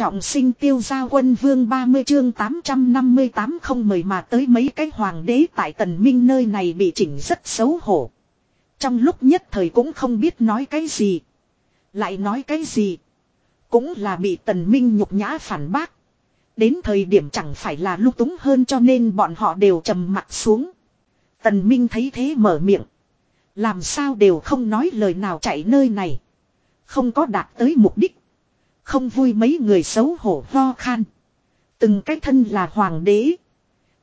Trọng sinh tiêu giao quân vương 30 chương 858 không mời mà tới mấy cái hoàng đế tại tần minh nơi này bị chỉnh rất xấu hổ. Trong lúc nhất thời cũng không biết nói cái gì. Lại nói cái gì. Cũng là bị tần minh nhục nhã phản bác. Đến thời điểm chẳng phải là lúc túng hơn cho nên bọn họ đều trầm mặt xuống. Tần minh thấy thế mở miệng. Làm sao đều không nói lời nào chạy nơi này. Không có đạt tới mục đích. Không vui mấy người xấu hổ ho khan. Từng cái thân là hoàng đế.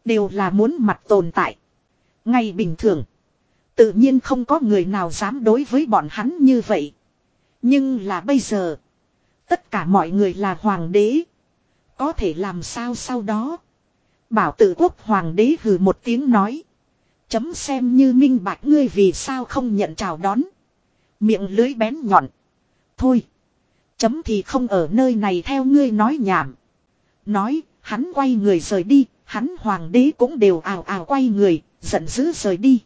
Đều là muốn mặt tồn tại. Ngày bình thường. Tự nhiên không có người nào dám đối với bọn hắn như vậy. Nhưng là bây giờ. Tất cả mọi người là hoàng đế. Có thể làm sao sau đó. Bảo tự quốc hoàng đế hừ một tiếng nói. Chấm xem như minh bạch ngươi vì sao không nhận chào đón. Miệng lưới bén nhọn. Thôi. Chấm thì không ở nơi này theo ngươi nói nhảm. Nói, hắn quay người rời đi, hắn hoàng đế cũng đều ào ào quay người, giận dữ rời đi.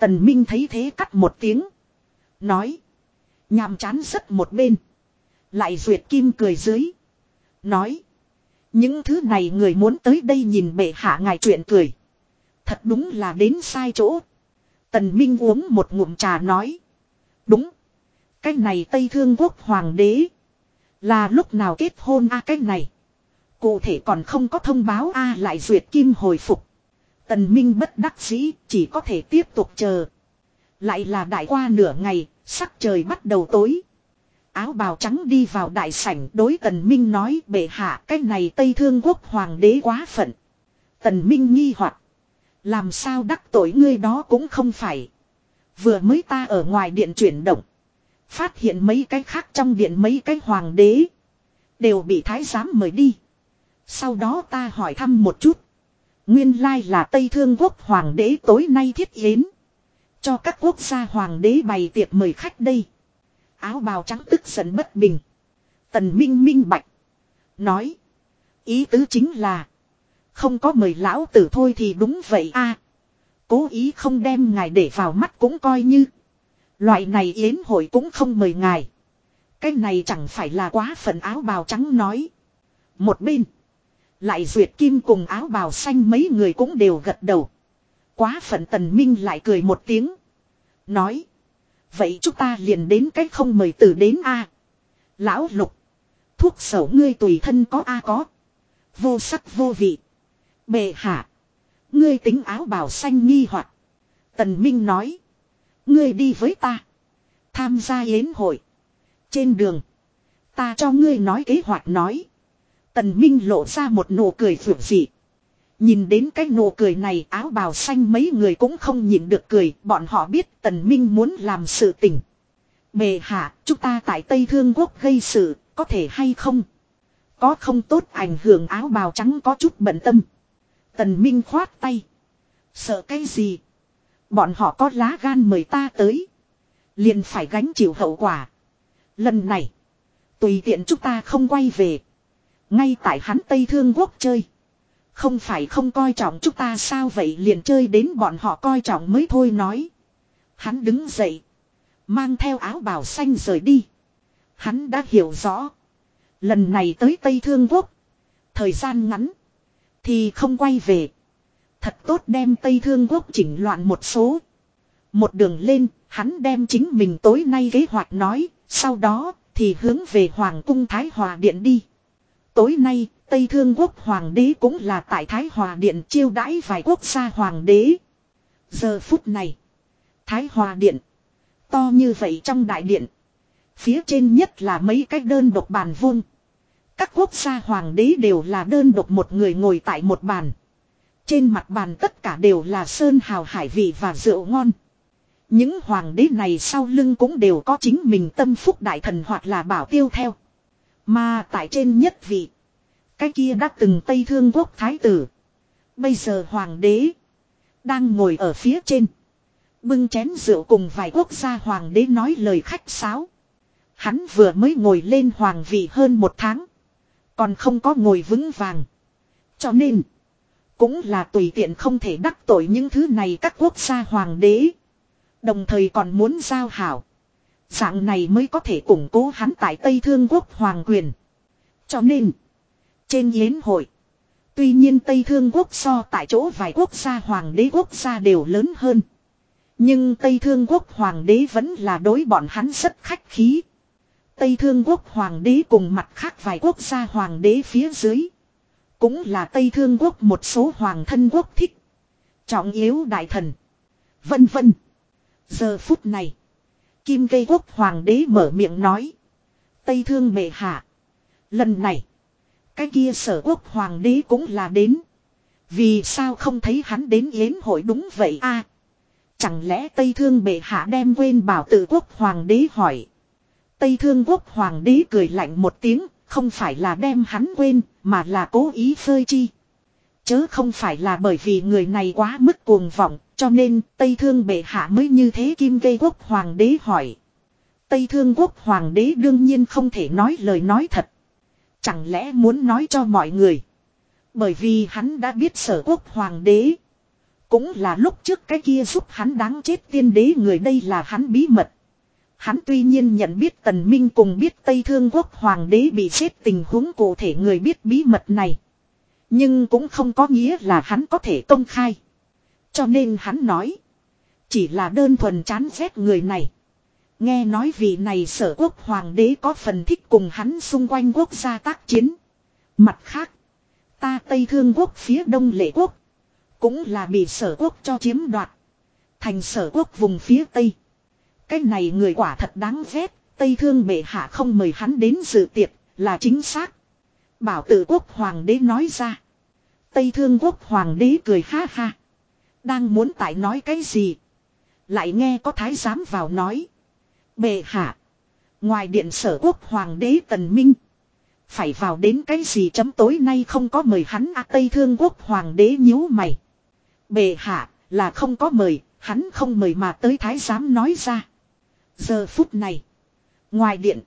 Tần Minh thấy thế cắt một tiếng. Nói. Nhàm chán rất một bên. Lại duyệt kim cười dưới. Nói. Những thứ này người muốn tới đây nhìn bệ hạ ngài chuyện cười. Thật đúng là đến sai chỗ. Tần Minh uống một ngụm trà nói. Đúng. Cái này Tây Thương Quốc Hoàng đế. Là lúc nào kết hôn a à, cái này. Cụ thể còn không có thông báo a à, lại duyệt kim hồi phục. Tần Minh bất đắc dĩ chỉ có thể tiếp tục chờ. Lại là đại qua nửa ngày, sắc trời bắt đầu tối. Áo bào trắng đi vào đại sảnh đối Tần Minh nói bệ hạ cái này Tây Thương Quốc Hoàng đế quá phận. Tần Minh nghi hoặc Làm sao đắc tội ngươi đó cũng không phải. Vừa mới ta ở ngoài điện chuyển động. Phát hiện mấy cái khác trong điện mấy cái hoàng đế. Đều bị thái giám mời đi. Sau đó ta hỏi thăm một chút. Nguyên lai là Tây Thương Quốc Hoàng đế tối nay thiết yến. Cho các quốc gia Hoàng đế bày tiệc mời khách đây. Áo bào trắng tức giận bất bình. Tần Minh minh bạch. Nói. Ý tứ chính là. Không có mời lão tử thôi thì đúng vậy a. cố ý không đem ngài để vào mắt cũng coi như. Loại này yến hội cũng không mời ngài. Cái này chẳng phải là quá phần áo bào trắng nói. Một bên. Lại duyệt kim cùng áo bào xanh mấy người cũng đều gật đầu. Quá phận tần minh lại cười một tiếng. Nói. Vậy chúng ta liền đến cách không mời từ đến A. Lão lục. Thuốc sổ ngươi tùy thân có A có. Vô sắc vô vị. Bệ hạ. Ngươi tính áo bào xanh nghi hoặc Tần Minh nói. Ngươi đi với ta. Tham gia yến hội. Trên đường. Ta cho ngươi nói kế hoạch nói. Tần Minh lộ ra một nụ cười vượt dị. Nhìn đến cái nụ cười này áo bào xanh mấy người cũng không nhịn được cười. Bọn họ biết Tần Minh muốn làm sự tình. Bề hạ, chúng ta tại Tây Thương Quốc gây sự, có thể hay không? Có không tốt ảnh hưởng áo bào trắng có chút bận tâm. Tần Minh khoát tay. Sợ cái gì? Bọn họ có lá gan mời ta tới. Liền phải gánh chịu hậu quả. Lần này. Tùy tiện chúng ta không quay về. Ngay tại hắn Tây Thương Quốc chơi. Không phải không coi trọng chúng ta sao vậy liền chơi đến bọn họ coi trọng mới thôi nói. Hắn đứng dậy. Mang theo áo bào xanh rời đi. Hắn đã hiểu rõ. Lần này tới Tây Thương Quốc. Thời gian ngắn. Thì không quay về. Thật tốt đem Tây Thương Quốc chỉnh loạn một số. Một đường lên, hắn đem chính mình tối nay kế hoạch nói, sau đó thì hướng về Hoàng cung Thái Hòa Điện đi. Tối nay, Tây Thương Quốc Hoàng đế cũng là tại Thái Hòa Điện chiêu đãi vài quốc gia Hoàng đế. Giờ phút này, Thái Hòa Điện, to như vậy trong đại điện. Phía trên nhất là mấy cái đơn độc bàn vuông. Các quốc gia Hoàng đế đều là đơn độc một người ngồi tại một bàn. Trên mặt bàn tất cả đều là sơn hào hải vị và rượu ngon. Những hoàng đế này sau lưng cũng đều có chính mình tâm phúc đại thần hoặc là bảo tiêu theo. Mà tại trên nhất vị. Cái kia đã từng Tây Thương Quốc Thái tử. Bây giờ hoàng đế. Đang ngồi ở phía trên. Bưng chén rượu cùng vài quốc gia hoàng đế nói lời khách sáo. Hắn vừa mới ngồi lên hoàng vị hơn một tháng. Còn không có ngồi vững vàng. Cho nên. Cũng là tùy tiện không thể đắc tội những thứ này các quốc gia hoàng đế. Đồng thời còn muốn giao hảo. Dạng này mới có thể củng cố hắn tại Tây Thương Quốc hoàng quyền. Cho nên, trên yến hội, tuy nhiên Tây Thương quốc so tại chỗ vài quốc gia hoàng đế quốc gia đều lớn hơn. Nhưng Tây Thương quốc hoàng đế vẫn là đối bọn hắn rất khách khí. Tây Thương quốc hoàng đế cùng mặt khác vài quốc gia hoàng đế phía dưới. Cũng là Tây Thương quốc một số hoàng thân quốc thích. Trọng yếu đại thần. Vân vân. Giờ phút này. Kim Cây quốc hoàng đế mở miệng nói. Tây Thương bệ hạ. Lần này. Cái kia sở quốc hoàng đế cũng là đến. Vì sao không thấy hắn đến yến hội đúng vậy a Chẳng lẽ Tây Thương bệ hạ đem quên bảo tự quốc hoàng đế hỏi. Tây Thương quốc hoàng đế cười lạnh một tiếng, không phải là đem hắn quên, mà là cố ý phơi chi. Chớ không phải là bởi vì người này quá mức cuồng vọng, cho nên Tây Thương bệ hạ mới như thế Kim Gây Quốc Hoàng đế hỏi. Tây Thương Quốc Hoàng đế đương nhiên không thể nói lời nói thật. Chẳng lẽ muốn nói cho mọi người. Bởi vì hắn đã biết sở quốc Hoàng đế. Cũng là lúc trước cái kia giúp hắn đáng chết tiên đế người đây là hắn bí mật. Hắn tuy nhiên nhận biết Tần Minh cùng biết Tây Thương Quốc Hoàng đế bị chết tình huống cụ thể người biết bí mật này. Nhưng cũng không có nghĩa là hắn có thể công khai. Cho nên hắn nói. Chỉ là đơn thuần chán ghét người này. Nghe nói vị này sở quốc hoàng đế có phần thích cùng hắn xung quanh quốc gia tác chiến. Mặt khác. Ta Tây Thương quốc phía đông lệ quốc. Cũng là bị sở quốc cho chiếm đoạt. Thành sở quốc vùng phía tây. Cái này người quả thật đáng ghét. Tây Thương bệ hạ không mời hắn đến dự tiệc. Là chính xác. Bảo tử quốc hoàng đế nói ra. Tây Thương quốc hoàng đế cười ha ha. Đang muốn tại nói cái gì. Lại nghe có thái giám vào nói. Bệ hạ. Ngoài điện sở quốc hoàng đế tần minh. Phải vào đến cái gì chấm tối nay không có mời hắn à Tây Thương quốc hoàng đế nhíu mày. Bệ hạ là không có mời, hắn không mời mà tới thái giám nói ra. Giờ phút này. Ngoài điện.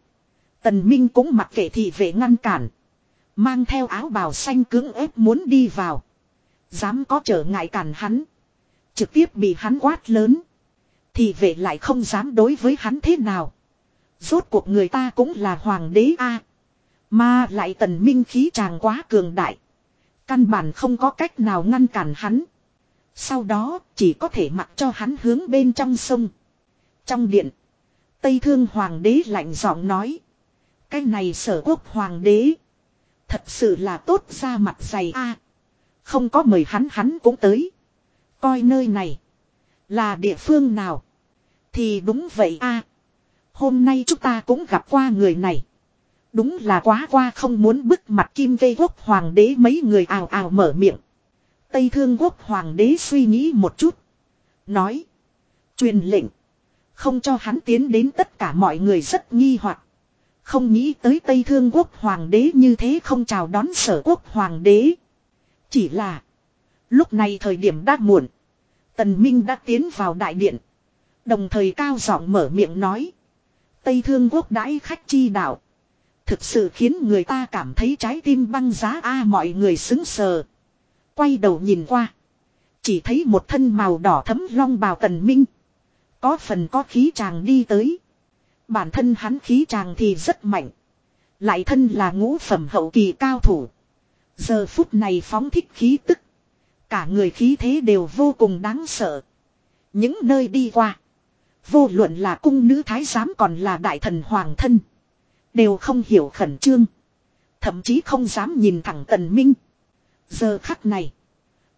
Tần Minh cũng mặc kệ thị vệ ngăn cản. Mang theo áo bào xanh cứng ép muốn đi vào. Dám có trở ngại cản hắn. Trực tiếp bị hắn quát lớn. Thì vệ lại không dám đối với hắn thế nào. Rốt cuộc người ta cũng là hoàng đế a, Mà lại tần minh khí chàng quá cường đại. Căn bản không có cách nào ngăn cản hắn. Sau đó, chỉ có thể mặc cho hắn hướng bên trong sông. Trong điện. Tây thương hoàng đế lạnh giọng nói. Cái này sở quốc hoàng đế. Thật sự là tốt ra mặt dày a Không có mời hắn hắn cũng tới. Coi nơi này. Là địa phương nào. Thì đúng vậy a Hôm nay chúng ta cũng gặp qua người này. Đúng là quá qua không muốn bức mặt kim vây quốc hoàng đế mấy người ào ào mở miệng. Tây thương quốc hoàng đế suy nghĩ một chút. Nói. Truyền lệnh. Không cho hắn tiến đến tất cả mọi người rất nghi hoặc Không nghĩ tới Tây thương quốc hoàng đế như thế không chào đón sở quốc hoàng đế. Chỉ là. Lúc này thời điểm đã muộn. Tần Minh đã tiến vào đại điện. Đồng thời cao giọng mở miệng nói. Tây thương quốc đãi khách chi đạo. Thực sự khiến người ta cảm thấy trái tim băng giá a à, mọi người xứng sờ. Quay đầu nhìn qua. Chỉ thấy một thân màu đỏ thấm long bào tần minh. Có phần có khí chàng đi tới. Bản thân hắn khí chàng thì rất mạnh. Lại thân là ngũ phẩm hậu kỳ cao thủ. Giờ phút này phóng thích khí tức. Cả người khí thế đều vô cùng đáng sợ. Những nơi đi qua. Vô luận là cung nữ thái giám còn là đại thần hoàng thân. Đều không hiểu khẩn trương. Thậm chí không dám nhìn thẳng tần minh. Giờ khắc này.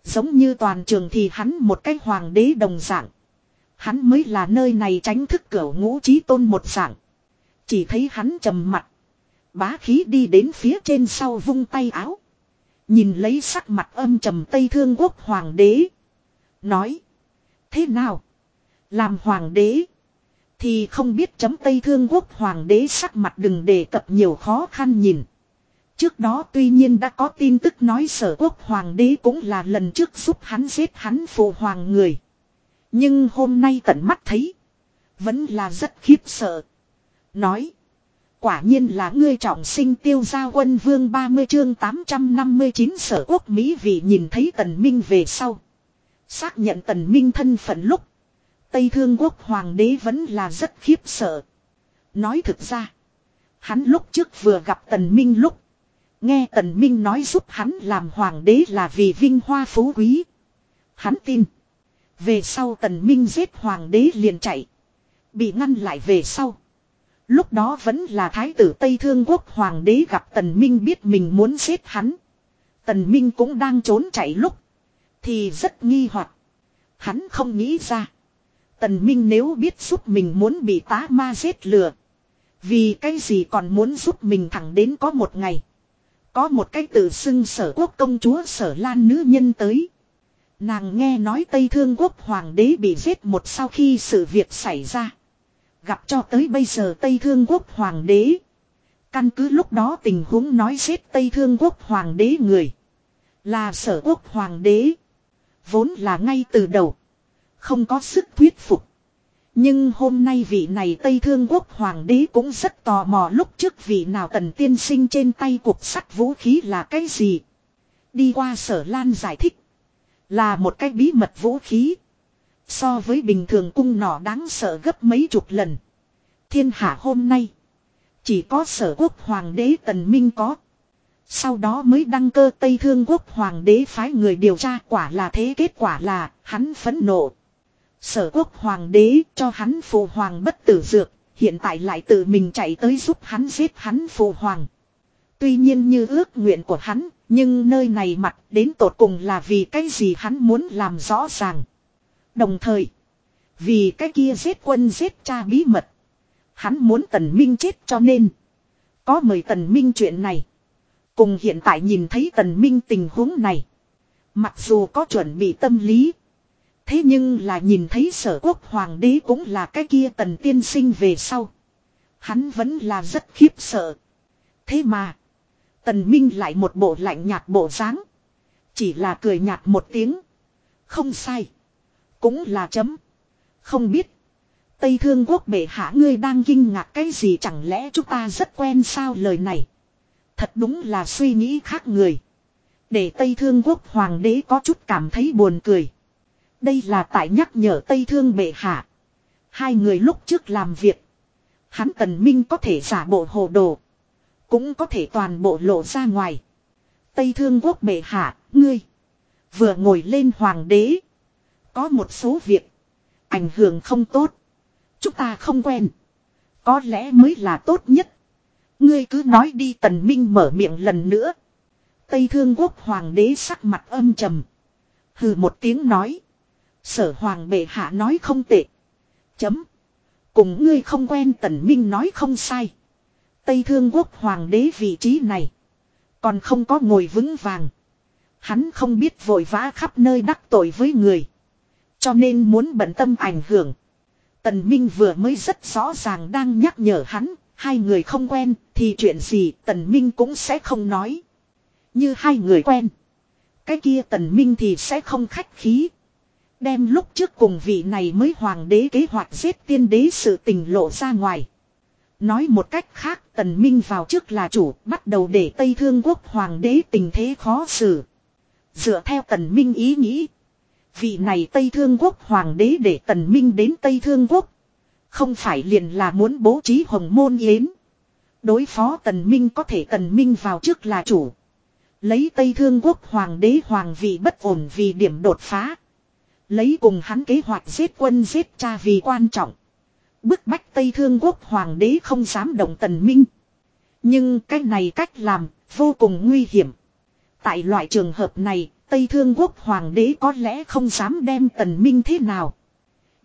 Giống như toàn trường thì hắn một cái hoàng đế đồng dạng. Hắn mới là nơi này tránh thức cửa ngũ trí tôn một dạng. Chỉ thấy hắn trầm mặt. Bá khí đi đến phía trên sau vung tay áo. Nhìn lấy sắc mặt âm trầm Tây Thương Quốc Hoàng đế. Nói. Thế nào? Làm Hoàng đế. Thì không biết chấm Tây Thương Quốc Hoàng đế sắc mặt đừng đề cập nhiều khó khăn nhìn. Trước đó tuy nhiên đã có tin tức nói sở quốc hoàng đế cũng là lần trước giúp hắn giết hắn phụ hoàng người. Nhưng hôm nay tận mắt thấy. Vẫn là rất khiếp sợ. Nói. Quả nhiên là ngươi trọng sinh tiêu gia quân vương 30 chương 859 sở quốc Mỹ vì nhìn thấy tần minh về sau. Xác nhận tần minh thân phận lúc. Tây thương quốc hoàng đế vẫn là rất khiếp sợ. Nói thực ra. Hắn lúc trước vừa gặp tần minh lúc. Nghe Tần Minh nói giúp hắn làm hoàng đế là vì vinh hoa phú quý. Hắn tin. Về sau Tần Minh giết hoàng đế liền chạy. Bị ngăn lại về sau. Lúc đó vẫn là thái tử Tây Thương Quốc hoàng đế gặp Tần Minh biết mình muốn giết hắn. Tần Minh cũng đang trốn chạy lúc. Thì rất nghi hoặc. Hắn không nghĩ ra. Tần Minh nếu biết giúp mình muốn bị tá ma giết lừa. Vì cái gì còn muốn giúp mình thẳng đến có một ngày. Có một cái tự xưng sở quốc công chúa sở lan nữ nhân tới. Nàng nghe nói Tây Thương Quốc Hoàng đế bị giết một sau khi sự việc xảy ra. Gặp cho tới bây giờ Tây Thương Quốc Hoàng đế. Căn cứ lúc đó tình huống nói giết Tây Thương Quốc Hoàng đế người. Là sở quốc Hoàng đế. Vốn là ngay từ đầu. Không có sức thuyết phục. Nhưng hôm nay vị này Tây Thương Quốc Hoàng đế cũng rất tò mò lúc trước vị nào tần tiên sinh trên tay cuộc sắt vũ khí là cái gì. Đi qua sở lan giải thích. Là một cái bí mật vũ khí. So với bình thường cung nỏ đáng sợ gấp mấy chục lần. Thiên hạ hôm nay. Chỉ có sở quốc hoàng đế tần minh có. Sau đó mới đăng cơ Tây Thương quốc hoàng đế phái người điều tra quả là thế kết quả là hắn phẫn nộ. Sở quốc hoàng đế cho hắn phụ hoàng bất tử dược, hiện tại lại tự mình chạy tới giúp hắn giết hắn phụ hoàng. Tuy nhiên như ước nguyện của hắn, nhưng nơi này mặt đến tột cùng là vì cái gì hắn muốn làm rõ ràng. Đồng thời, vì cái kia giết quân giết cha bí mật. Hắn muốn tần minh chết cho nên. Có mời tần minh chuyện này. Cùng hiện tại nhìn thấy tần minh tình huống này. Mặc dù có chuẩn bị tâm lý. Thế nhưng là nhìn thấy sở quốc hoàng đế cũng là cái kia tần tiên sinh về sau. Hắn vẫn là rất khiếp sợ. Thế mà. Tần Minh lại một bộ lạnh nhạt bộ dáng, Chỉ là cười nhạt một tiếng. Không sai. Cũng là chấm. Không biết. Tây Thương Quốc bệ hạ ngươi đang kinh ngạc cái gì chẳng lẽ chúng ta rất quen sao lời này. Thật đúng là suy nghĩ khác người. Để Tây Thương Quốc Hoàng đế có chút cảm thấy buồn cười. Đây là tại nhắc nhở Tây Thương bệ hạ. Hai người lúc trước làm việc. Hắn Tần Minh có thể giả bộ hồ đồ. Cũng có thể toàn bộ lộ ra ngoài. Tây Thương Quốc bệ hạ, ngươi. Vừa ngồi lên hoàng đế. Có một số việc. Ảnh hưởng không tốt. Chúng ta không quen. Có lẽ mới là tốt nhất. Ngươi cứ nói đi tần minh mở miệng lần nữa. Tây Thương Quốc hoàng đế sắc mặt âm trầm. Hừ một tiếng nói. Sở hoàng bệ hạ nói không tệ. Chấm. Cùng ngươi không quen tần minh nói không sai. Tây Thương Quốc Hoàng đế vị trí này. Còn không có ngồi vững vàng. Hắn không biết vội vã khắp nơi đắc tội với người. Cho nên muốn bận tâm ảnh hưởng. Tần Minh vừa mới rất rõ ràng đang nhắc nhở hắn. Hai người không quen, thì chuyện gì Tần Minh cũng sẽ không nói. Như hai người quen. Cái kia Tần Minh thì sẽ không khách khí. Đem lúc trước cùng vị này mới hoàng đế kế hoạch giết tiên đế sự tình lộ ra ngoài. Nói một cách khác, tần minh vào trước là chủ, bắt đầu để Tây Thương Quốc Hoàng đế tình thế khó xử. Dựa theo tần minh ý nghĩ. Vị này Tây Thương Quốc Hoàng đế để tần minh đến Tây Thương Quốc. Không phải liền là muốn bố trí hồng môn yến. Đối phó tần minh có thể tần minh vào trước là chủ. Lấy Tây Thương Quốc Hoàng đế Hoàng vị bất ổn vì điểm đột phá. Lấy cùng hắn kế hoạch giết quân giết cha vì quan trọng. Bức bách Tây Thương Quốc Hoàng đế không dám động tần minh. Nhưng cái này cách làm vô cùng nguy hiểm. Tại loại trường hợp này, Tây Thương Quốc Hoàng đế có lẽ không dám đem tần minh thế nào.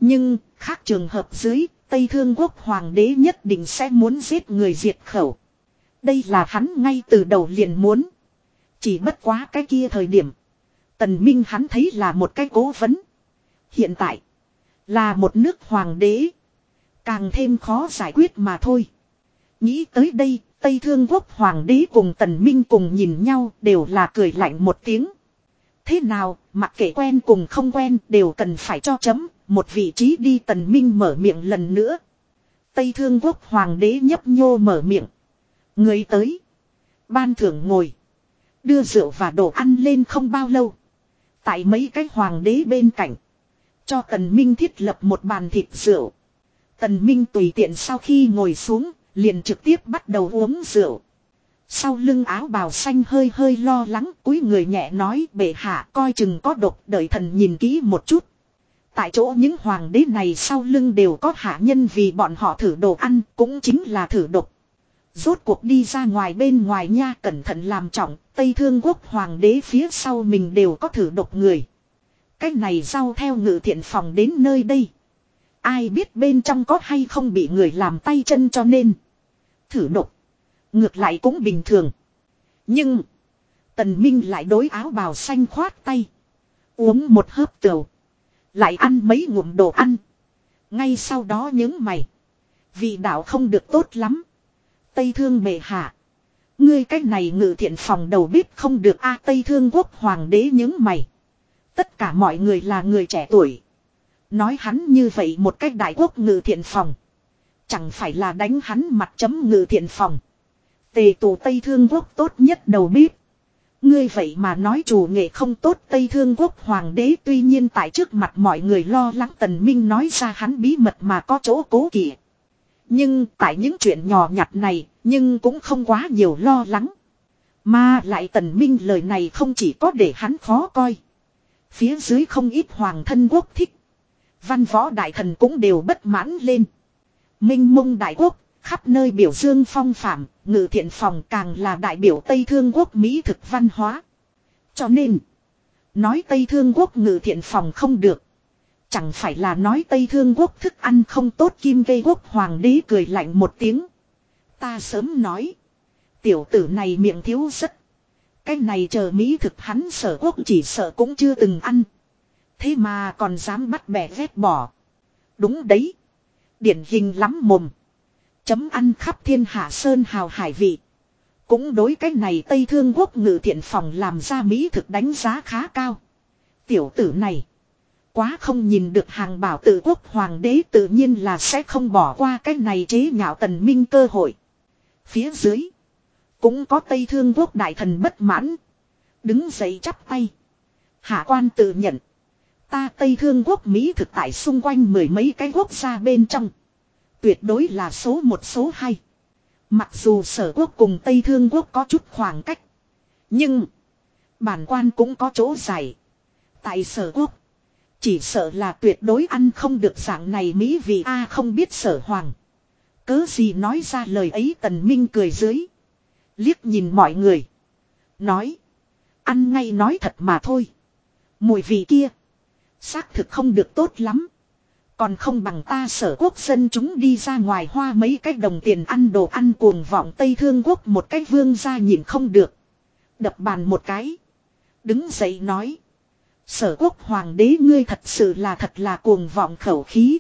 Nhưng, khác trường hợp dưới, Tây Thương Quốc Hoàng đế nhất định sẽ muốn giết người diệt khẩu. Đây là hắn ngay từ đầu liền muốn. Chỉ bất quá cái kia thời điểm. Tần Minh hắn thấy là một cái cố vấn. Hiện tại, là một nước hoàng đế. Càng thêm khó giải quyết mà thôi. Nghĩ tới đây, Tây Thương Quốc Hoàng đế cùng Tần Minh cùng nhìn nhau đều là cười lạnh một tiếng. Thế nào, mặc kệ quen cùng không quen đều cần phải cho chấm, một vị trí đi Tần Minh mở miệng lần nữa. Tây Thương Quốc Hoàng đế nhấp nhô mở miệng. Người tới. Ban thưởng ngồi. Đưa rượu và đồ ăn lên không bao lâu. Tại mấy cái hoàng đế bên cạnh. Cho Tần Minh thiết lập một bàn thịt rượu. Tần Minh tùy tiện sau khi ngồi xuống, liền trực tiếp bắt đầu uống rượu. Sau lưng áo bào xanh hơi hơi lo lắng cúi người nhẹ nói bệ hạ coi chừng có độc đợi thần nhìn kỹ một chút. Tại chỗ những hoàng đế này sau lưng đều có hạ nhân vì bọn họ thử đồ ăn cũng chính là thử độc. Rốt cuộc đi ra ngoài bên ngoài nha cẩn thận làm trọng, Tây Thương Quốc hoàng đế phía sau mình đều có thử độc người. Cách này giao theo ngự thiện phòng đến nơi đây. Ai biết bên trong có hay không bị người làm tay chân cho nên. Thử độc. Ngược lại cũng bình thường. Nhưng. Tần Minh lại đối áo bào xanh khoát tay. Uống một hớp tửu. Lại ăn mấy ngụm đồ ăn. Ngay sau đó những mày. Vị đạo không được tốt lắm. Tây thương bệ hạ. Ngươi cách này ngự thiện phòng đầu bếp không được a Tây thương quốc hoàng đế những mày. Tất cả mọi người là người trẻ tuổi. Nói hắn như vậy một cách đại quốc ngự thiện phòng. Chẳng phải là đánh hắn mặt chấm ngự thiện phòng. Tề tù Tây Thương Quốc tốt nhất đầu bếp. Ngươi vậy mà nói chủ nghệ không tốt Tây Thương Quốc Hoàng đế tuy nhiên tại trước mặt mọi người lo lắng Tần Minh nói ra hắn bí mật mà có chỗ cố kỵ. Nhưng tại những chuyện nhỏ nhặt này, nhưng cũng không quá nhiều lo lắng. Mà lại Tần Minh lời này không chỉ có để hắn khó coi. Phía dưới không ít hoàng thân quốc thích. Văn võ đại thần cũng đều bất mãn lên. Minh mông đại quốc, khắp nơi biểu dương phong phạm, ngự thiện phòng càng là đại biểu Tây Thương quốc Mỹ thực văn hóa. Cho nên, nói Tây Thương quốc ngự thiện phòng không được. Chẳng phải là nói Tây Thương quốc thức ăn không tốt kim gây quốc hoàng đế cười lạnh một tiếng. Ta sớm nói. Tiểu tử này miệng thiếu rất. Cái này chờ Mỹ thực hắn sở quốc chỉ sợ cũng chưa từng ăn. Thế mà còn dám bắt bẻ ghét bỏ. Đúng đấy. Điển hình lắm mồm. Chấm ăn khắp thiên hạ sơn hào hải vị. Cũng đối cái này Tây Thương Quốc ngự thiện phòng làm ra Mỹ thực đánh giá khá cao. Tiểu tử này. Quá không nhìn được hàng bảo tự quốc hoàng đế tự nhiên là sẽ không bỏ qua cái này chế nhạo tần minh cơ hội. Phía dưới. Cũng có Tây Thương Quốc đại thần bất mãn. Đứng dậy chắp tay. Hạ quan tự nhận. Ta Tây Thương Quốc Mỹ thực tại xung quanh mười mấy cái quốc gia bên trong. Tuyệt đối là số một, số hai. Mặc dù sở quốc cùng Tây Thương Quốc có chút khoảng cách. Nhưng. Bản quan cũng có chỗ dài. Tại sở quốc. Chỉ sợ là tuyệt đối ăn không được dạng này Mỹ vì A không biết sở hoàng. Cớ gì nói ra lời ấy tần minh cười dưới. Liếc nhìn mọi người. Nói. Ăn ngay nói thật mà thôi. Mùi vị kia. Xác thực không được tốt lắm. Còn không bằng ta sở quốc dân chúng đi ra ngoài hoa mấy cái đồng tiền ăn đồ ăn cuồng vọng Tây Thương Quốc một cái vương ra nhìn không được. Đập bàn một cái. Đứng dậy nói. Sở quốc hoàng đế ngươi thật sự là thật là cuồng vọng khẩu khí.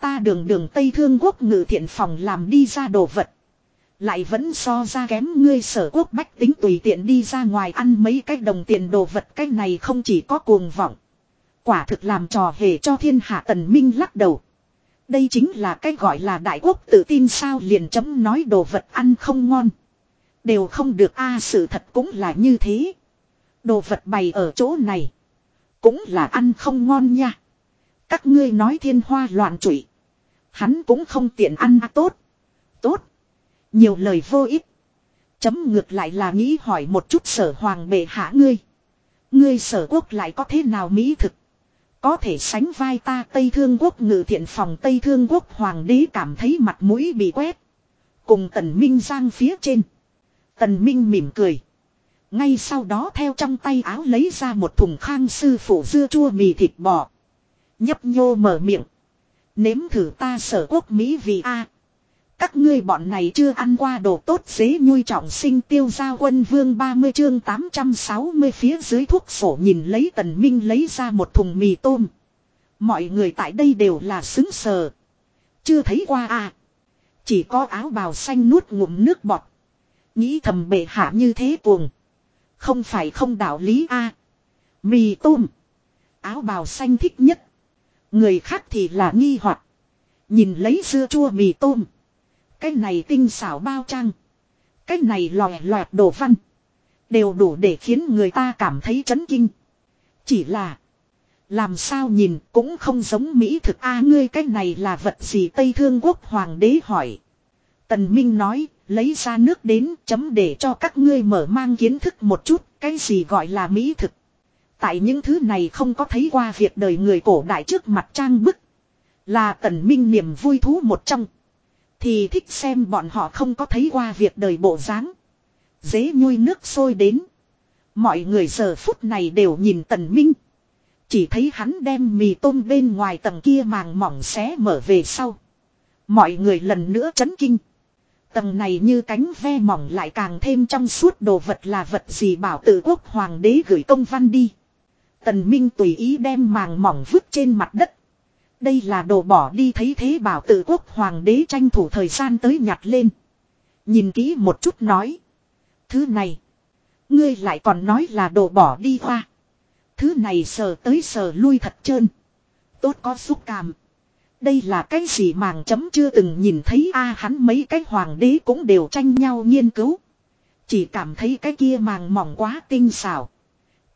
Ta đường đường Tây Thương Quốc ngự thiện phòng làm đi ra đồ vật. Lại vẫn so ra kém ngươi sở quốc bách tính tùy tiện đi ra ngoài ăn mấy cái đồng tiền đồ vật cái này không chỉ có cuồng vọng. Quả thực làm trò hề cho thiên hạ tần minh lắc đầu. Đây chính là cái gọi là đại quốc tự tin sao liền chấm nói đồ vật ăn không ngon. Đều không được a, sự thật cũng là như thế. Đồ vật bày ở chỗ này. Cũng là ăn không ngon nha. Các ngươi nói thiên hoa loạn trụy. Hắn cũng không tiện ăn tốt. Tốt. Nhiều lời vô ích. Chấm ngược lại là nghĩ hỏi một chút sở hoàng bệ hạ ngươi. Ngươi sở quốc lại có thế nào mỹ thực. Có thể sánh vai ta Tây Thương Quốc ngự thiện phòng Tây Thương Quốc Hoàng đế cảm thấy mặt mũi bị quét. Cùng Tần Minh Giang phía trên. Tần Minh mỉm cười. Ngay sau đó theo trong tay áo lấy ra một thùng khang sư phụ dưa chua mì thịt bò. Nhấp nhô mở miệng. Nếm thử ta sở quốc Mỹ vì A. Các ngươi bọn này chưa ăn qua đồ tốt dế nhui trọng sinh tiêu gia quân vương 30 chương 860 phía dưới thuốc sổ nhìn lấy tần minh lấy ra một thùng mì tôm. Mọi người tại đây đều là xứng sờ. Chưa thấy qua à. Chỉ có áo bào xanh nuốt ngụm nước bọt. Nghĩ thầm bệ hạ như thế cuồng. Không phải không đạo lý a à. Mì tôm. Áo bào xanh thích nhất. Người khác thì là nghi hoặc Nhìn lấy dưa chua mì tôm. Cái này tinh xảo bao trang. Cái này lòe loẹt đồ văn. Đều đủ để khiến người ta cảm thấy chấn kinh. Chỉ là. Làm sao nhìn cũng không giống Mỹ thực a ngươi cái này là vật gì Tây Thương Quốc Hoàng đế hỏi. Tần Minh nói lấy ra nước đến chấm để cho các ngươi mở mang kiến thức một chút, cái gì gọi là mỹ thực. Tại những thứ này không có thấy qua việc đời người cổ đại trước mặt trang bức. Là tần minh niềm vui thú một trong. Thì thích xem bọn họ không có thấy qua việc đời bộ dáng Dế nhui nước sôi đến. Mọi người giờ phút này đều nhìn tần minh. Chỉ thấy hắn đem mì tôm bên ngoài tầng kia màng mỏng xé mở về sau. Mọi người lần nữa chấn kinh. Tầng này như cánh ve mỏng lại càng thêm trong suốt đồ vật là vật gì bảo tự quốc hoàng đế gửi công văn đi. Tần Minh tùy ý đem màng mỏng vứt trên mặt đất. Đây là đồ bỏ đi thấy thế bảo tự quốc hoàng đế tranh thủ thời gian tới nhặt lên. Nhìn kỹ một chút nói. Thứ này. Ngươi lại còn nói là đồ bỏ đi hoa. Thứ này sờ tới sờ lui thật trơn. Tốt có xúc cảm. Đây là cái gì màng chấm chưa từng nhìn thấy a hắn mấy cái hoàng đế cũng đều tranh nhau nghiên cứu. Chỉ cảm thấy cái kia màng mỏng quá tinh xảo.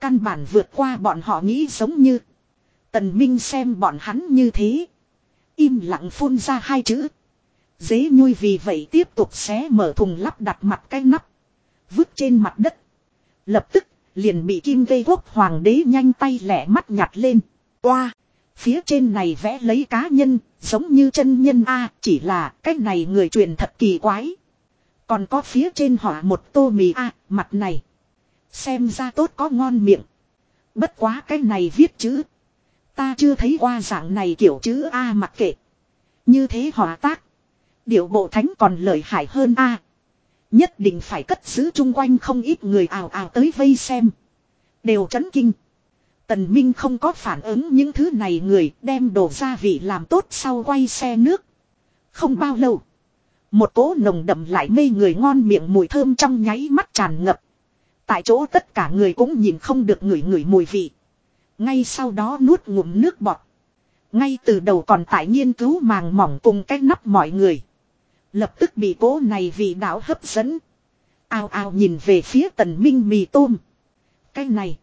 Căn bản vượt qua bọn họ nghĩ giống như. Tần Minh xem bọn hắn như thế. Im lặng phun ra hai chữ. Dế nhui vì vậy tiếp tục xé mở thùng lắp đặt mặt cái nắp. Vứt trên mặt đất. Lập tức liền bị kim vây quốc hoàng đế nhanh tay lẻ mắt nhặt lên. Oa! Phía trên này vẽ lấy cá nhân, giống như chân nhân A, chỉ là cái này người truyền thật kỳ quái. Còn có phía trên họa một tô mì A, mặt này. Xem ra tốt có ngon miệng. Bất quá cái này viết chữ. Ta chưa thấy qua dạng này kiểu chữ A mặc kệ. Như thế hòa tác. Điệu bộ thánh còn lợi hại hơn A. Nhất định phải cất giữ chung quanh không ít người ào ào tới vây xem. Đều chấn kinh. Tần Minh không có phản ứng những thứ này người đem đồ gia vị làm tốt sau quay xe nước. Không bao lâu. Một cỗ nồng đậm lại mê người ngon miệng mùi thơm trong nháy mắt tràn ngập. Tại chỗ tất cả người cũng nhìn không được ngửi ngửi mùi vị. Ngay sau đó nuốt ngụm nước bọt. Ngay từ đầu còn tại nghiên cứu màng mỏng cùng cái nắp mọi người. Lập tức bị cố này vị đạo hấp dẫn. Ao ao nhìn về phía tần minh mì tôm. Cái này.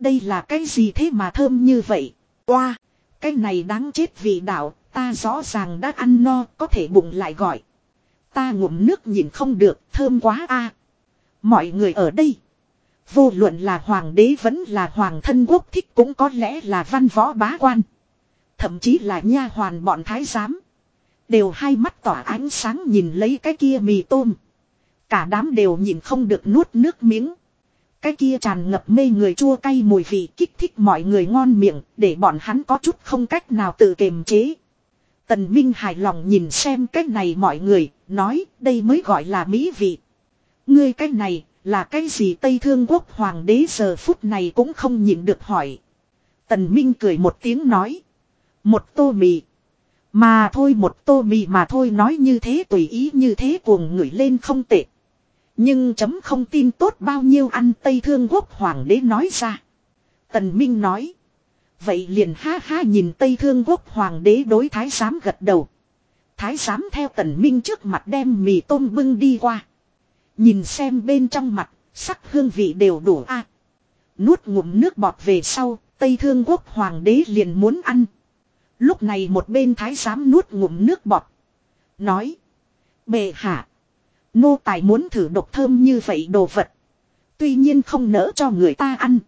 Đây là cái gì thế mà thơm như vậy? Qua, cái này đáng chết vì đạo, ta rõ ràng đã ăn no, có thể bụng lại gọi. Ta ngụm nước nhìn không được, thơm quá a. Mọi người ở đây. Vô luận là hoàng đế vẫn là hoàng thân quốc thích cũng có lẽ là văn võ bá quan. Thậm chí là nha hoàn bọn thái giám. Đều hai mắt tỏa ánh sáng nhìn lấy cái kia mì tôm. Cả đám đều nhìn không được nuốt nước miếng. Cái kia tràn ngập mê người chua cay mùi vị kích thích mọi người ngon miệng, để bọn hắn có chút không cách nào tự kiềm chế. Tần Minh hài lòng nhìn xem cái này mọi người, nói đây mới gọi là mỹ vị. Ngươi cái này, là cái gì Tây Thương Quốc Hoàng đế giờ phút này cũng không nhịn được hỏi. Tần Minh cười một tiếng nói. Một tô mì. Mà thôi một tô mì mà thôi nói như thế tùy ý như thế cuồng ngửi lên không tệ. Nhưng chấm không tin tốt bao nhiêu ăn Tây Thương Quốc Hoàng đế nói ra. Tần Minh nói. Vậy liền ha ha nhìn Tây Thương Quốc Hoàng đế đối thái giám gật đầu. Thái giám theo Tần Minh trước mặt đem mì tôm bưng đi qua. Nhìn xem bên trong mặt, sắc hương vị đều đủ a. nuốt ngụm nước bọt về sau, Tây Thương Quốc Hoàng đế liền muốn ăn. Lúc này một bên thái giám nuốt ngụm nước bọt. Nói. Bệ hạ. Nô tài muốn thử độc thơm như vậy đồ vật. Tuy nhiên không nỡ cho người ta ăn.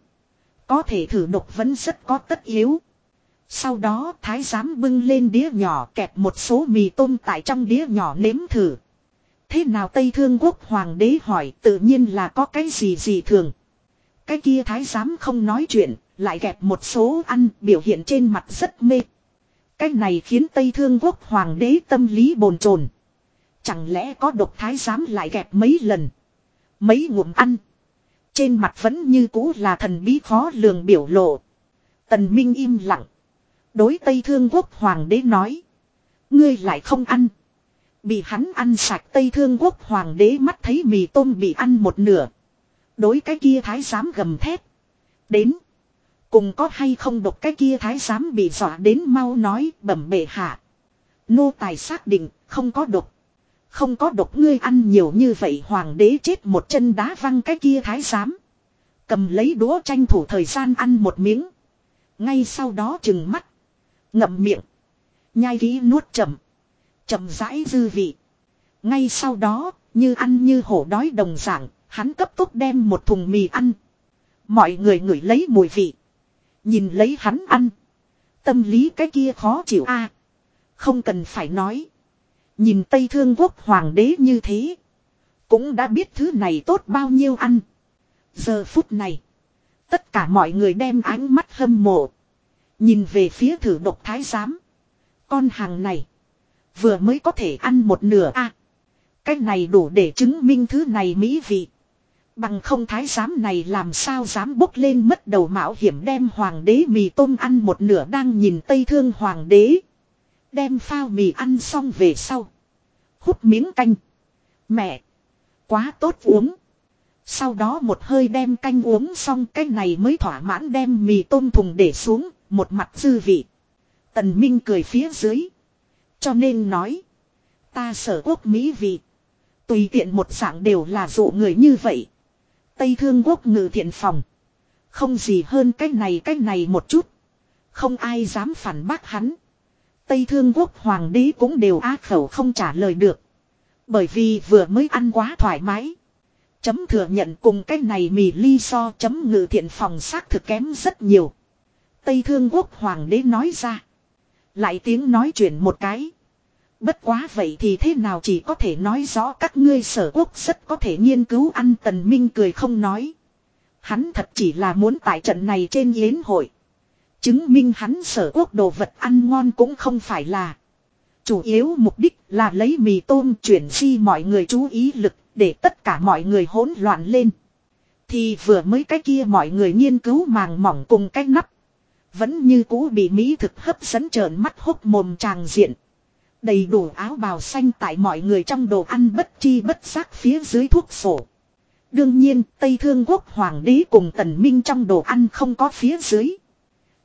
Có thể thử độc vẫn rất có tất yếu. Sau đó thái giám bưng lên đĩa nhỏ kẹp một số mì tôm tại trong đĩa nhỏ nếm thử. Thế nào Tây Thương Quốc Hoàng đế hỏi tự nhiên là có cái gì gì thường. Cái kia thái giám không nói chuyện, lại gẹp một số ăn biểu hiện trên mặt rất mê. Cái này khiến Tây Thương Quốc Hoàng đế tâm lý bồn chồn Chẳng lẽ có độc thái giám lại gẹp mấy lần. Mấy ngụm ăn. Trên mặt vẫn như cũ là thần bí khó lường biểu lộ. Tần Minh im lặng. Đối Tây Thương Quốc Hoàng đế nói. Ngươi lại không ăn. Bị hắn ăn sạch Tây Thương Quốc Hoàng đế mắt thấy mì tôm bị ăn một nửa. Đối cái kia thái giám gầm thét. Đến. Cùng có hay không độc cái kia thái giám bị dọa đến mau nói, bẩm bệ hạ. Nô tài xác định, không có độc. Không có độc ngươi ăn nhiều như vậy, hoàng đế chết một chân đá văng cái kia thái giám. Cầm lấy đũa tranh thủ thời gian ăn một miếng. Ngay sau đó chừng mắt. Ngậm miệng. Nhai kỹ nuốt chậm. Chậm rãi dư vị. Ngay sau đó, Như ăn như hổ đói đồng dạng, hắn cấp tốc đem một thùng mì ăn. Mọi người ngửi lấy mùi vị. Nhìn lấy hắn ăn. Tâm lý cái kia khó chịu a Không cần phải nói. Nhìn Tây Thương Quốc Hoàng đế như thế. Cũng đã biết thứ này tốt bao nhiêu ăn. Giờ phút này. Tất cả mọi người đem ánh mắt hâm mộ. Nhìn về phía thử độc thái giám. Con hàng này. Vừa mới có thể ăn một nửa a Cái này đủ để chứng minh thứ này mỹ vị. Bằng không thái giám này làm sao dám bốc lên mất đầu mạo hiểm đem hoàng đế mì tôm ăn một nửa đang nhìn tây thương hoàng đế. Đem phao mì ăn xong về sau. Hút miếng canh. Mẹ. Quá tốt uống. Sau đó một hơi đem canh uống xong cái này mới thỏa mãn đem mì tôm thùng để xuống, một mặt dư vị. Tần Minh cười phía dưới. Cho nên nói. Ta sở quốc Mỹ vị. Tùy tiện một dạng đều là dụ người như vậy. Tây thương quốc ngự thiện phòng. Không gì hơn cái này cái này một chút. Không ai dám phản bác hắn. Tây thương quốc hoàng đế cũng đều á khẩu không trả lời được. Bởi vì vừa mới ăn quá thoải mái. Chấm thừa nhận cùng cái này mì ly so chấm ngự thiện phòng xác thực kém rất nhiều. Tây thương quốc hoàng đế nói ra. Lại tiếng nói chuyện một cái. Bất quá vậy thì thế nào chỉ có thể nói rõ các ngươi sở quốc rất có thể nghiên cứu ăn tần minh cười không nói. Hắn thật chỉ là muốn tại trận này trên yến hội. Chứng minh hắn sở quốc đồ vật ăn ngon cũng không phải là. Chủ yếu mục đích là lấy mì tôm chuyển di mọi người chú ý lực để tất cả mọi người hỗn loạn lên. Thì vừa mới cái kia mọi người nghiên cứu màng mỏng cùng cái nắp. Vẫn như cũ bị Mỹ thực hấp dẫn trợn mắt hốc mồm tràng diện. Đầy đủ áo bào xanh tại mọi người trong đồ ăn bất chi bất giác phía dưới thuốc sổ. Đương nhiên, Tây Thương Quốc Hoàng đế cùng Tần Minh trong đồ ăn không có phía dưới.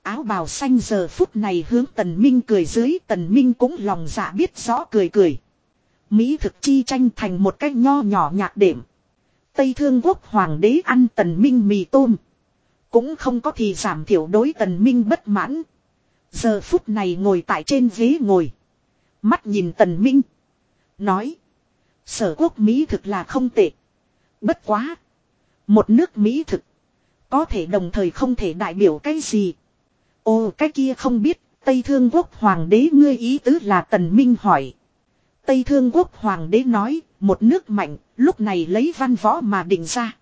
Áo bào xanh giờ phút này hướng Tần Minh cười dưới, Tần Minh cũng lòng dạ biết rõ cười cười. Mỹ thực chi tranh thành một cái nho nhỏ nhạc đệm. Tây Thương Quốc Hoàng đế ăn Tần Minh mì tôm. Cũng không có thì giảm thiểu đối Tần Minh bất mãn. Giờ phút này ngồi tại trên ghế ngồi. Mắt nhìn Tần Minh. Nói. Sở quốc Mỹ thực là không tệ. Bất quá. Một nước Mỹ thực. Có thể đồng thời không thể đại biểu cái gì. Ồ cái kia không biết. Tây Thương Quốc Hoàng đế ngươi ý tứ là Tần Minh hỏi. Tây Thương Quốc Hoàng đế nói. Một nước mạnh. Lúc này lấy văn võ mà định ra.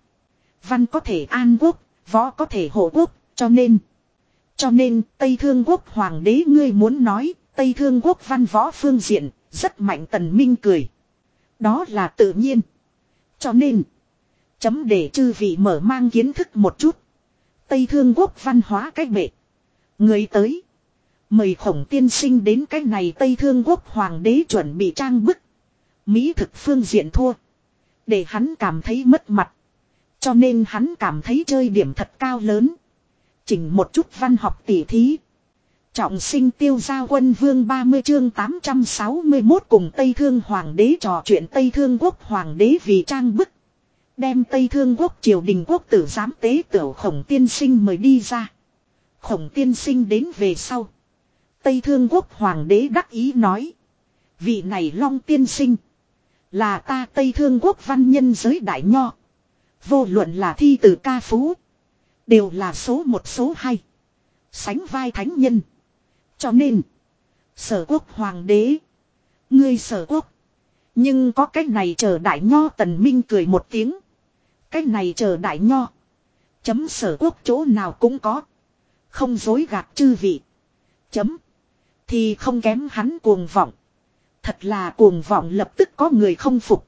Văn có thể an quốc. Võ có thể hộ quốc. Cho nên. Cho nên Tây Thương Quốc Hoàng đế ngươi muốn nói Tây Thương Quốc văn võ phương diện, rất mạnh tần minh cười. Đó là tự nhiên. Cho nên, chấm để chư vị mở mang kiến thức một chút. Tây Thương Quốc văn hóa cách bệ. Người tới. Mời khổng tiên sinh đến cái này Tây Thương Quốc Hoàng đế chuẩn bị trang bức. Mỹ thực phương diện thua. Để hắn cảm thấy mất mặt. Cho nên hắn cảm thấy chơi điểm thật cao lớn. Chỉnh một chút văn học tỉ thí. Trọng sinh tiêu giao quân vương 30 chương 861 cùng Tây Thương Hoàng đế trò chuyện Tây Thương quốc Hoàng đế vì trang bức. Đem Tây Thương quốc triều đình quốc tử giám tế tiểu khổng tiên sinh mời đi ra. Khổng tiên sinh đến về sau. Tây Thương quốc Hoàng đế đắc ý nói. Vị này long tiên sinh. Là ta Tây Thương quốc văn nhân giới đại nho. Vô luận là thi từ ca phú. Đều là số một số hai. Sánh vai thánh nhân. Cho nên. Sở quốc hoàng đế. Ngươi sở quốc. Nhưng có cách này chờ đại nho tần minh cười một tiếng. Cách này chờ đại nho. Chấm sở quốc chỗ nào cũng có. Không dối gạt chư vị. Chấm. Thì không kém hắn cuồng vọng. Thật là cuồng vọng lập tức có người không phục.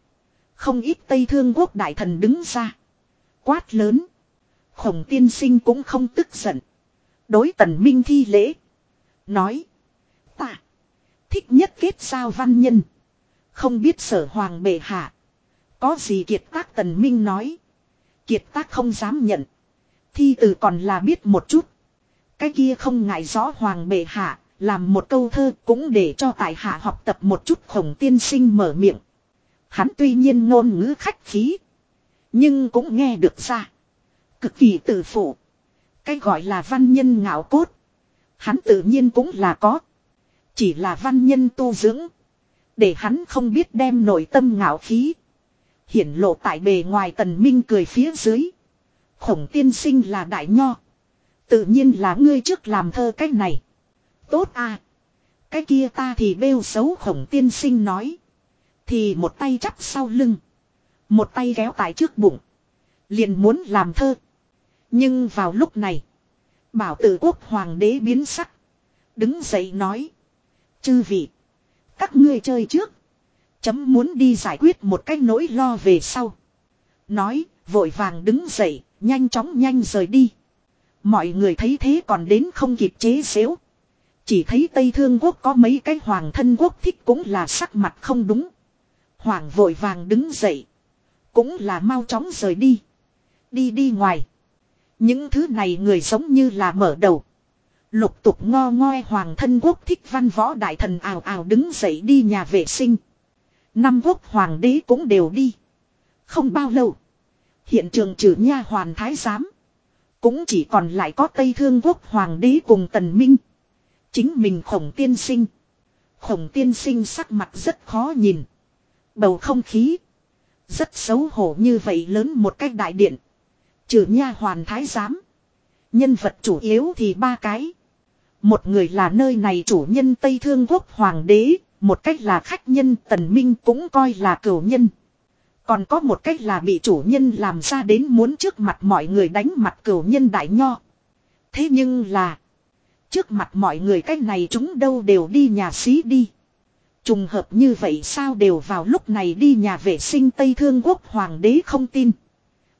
Không ít Tây Thương quốc đại thần đứng ra. Quát lớn. Khổng tiên sinh cũng không tức giận. Đối tần minh thi lễ. Nói. Ta. Thích nhất kết sao văn nhân. Không biết sở hoàng bệ hạ. Có gì kiệt tác tần minh nói. Kiệt tác không dám nhận. Thi từ còn là biết một chút. Cái kia không ngại rõ hoàng bệ hạ. Làm một câu thơ cũng để cho tại hạ học tập một chút khổng tiên sinh mở miệng. Hắn tuy nhiên ngôn ngữ khách khí. Nhưng cũng nghe được ra. Cực kỳ tự phụ. Cái gọi là văn nhân ngạo cốt. Hắn tự nhiên cũng là có. Chỉ là văn nhân tu dưỡng. Để hắn không biết đem nội tâm ngạo khí. Hiển lộ tại bề ngoài tần minh cười phía dưới. Khổng tiên sinh là đại nho. Tự nhiên là ngươi trước làm thơ cách này. Tốt à. Cái kia ta thì bêu xấu khổng tiên sinh nói. Thì một tay chắp sau lưng. Một tay kéo tại trước bụng. Liền muốn làm thơ. Nhưng vào lúc này. Bảo tử quốc hoàng đế biến sắc. Đứng dậy nói. Chư vị. Các ngươi chơi trước. Chấm muốn đi giải quyết một cái nỗi lo về sau. Nói, vội vàng đứng dậy, nhanh chóng nhanh rời đi. Mọi người thấy thế còn đến không kịp chế xếu. Chỉ thấy Tây Thương Quốc có mấy cái hoàng thân quốc thích cũng là sắc mặt không đúng. Hoàng vội vàng đứng dậy. Cũng là mau chóng rời đi. Đi đi ngoài. Những thứ này người giống như là mở đầu. Lục tục ngo ngoe hoàng thân quốc thích văn võ đại thần ào ào đứng dậy đi nhà vệ sinh. Năm quốc hoàng đế cũng đều đi. Không bao lâu. Hiện trường trừ nha hoàn thái giám. Cũng chỉ còn lại có Tây Thương quốc hoàng đế cùng tần minh. Chính mình khổng tiên sinh. Khổng tiên sinh sắc mặt rất khó nhìn. Bầu không khí. Rất xấu hổ như vậy lớn một cách đại điện. Trừ nha hoàn thái giám. Nhân vật chủ yếu thì ba cái. Một người là nơi này chủ nhân Tây Thương Quốc Hoàng đế, một cách là khách nhân Tần Minh cũng coi là cửu nhân. Còn có một cách là bị chủ nhân làm ra đến muốn trước mặt mọi người đánh mặt cửu nhân đại nho. Thế nhưng là, trước mặt mọi người cách này chúng đâu đều đi nhà xí đi. Trùng hợp như vậy sao đều vào lúc này đi nhà vệ sinh Tây Thương Quốc Hoàng đế không tin.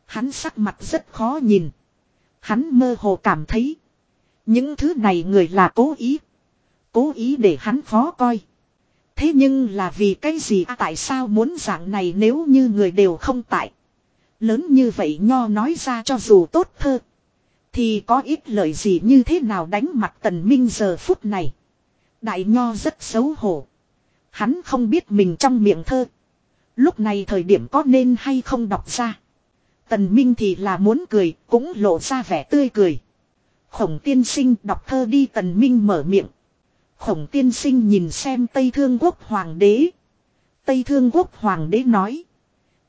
Hắn sắc mặt rất khó nhìn. Hắn mơ hồ cảm thấy. Những thứ này người là cố ý. Cố ý để hắn khó coi. Thế nhưng là vì cái gì à, tại sao muốn dạng này nếu như người đều không tại. Lớn như vậy nho nói ra cho dù tốt thơ. Thì có ít lời gì như thế nào đánh mặt tần minh giờ phút này. Đại nho rất xấu hổ. Hắn không biết mình trong miệng thơ. Lúc này thời điểm có nên hay không đọc ra. Tần Minh thì là muốn cười, cũng lộ ra vẻ tươi cười. Khổng tiên sinh đọc thơ đi tần Minh mở miệng. Khổng tiên sinh nhìn xem Tây Thương Quốc Hoàng đế. Tây Thương Quốc Hoàng đế nói.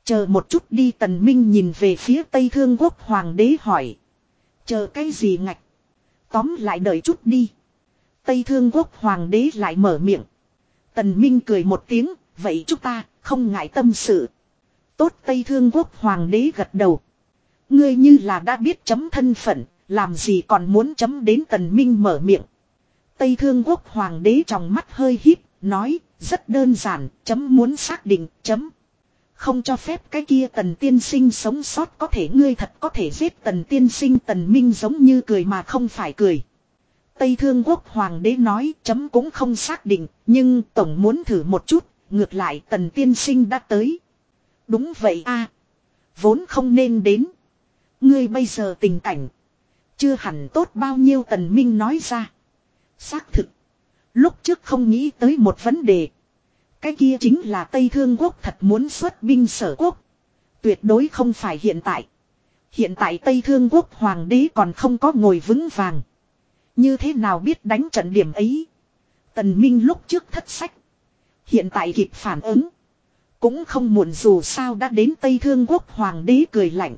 Chờ một chút đi tần Minh nhìn về phía Tây Thương Quốc Hoàng đế hỏi. Chờ cái gì ngạch? Tóm lại đợi chút đi. Tây Thương Quốc Hoàng đế lại mở miệng. Tần Minh cười một tiếng, vậy chúng ta không ngại tâm sự. Tốt Tây Thương Quốc Hoàng đế gật đầu. Ngươi như là đã biết chấm thân phận, làm gì còn muốn chấm đến Tần Minh mở miệng. Tây Thương Quốc Hoàng đế trong mắt hơi híp, nói, rất đơn giản, chấm muốn xác định, chấm. Không cho phép cái kia tần tiên sinh sống sót có thể ngươi thật có thể giết tần tiên sinh tần minh giống như cười mà không phải cười. Tây Thương Quốc Hoàng đế nói chấm cũng không xác định, nhưng Tổng muốn thử một chút, ngược lại tần tiên sinh đã tới. Đúng vậy a Vốn không nên đến. Ngươi bây giờ tình cảnh. Chưa hẳn tốt bao nhiêu tần minh nói ra. Xác thực. Lúc trước không nghĩ tới một vấn đề. Cái kia chính là Tây Thương Quốc thật muốn xuất binh sở quốc. Tuyệt đối không phải hiện tại. Hiện tại Tây Thương Quốc Hoàng đế còn không có ngồi vững vàng. Như thế nào biết đánh trận điểm ấy. Tần Minh lúc trước thất sách. Hiện tại kịp phản ứng. Cũng không muộn dù sao đã đến Tây Thương Quốc Hoàng đế cười lạnh.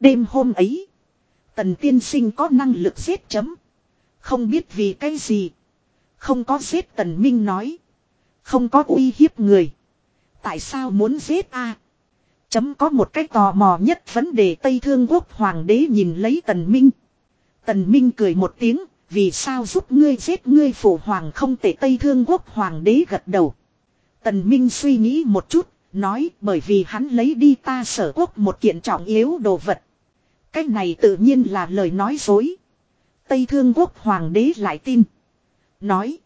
Đêm hôm ấy. Tần tiên sinh có năng lực giết chấm. Không biết vì cái gì. Không có giết tần minh nói. Không có uy hiếp người. Tại sao muốn giết a? Chấm có một cái tò mò nhất vấn đề Tây Thương Quốc Hoàng đế nhìn lấy tần minh. Tần minh cười một tiếng. Vì sao giúp ngươi giết ngươi phụ hoàng không tệ Tây Thương Quốc Hoàng đế gật đầu. Tần Minh suy nghĩ một chút, nói bởi vì hắn lấy đi ta sở quốc một kiện trọng yếu đồ vật. Cái này tự nhiên là lời nói dối. Tây Thương Quốc Hoàng đế lại tin. Nói.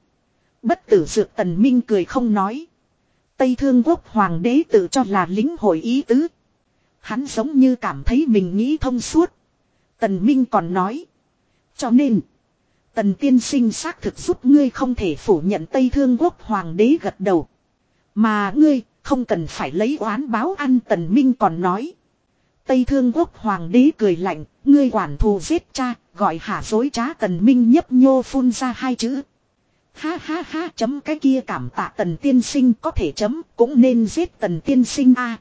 Bất tử dược Tần Minh cười không nói. Tây Thương Quốc Hoàng đế tự cho là lính hội ý tứ. Hắn giống như cảm thấy mình nghĩ thông suốt. Tần Minh còn nói. Cho nên. Tần tiên sinh xác thực giúp ngươi không thể phủ nhận Tây Thương Quốc Hoàng đế gật đầu. Mà ngươi, không cần phải lấy oán báo ăn tần minh còn nói. Tây Thương Quốc Hoàng đế cười lạnh, ngươi quản thù giết cha, gọi hả dối trá tần minh nhấp nhô phun ra hai chữ. Ha ha ha chấm cái kia cảm tạ tần tiên sinh có thể chấm, cũng nên giết tần tiên sinh a.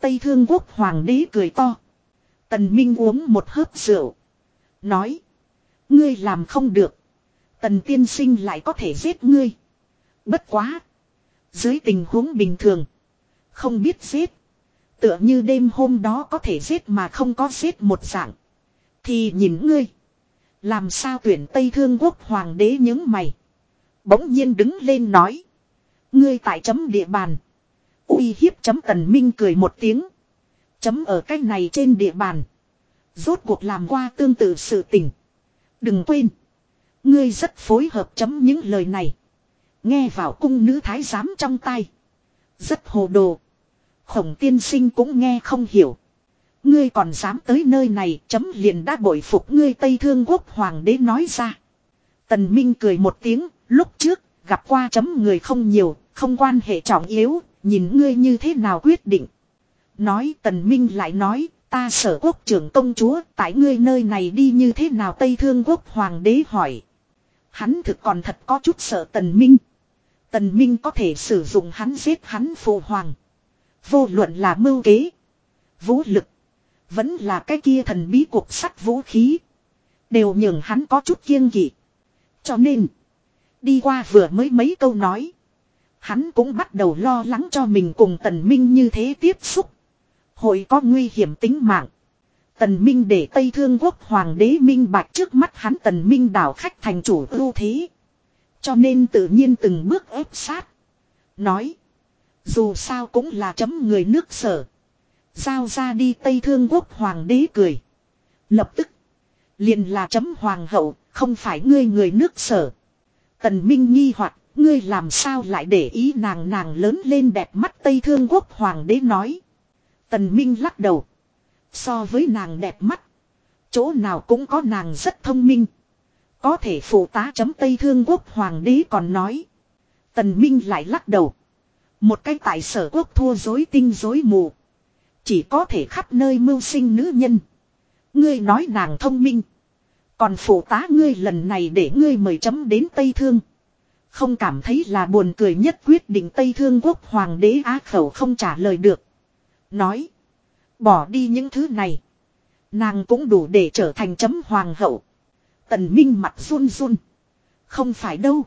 Tây Thương Quốc Hoàng đế cười to. Tần Minh uống một hớp rượu. Nói. Ngươi làm không được. Tần tiên sinh lại có thể giết ngươi. Bất quá. Dưới tình huống bình thường. Không biết giết. Tựa như đêm hôm đó có thể giết mà không có giết một dạng. Thì nhìn ngươi. Làm sao tuyển Tây Thương Quốc Hoàng đế những mày. Bỗng nhiên đứng lên nói. Ngươi tại chấm địa bàn. uy hiếp chấm tần minh cười một tiếng. Chấm ở cách này trên địa bàn. Rốt cuộc làm qua tương tự sự tình. Đừng quên. Ngươi rất phối hợp chấm những lời này. Nghe vào cung nữ thái giám trong tay. Rất hồ đồ. Khổng tiên sinh cũng nghe không hiểu. Ngươi còn dám tới nơi này chấm liền đã bội phục ngươi Tây Thương Quốc Hoàng đế nói ra. Tần Minh cười một tiếng, lúc trước, gặp qua chấm người không nhiều, không quan hệ trọng yếu, nhìn ngươi như thế nào quyết định. Nói Tần Minh lại nói, ta sở quốc trưởng công chúa, tại ngươi nơi này đi như thế nào Tây Thương Quốc Hoàng đế hỏi. Hắn thực còn thật có chút sợ Tần Minh. Tần Minh có thể sử dụng hắn giết hắn phụ hoàng. Vô luận là mưu kế. Vũ lực. Vẫn là cái kia thần bí cuộc sắt vũ khí. Đều nhường hắn có chút kiêng kỵ. Cho nên. Đi qua vừa mới mấy câu nói. Hắn cũng bắt đầu lo lắng cho mình cùng tần minh như thế tiếp xúc. Hội có nguy hiểm tính mạng. Tần Minh để Tây Thương Quốc Hoàng đế Minh Bạch trước mắt hắn Tần Minh đảo khách thành chủ ưu thế. Cho nên tự nhiên từng bước ép sát. Nói. Dù sao cũng là chấm người nước sở. Giao ra đi Tây Thương Quốc Hoàng đế cười. Lập tức. Liền là chấm Hoàng hậu, không phải ngươi người nước sở. Tần Minh nghi hoặc ngươi làm sao lại để ý nàng nàng lớn lên đẹp mắt Tây Thương Quốc Hoàng đế nói. Tần Minh lắc đầu. So với nàng đẹp mắt. Chỗ nào cũng có nàng rất thông minh. Có thể phụ tá chấm Tây Thương Quốc Hoàng đế còn nói. Tần Minh lại lắc đầu. Một cái tại sở quốc thua dối tinh dối mù. Chỉ có thể khắp nơi mưu sinh nữ nhân. Ngươi nói nàng thông minh. Còn phụ tá ngươi lần này để ngươi mời chấm đến Tây Thương. Không cảm thấy là buồn cười nhất quyết định Tây Thương quốc hoàng đế á khẩu không trả lời được. Nói. Bỏ đi những thứ này. Nàng cũng đủ để trở thành chấm hoàng hậu. Tần Minh mặt run run. Không phải đâu.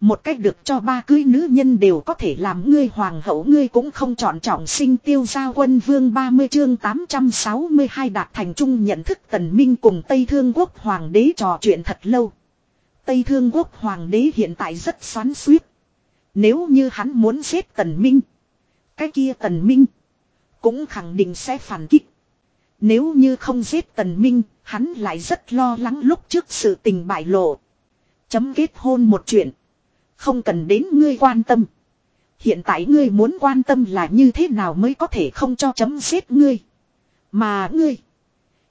Một cách được cho ba cưới nữ nhân đều có thể làm ngươi hoàng hậu, ngươi cũng không chọn trọng sinh tiêu giao quân vương 30 chương 862 đạt thành trung nhận thức tần minh cùng Tây Thương Quốc Hoàng đế trò chuyện thật lâu. Tây Thương Quốc Hoàng đế hiện tại rất xoắn suýt. Nếu như hắn muốn giết tần minh. Cái kia tần minh. Cũng khẳng định sẽ phản kích. Nếu như không giết tần minh, hắn lại rất lo lắng lúc trước sự tình bại lộ. Chấm kết hôn một chuyện. Không cần đến ngươi quan tâm. Hiện tại ngươi muốn quan tâm là như thế nào mới có thể không cho chấm giết ngươi. Mà ngươi.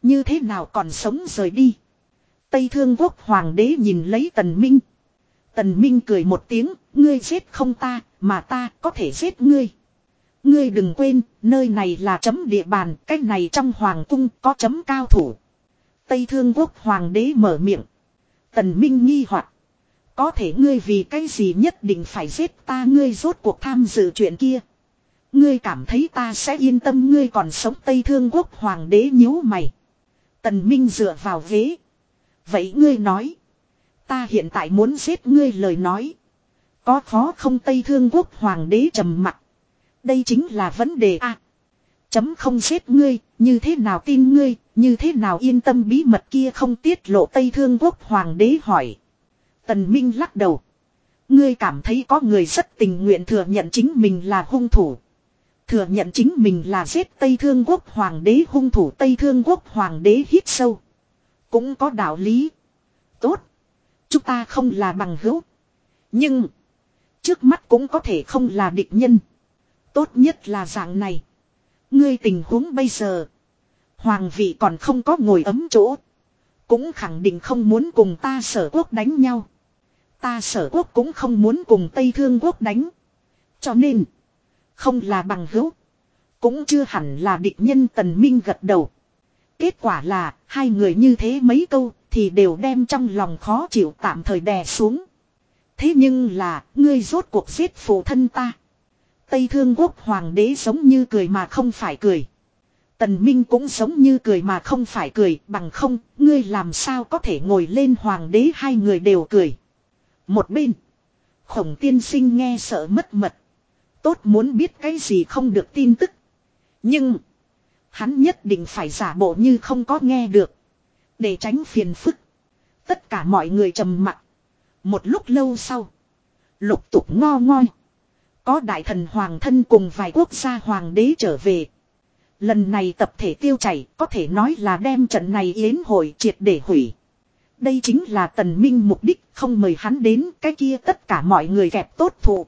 Như thế nào còn sống rời đi. Tây Thương Quốc Hoàng đế nhìn lấy Tần Minh. Tần Minh cười một tiếng, ngươi giết không ta, mà ta có thể giết ngươi. Ngươi đừng quên, nơi này là chấm địa bàn, cách này trong hoàng cung có chấm cao thủ. Tây Thương Quốc Hoàng đế mở miệng. Tần Minh nghi hoặc Có thể ngươi vì cái gì nhất định phải giết ta ngươi rốt cuộc tham dự chuyện kia. Ngươi cảm thấy ta sẽ yên tâm ngươi còn sống Tây Thương Quốc Hoàng đế nhíu mày. Tần Minh dựa vào ghế. Vậy ngươi nói. Ta hiện tại muốn giết ngươi lời nói. Có khó không Tây Thương Quốc Hoàng đế trầm mặt. Đây chính là vấn đề a. chấm không giết ngươi, như thế nào tin ngươi, như thế nào yên tâm bí mật kia không tiết lộ Tây Thương Quốc Hoàng đế hỏi. Tần Minh lắc đầu. Ngươi cảm thấy có người rất tình nguyện thừa nhận chính mình là hung thủ. Thừa nhận chính mình là giết Tây Thương Quốc Hoàng đế hung thủ Tây Thương Quốc Hoàng đế hít sâu. Cũng có đạo lý. Tốt. Chúng ta không là bằng hữu. Nhưng. Trước mắt cũng có thể không là địch nhân. Tốt nhất là dạng này. Ngươi tình huống bây giờ. Hoàng vị còn không có ngồi ấm chỗ. Cũng khẳng định không muốn cùng ta sở quốc đánh nhau. Ta sở quốc cũng không muốn cùng Tây Thương quốc đánh. Cho nên. Không là bằng hữu. Cũng chưa hẳn là địch nhân tần minh gật đầu. Kết quả là, hai người như thế mấy câu, thì đều đem trong lòng khó chịu tạm thời đè xuống. Thế nhưng là, ngươi rốt cuộc giết phụ thân ta. Tây Thương Quốc Hoàng đế giống như cười mà không phải cười. Tần Minh cũng giống như cười mà không phải cười, bằng không, ngươi làm sao có thể ngồi lên Hoàng đế hai người đều cười. Một bên, khổng tiên sinh nghe sợ mất mật. Tốt muốn biết cái gì không được tin tức. Nhưng, hắn nhất định phải giả bộ như không có nghe được. Để tránh phiền phức. Tất cả mọi người trầm mặc. Một lúc lâu sau, lục tục ngo ngoi. Có đại thần hoàng thân cùng vài quốc gia hoàng đế trở về. Lần này tập thể tiêu chảy có thể nói là đem trận này yến hội triệt để hủy. Đây chính là tần minh mục đích không mời hắn đến cái kia tất cả mọi người kẹp tốt thụ.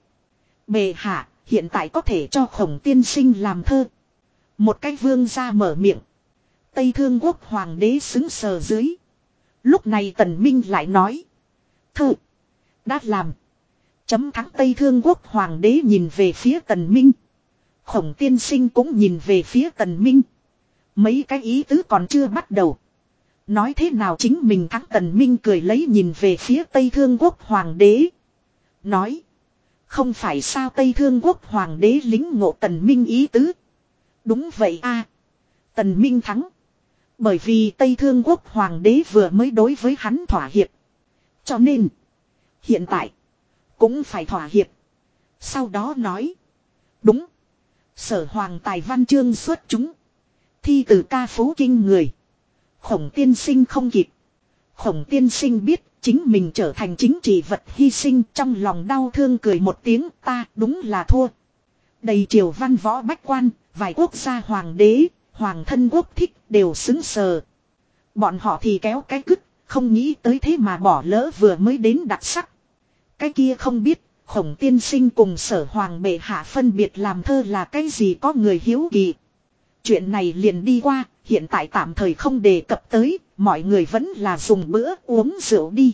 Bề hạ, hiện tại có thể cho khổng tiên sinh làm thơ. Một cái vương ra mở miệng. Tây thương quốc hoàng đế xứng sờ dưới. Lúc này tần minh lại nói. Thơ. Đã làm. Chấm thắng Tây Thương Quốc Hoàng đế nhìn về phía Tần Minh. Khổng tiên sinh cũng nhìn về phía Tần Minh. Mấy cái ý tứ còn chưa bắt đầu. Nói thế nào chính mình thắng Tần Minh cười lấy nhìn về phía Tây Thương Quốc Hoàng đế. Nói. Không phải sao Tây Thương Quốc Hoàng đế lính ngộ Tần Minh ý tứ. Đúng vậy a Tần Minh thắng. Bởi vì Tây Thương Quốc Hoàng đế vừa mới đối với hắn thỏa hiệp. Cho nên. Hiện tại. Cũng phải thỏa hiệp. Sau đó nói. Đúng. Sở hoàng tài văn chương xuất chúng. Thi từ ca phú kinh người. Khổng tiên sinh không kịp. Khổng tiên sinh biết chính mình trở thành chính trị vật hy sinh trong lòng đau thương cười một tiếng ta đúng là thua. Đầy triều văn võ bách quan, vài quốc gia hoàng đế, hoàng thân quốc thích đều xứng sờ. Bọn họ thì kéo cái cứt, không nghĩ tới thế mà bỏ lỡ vừa mới đến đặc sắc. Cái kia không biết, khổng tiên sinh cùng sở hoàng bệ hạ phân biệt làm thơ là cái gì có người hiếu kỳ. Chuyện này liền đi qua, hiện tại tạm thời không đề cập tới, mọi người vẫn là dùng bữa uống rượu đi.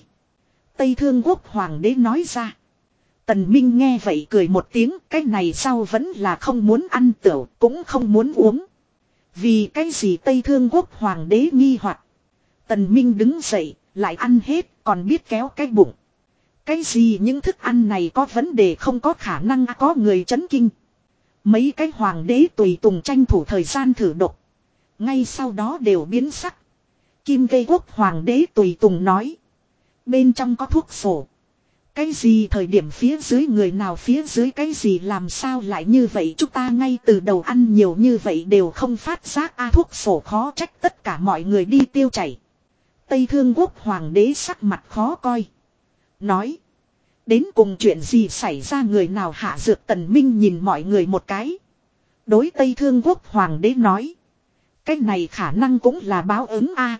Tây Thương Quốc Hoàng đế nói ra. Tần Minh nghe vậy cười một tiếng, cái này sau vẫn là không muốn ăn tửu, cũng không muốn uống. Vì cái gì Tây Thương Quốc Hoàng đế nghi hoặc Tần Minh đứng dậy, lại ăn hết, còn biết kéo cái bụng. Cái gì những thức ăn này có vấn đề không có khả năng có người chấn kinh. Mấy cái hoàng đế tùy tùng tranh thủ thời gian thử độc. Ngay sau đó đều biến sắc. Kim gây quốc hoàng đế tùy tùng nói. Bên trong có thuốc sổ. Cái gì thời điểm phía dưới người nào phía dưới cái gì làm sao lại như vậy chúng ta ngay từ đầu ăn nhiều như vậy đều không phát giác a, thuốc sổ khó trách tất cả mọi người đi tiêu chảy. Tây Thương Quốc Hoàng đế sắc mặt khó coi. Nói. Đến cùng chuyện gì xảy ra người nào hạ dược tần minh nhìn mọi người một cái. Đối Tây Thương Quốc Hoàng đế nói. Cái này khả năng cũng là báo ứng a.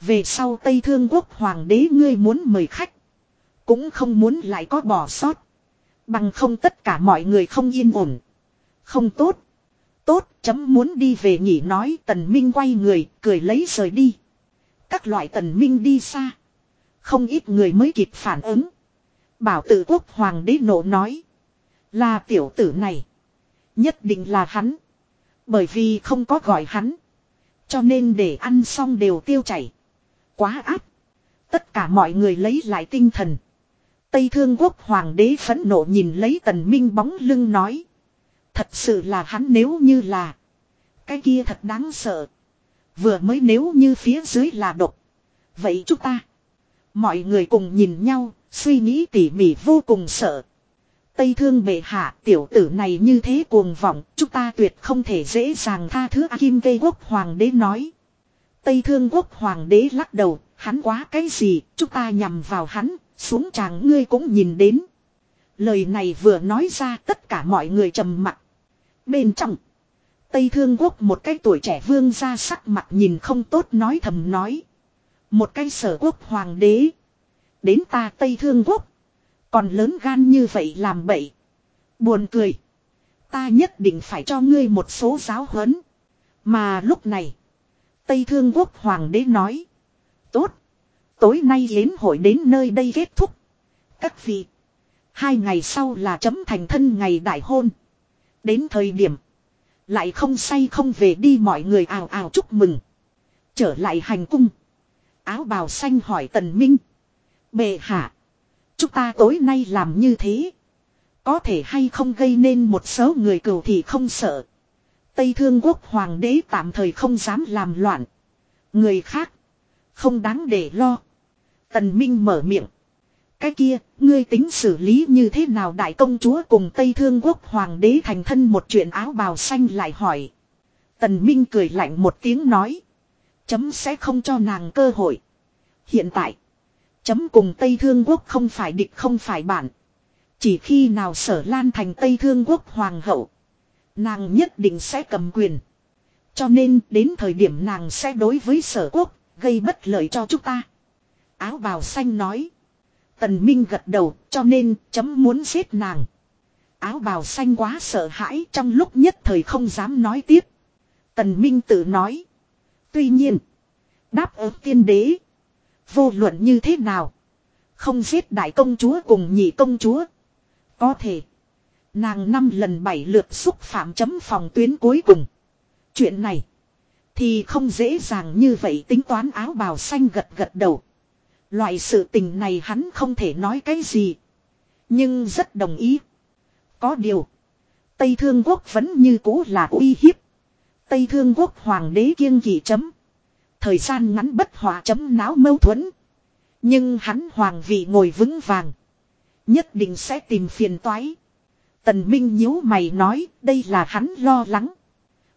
Về sau Tây Thương Quốc Hoàng đế ngươi muốn mời khách. Cũng không muốn lại có bỏ sót. Bằng không tất cả mọi người không yên ổn. Không tốt. Tốt chấm muốn đi về nghỉ nói tần minh quay người, cười lấy rời đi. Các loại tần minh đi xa. Không ít người mới kịp phản ứng. Bảo tử quốc hoàng đế nộ nói. Là tiểu tử này. Nhất định là hắn. Bởi vì không có gọi hắn. Cho nên để ăn xong đều tiêu chảy. Quá áp. Tất cả mọi người lấy lại tinh thần. Tây Thương Quốc Hoàng đế phẫn nộ nhìn lấy tần minh bóng lưng nói. Thật sự là hắn nếu như là. Cái kia thật đáng sợ. Vừa mới nếu như phía dưới là độc. Vậy chúng ta. Mọi người cùng nhìn nhau, suy nghĩ tỉ mỉ vô cùng sợ. Tây thương bệ hạ tiểu tử này như thế cuồng vọng, chúng ta tuyệt không thể dễ dàng tha thứ A Kim cây quốc hoàng đế nói. Tây thương quốc hoàng đế lắc đầu, hắn quá cái gì, chúng ta nhằm vào hắn, xuống chàng ngươi cũng nhìn đến. Lời này vừa nói ra tất cả mọi người trầm mặt. Bên trong, Tây Thương Quốc một cái tuổi trẻ vương ra sắc mặt nhìn không tốt nói thầm nói. Một cái sở quốc hoàng đế. Đến ta Tây Thương Quốc. Còn lớn gan như vậy làm bậy. Buồn cười. Ta nhất định phải cho ngươi một số giáo huấn. Mà lúc này. Tây Thương Quốc Hoàng đế nói. Tốt. Tối nay yến hội đến nơi đây kết thúc. Các vị. Hai ngày sau là chấm thành thân ngày đại hôn. Đến thời điểm. Lại không say không về đi mọi người ào ào chúc mừng. Trở lại hành cung. Áo bào xanh hỏi tần minh. Bệ hạ. Chúng ta tối nay làm như thế. Có thể hay không gây nên một số người cửu thì không sợ. Tây Thương Quốc Hoàng đế tạm thời không dám làm loạn. Người khác. Không đáng để lo. Tần Minh mở miệng. Cái kia, ngươi tính xử lý như thế nào đại công chúa cùng Tây Thương Quốc Hoàng đế thành thân một chuyện áo bào xanh lại hỏi. Tần Minh cười lạnh một tiếng nói. Chấm sẽ không cho nàng cơ hội. Hiện tại. Chấm cùng Tây Thương Quốc không phải địch không phải bạn. Chỉ khi nào sở lan thành Tây Thương Quốc Hoàng hậu. Nàng nhất định sẽ cầm quyền. Cho nên đến thời điểm nàng sẽ đối với sở quốc gây bất lợi cho chúng ta. Áo bào xanh nói. Tần Minh gật đầu, cho nên chấm muốn giết nàng. Áo bào xanh quá sợ hãi, trong lúc nhất thời không dám nói tiếp. Tần Minh tự nói. Tuy nhiên. Đáp ứng tiên đế. Vô luận như thế nào. Không giết đại công chúa cùng nhị công chúa. Có thể. Nàng năm lần bảy lượt xúc phạm chấm phòng tuyến cuối cùng. Chuyện này. Thì không dễ dàng như vậy tính toán áo bào xanh gật gật đầu. Loại sự tình này hắn không thể nói cái gì. Nhưng rất đồng ý. Có điều. Tây Thương Quốc vẫn như cũ là uy hiếp. Tây Thương Quốc Hoàng đế kiêng kỵ chấm. Thời gian ngắn bất hòa chấm náo mâu thuẫn. Nhưng hắn hoàng vị ngồi vững vàng. Nhất định sẽ tìm phiền toái. Tần Minh nhíu mày nói, đây là hắn lo lắng.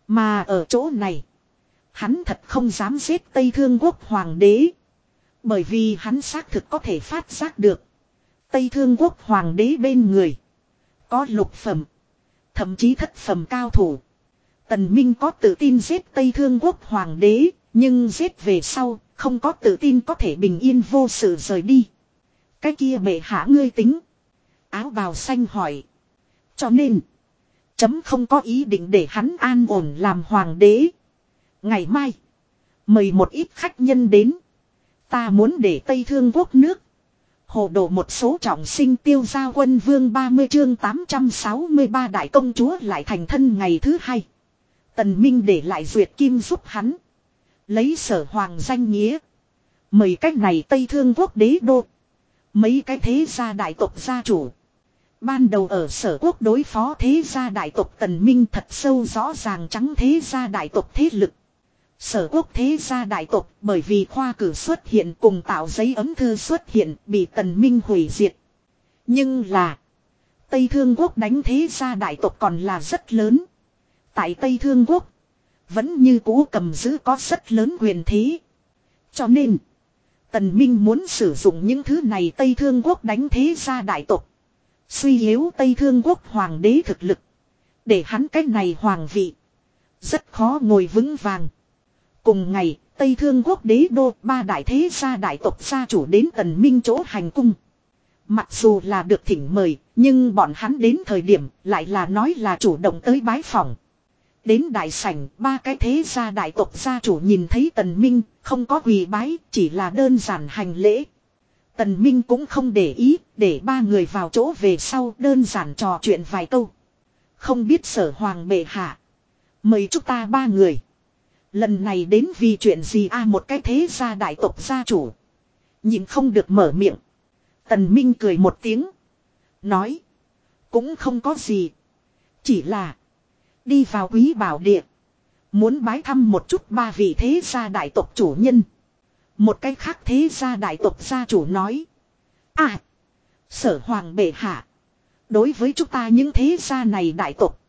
Mà ở chỗ này. Hắn thật không dám giết Tây Thương Quốc Hoàng đế. Bởi vì hắn xác thực có thể phát giác được. Tây Thương Quốc Hoàng đế bên người. Có lục phẩm. Thậm chí thất phẩm cao thủ. Tần Minh có tự tin giết Tây Thương Quốc Hoàng đế. Nhưng giết về sau. Không có tự tin có thể bình yên vô sự rời đi. Cái kia bệ hạ ngươi tính. Áo bào xanh hỏi. Cho nên. Chấm không có ý định để hắn an ổn làm hoàng đế. Ngày mai. Mời một ít khách nhân đến. Ta muốn để Tây Thương Quốc nước. Hồ đổ một số trọng sinh tiêu gia quân vương 30 chương 863 đại công chúa lại thành thân ngày thứ hai. Tần Minh để lại duyệt kim giúp hắn. Lấy sở hoàng danh nghĩa. Mời cách này Tây Thương Quốc đế đô. Mấy cái thế gia đại tộc gia chủ. Ban đầu ở sở quốc đối phó thế gia đại tộc Tần Minh thật sâu rõ ràng trắng thế gia đại tộc thế lực. Sở quốc thế gia đại tộc bởi vì khoa cử xuất hiện cùng tạo giấy ấm thư xuất hiện bị tần minh hủy diệt. Nhưng là, Tây Thương Quốc đánh thế gia đại tộc còn là rất lớn. Tại Tây Thương Quốc vẫn như cũ cầm giữ có rất lớn quyền thế. Cho nên Tần Minh muốn sử dụng những thứ này Tây Thương Quốc đánh thế gia đại tộc. Suy yếu Tây Thương Quốc hoàng đế thực lực. Để hắn cách này hoàng vị. Rất khó ngồi vững vàng. Cùng ngày, Tây Thương Quốc đế đô ba đại thế gia đại tộc gia chủ đến tần minh chỗ hành cung. Mặc dù là được thỉnh mời, nhưng bọn hắn đến thời điểm lại là nói là chủ động tới bái phòng. Đến đại sảnh, ba cái thế gia đại tộc gia chủ nhìn thấy tần minh, không có quỳ bái, chỉ là đơn giản hành lễ. Tần minh cũng không để ý, để ba người vào chỗ về sau đơn giản trò chuyện vài câu. Không biết sở hoàng bệ hạ. Mời chúng ta ba người. Lần này đến vì chuyện gì a một cái thế gia đại tộc gia chủ. Nhìn không được mở miệng. Tần Minh cười một tiếng. Nói. Cũng không có gì. Chỉ là. Đi vào quý bảo địa. Muốn bái thăm một chút ba vị thế gia đại tộc chủ nhân. Một cái khác thế gia đại tộc gia chủ nói. À. Sở hoàng bệ hạ. Đối với chúng ta những thế gia này đại tộc.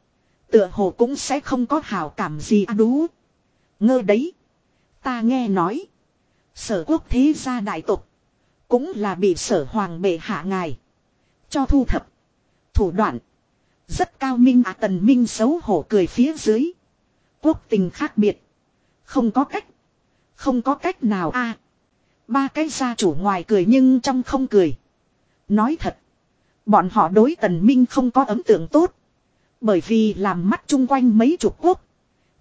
Tựa hồ cũng sẽ không có hào cảm gì à đú. Ngơ đấy. Ta nghe nói. Sở quốc thế gia đại tộc. Cũng là bị sở hoàng bệ hạ ngài. Cho thu thập. Thủ đoạn. Rất cao minh à tần minh xấu hổ cười phía dưới. Quốc tình khác biệt. Không có cách. Không có cách nào a Ba cái gia chủ ngoài cười nhưng trong không cười. Nói thật. Bọn họ đối tần minh không có ấn tượng tốt. Bởi vì làm mắt chung quanh mấy chục quốc.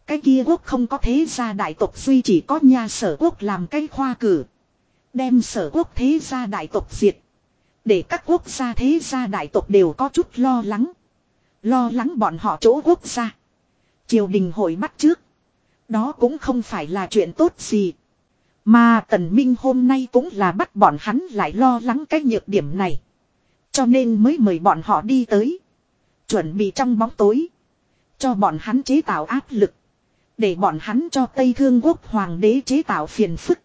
Cái kia quốc không có thế gia đại tộc duy chỉ có nhà sở quốc làm cái khoa cử. Đem sở quốc thế gia đại tộc diệt. Để các quốc gia thế gia đại tộc đều có chút lo lắng. Lo lắng bọn họ chỗ quốc gia. Triều đình hội bắt trước. Đó cũng không phải là chuyện tốt gì. Mà Tần Minh hôm nay cũng là bắt bọn hắn lại lo lắng cái nhược điểm này. Cho nên mới mời bọn họ đi tới. Chuẩn bị trong bóng tối. Cho bọn hắn chế tạo áp lực. Để bọn hắn cho Tây Thương Quốc Hoàng đế chế tạo phiền phức.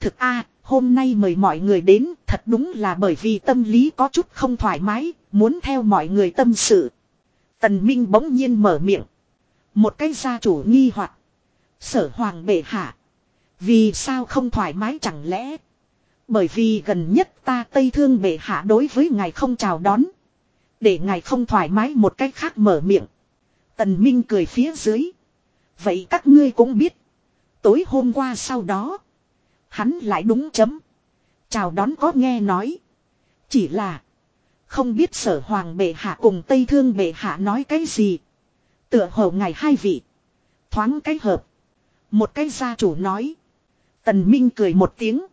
Thực a hôm nay mời mọi người đến thật đúng là bởi vì tâm lý có chút không thoải mái, muốn theo mọi người tâm sự. Tần Minh bỗng nhiên mở miệng. Một cái gia chủ nghi hoặc Sở hoàng bệ hạ. Vì sao không thoải mái chẳng lẽ. Bởi vì gần nhất ta Tây Thương bệ hạ đối với ngài không chào đón. Để ngài không thoải mái một cách khác mở miệng. Tần Minh cười phía dưới. Vậy các ngươi cũng biết. Tối hôm qua sau đó. Hắn lại đúng chấm. Chào đón có nghe nói. Chỉ là. Không biết sở hoàng bệ hạ cùng Tây Thương bệ hạ nói cái gì. Tựa hồ ngày hai vị. Thoáng cái hợp. Một cái gia chủ nói. Tần Minh cười một tiếng.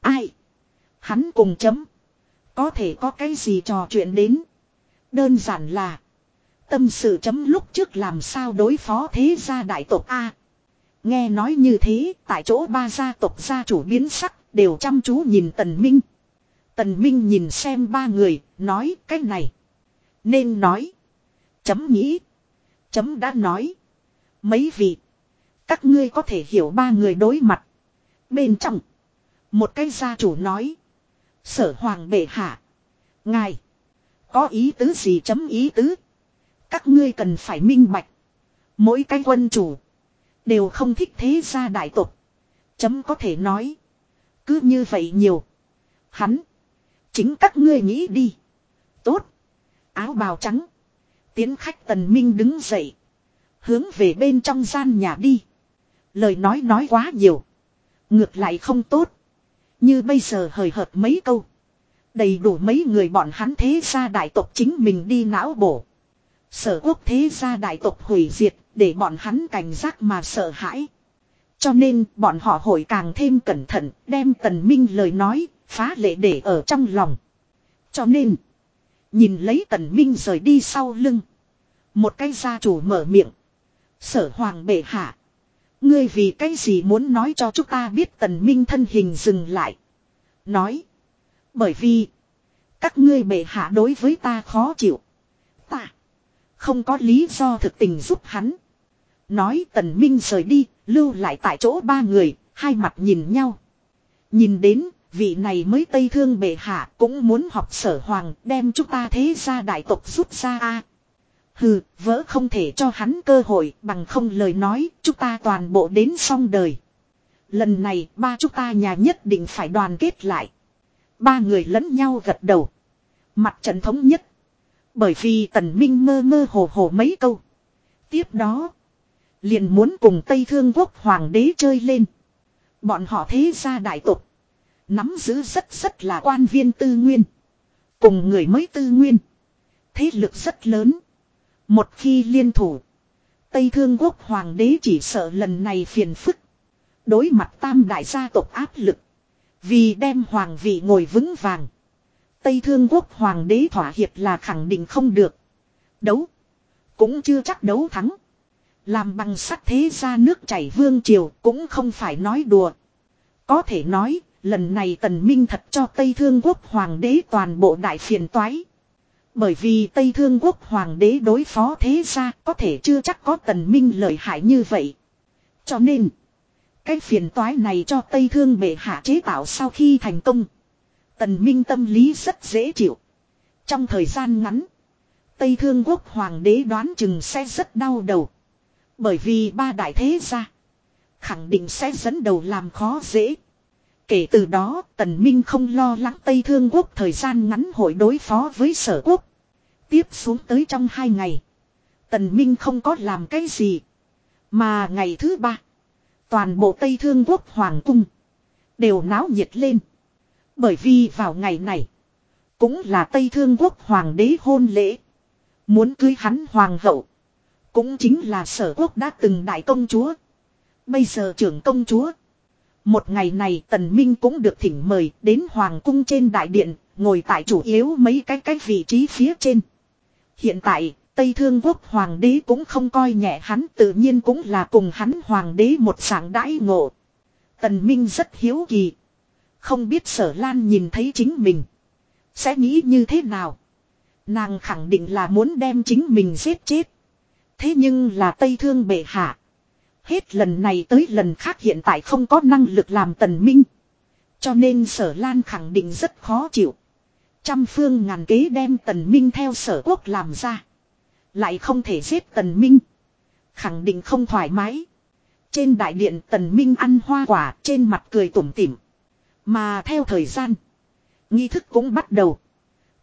Ai? Hắn cùng chấm. Có thể có cái gì trò chuyện đến. Đơn giản là. Tâm sự chấm lúc trước làm sao đối phó thế gia đại tộc A. Nghe nói như thế, tại chỗ ba gia tộc gia chủ biến sắc, đều chăm chú nhìn Tần Minh. Tần Minh nhìn xem ba người, nói cái này. Nên nói. Chấm nghĩ. Chấm đã nói. Mấy vị. Các ngươi có thể hiểu ba người đối mặt. Bên trong. Một cái gia chủ nói. Sở hoàng bệ hạ. Ngài. Có ý tứ gì chấm ý tứ. Các ngươi cần phải minh bạch. Mỗi cái quân chủ. Đều không thích thế gia đại tục. Chấm có thể nói. Cứ như vậy nhiều. Hắn. Chính các ngươi nghĩ đi. Tốt. Áo bào trắng. Tiến khách tần minh đứng dậy. Hướng về bên trong gian nhà đi. Lời nói nói quá nhiều. Ngược lại không tốt. Như bây giờ hời hợt mấy câu. Đầy đủ mấy người bọn hắn thế gia đại tộc chính mình đi não bổ. Sở quốc thế gia đại tộc hủy diệt để bọn hắn cảnh giác mà sợ hãi. Cho nên bọn họ hội càng thêm cẩn thận, đem tần minh lời nói phá lệ để ở trong lòng. Cho nên, nhìn lấy tần minh rời đi sau lưng. Một cái gia chủ mở miệng. Sở hoàng bệ hạ. Ngươi vì cái gì muốn nói cho chúng ta biết tần minh thân hình dừng lại. Nói. Bởi vì. Các ngươi bệ hạ đối với ta khó chịu. Ta. Không có lý do thực tình giúp hắn. Nói tần minh rời đi. Lưu lại tại chỗ ba người. Hai mặt nhìn nhau. Nhìn đến. Vị này mới tây thương bệ hạ cũng muốn học sở hoàng đem chúng ta thế ra đại tộc rút ra a Hừ, vỡ không thể cho hắn cơ hội bằng không lời nói, chúng ta toàn bộ đến xong đời. Lần này ba chúng ta nhà nhất định phải đoàn kết lại. Ba người lẫn nhau gật đầu. Mặt trận thống nhất. Bởi vì tần minh mơ mơ hồ hồ mấy câu. Tiếp đó. Liền muốn cùng Tây Thương Quốc Hoàng đế chơi lên. Bọn họ thế ra đại tục. Nắm giữ rất rất là quan viên tư nguyên. Cùng người mới tư nguyên. Thế lực rất lớn. Một khi liên thủ. Tây Thương Quốc Hoàng đế chỉ sợ lần này phiền phức. Đối mặt tam đại gia tộc áp lực. Vì đem hoàng vị ngồi vững vàng. Tây Thương Quốc Hoàng đế thỏa hiệp là khẳng định không được. Đấu. Cũng chưa chắc đấu thắng. Làm bằng sắt thế ra nước chảy vương triều cũng không phải nói đùa. Có thể nói, lần này tần minh thật cho Tây Thương Quốc Hoàng đế toàn bộ đại phiền toái. Bởi vì Tây Thương Quốc Hoàng đế đối phó thế ra có thể chưa chắc có tần minh lợi hại như vậy. Cho nên, cái phiền toái này cho Tây Thương bệ hạ chế tạo sau khi thành công. Tần minh tâm lý rất dễ chịu. Trong thời gian ngắn, Tây Thương Quốc Hoàng đế đoán chừng sẽ rất đau đầu. Bởi vì ba đại thế gia khẳng định sẽ dẫn đầu làm khó dễ. Kể từ đó, Tần Minh không lo lắng Tây Thương Quốc thời gian ngắn hội đối phó với sở quốc. Tiếp xuống tới trong hai ngày. Tần Minh không có làm cái gì. Mà ngày thứ ba. Toàn bộ Tây Thương Quốc Hoàng Cung. Đều náo nhiệt lên. Bởi vì vào ngày này. Cũng là Tây Thương Quốc Hoàng đế hôn lễ. Muốn cưới hắn Hoàng hậu. Cũng chính là sở quốc đã từng đại công chúa. Bây giờ trưởng công chúa. Một ngày này Tần Minh cũng được thỉnh mời đến Hoàng cung trên đại điện, ngồi tại chủ yếu mấy cái cái vị trí phía trên. Hiện tại, Tây Thương Quốc Hoàng đế cũng không coi nhẹ hắn tự nhiên cũng là cùng hắn Hoàng đế một sảng đãi ngộ. Tần Minh rất hiếu kỳ. Không biết sở lan nhìn thấy chính mình. Sẽ nghĩ như thế nào? Nàng khẳng định là muốn đem chính mình giết chết. Thế nhưng là Tây Thương bệ hạ. Hết lần này tới lần khác hiện tại không có năng lực làm tần minh. Cho nên sở lan khẳng định rất khó chịu. Trăm phương ngàn kế đem tần minh theo sở quốc làm ra. Lại không thể giết tần minh. Khẳng định không thoải mái. Trên đại điện tần minh ăn hoa quả, trên mặt cười tủm tỉm. Mà theo thời gian. Nghi thức cũng bắt đầu.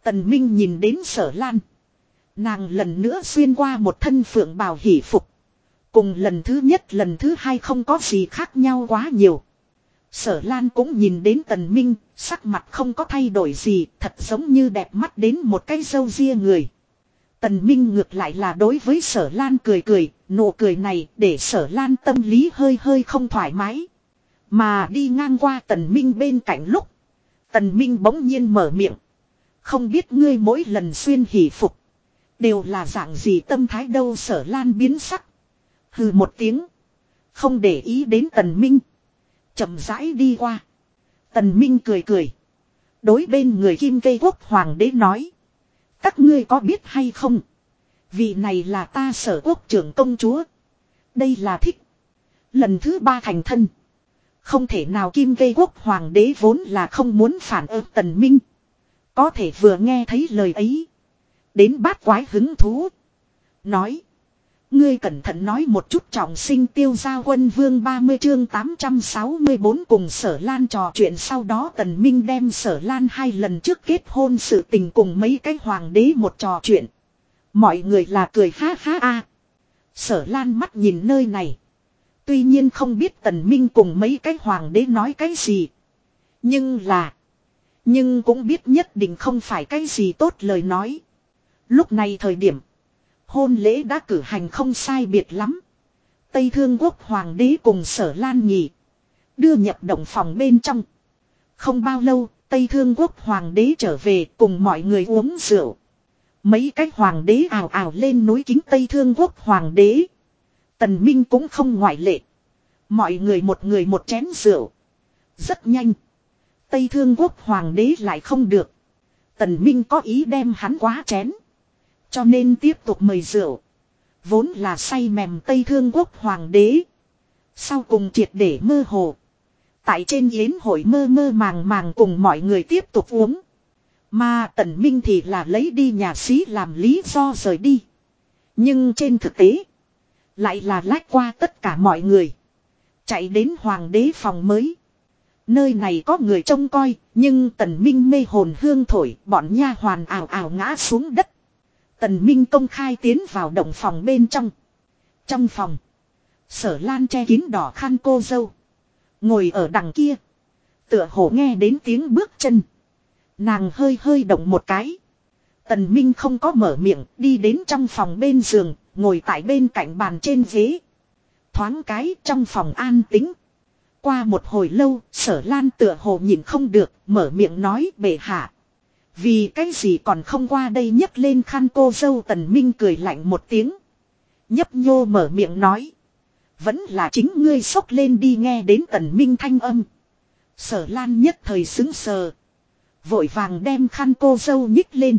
Tần minh nhìn đến sở lan. Nàng lần nữa xuyên qua một thân phượng bào hỷ phục. Cùng lần thứ nhất lần thứ hai không có gì khác nhau quá nhiều. Sở Lan cũng nhìn đến Tần Minh, sắc mặt không có thay đổi gì, thật giống như đẹp mắt đến một cái dâu ria người. Tần Minh ngược lại là đối với Sở Lan cười cười, nụ cười này để Sở Lan tâm lý hơi hơi không thoải mái. Mà đi ngang qua Tần Minh bên cạnh lúc. Tần Minh bỗng nhiên mở miệng. Không biết ngươi mỗi lần xuyên hỷ phục. Đều là dạng gì tâm thái đâu Sở Lan biến sắc. Hừ một tiếng. Không để ý đến Tần Minh chậm rãi đi qua. Tần Minh cười cười. Đối bên người kim cây quốc hoàng đế nói. Các ngươi có biết hay không? Vị này là ta sở quốc trưởng công chúa. Đây là thích. Lần thứ ba thành thân. Không thể nào kim cây quốc hoàng đế vốn là không muốn phản ứng tần minh. Có thể vừa nghe thấy lời ấy. Đến bát quái hứng thú. Nói. Ngươi cẩn thận nói một chút trọng sinh tiêu gia quân vương 30 chương 864 cùng sở lan trò chuyện sau đó tần minh đem sở lan hai lần trước kết hôn sự tình cùng mấy cái hoàng đế một trò chuyện. Mọi người là cười ha ha a. Sở lan mắt nhìn nơi này. Tuy nhiên không biết tần minh cùng mấy cái hoàng đế nói cái gì. Nhưng là. Nhưng cũng biết nhất định không phải cái gì tốt lời nói. Lúc này thời điểm. Hôn lễ đã cử hành không sai biệt lắm. Tây Thương Quốc Hoàng đế cùng Sở Lan Nhị. Đưa nhập động phòng bên trong. Không bao lâu, Tây Thương Quốc Hoàng đế trở về cùng mọi người uống rượu. Mấy cái hoàng đế ảo ảo lên núi kính Tây Thương Quốc Hoàng đế. Tần Minh cũng không ngoại lệ. Mọi người một người một chén rượu. Rất nhanh. Tây Thương Quốc Hoàng đế lại không được. Tần Minh có ý đem hắn quá chén. Cho nên tiếp tục mời rượu. Vốn là say mềm Tây Thương Quốc Hoàng đế. Sau cùng triệt để mơ hồ. Tại trên yến hội mơ mơ màng màng cùng mọi người tiếp tục uống. Mà Tần Minh thì là lấy đi nhà sĩ làm lý do rời đi. Nhưng trên thực tế. Lại là lách qua tất cả mọi người. Chạy đến hoàng đế phòng mới. Nơi này có người trông coi, nhưng tần minh mê hồn hương thổi, bọn nha hoàn ảo ảo ngã xuống đất. Tần Minh công khai tiến vào động phòng bên trong. Trong phòng. Sở Lan che kín đỏ khăn cô dâu. Ngồi ở đằng kia. Tựa hồ nghe đến tiếng bước chân. Nàng hơi hơi động một cái. Tần Minh không có mở miệng, đi đến trong phòng bên giường. Ngồi tại bên cạnh bàn trên ghế. Thoáng cái, trong phòng an tĩnh. Qua một hồi lâu, sở lan tựa hồ nhìn không được, mở miệng nói, bệ hạ vì cái gì còn không qua đây nhấc lên khăn cô dâu tần minh cười lạnh một tiếng. Nhấp nhô mở miệng nói. Vẫn là chính ngươi sốc lên đi nghe đến tần minh thanh âm. Sở lan nhất thời xứng sờ. Vội vàng đem khăn cô dâu nhích lên.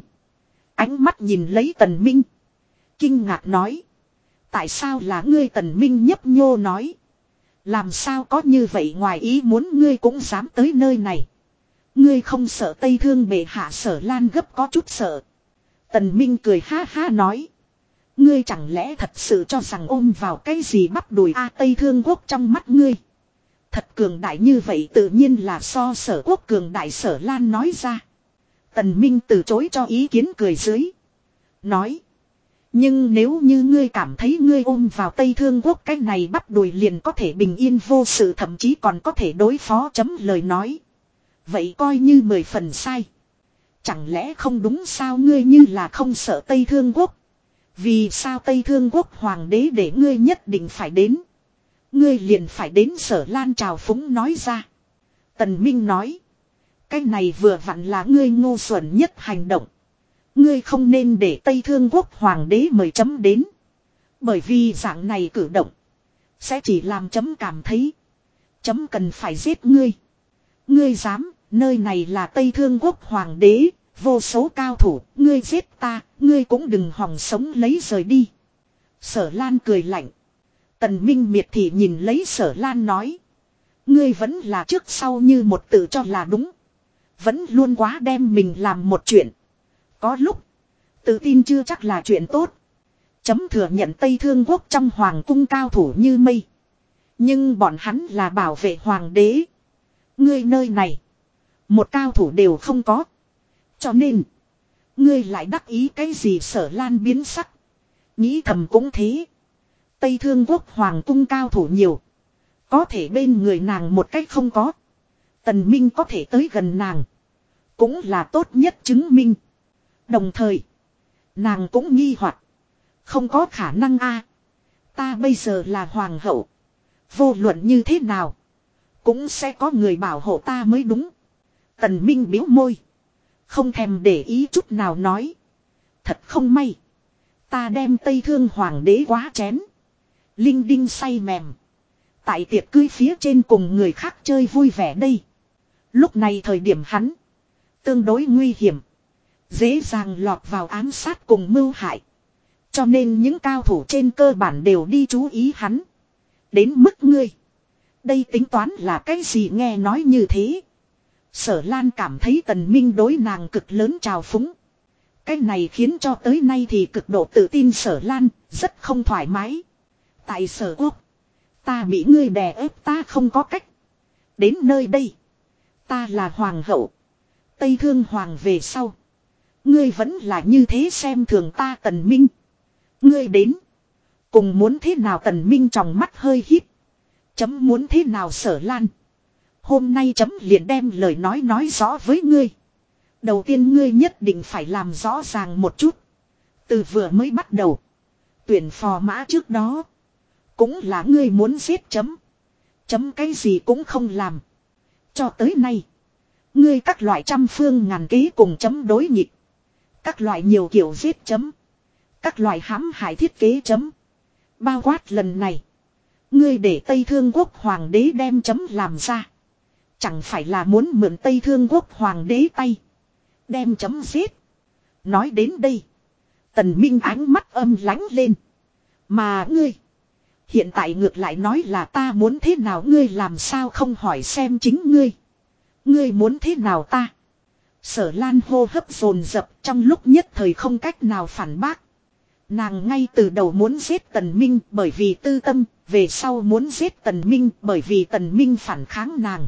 Ánh mắt nhìn lấy tần minh. Kinh ngạc nói. Tại sao là ngươi tần minh nhấp nhô nói. Làm sao có như vậy ngoài ý muốn ngươi cũng dám tới nơi này. Ngươi không sợ Tây Thương bệ hạ sở lan gấp có chút sợ. Tần Minh cười ha ha nói. Ngươi chẳng lẽ thật sự cho rằng ôm vào cái gì bắt đùi A Tây Thương quốc trong mắt ngươi. Thật cường đại như vậy tự nhiên là so sở quốc cường đại sở lan nói ra. Tần Minh từ chối cho ý kiến cười dưới. Nói. Nhưng nếu như ngươi cảm thấy ngươi ôm vào Tây Thương quốc cái này bắt đùi liền có thể bình yên vô sự thậm chí còn có thể đối phó chấm lời nói. Vậy coi như mười phần sai. Chẳng lẽ không đúng sao ngươi như là không sợ Tây Thương Quốc. Vì sao Tây Thương Quốc Hoàng đế để ngươi nhất định phải đến. Ngươi liền phải đến sở lan trào phúng nói ra. Tần Minh nói. Cái này vừa vặn là ngươi ngu xuẩn nhất hành động. Ngươi không nên để Tây Thương Quốc Hoàng đế mời chấm đến. Bởi vì dạng này cử động. Sẽ chỉ làm chấm cảm thấy. Chấm cần phải giết ngươi. Ngươi dám Nơi này là Tây Thương Quốc Hoàng đế, Vô số cao thủ, ngươi giết ta, ngươi cũng đừng hòng sống lấy rời đi. Sở Lan cười lạnh. Tần Minh miệt thị nhìn lấy sở Lan nói. Ngươi vẫn là trước sau như một tự cho là đúng. Vẫn luôn quá đem mình làm một chuyện. Có lúc. Tự tin chưa chắc là chuyện tốt. Chấm thừa nhận Tây Thương Quốc trong hoàng cung cao thủ như mây. Nhưng bọn hắn là bảo vệ hoàng đế. Ngươi nơi này. Một cao thủ đều không có. Cho nên. Ngươi lại đắc ý cái gì sở lan biến sắc. Nghĩ thầm cũng thế. Tây Thương Quốc hoàng cung cao thủ nhiều. Có thể bên người nàng một cách không có. Tần Minh có thể tới gần nàng. Cũng là tốt nhất chứng minh. Đồng thời. Nàng cũng nghi hoặc Không có khả năng a Ta bây giờ là hoàng hậu. Vô luận như thế nào. Cũng sẽ có người bảo hộ ta mới đúng. Tần Minh biếu môi. Không thèm để ý chút nào nói. Thật không may. Ta đem Tây Thương Hoàng đế quá chén. Linh đinh say mềm. Tại tiệc cưới phía trên cùng người khác chơi vui vẻ đây. Lúc này thời điểm hắn. Tương đối nguy hiểm. Dễ dàng lọt vào ám sát cùng mưu hại. Cho nên những cao thủ trên cơ bản đều đi chú ý hắn. Đến mức ngươi. Đây tính toán là cái gì nghe nói như thế. Sở Lan cảm thấy tần minh đối nàng cực lớn trào phúng. Cái này khiến cho tới nay thì cực độ tự tin sở Lan, rất không thoải mái. Tại sở quốc. Ta bị ngươi đè ép ta không có cách. Đến nơi đây. Ta là hoàng hậu. Tây thương hoàng về sau. Ngươi vẫn là như thế xem thường ta tần minh. Ngươi đến. Cùng muốn thế nào tần minh trong mắt hơi hít. Chấm muốn thế nào sở lan. Hôm nay chấm liền đem lời nói nói rõ với ngươi. Đầu tiên ngươi nhất định phải làm rõ ràng một chút. Từ vừa mới bắt đầu. Tuyển phò mã trước đó. Cũng là ngươi muốn giết chấm. Chấm cái gì cũng không làm. Cho tới nay. Ngươi các loại trăm phương ngàn ký cùng chấm đối nghịch. Các loại nhiều kiểu giết chấm. Các loại hãm hại thiết kế chấm. Bao quát lần này. Ngươi để Tây Thương Quốc Hoàng đế đem chấm làm ra. Chẳng phải là muốn mượn Tây Thương Quốc Hoàng đế tay. Đem chấm giết. Nói đến đây. Tần Minh ánh mắt âm lánh lên. Mà ngươi. Hiện tại ngược lại nói là ta muốn thế nào ngươi làm sao không hỏi xem chính ngươi. Ngươi muốn thế nào ta. Sở Lan hô hấp dồn dập trong lúc nhất thời không cách nào phản bác. Nàng ngay từ đầu muốn giết Tần Minh bởi vì tư tâm, về sau muốn giết Tần Minh bởi vì Tần Minh phản kháng nàng.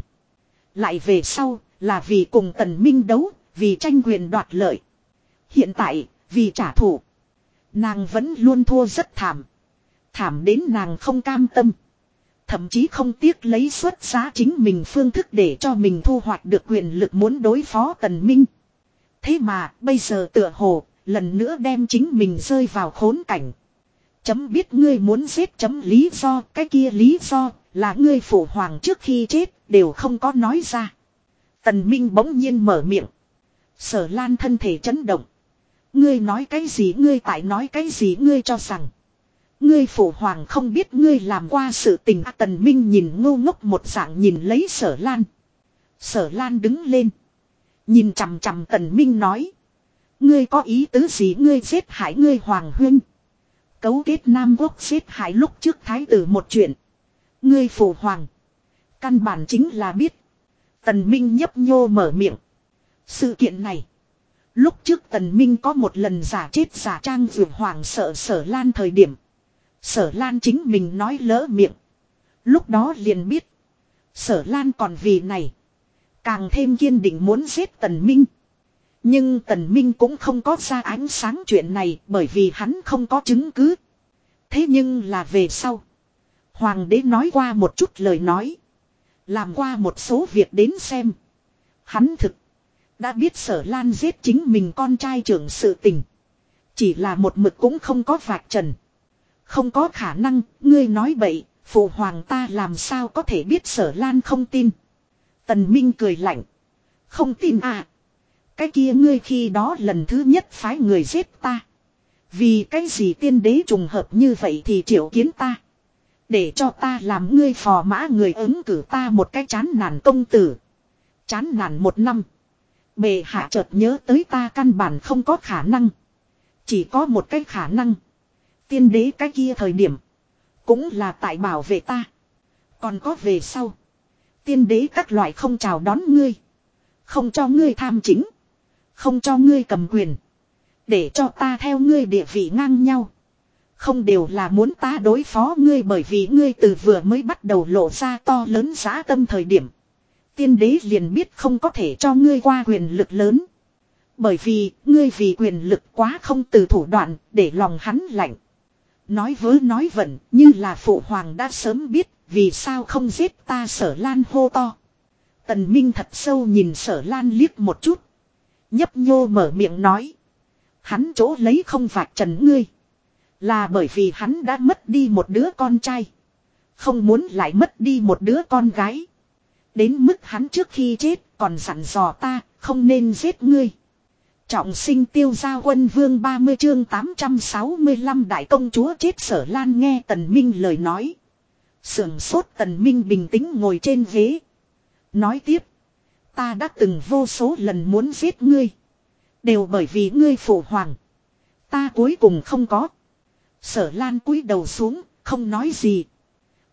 Lại về sau là vì cùng Tần Minh đấu, vì tranh quyền đoạt lợi. Hiện tại, vì trả thù. Nàng vẫn luôn thua rất thảm. Thảm đến nàng không cam tâm. Thậm chí không tiếc lấy xuất giá chính mình phương thức để cho mình thu hoạch được quyền lực muốn đối phó Tần Minh. Thế mà, bây giờ tựa hồ, lần nữa đem chính mình rơi vào khốn cảnh. Chấm biết ngươi muốn giết chấm lý do, cái kia lý do, là ngươi phụ hoàng trước khi chết, đều không có nói ra. Tần Minh bỗng nhiên mở miệng. Sở Lan thân thể chấn động. Ngươi nói cái gì ngươi tại nói cái gì ngươi cho rằng. Ngươi phụ hoàng không biết ngươi làm qua sự tình à, Tần Minh nhìn ngu ngốc một dạng nhìn lấy sở Lan. Sở Lan đứng lên. Nhìn chằm chằm Tần Minh nói. Ngươi có ý tứ gì ngươi giết hại ngươi hoàng huyên. Cấu kết Nam Quốc giết hại lúc trước thái tử một chuyện. Ngươi phụ hoàng. Căn bản chính là biết. Tần Minh nhấp nhô mở miệng. Sự kiện này. Lúc trước Tần Minh có một lần giả chết giả trang vượt hoàng sợ sở lan thời điểm. Sở lan chính mình nói lỡ miệng. Lúc đó liền biết. Sở lan còn vì này. Càng thêm kiên định muốn giết Tần Minh. Nhưng Tần Minh cũng không có ra ánh sáng chuyện này bởi vì hắn không có chứng cứ. Thế nhưng là về sau. Hoàng đế nói qua một chút lời nói. Làm qua một số việc đến xem. Hắn thực. Đã biết sở lan giết chính mình con trai trưởng sự tình. Chỉ là một mực cũng không có vạch trần. Không có khả năng, ngươi nói bậy, phụ hoàng ta làm sao có thể biết sở lan không tin. Tần Minh cười lạnh. Không tin à. Cái kia ngươi khi đó lần thứ nhất phái người giết ta. Vì cái gì tiên đế trùng hợp như vậy thì triệu kiến ta. Để cho ta làm ngươi phò mã người ứng cử ta một cái chán nản công tử. Chán nản một năm. Bề hạ chợt nhớ tới ta căn bản không có khả năng. Chỉ có một cái khả năng. Tiên đế cái kia thời điểm. Cũng là tại bảo vệ ta. Còn có về sau. Tiên đế các loại không chào đón ngươi. Không cho ngươi tham chính. Không cho ngươi cầm quyền. Để cho ta theo ngươi địa vị ngang nhau. Không đều là muốn ta đối phó ngươi bởi vì ngươi từ vừa mới bắt đầu lộ ra to lớn giá tâm thời điểm. Tiên đế liền biết không có thể cho ngươi qua quyền lực lớn. Bởi vì, ngươi vì quyền lực quá không từ thủ đoạn, để lòng hắn lạnh. Nói vớ nói vẩn, như là phụ hoàng đã sớm biết, vì sao không giết ta sở lan hô to. Tần Minh thật sâu nhìn sở lan liếc một chút. Nhấp nhô mở miệng nói. Hắn chỗ lấy không vạch trần ngươi. Là bởi vì hắn đã mất đi một đứa con trai. Không muốn lại mất đi một đứa con gái. Đến mức hắn trước khi chết còn dặn dò ta, không nên giết ngươi. Trọng sinh tiêu gia quân vương 30 chương 865 đại công chúa chết sở lan nghe tần minh lời nói. Sưởng sốt tần minh bình tĩnh ngồi trên ghế. Nói tiếp. Ta đã từng vô số lần muốn giết ngươi. Đều bởi vì ngươi phụ hoàng. Ta cuối cùng không có. Sở Lan cúi đầu xuống, không nói gì.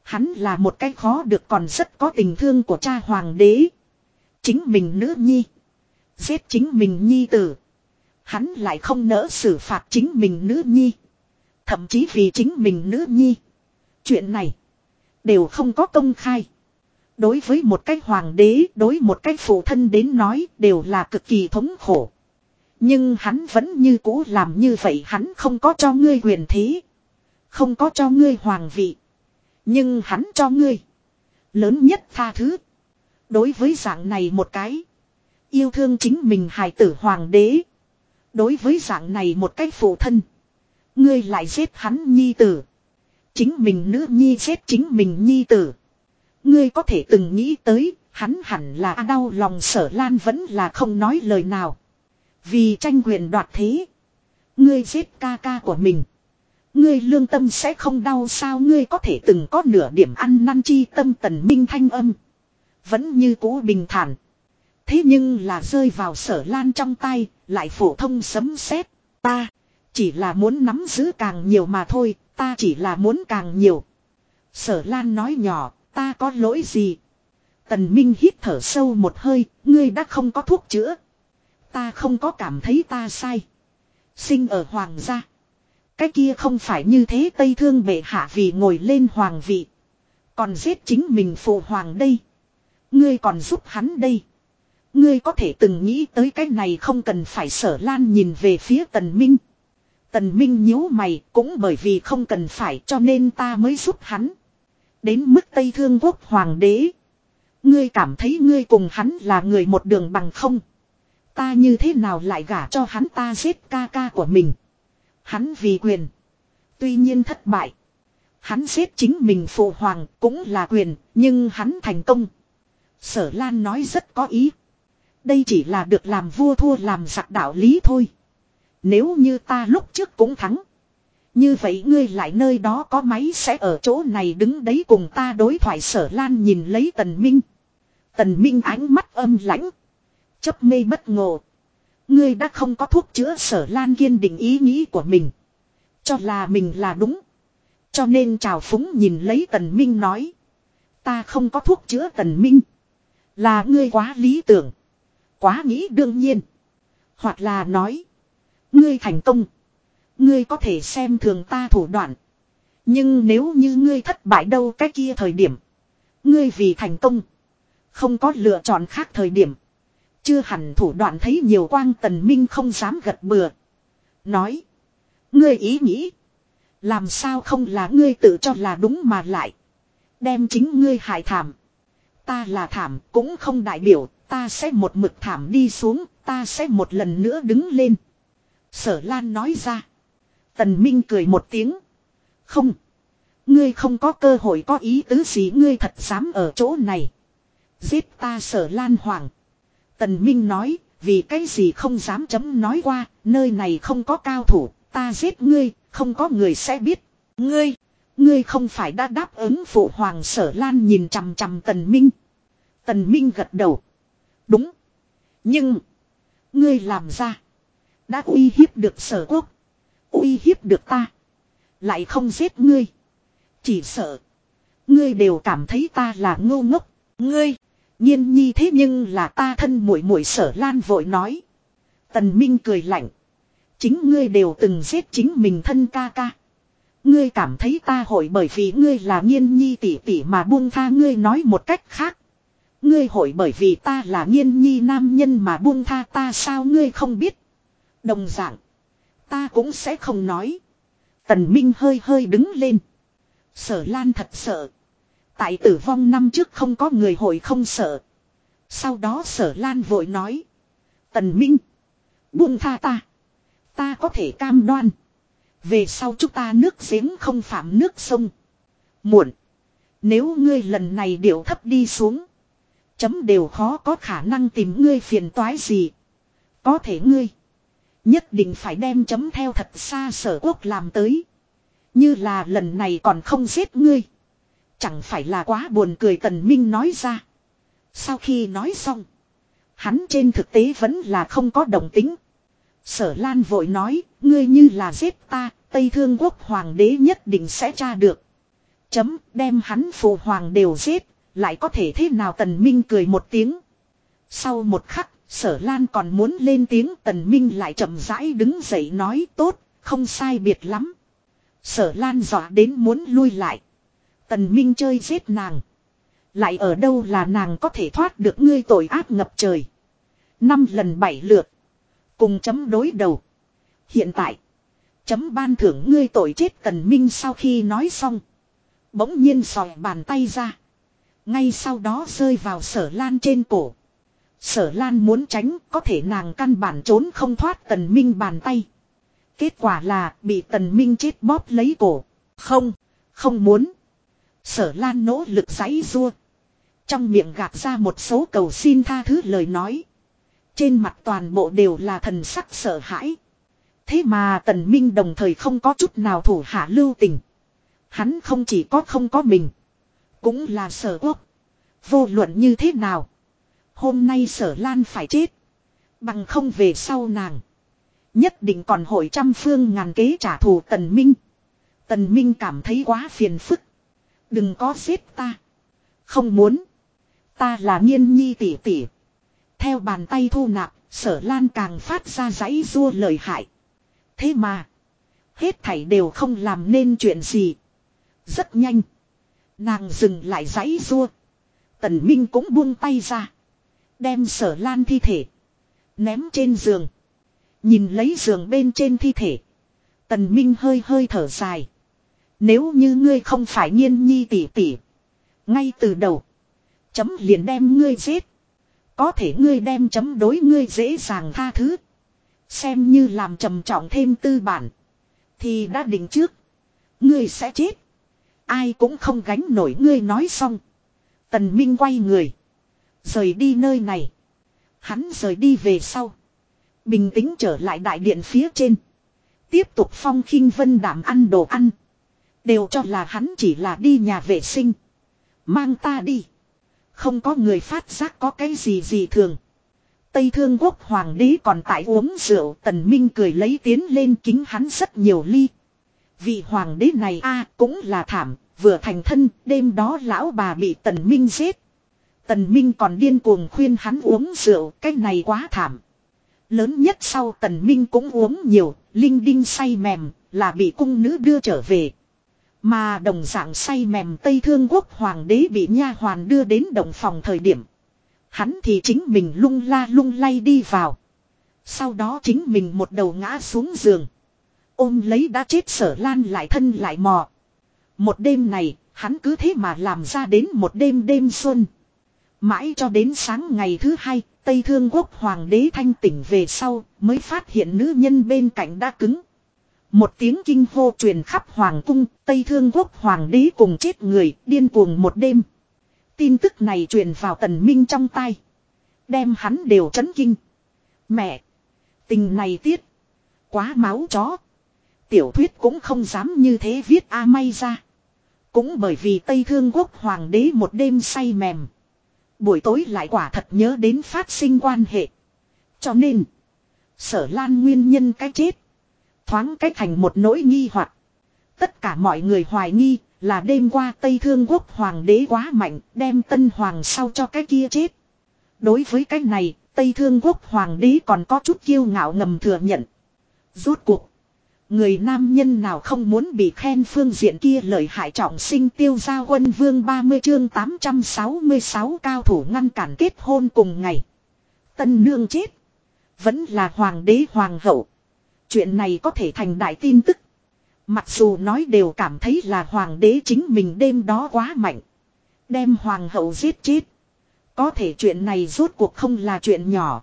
Hắn là một cái khó được còn rất có tình thương của cha hoàng đế. Chính mình nữ nhi. Giết chính mình nhi tử. Hắn lại không nỡ xử phạt chính mình nữ nhi. Thậm chí vì chính mình nữ nhi. Chuyện này. Đều không có công khai. Đối với một cái hoàng đế, đối một cái phụ thân đến nói đều là cực kỳ thống khổ. Nhưng hắn vẫn như cũ làm như vậy hắn không có cho ngươi quyền thế. Không có cho ngươi hoàng vị. Nhưng hắn cho ngươi. Lớn nhất tha thứ. Đối với dạng này một cái. Yêu thương chính mình hài tử hoàng đế. Đối với dạng này một cái phụ thân. Ngươi lại giết hắn nhi tử. Chính mình nữ nhi giết chính mình nhi tử. Ngươi có thể từng nghĩ tới. Hắn hẳn là đau lòng sở lan vẫn là không nói lời nào. Vì tranh quyền đoạt thế. Ngươi giết ca ca của mình. Ngươi lương tâm sẽ không đau sao ngươi có thể từng có nửa điểm ăn năn chi tâm tần minh thanh âm. Vẫn như cũ bình thản. Thế nhưng là rơi vào sở lan trong tay, lại phổ thông sấm sét Ta, chỉ là muốn nắm giữ càng nhiều mà thôi, ta chỉ là muốn càng nhiều. Sở lan nói nhỏ, ta có lỗi gì? Tần Minh hít thở sâu một hơi, ngươi đã không có thuốc chữa. Ta không có cảm thấy ta sai. Sinh ở hoàng gia. Cái kia không phải như thế Tây Thương bệ hạ vì ngồi lên hoàng vị. Còn giết chính mình phụ hoàng đây. Ngươi còn giúp hắn đây. Ngươi có thể từng nghĩ tới cái này không cần phải sở lan nhìn về phía tần minh. Tần minh nhíu mày cũng bởi vì không cần phải cho nên ta mới giúp hắn. Đến mức Tây Thương quốc hoàng đế. Ngươi cảm thấy ngươi cùng hắn là người một đường bằng không. Ta như thế nào lại gả cho hắn ta giết ca ca của mình. Hắn vì quyền. Tuy nhiên thất bại. Hắn giết chính mình phụ hoàng cũng là quyền, nhưng hắn thành công. Sở Lan nói rất có ý. Đây chỉ là được làm vua thua làm giặc đạo lý thôi. Nếu như ta lúc trước cũng thắng. Như vậy ngươi lại nơi đó có máy sẽ ở chỗ này đứng đấy cùng ta đối thoại sở lan nhìn lấy tần minh. Tần minh ánh mắt âm lãnh. Chấp mê bất ngộ. Ngươi đã không có thuốc chữa sở lan kiên định ý nghĩ của mình. Cho là mình là đúng. Cho nên chào phúng nhìn lấy tần minh nói. Ta không có thuốc chữa tần minh. Là ngươi quá lý tưởng. Quá nghĩ đương nhiên. Hoặc là nói. Ngươi thành công. Ngươi có thể xem thường ta thủ đoạn. Nhưng nếu như ngươi thất bại đâu cái kia thời điểm. Ngươi vì thành công. Không có lựa chọn khác thời điểm. Chưa hẳn thủ đoạn thấy nhiều quang tần minh không dám gật bừa. Nói. Ngươi ý nghĩ. Làm sao không là ngươi tự cho là đúng mà lại. Đem chính ngươi hại thảm. Ta là thảm cũng không đại biểu. Ta sẽ một mực thảm đi xuống. Ta sẽ một lần nữa đứng lên. Sở Lan nói ra. Tần Minh cười một tiếng. Không. Ngươi không có cơ hội có ý tứ gì, ngươi thật dám ở chỗ này. Giết ta sở Lan Hoàng. Tần Minh nói, vì cái gì không dám chấm nói qua, nơi này không có cao thủ, ta giết ngươi, không có người sẽ biết. Ngươi, ngươi không phải đã đáp ứng phụ hoàng sở lan nhìn chằm chằm Tần Minh. Tần Minh gật đầu. Đúng. Nhưng, Ngươi làm ra. Đã uy hiếp được sở quốc. Uy hiếp được ta. Lại không giết ngươi. Chỉ sợ. Ngươi đều cảm thấy ta là ngô ngốc. Ngươi. Nhiên nhi thế nhưng là ta thân muội muội sở lan vội nói. Tần Minh cười lạnh. Chính ngươi đều từng giết chính mình thân ca ca. Ngươi cảm thấy ta hội bởi vì ngươi là nhiên nhi tỷ tỷ mà buông tha ngươi nói một cách khác. Ngươi hội bởi vì ta là nhiên nhi nam nhân mà buông tha ta sao ngươi không biết. Đồng dạng. Ta cũng sẽ không nói. Tần Minh hơi hơi đứng lên. Sở Lan thật sợ. Tại tử vong năm trước không có người hội không sợ. Sau đó sở Lan vội nói. Tần Minh. Buông tha ta. Ta có thể cam đoan. Về sau chúng ta nước giếng không phạm nước sông. Muộn. Nếu ngươi lần này điệu thấp đi xuống. Chấm đều khó có khả năng tìm ngươi phiền toái gì. Có thể ngươi. Nhất định phải đem chấm theo thật xa sở quốc làm tới. Như là lần này còn không giết ngươi. Chẳng phải là quá buồn cười tần minh nói ra. Sau khi nói xong. Hắn trên thực tế vẫn là không có đồng tính. Sở Lan vội nói, ngươi như là giết ta, Tây Thương Quốc Hoàng đế nhất định sẽ tra được. Chấm, đem hắn phụ hoàng đều giết, lại có thể thế nào Tần Minh cười một tiếng. Sau một khắc, Sở Lan còn muốn lên tiếng Tần Minh lại chậm rãi đứng dậy nói tốt, không sai biệt lắm. Sở Lan dọa đến muốn lui lại. Tần Minh chơi giết nàng. Lại ở đâu là nàng có thể thoát được ngươi tội ác ngập trời. Năm lần bảy lượt. Cùng chấm đối đầu. Hiện tại. Chấm ban thưởng ngươi tội chết tần minh sau khi nói xong. Bỗng nhiên sòi bàn tay ra. Ngay sau đó rơi vào sở lan trên cổ. Sở lan muốn tránh có thể nàng căn bản trốn không thoát tần minh bàn tay. Kết quả là bị tần minh chết bóp lấy cổ. Không, không muốn. Sở lan nỗ lực giãy rua. Trong miệng gạt ra một số cầu xin tha thứ lời nói. Trên mặt toàn bộ đều là thần sắc sợ hãi. Thế mà tần minh đồng thời không có chút nào thủ hạ lưu tình. Hắn không chỉ có không có mình. Cũng là sở quốc. Vô luận như thế nào. Hôm nay sở lan phải chết. Bằng không về sau nàng. Nhất định còn hội trăm phương ngàn kế trả thù tần minh. Tần minh cảm thấy quá phiền phức. Đừng có giết ta. Không muốn. Ta là nghiên nhi tỷ tỷ. Theo bàn tay thu nạp, sở lan càng phát ra giấy rua lời hại. Thế mà, hết thảy đều không làm nên chuyện gì. Rất nhanh. Nàng dừng lại giấy rua. Tần Minh cũng buông tay ra. Đem sở lan thi thể. Ném trên giường. Nhìn lấy giường bên trên thi thể. Tần Minh hơi hơi thở dài. Nếu như ngươi không phải nhiên nhi tỷ tỷ. Ngay từ đầu. Chấm liền đem ngươi giết. Có thể ngươi đem chấm đối ngươi dễ dàng tha thứ. Xem như làm trầm trọng thêm tư bản. Thì đã định trước. Ngươi sẽ chết. Ai cũng không gánh nổi ngươi nói xong. Tần Minh quay người. Rời đi nơi này. Hắn rời đi về sau. Bình tĩnh trở lại đại điện phía trên. Tiếp tục phong khinh vân đảm ăn đồ ăn. Đều cho là hắn chỉ là đi nhà vệ sinh. Mang ta đi. Không có người phát giác có cái gì gì thường. Tây Thương Quốc Hoàng đế còn tại uống rượu Tần Minh cười lấy tiến lên kính hắn rất nhiều ly. Vị Hoàng đế này a cũng là thảm, vừa thành thân, đêm đó lão bà bị Tần Minh giết. Tần Minh còn điên cuồng khuyên hắn uống rượu, cái này quá thảm. Lớn nhất sau Tần Minh cũng uống nhiều, linh đinh say mềm, là bị cung nữ đưa trở về. Mà đồng dạng say mềm Tây Thương Quốc Hoàng đế bị nha hoàn đưa đến động phòng thời điểm. Hắn thì chính mình lung la lung lay đi vào. Sau đó chính mình một đầu ngã xuống giường. Ôm lấy đã chết sở lan lại thân lại mò. Một đêm này, hắn cứ thế mà làm ra đến một đêm đêm xuân. Mãi cho đến sáng ngày thứ hai, Tây Thương Quốc Hoàng đế thanh tỉnh về sau, mới phát hiện nữ nhân bên cạnh đã cứng. Một tiếng kinh hô truyền khắp Hoàng cung, Tây Thương Quốc Hoàng đế cùng chết người, điên cuồng một đêm. Tin tức này truyền vào tần minh trong tay. Đem hắn đều chấn kinh. Mẹ! Tình này tiết! Quá máu chó! Tiểu thuyết cũng không dám như thế viết A may ra. Cũng bởi vì Tây Thương Quốc Hoàng đế một đêm say mềm. Buổi tối lại quả thật nhớ đến phát sinh quan hệ. Cho nên, Sở Lan nguyên nhân cái chết. Thoáng cách thành một nỗi nghi hoặc Tất cả mọi người hoài nghi là đêm qua Tây Thương Quốc Hoàng đế quá mạnh đem Tân Hoàng sau cho cái kia chết. Đối với cái này, Tây Thương Quốc Hoàng đế còn có chút kiêu ngạo ngầm thừa nhận. Rốt cuộc. Người nam nhân nào không muốn bị khen phương diện kia lợi hại trọng sinh tiêu gia quân vương 30 chương 866 cao thủ ngăn cản kết hôn cùng ngày. Tân nương chết. Vẫn là hoàng đế hoàng hậu. Chuyện này có thể thành đại tin tức. Mặc dù nói đều cảm thấy là hoàng đế chính mình đêm đó quá mạnh. Đem hoàng hậu giết chết. Có thể chuyện này rốt cuộc không là chuyện nhỏ.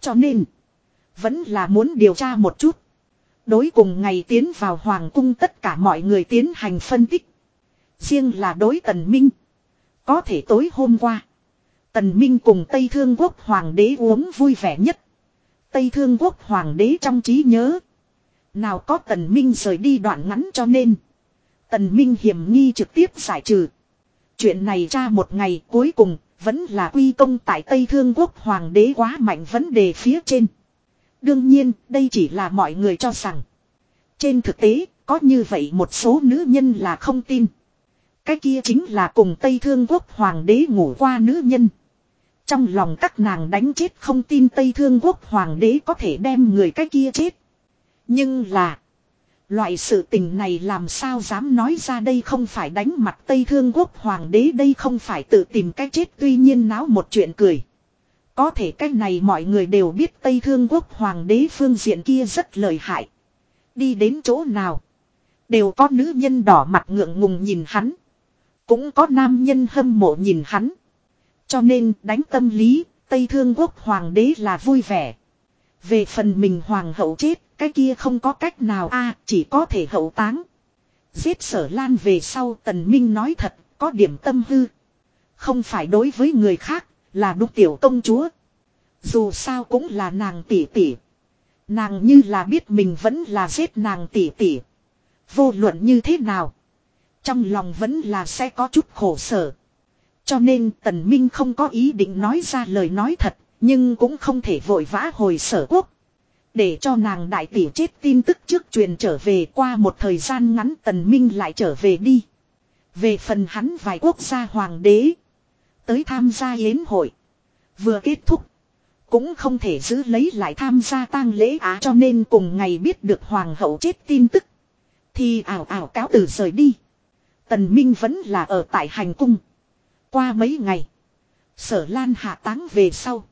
Cho nên. Vẫn là muốn điều tra một chút. Đối cùng ngày tiến vào hoàng cung tất cả mọi người tiến hành phân tích. Riêng là đối tần minh. Có thể tối hôm qua. Tần Minh cùng Tây Thương Quốc Hoàng đế uống vui vẻ nhất. Tây Thương Quốc Hoàng đế trong trí nhớ. Nào có Tần Minh rời đi đoạn ngắn cho nên. Tần Minh hiểm nghi trực tiếp giải trừ. Chuyện này ra một ngày cuối cùng vẫn là quy công tại Tây Thương Quốc Hoàng đế quá mạnh vấn đề phía trên. Đương nhiên, đây chỉ là mọi người cho rằng. Trên thực tế, có như vậy một số nữ nhân là không tin. Cái kia chính là cùng Tây Thương Quốc Hoàng đế ngủ qua nữ nhân. Trong lòng các nàng đánh chết không tin Tây Thương Quốc Hoàng đế có thể đem người cái kia chết. Nhưng là. Loại sự tình này làm sao dám nói ra đây không phải đánh mặt Tây Thương Quốc Hoàng đế đây không phải tự tìm cách chết tuy nhiên náo một chuyện cười. Có thể cách này mọi người đều biết Tây Thương Quốc Hoàng đế phương diện kia rất lợi hại. Đi đến chỗ nào. Đều có nữ nhân đỏ mặt ngượng ngùng nhìn hắn. Cũng có nam nhân hâm mộ nhìn hắn. Cho nên đánh tâm lý, Tây Thương Quốc Hoàng đế là vui vẻ. Về phần mình Hoàng hậu chết, cái kia không có cách nào a chỉ có thể hậu táng. Giết sở lan về sau tần minh nói thật, có điểm tâm hư. Không phải đối với người khác, là đúc tiểu công chúa. Dù sao cũng là nàng tỷ tỷ. Nàng như là biết mình vẫn là giết nàng tỷ tỷ. Vô luận như thế nào. Trong lòng vẫn là sẽ có chút khổ sở. Cho nên Tần Minh không có ý định nói ra lời nói thật, nhưng cũng không thể vội vã hồi sở quốc. Để cho nàng đại tỷ chết tin tức trước truyền trở về qua một thời gian ngắn Tần Minh lại trở về đi. Về phần hắn vài quốc gia hoàng đế. Tới tham gia yến hội. Vừa kết thúc. Cũng không thể giữ lấy lại tham gia tang lễ á cho nên cùng ngày biết được hoàng hậu chết tin tức. Thì ảo ảo cáo từ rời đi. Tần Minh vẫn là ở tại hành cung. Qua mấy ngày. Sở Lan hạ táng về sau.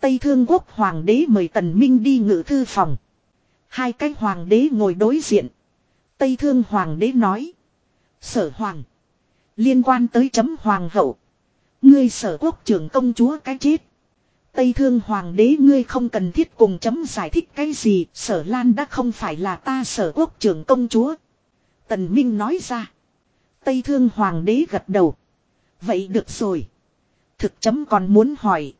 Tây Thương Quốc Hoàng đế mời Tần Minh đi ngự thư phòng. Hai cái Hoàng đế ngồi đối diện. Tây Thương Hoàng đế nói. Sở Hoàng. Liên quan tới chấm Hoàng hậu. Ngươi sở quốc trưởng công chúa cái chết. Tây Thương Hoàng đế ngươi không cần thiết cùng chấm giải thích cái gì. Sở Lan đã không phải là ta sở quốc trưởng công chúa. Tần Minh nói ra. Tây Thương Hoàng đế gật đầu. Vậy được rồi. Thực chấm còn muốn hỏi.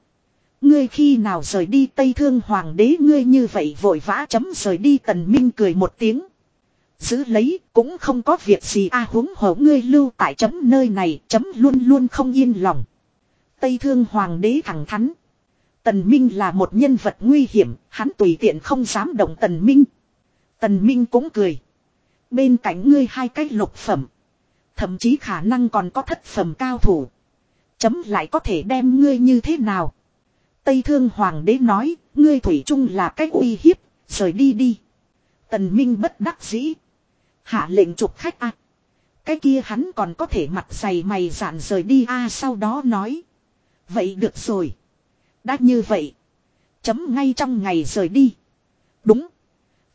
Ngươi khi nào rời đi Tây Thương Hoàng đế ngươi như vậy vội vã chấm rời đi Tần Minh cười một tiếng. Giữ lấy cũng không có việc gì a à, huống hổ ngươi lưu tại chấm nơi này chấm luôn luôn không yên lòng. Tây Thương Hoàng đế thẳng thắn. Tần Minh là một nhân vật nguy hiểm, hắn tùy tiện không dám động Tần Minh. Tần Minh cũng cười. Bên cạnh ngươi hai cái lục phẩm. Thậm chí khả năng còn có thất phẩm cao thủ. Chấm lại có thể đem ngươi như thế nào. Tây Thương Hoàng đế nói, ngươi Thủy chung là cách uy hiếp, rời đi đi. Tần Minh bất đắc dĩ. Hạ lệnh trục khách a. Cái kia hắn còn có thể mặt dày mày dạn rời đi a sau đó nói. Vậy được rồi. Đã như vậy. Chấm ngay trong ngày rời đi. Đúng.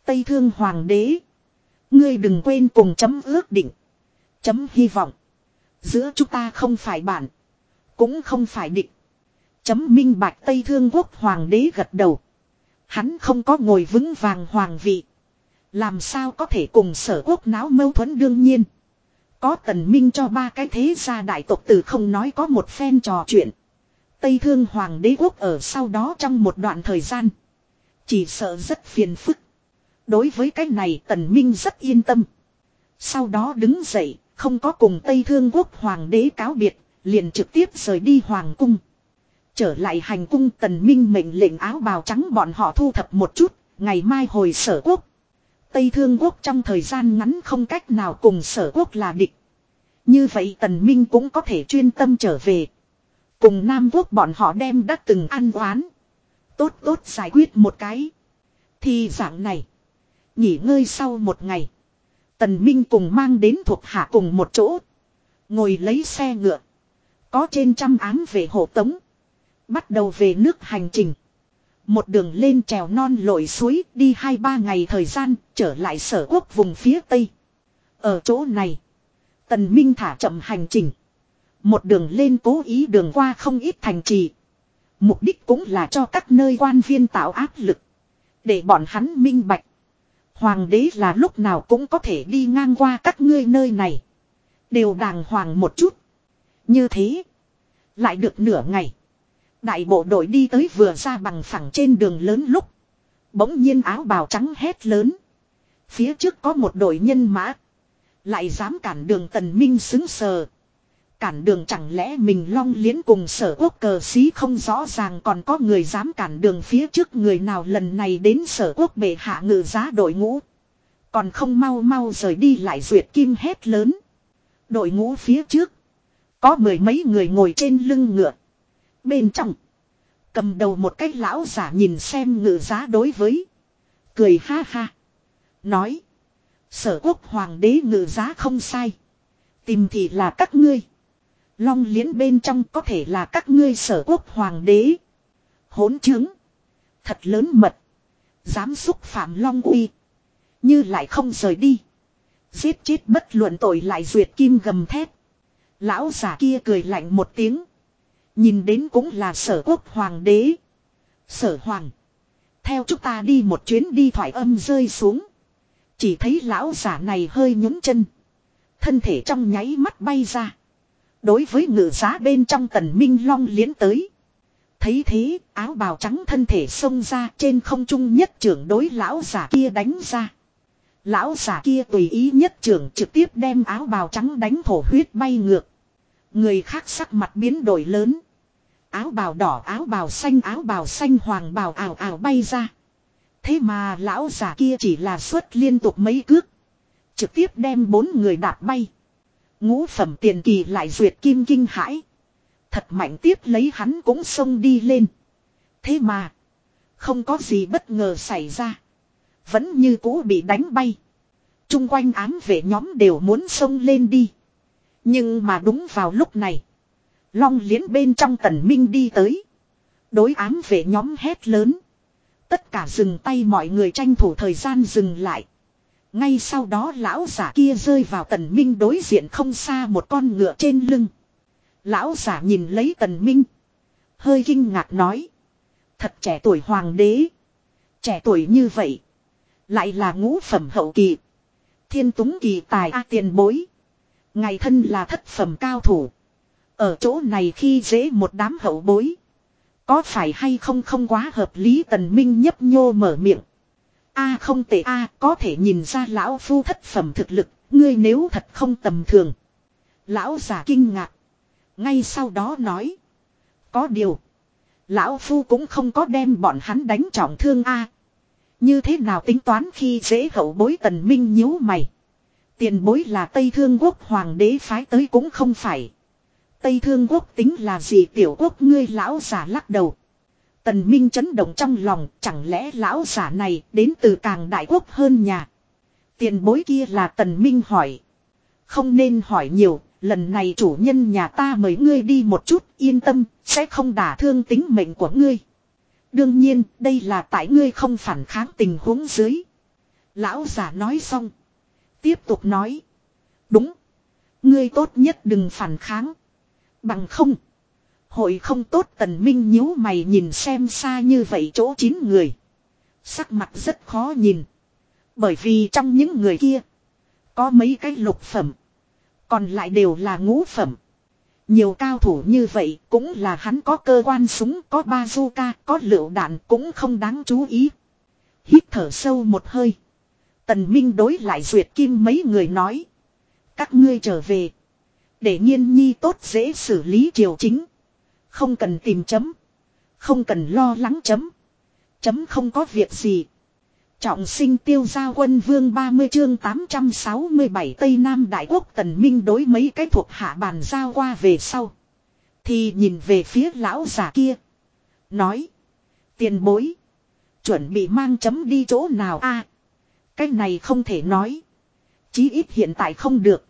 Tây Thương Hoàng đế. Ngươi đừng quên cùng chấm ước định. Chấm hy vọng. Giữa chúng ta không phải bạn. Cũng không phải địch. Chấm minh bạch Tây Thương Quốc Hoàng đế gật đầu. Hắn không có ngồi vững vàng hoàng vị. Làm sao có thể cùng sở quốc náo mâu thuẫn đương nhiên. Có tần minh cho ba cái thế gia đại tộc tử không nói có một phen trò chuyện. Tây Thương Hoàng đế quốc ở sau đó trong một đoạn thời gian. Chỉ sợ rất phiền phức. Đối với cái này tần minh rất yên tâm. Sau đó đứng dậy, không có cùng Tây Thương Quốc Hoàng đế cáo biệt, liền trực tiếp rời đi Hoàng cung. Trở lại hành cung tần minh mệnh lệnh áo bào trắng bọn họ thu thập một chút, ngày mai hồi sở quốc. Tây Thương quốc trong thời gian ngắn không cách nào cùng sở quốc là địch. Như vậy tần minh cũng có thể chuyên tâm trở về. Cùng Nam quốc bọn họ đem đã từng ăn oán. Tốt tốt giải quyết một cái. Thì dạng này. Nghỉ ngơi sau một ngày. Tần Minh cùng mang đến thuộc hạ cùng một chỗ. Ngồi lấy xe ngựa. Có trên trăm ám về hộ tống. Bắt đầu về nước hành trình. Một đường lên trèo non lội suối, đi hai ba ngày thời gian, trở lại sở quốc vùng phía tây. Ở chỗ này. Tần Minh thả chậm hành trình. Một đường lên cố ý đường qua không ít thành trì. Mục đích cũng là cho các nơi quan viên tạo áp lực. Để bọn hắn minh bạch. Hoàng đế là lúc nào cũng có thể đi ngang qua các ngươi nơi này. Đều đàng hoàng một chút. Như thế. Lại được nửa ngày. Đại bộ đội đi tới vừa ra bằng phẳng trên đường lớn lúc. Bỗng nhiên áo bào trắng hét lớn. Phía trước có một đội nhân mã. Lại dám cản đường tần minh xứng sờ. Cản đường chẳng lẽ mình long liến cùng sở quốc cờ xí không rõ ràng còn có người dám cản đường phía trước người nào lần này đến sở quốc bệ hạ ngự giá đội ngũ. Còn không mau mau rời đi lại duyệt kim hét lớn. Đội ngũ phía trước. Có mười mấy người ngồi trên lưng ngựa. Bên trong. Cầm đầu một cái lão giả nhìn xem ngự giá đối với. Cười ha ha. Nói. Sở quốc hoàng đế ngự giá không sai. Tìm thì là các ngươi. Long liễn bên trong có thể là các ngươi sở quốc hoàng đế. Hỗn chứng. Thật lớn mật. Dám xúc phạm long uy. Như lại không rời đi. Giết chết bất luận tội lại duyệt kim gầm thét. Lão giả kia cười lạnh một tiếng. Nhìn đến cũng là sở quốc hoàng đế. Sở hoàng. Theo chúng ta đi một chuyến đi thoải âm rơi xuống. Chỉ thấy lão giả này hơi nhún chân. Thân thể trong nháy mắt bay ra. Đối với ngự giá bên trong tần minh long liến tới. Thấy thế, áo bào trắng thân thể xông ra trên không trung nhất trưởng đối lão giả kia đánh ra. Lão giả kia tùy ý nhất trưởng trực tiếp đem áo bào trắng đánh thổ huyết bay ngược. Người khác sắc mặt biến đổi lớn. Áo bào đỏ áo bào xanh áo bào xanh hoàng bào ảo ảo bay ra. Thế mà lão giả kia chỉ là xuất liên tục mấy cước. Trực tiếp đem bốn người đạp bay. Ngũ phẩm tiền kỳ lại duyệt kim kinh hãi. Thật mạnh tiếp lấy hắn cũng xông đi lên. Thế mà. Không có gì bất ngờ xảy ra. Vẫn như cũ bị đánh bay. Trung quanh ám vệ nhóm đều muốn xông lên đi. Nhưng mà đúng vào lúc này. Long liễn bên trong tần minh đi tới. Đối ám vệ nhóm hét lớn. Tất cả dừng tay mọi người tranh thủ thời gian dừng lại. Ngay sau đó lão giả kia rơi vào tần minh đối diện không xa một con ngựa trên lưng. Lão giả nhìn lấy tần minh. Hơi kinh ngạc nói. Thật trẻ tuổi hoàng đế. Trẻ tuổi như vậy. Lại là ngũ phẩm hậu kỳ. Thiên túng kỳ tài A tiền bối. Ngày thân là thất phẩm cao thủ. Ở chỗ này khi dễ một đám hậu bối. Có phải hay không không quá hợp lý tần minh nhấp nhô mở miệng. A không tệ A có thể nhìn ra lão phu thất phẩm thực lực, ngươi nếu thật không tầm thường. Lão giả kinh ngạc. Ngay sau đó nói. Có điều. Lão phu cũng không có đem bọn hắn đánh trọng thương A. Như thế nào tính toán khi dễ hậu bối tần minh nhíu mày. Tiền bối là Tây Thương Quốc Hoàng đế phái tới cũng không phải. Tây Thương Quốc tính là gì tiểu quốc ngươi lão giả lắc đầu. Tần Minh chấn động trong lòng, chẳng lẽ lão giả này đến từ càng đại quốc hơn nhà. Tiền bối kia là Tần Minh hỏi. Không nên hỏi nhiều, lần này chủ nhân nhà ta mời ngươi đi một chút, yên tâm, sẽ không đả thương tính mệnh của ngươi. Đương nhiên, đây là tại ngươi không phản kháng tình huống dưới. Lão giả nói xong. Tiếp tục nói. Đúng. Ngươi tốt nhất đừng phản kháng. Bằng không. Hội không tốt tần minh nhíu mày nhìn xem xa như vậy chỗ chín người. Sắc mặt rất khó nhìn. Bởi vì trong những người kia. Có mấy cái lục phẩm. Còn lại đều là ngũ phẩm. Nhiều cao thủ như vậy cũng là hắn có cơ quan súng, có bazooka, có lựu đạn cũng không đáng chú ý. Hít thở sâu một hơi. Tần Minh đối lại duyệt kim mấy người nói. Các ngươi trở về. Để nhiên nhi tốt dễ xử lý triều chính. Không cần tìm chấm. Không cần lo lắng chấm. Chấm không có việc gì. Trọng sinh tiêu gia quân vương 30 chương 867 Tây Nam Đại Quốc Tần Minh đối mấy cái thuộc hạ bàn giao qua về sau. Thì nhìn về phía lão già kia. Nói. Tiền bối. Chuẩn bị mang chấm đi chỗ nào a? cái này không thể nói. Chí ít hiện tại không được.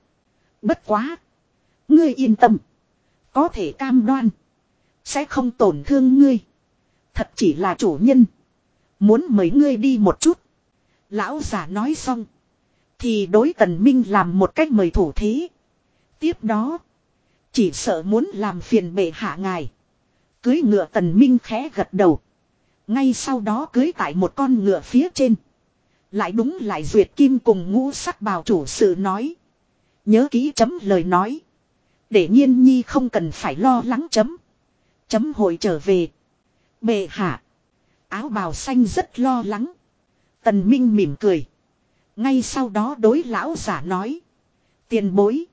Bất quá. Ngươi yên tâm. Có thể cam đoan. Sẽ không tổn thương ngươi. Thật chỉ là chủ nhân. Muốn mời ngươi đi một chút. Lão giả nói xong. Thì đối tần minh làm một cách mời thủ thế. Tiếp đó. Chỉ sợ muốn làm phiền bệ hạ ngài. Cưới ngựa tần minh khẽ gật đầu. Ngay sau đó cưới tại một con ngựa phía trên. Lại đúng lại duyệt kim cùng ngũ sắc bào chủ sự nói. Nhớ ký chấm lời nói. Để nhiên nhi không cần phải lo lắng chấm. Chấm hội trở về. Bệ hạ. Áo bào xanh rất lo lắng. Tần Minh mỉm cười. Ngay sau đó đối lão giả nói. Tiền bối.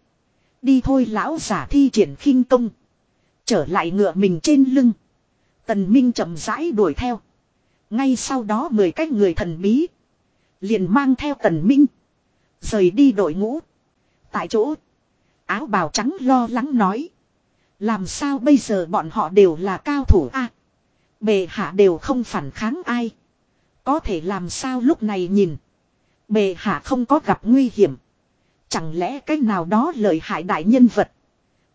Đi thôi lão giả thi triển khinh công. Trở lại ngựa mình trên lưng. Tần Minh chậm rãi đuổi theo. Ngay sau đó mười cái người thần bí. Liền mang theo Tần Minh. Rời đi đội ngũ. Tại chỗ. Áo bào trắng lo lắng nói. Làm sao bây giờ bọn họ đều là cao thủ a Bề hạ đều không phản kháng ai. Có thể làm sao lúc này nhìn. Bề hạ không có gặp nguy hiểm. Chẳng lẽ cái nào đó lợi hại đại nhân vật.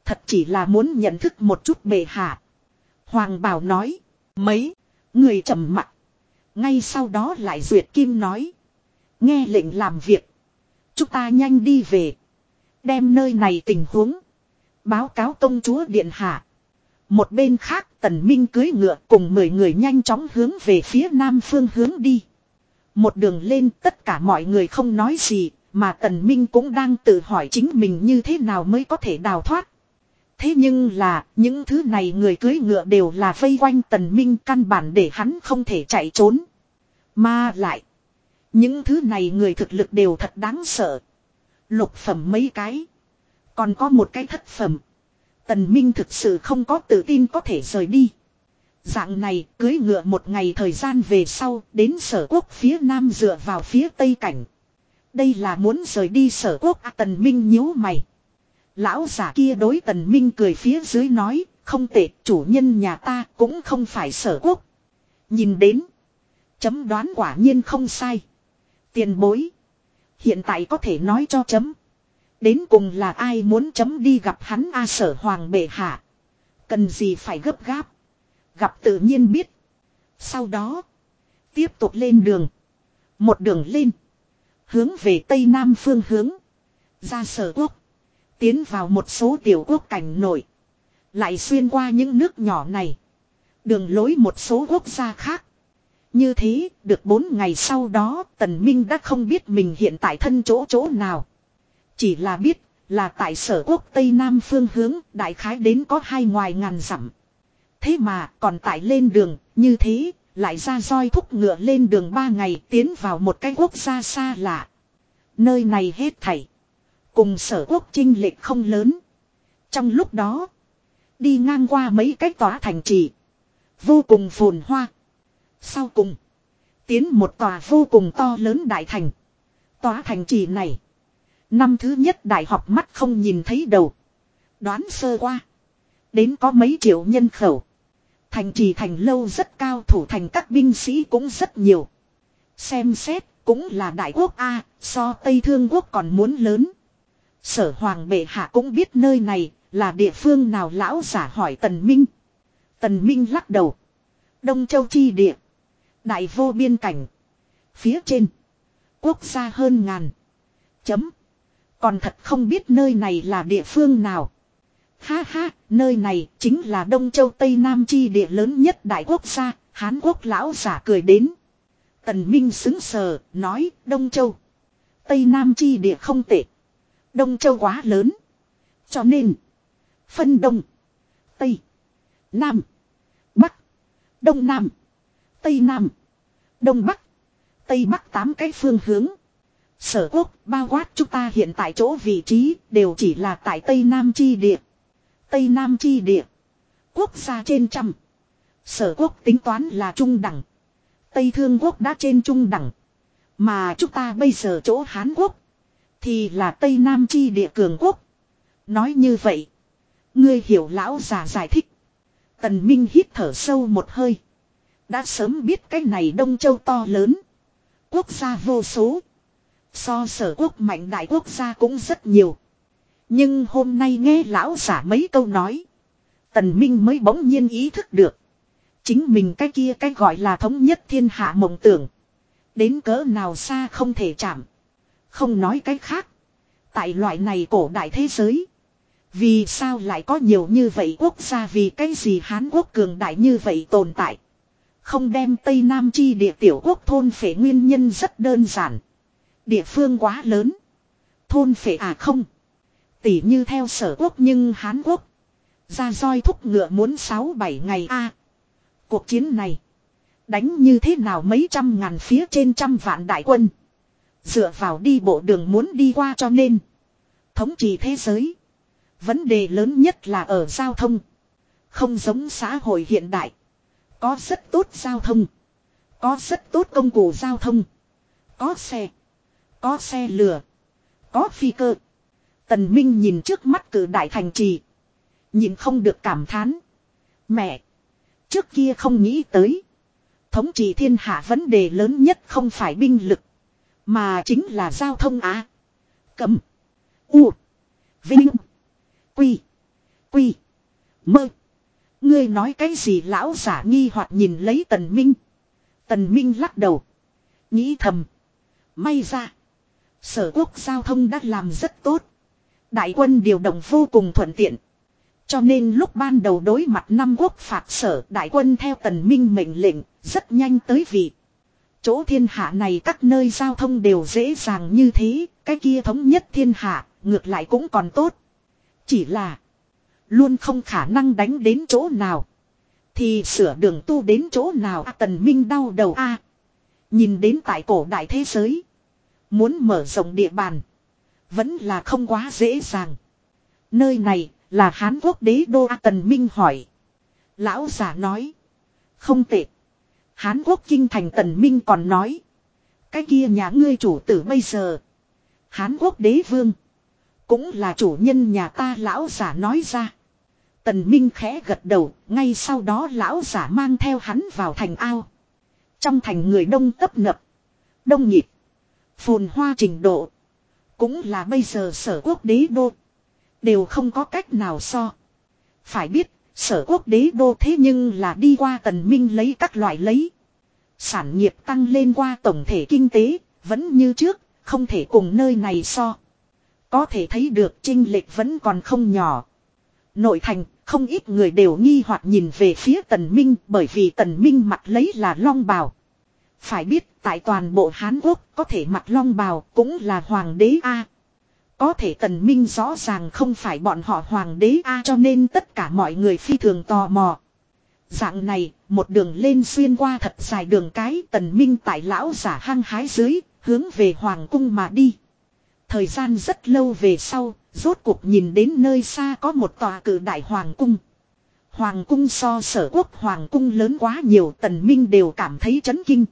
Thật chỉ là muốn nhận thức một chút bề hạ. Hoàng Bảo nói. Mấy. Người trầm mặt. Ngay sau đó lại duyệt kim nói. Nghe lệnh làm việc. Chúng ta nhanh đi về. Đem nơi này tình huống. Báo cáo công chúa Điện Hạ. Một bên khác tần minh cưới ngựa cùng 10 người nhanh chóng hướng về phía nam phương hướng đi. Một đường lên tất cả mọi người không nói gì, mà tần minh cũng đang tự hỏi chính mình như thế nào mới có thể đào thoát. Thế nhưng là, những thứ này người cưới ngựa đều là vây quanh tần minh căn bản để hắn không thể chạy trốn. Mà lại, những thứ này người thực lực đều thật đáng sợ. Lục phẩm mấy cái. Còn có một cái thất phẩm. Tần Minh thực sự không có tự tin có thể rời đi. Dạng này cưới ngựa một ngày thời gian về sau đến sở quốc phía nam dựa vào phía tây cảnh. Đây là muốn rời đi sở quốc à, tần minh nhíu mày. Lão giả kia đối tần minh cười phía dưới nói không tệ chủ nhân nhà ta cũng không phải sở quốc. Nhìn đến. Chấm đoán quả nhiên không sai. Tiền bối. Hiện tại có thể nói cho chấm. Đến cùng là ai muốn chấm đi gặp hắn A sở hoàng bệ hạ. Cần gì phải gấp gáp. Gặp tự nhiên biết. Sau đó. Tiếp tục lên đường. Một đường lên. Hướng về tây nam phương hướng. Ra sở quốc. Tiến vào một số tiểu quốc cảnh nổi. Lại xuyên qua những nước nhỏ này. Đường lối một số quốc gia khác. Như thế, được bốn ngày sau đó, Tần Minh đã không biết mình hiện tại thân chỗ chỗ nào. Chỉ là biết là tại sở quốc Tây Nam phương hướng đại khái đến có hai ngoài ngàn dặm. Thế mà còn tại lên đường, như thế, lại ra roi thúc ngựa lên đường ba ngày tiến vào một cái quốc gia xa lạ. Nơi này hết thảy. Cùng sở quốc trinh lệch không lớn. Trong lúc đó, đi ngang qua mấy cái tòa thành trì. Vô cùng phồn hoa. Sau cùng, tiến một tòa vô cùng to lớn đại thành. Tòa thành trì này Năm thứ nhất đại học mắt không nhìn thấy đầu. Đoán sơ qua. Đến có mấy triệu nhân khẩu. Thành trì thành lâu rất cao, thủ thành các binh sĩ cũng rất nhiều. Xem xét, cũng là đại quốc A, so Tây Thương quốc còn muốn lớn. Sở hoàng bệ hạ cũng biết nơi này là địa phương nào, lão giả hỏi Tần Minh. Tần Minh lắc đầu. Đông Châu chi địa. Đại vô biên cảnh. Phía trên. Quốc gia hơn ngàn. Chấm. Còn thật không biết nơi này là địa phương nào. Ha ha, nơi này chính là Đông Châu Tây Nam chi địa lớn nhất đại quốc gia, Hán Quốc lão giả cười đến. Tần Minh xứng sờ, nói, Đông Châu. Tây Nam chi địa không tệ. Đông Châu quá lớn. Cho nên, phân Đông, Tây, Nam, Bắc, Đông Nam, Tây Nam, Đông Bắc, Tây Bắc tám cái phương hướng. Sở quốc, bao quát chúng ta hiện tại chỗ vị trí, đều chỉ là tại Tây Nam chi địa. Tây Nam chi địa. Quốc gia trên trăm. Sở quốc tính toán là trung đẳng. Tây Thương quốc đã trên trung đẳng. Mà chúng ta bây giờ chỗ Hán quốc. Thì là Tây Nam chi địa cường quốc. Nói như vậy. Ngươi hiểu lão già giải thích. Tần Minh hít thở sâu một hơi. Đã sớm biết cái này Đông Châu to lớn. Quốc gia vô số. So sở quốc mạnh đại quốc gia cũng rất nhiều. Nhưng hôm nay nghe lão giả mấy câu nói. Tần Minh mới bỗng nhiên ý thức được. Chính mình cái kia cái gọi là thống nhất thiên hạ mộng tưởng. Đến cỡ nào xa không thể chạm. Không nói cái khác. Tại loại này cổ đại thế giới. Vì sao lại có nhiều như vậy quốc gia vì cái gì Hán quốc cường đại như vậy tồn tại. Không đem Tây Nam chi địa tiểu quốc thôn phế nguyên nhân rất đơn giản. Địa phương quá lớn. Thôn phệ à không. Tỷ như theo sở quốc nhưng Hán quốc. Ra roi thúc ngựa muốn 6-7 ngày a Cuộc chiến này. Đánh như thế nào mấy trăm ngàn phía trên trăm vạn đại quân. Dựa vào đi bộ đường muốn đi qua cho nên. Thống trị thế giới. Vấn đề lớn nhất là ở giao thông. Không giống xã hội hiện đại. Có rất tốt giao thông. Có rất tốt công cụ giao thông. Có xe. Có xe lửa. Có phi cơ. Tần Minh nhìn trước mắt cử đại thành trì. Nhìn không được cảm thán. Mẹ. Trước kia không nghĩ tới. Thống trị thiên hạ vấn đề lớn nhất không phải binh lực. Mà chính là giao thông á. Cầm. U. Vinh. Quy. Quy. Mơ. Ngươi nói cái gì lão giả nghi hoặc nhìn lấy tần minh. Tần minh lắc đầu. Nghĩ thầm. May ra. Sở quốc giao thông đã làm rất tốt. Đại quân điều động vô cùng thuận tiện. Cho nên lúc ban đầu đối mặt năm quốc phạt sở đại quân theo tần minh mệnh lệnh rất nhanh tới vị. Chỗ thiên hạ này các nơi giao thông đều dễ dàng như thế, cái kia thống nhất thiên hạ, ngược lại cũng còn tốt. Chỉ là, luôn không khả năng đánh đến chỗ nào. Thì sửa đường tu đến chỗ nào à, tần minh đau đầu a Nhìn đến tại cổ đại thế giới. Muốn mở rộng địa bàn. Vẫn là không quá dễ dàng. Nơi này là Hán Quốc đế đô A Tần Minh hỏi. Lão giả nói. Không tệ. Hán Quốc kinh thành Tần Minh còn nói. Cái kia nhà ngươi chủ tử bây giờ. Hán Quốc đế vương. Cũng là chủ nhân nhà ta lão giả nói ra. Tần Minh khẽ gật đầu, ngay sau đó lão giả mang theo hắn vào thành ao. Trong thành người đông tấp nập. Đông nhịp. Phồn hoa trình độ. Cũng là bây giờ sở quốc đế đô. Đều không có cách nào so. Phải biết, sở quốc đế đô thế nhưng là đi qua tần minh lấy các loại lấy. Sản nghiệp tăng lên qua tổng thể kinh tế, vẫn như trước, không thể cùng nơi này so. Có thể thấy được trinh lệch vẫn còn không nhỏ. Nội thành, không ít người đều nghi hoặc nhìn về phía tần minh bởi vì tần minh mặc lấy là long bào. Phải biết, tại toàn bộ Hán Quốc có thể mặc long bào cũng là hoàng đế A. Có thể tần minh rõ ràng không phải bọn họ hoàng đế A cho nên tất cả mọi người phi thường tò mò. Dạng này, một đường lên xuyên qua thật dài đường cái tần minh tại lão giả hăng hái dưới, hướng về hoàng cung mà đi. Thời gian rất lâu về sau, rốt cuộc nhìn đến nơi xa có một tòa cử đại hoàng cung. Hoàng cung so sở quốc hoàng cung lớn quá nhiều tần minh đều cảm thấy chấn kinh.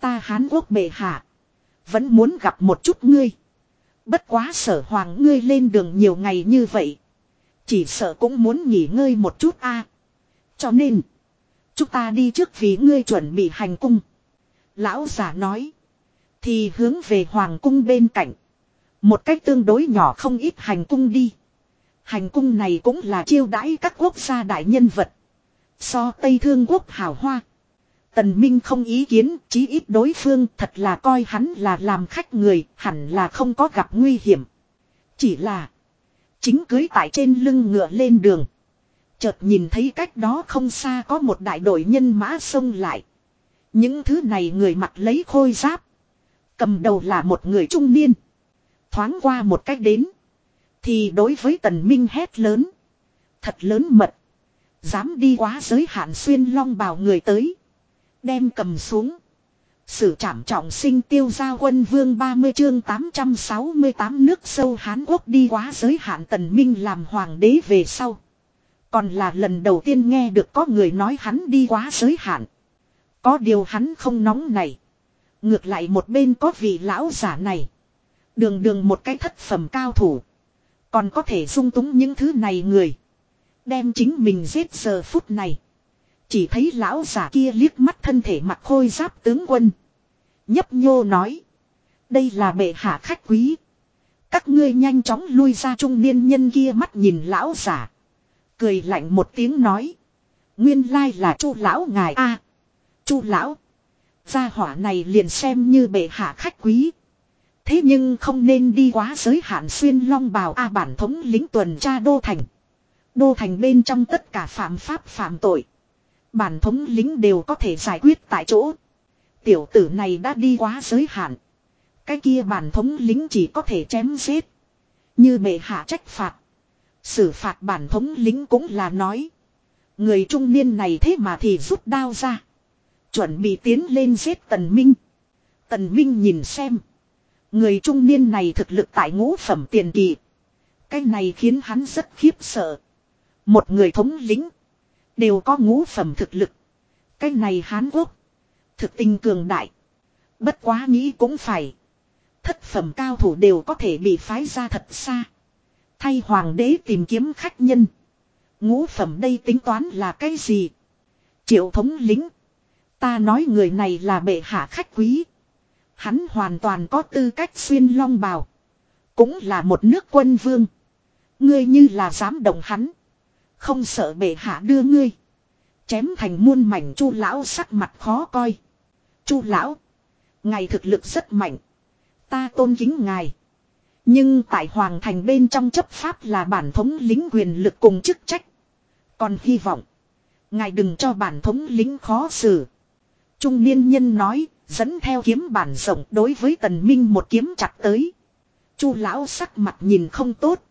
Ta Hán Quốc bệ hạ. Vẫn muốn gặp một chút ngươi. Bất quá sở hoàng ngươi lên đường nhiều ngày như vậy. Chỉ sợ cũng muốn nghỉ ngơi một chút a. Cho nên. Chúng ta đi trước vì ngươi chuẩn bị hành cung. Lão giả nói. Thì hướng về hoàng cung bên cạnh. Một cách tương đối nhỏ không ít hành cung đi. Hành cung này cũng là chiêu đãi các quốc gia đại nhân vật. So Tây Thương quốc hào hoa. Tần Minh không ý kiến, chí ít đối phương thật là coi hắn là làm khách người, hẳn là không có gặp nguy hiểm. Chỉ là, chính cưới tại trên lưng ngựa lên đường. Chợt nhìn thấy cách đó không xa có một đại đội nhân mã xông lại. Những thứ này người mặc lấy khôi giáp. Cầm đầu là một người trung niên. Thoáng qua một cách đến. Thì đối với tần minh hét lớn. Thật lớn mật. Dám đi quá giới hạn xuyên long bào người tới. Đem cầm xuống. Sử trảm trọng sinh tiêu gia quân vương 30 chương 868 nước sâu Hán Quốc đi quá giới hạn tần minh làm hoàng đế về sau. Còn là lần đầu tiên nghe được có người nói hắn đi quá giới hạn. Có điều hắn không nóng này. Ngược lại một bên có vị lão giả này. Đường đường một cái thất phẩm cao thủ. Còn có thể dung túng những thứ này người. Đem chính mình giết giờ phút này. Chỉ thấy lão giả kia liếc mắt thân thể mặt khôi giáp tướng quân. Nhấp nhô nói. Đây là bệ hạ khách quý. Các ngươi nhanh chóng lui ra trung niên nhân kia mắt nhìn lão giả. Cười lạnh một tiếng nói. Nguyên lai là chu lão ngài a chu lão. Gia hỏa này liền xem như bệ hạ khách quý. Thế nhưng không nên đi quá giới hạn xuyên long bào A bản thống lính tuần tra đô thành. Đô thành bên trong tất cả phạm pháp phạm tội. Bản thống lính đều có thể giải quyết tại chỗ. Tiểu tử này đã đi quá giới hạn. Cái kia bản thống lính chỉ có thể chém giết. Như bệ hạ trách phạt. Xử phạt bản thống lính cũng là nói. Người trung niên này thế mà thì rút đao ra. Chuẩn bị tiến lên giết Tần Minh. Tần Minh nhìn xem. Người trung niên này thực lực tại ngũ phẩm tiền kỳ. Cái này khiến hắn rất khiếp sợ. Một người thống lĩnh. Đều có ngũ phẩm thực lực. Cái này Hán Quốc. Thực tình cường đại. Bất quá nghĩ cũng phải. Thất phẩm cao thủ đều có thể bị phái ra thật xa. Thay hoàng đế tìm kiếm khách nhân. Ngũ phẩm đây tính toán là cái gì? Triệu thống lĩnh. Ta nói người này là bệ hạ khách quý. Hắn hoàn toàn có tư cách xuyên long bào. Cũng là một nước quân vương. Ngươi như là dám động hắn. Không sợ bệ hạ đưa ngươi. Chém thành muôn mảnh chu lão sắc mặt khó coi. chu lão. Ngài thực lực rất mạnh. Ta tôn kính ngài. Nhưng tại hoàng thành bên trong chấp pháp là bản thống lính quyền lực cùng chức trách. Còn hy vọng. Ngài đừng cho bản thống lính khó xử. Trung niên nhân nói, dẫn theo kiếm bản rộng đối với tần minh một kiếm chặt tới. Chu lão sắc mặt nhìn không tốt.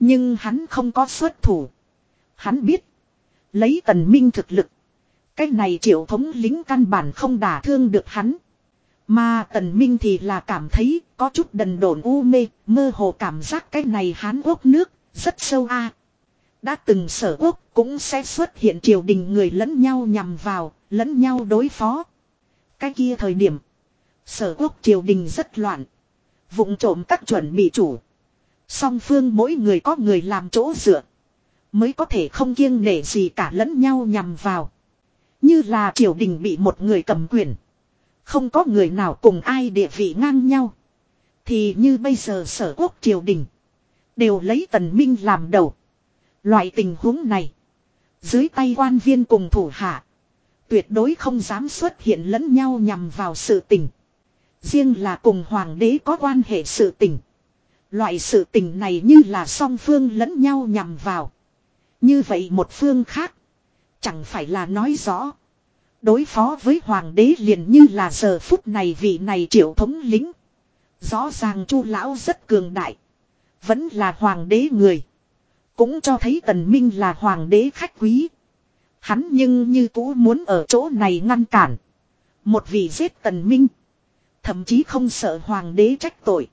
Nhưng hắn không có xuất thủ. Hắn biết. Lấy tần minh thực lực. Cái này triệu thống lính căn bản không đả thương được hắn. Mà tần minh thì là cảm thấy có chút đần đồn u mê, mơ hồ cảm giác cái này hán quốc nước, rất sâu a. Đã từng sở quốc cũng sẽ xuất hiện triều đình người lẫn nhau nhằm vào, lẫn nhau đối phó. Cái kia thời điểm, sở quốc triều đình rất loạn. vụng trộm các chuẩn bị chủ. Song phương mỗi người có người làm chỗ dựa. Mới có thể không kiêng nể gì cả lẫn nhau nhằm vào. Như là triều đình bị một người cầm quyền. Không có người nào cùng ai địa vị ngang nhau. Thì như bây giờ sở quốc triều đình. Đều lấy tần minh làm đầu. Loại tình huống này. Dưới tay quan viên cùng thủ hạ. Tuyệt đối không dám xuất hiện lẫn nhau nhằm vào sự tình. Riêng là cùng hoàng đế có quan hệ sự tình. Loại sự tình này như là song phương lẫn nhau nhằm vào. Như vậy một phương khác. Chẳng phải là nói rõ. Đối phó với hoàng đế liền như là giờ phút này vị này triệu thống lính. Rõ ràng chu lão rất cường đại. Vẫn là hoàng đế người. Cũng cho thấy tần minh là hoàng đế khách quý. Hắn nhưng như cũ muốn ở chỗ này ngăn cản. Một vị giết tần minh. Thậm chí không sợ hoàng đế trách tội.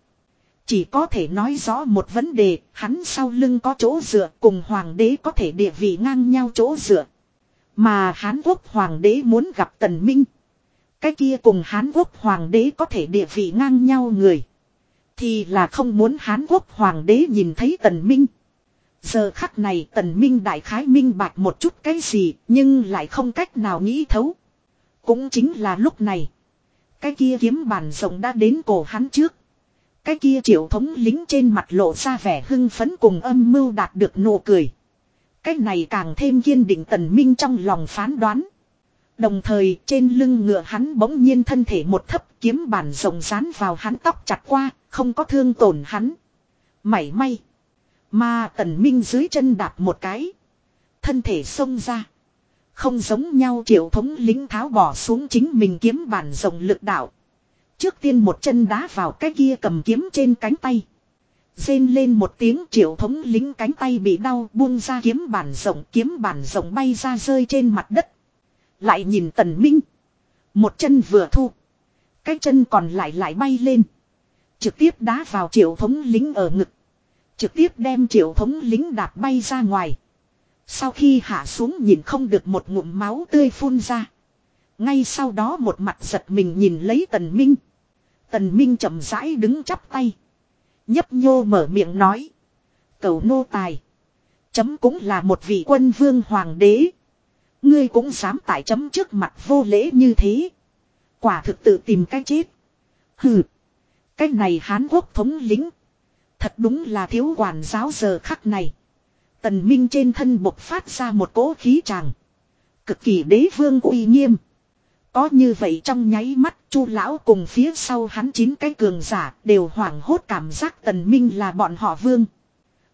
Chỉ có thể nói rõ một vấn đề, hắn sau lưng có chỗ dựa cùng hoàng đế có thể địa vị ngang nhau chỗ dựa. Mà Hán Quốc hoàng đế muốn gặp tần minh. Cái kia cùng Hán Quốc hoàng đế có thể địa vị ngang nhau người. Thì là không muốn Hán Quốc hoàng đế nhìn thấy tần minh. Giờ khắc này tần minh đại khái minh bạch một chút cái gì nhưng lại không cách nào nghĩ thấu. Cũng chính là lúc này. Cái kia kiếm bản rộng đã đến cổ hắn trước. Cái kia triệu thống lính trên mặt lộ ra vẻ hưng phấn cùng âm mưu đạt được nụ cười. Cái này càng thêm kiên định tần minh trong lòng phán đoán. Đồng thời trên lưng ngựa hắn bỗng nhiên thân thể một thấp kiếm bản rộng rán vào hắn tóc chặt qua, không có thương tổn hắn. Mảy may. Mà tần minh dưới chân đạp một cái. Thân thể xông ra. Không giống nhau triệu thống lính tháo bỏ xuống chính mình kiếm bản rộng lực đạo. Trước tiên một chân đá vào cái kia cầm kiếm trên cánh tay. Rên lên một tiếng triệu thống lính cánh tay bị đau buông ra kiếm bản rộng, kiếm bản rộng bay ra rơi trên mặt đất. Lại nhìn tần minh. Một chân vừa thu. Cái chân còn lại lại bay lên. Trực tiếp đá vào triệu thống lính ở ngực. Trực tiếp đem triệu thống lính đạp bay ra ngoài. Sau khi hạ xuống nhìn không được một ngụm máu tươi phun ra. Ngay sau đó một mặt giật mình nhìn lấy tần minh. Tần minh chậm rãi đứng chắp tay. Nhấp nhô mở miệng nói. Cầu nô tài. Chấm cũng là một vị quân vương hoàng đế. Ngươi cũng dám tại chấm trước mặt vô lễ như thế. Quả thực tự tìm cái chết. Hừ. Cái này Hán Quốc thống lính. Thật đúng là thiếu quản giáo giờ khắc này. Tần Minh trên thân bộc phát ra một cỗ khí tràng. Cực kỳ đế vương uy nghiêm. Có như vậy trong nháy mắt, chu lão cùng phía sau hắn chín cái cường giả đều hoảng hốt cảm giác tần minh là bọn họ vương.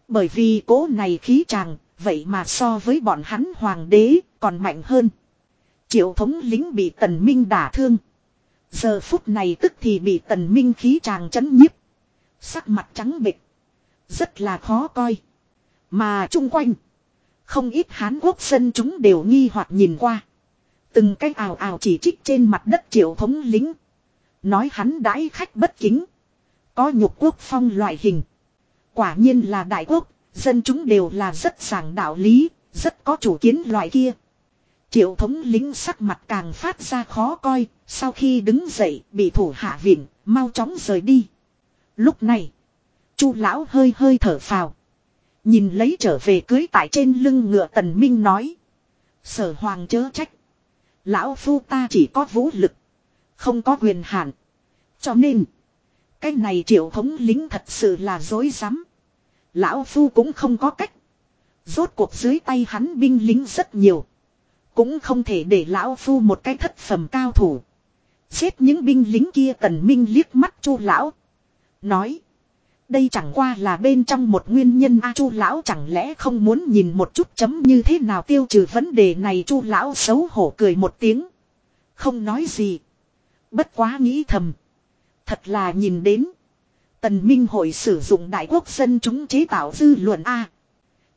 Bởi vì cố này khí chàng, vậy mà so với bọn hắn hoàng đế còn mạnh hơn. Triệu thống lính bị tần minh đả thương. Giờ phút này tức thì bị tần minh khí chàng chấn nhiếp. Sắc mặt trắng bệch. Rất là khó coi. Mà chung quanh. Không ít Hán Quốc dân chúng đều nghi hoặc nhìn qua. Từng cái ào ào chỉ trích trên mặt đất triệu thống lính. Nói hắn đãi khách bất kính. Có nhục quốc phong loại hình. Quả nhiên là đại quốc, dân chúng đều là rất giảng đạo lý, rất có chủ kiến loại kia. Triệu thống lính sắc mặt càng phát ra khó coi, sau khi đứng dậy bị thủ hạ viện, mau chóng rời đi. Lúc này, chu lão hơi hơi thở phào. Nhìn lấy trở về cưới tại trên lưng ngựa tần minh nói. Sở hoàng chớ trách. Lão phu ta chỉ có vũ lực. Không có quyền hạn. Cho nên. Cái này triệu thống lính thật sự là dối rắm Lão phu cũng không có cách. Rốt cuộc dưới tay hắn binh lính rất nhiều. Cũng không thể để lão phu một cái thất phẩm cao thủ. Xếp những binh lính kia tần minh liếc mắt chu lão. Nói. Đây chẳng qua là bên trong một nguyên nhân a chu lão chẳng lẽ không muốn nhìn một chút chấm như thế nào tiêu trừ vấn đề này chu lão xấu hổ cười một tiếng. Không nói gì. Bất quá nghĩ thầm. Thật là nhìn đến. Tần Minh hội sử dụng đại quốc dân chúng chế tạo dư luận A.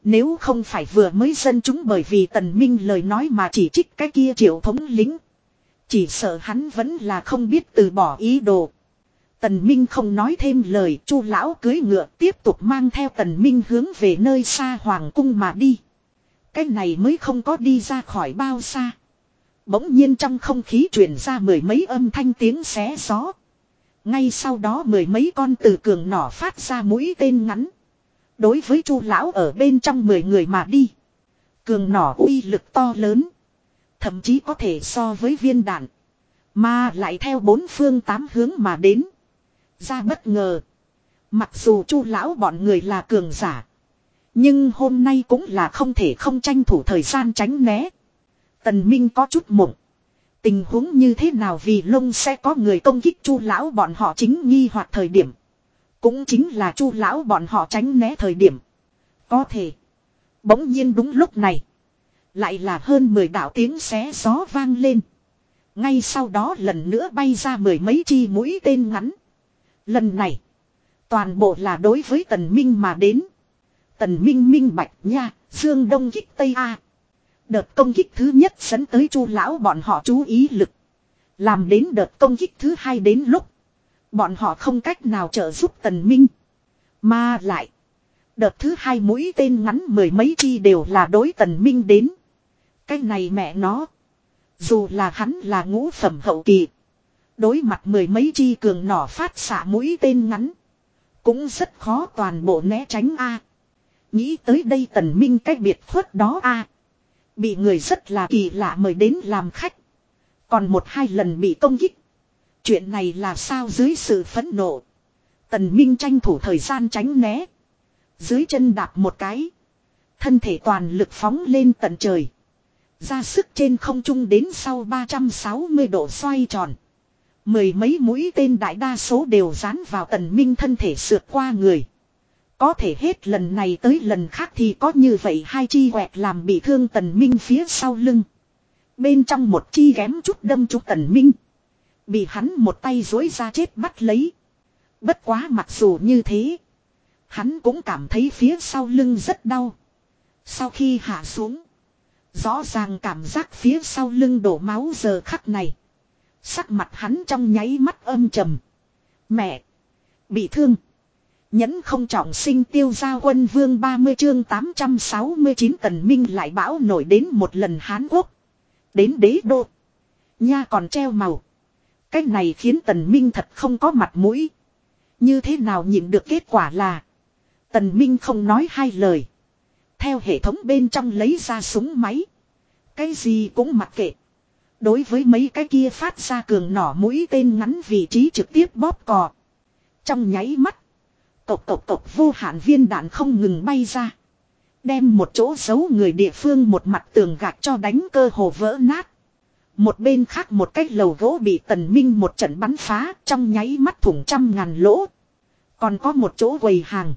Nếu không phải vừa mới dân chúng bởi vì tần minh lời nói mà chỉ trích cái kia triệu thống lính. Chỉ sợ hắn vẫn là không biết từ bỏ ý đồ. Tần Minh không nói thêm lời, Chu lão cưới ngựa tiếp tục mang theo Tần Minh hướng về nơi xa hoàng cung mà đi. Cái này mới không có đi ra khỏi bao xa. Bỗng nhiên trong không khí truyền ra mười mấy âm thanh tiếng xé gió. Ngay sau đó mười mấy con từ cường nỏ phát ra mũi tên ngắn. Đối với chu lão ở bên trong mười người mà đi. Cường nỏ uy lực to lớn. Thậm chí có thể so với viên đạn. Mà lại theo bốn phương tám hướng mà đến. Ra bất ngờ. Mặc dù chu lão bọn người là cường giả. Nhưng hôm nay cũng là không thể không tranh thủ thời gian tránh né. Tần Minh có chút mộng. Tình huống như thế nào vì lông sẽ có người công kích chu lão bọn họ chính nghi hoặc thời điểm. Cũng chính là chu lão bọn họ tránh né thời điểm. Có thể. Bỗng nhiên đúng lúc này. Lại là hơn 10 đạo tiếng xé gió vang lên. Ngay sau đó lần nữa bay ra mười mấy chi mũi tên ngắn. Lần này. Toàn bộ là đối với tần minh mà đến. Tần minh minh bạch nha, dương đông kích tây A. Đợt công kích thứ nhất dẫn tới chu lão bọn họ chú ý lực. Làm đến đợt công kích thứ hai đến lúc. Bọn họ không cách nào trợ giúp tần minh. Mà lại. Đợt thứ hai mũi tên ngắn mười mấy chi đều là đối tần minh đến. Cái này mẹ nó. Dù là hắn là ngũ phẩm hậu kỳ. Đối mặt mười mấy chi cường nỏ phát xạ mũi tên ngắn. Cũng rất khó toàn bộ né tránh A. Nghĩ tới đây tần minh cách biệt khuất đó A. Bị người rất là kỳ lạ mời đến làm khách. Còn một hai lần bị công kích. Chuyện này là sao dưới sự phẫn nộ. Tần Minh tranh thủ thời gian tránh né. Dưới chân đạp một cái. Thân thể toàn lực phóng lên tận trời. Ra sức trên không trung đến sau 360 độ xoay tròn. Mười mấy mũi tên đại đa số đều dán vào tần minh thân thể sượt qua người. Có thể hết lần này tới lần khác thì có như vậy hai chi quẹt làm bị thương tần minh phía sau lưng. Bên trong một chi ghém chút đâm trúng tần minh. Bị hắn một tay dối ra chết bắt lấy. Bất quá mặc dù như thế. Hắn cũng cảm thấy phía sau lưng rất đau. Sau khi hạ xuống. Rõ ràng cảm giác phía sau lưng đổ máu giờ khắc này. Sắc mặt hắn trong nháy mắt âm trầm. Mẹ. Bị thương. Nhẫn không trọng sinh tiêu gia quân vương 30 chương 869 tần minh lại bão nổi đến một lần Hán Quốc. Đến đế đô. Nha còn treo màu. Cái này khiến tần minh thật không có mặt mũi. Như thế nào nhìn được kết quả là. Tần minh không nói hai lời. Theo hệ thống bên trong lấy ra súng máy. Cái gì cũng mặc kệ. Đối với mấy cái kia phát ra cường nỏ mũi tên ngắn vị trí trực tiếp bóp cò. Trong nháy mắt. Cộc cộc cộc vô hạn viên đạn không ngừng bay ra. Đem một chỗ giấu người địa phương một mặt tường gạc cho đánh cơ hồ vỡ nát. Một bên khác một cái lầu gỗ bị tần minh một trận bắn phá, trong nháy mắt thủng trăm ngàn lỗ. Còn có một chỗ quầy hàng.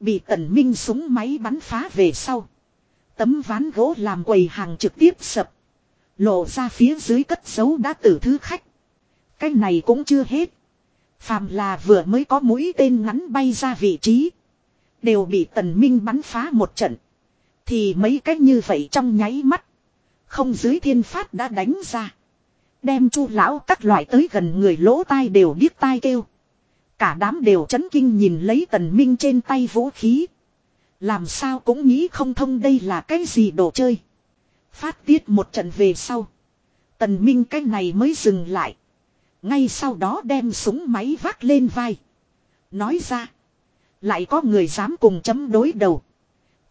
Bị tần minh súng máy bắn phá về sau. Tấm ván gỗ làm quầy hàng trực tiếp sập. Lộ ra phía dưới cất dấu đã tử thứ khách. Cái này cũng chưa hết. Phàm là vừa mới có mũi tên ngắn bay ra vị trí. Đều bị tần minh bắn phá một trận. Thì mấy cách như vậy trong nháy mắt. Không dưới thiên phát đã đánh ra. Đem chu lão các loại tới gần người lỗ tai đều điếc tai kêu. Cả đám đều chấn kinh nhìn lấy tần minh trên tay vũ khí. Làm sao cũng nghĩ không thông đây là cái gì đồ chơi. Phát tiết một trận về sau. Tần minh cái này mới dừng lại. Ngay sau đó đem súng máy vác lên vai. Nói ra. Lại có người dám cùng chấm đối đầu.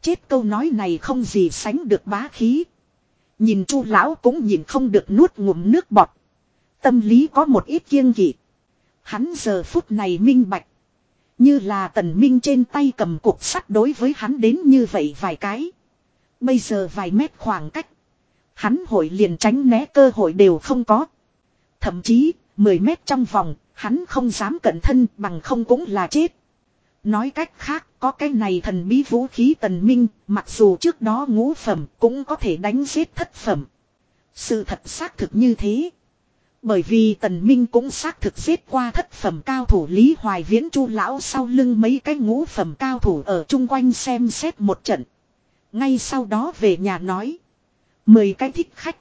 Chết câu nói này không gì sánh được bá khí. Nhìn chu lão cũng nhìn không được nuốt ngụm nước bọt. Tâm lý có một ít kiêng kỵ. Hắn giờ phút này minh bạch. Như là tần minh trên tay cầm cục sắt đối với hắn đến như vậy vài cái. Bây giờ vài mét khoảng cách. Hắn hội liền tránh né cơ hội đều không có. Thậm chí, 10 mét trong vòng, hắn không dám cận thân bằng không cũng là chết. Nói cách khác, có cái này thần bí vũ khí tần minh, mặc dù trước đó ngũ phẩm cũng có thể đánh giết thất phẩm. Sự thật xác thực như thế. Bởi vì tần minh cũng xác thực giết qua thất phẩm cao thủ Lý Hoài Viễn chu lão sau lưng mấy cái ngũ phẩm cao thủ ở chung quanh xem xét một trận. Ngay sau đó về nhà nói. Mười cái thích khách.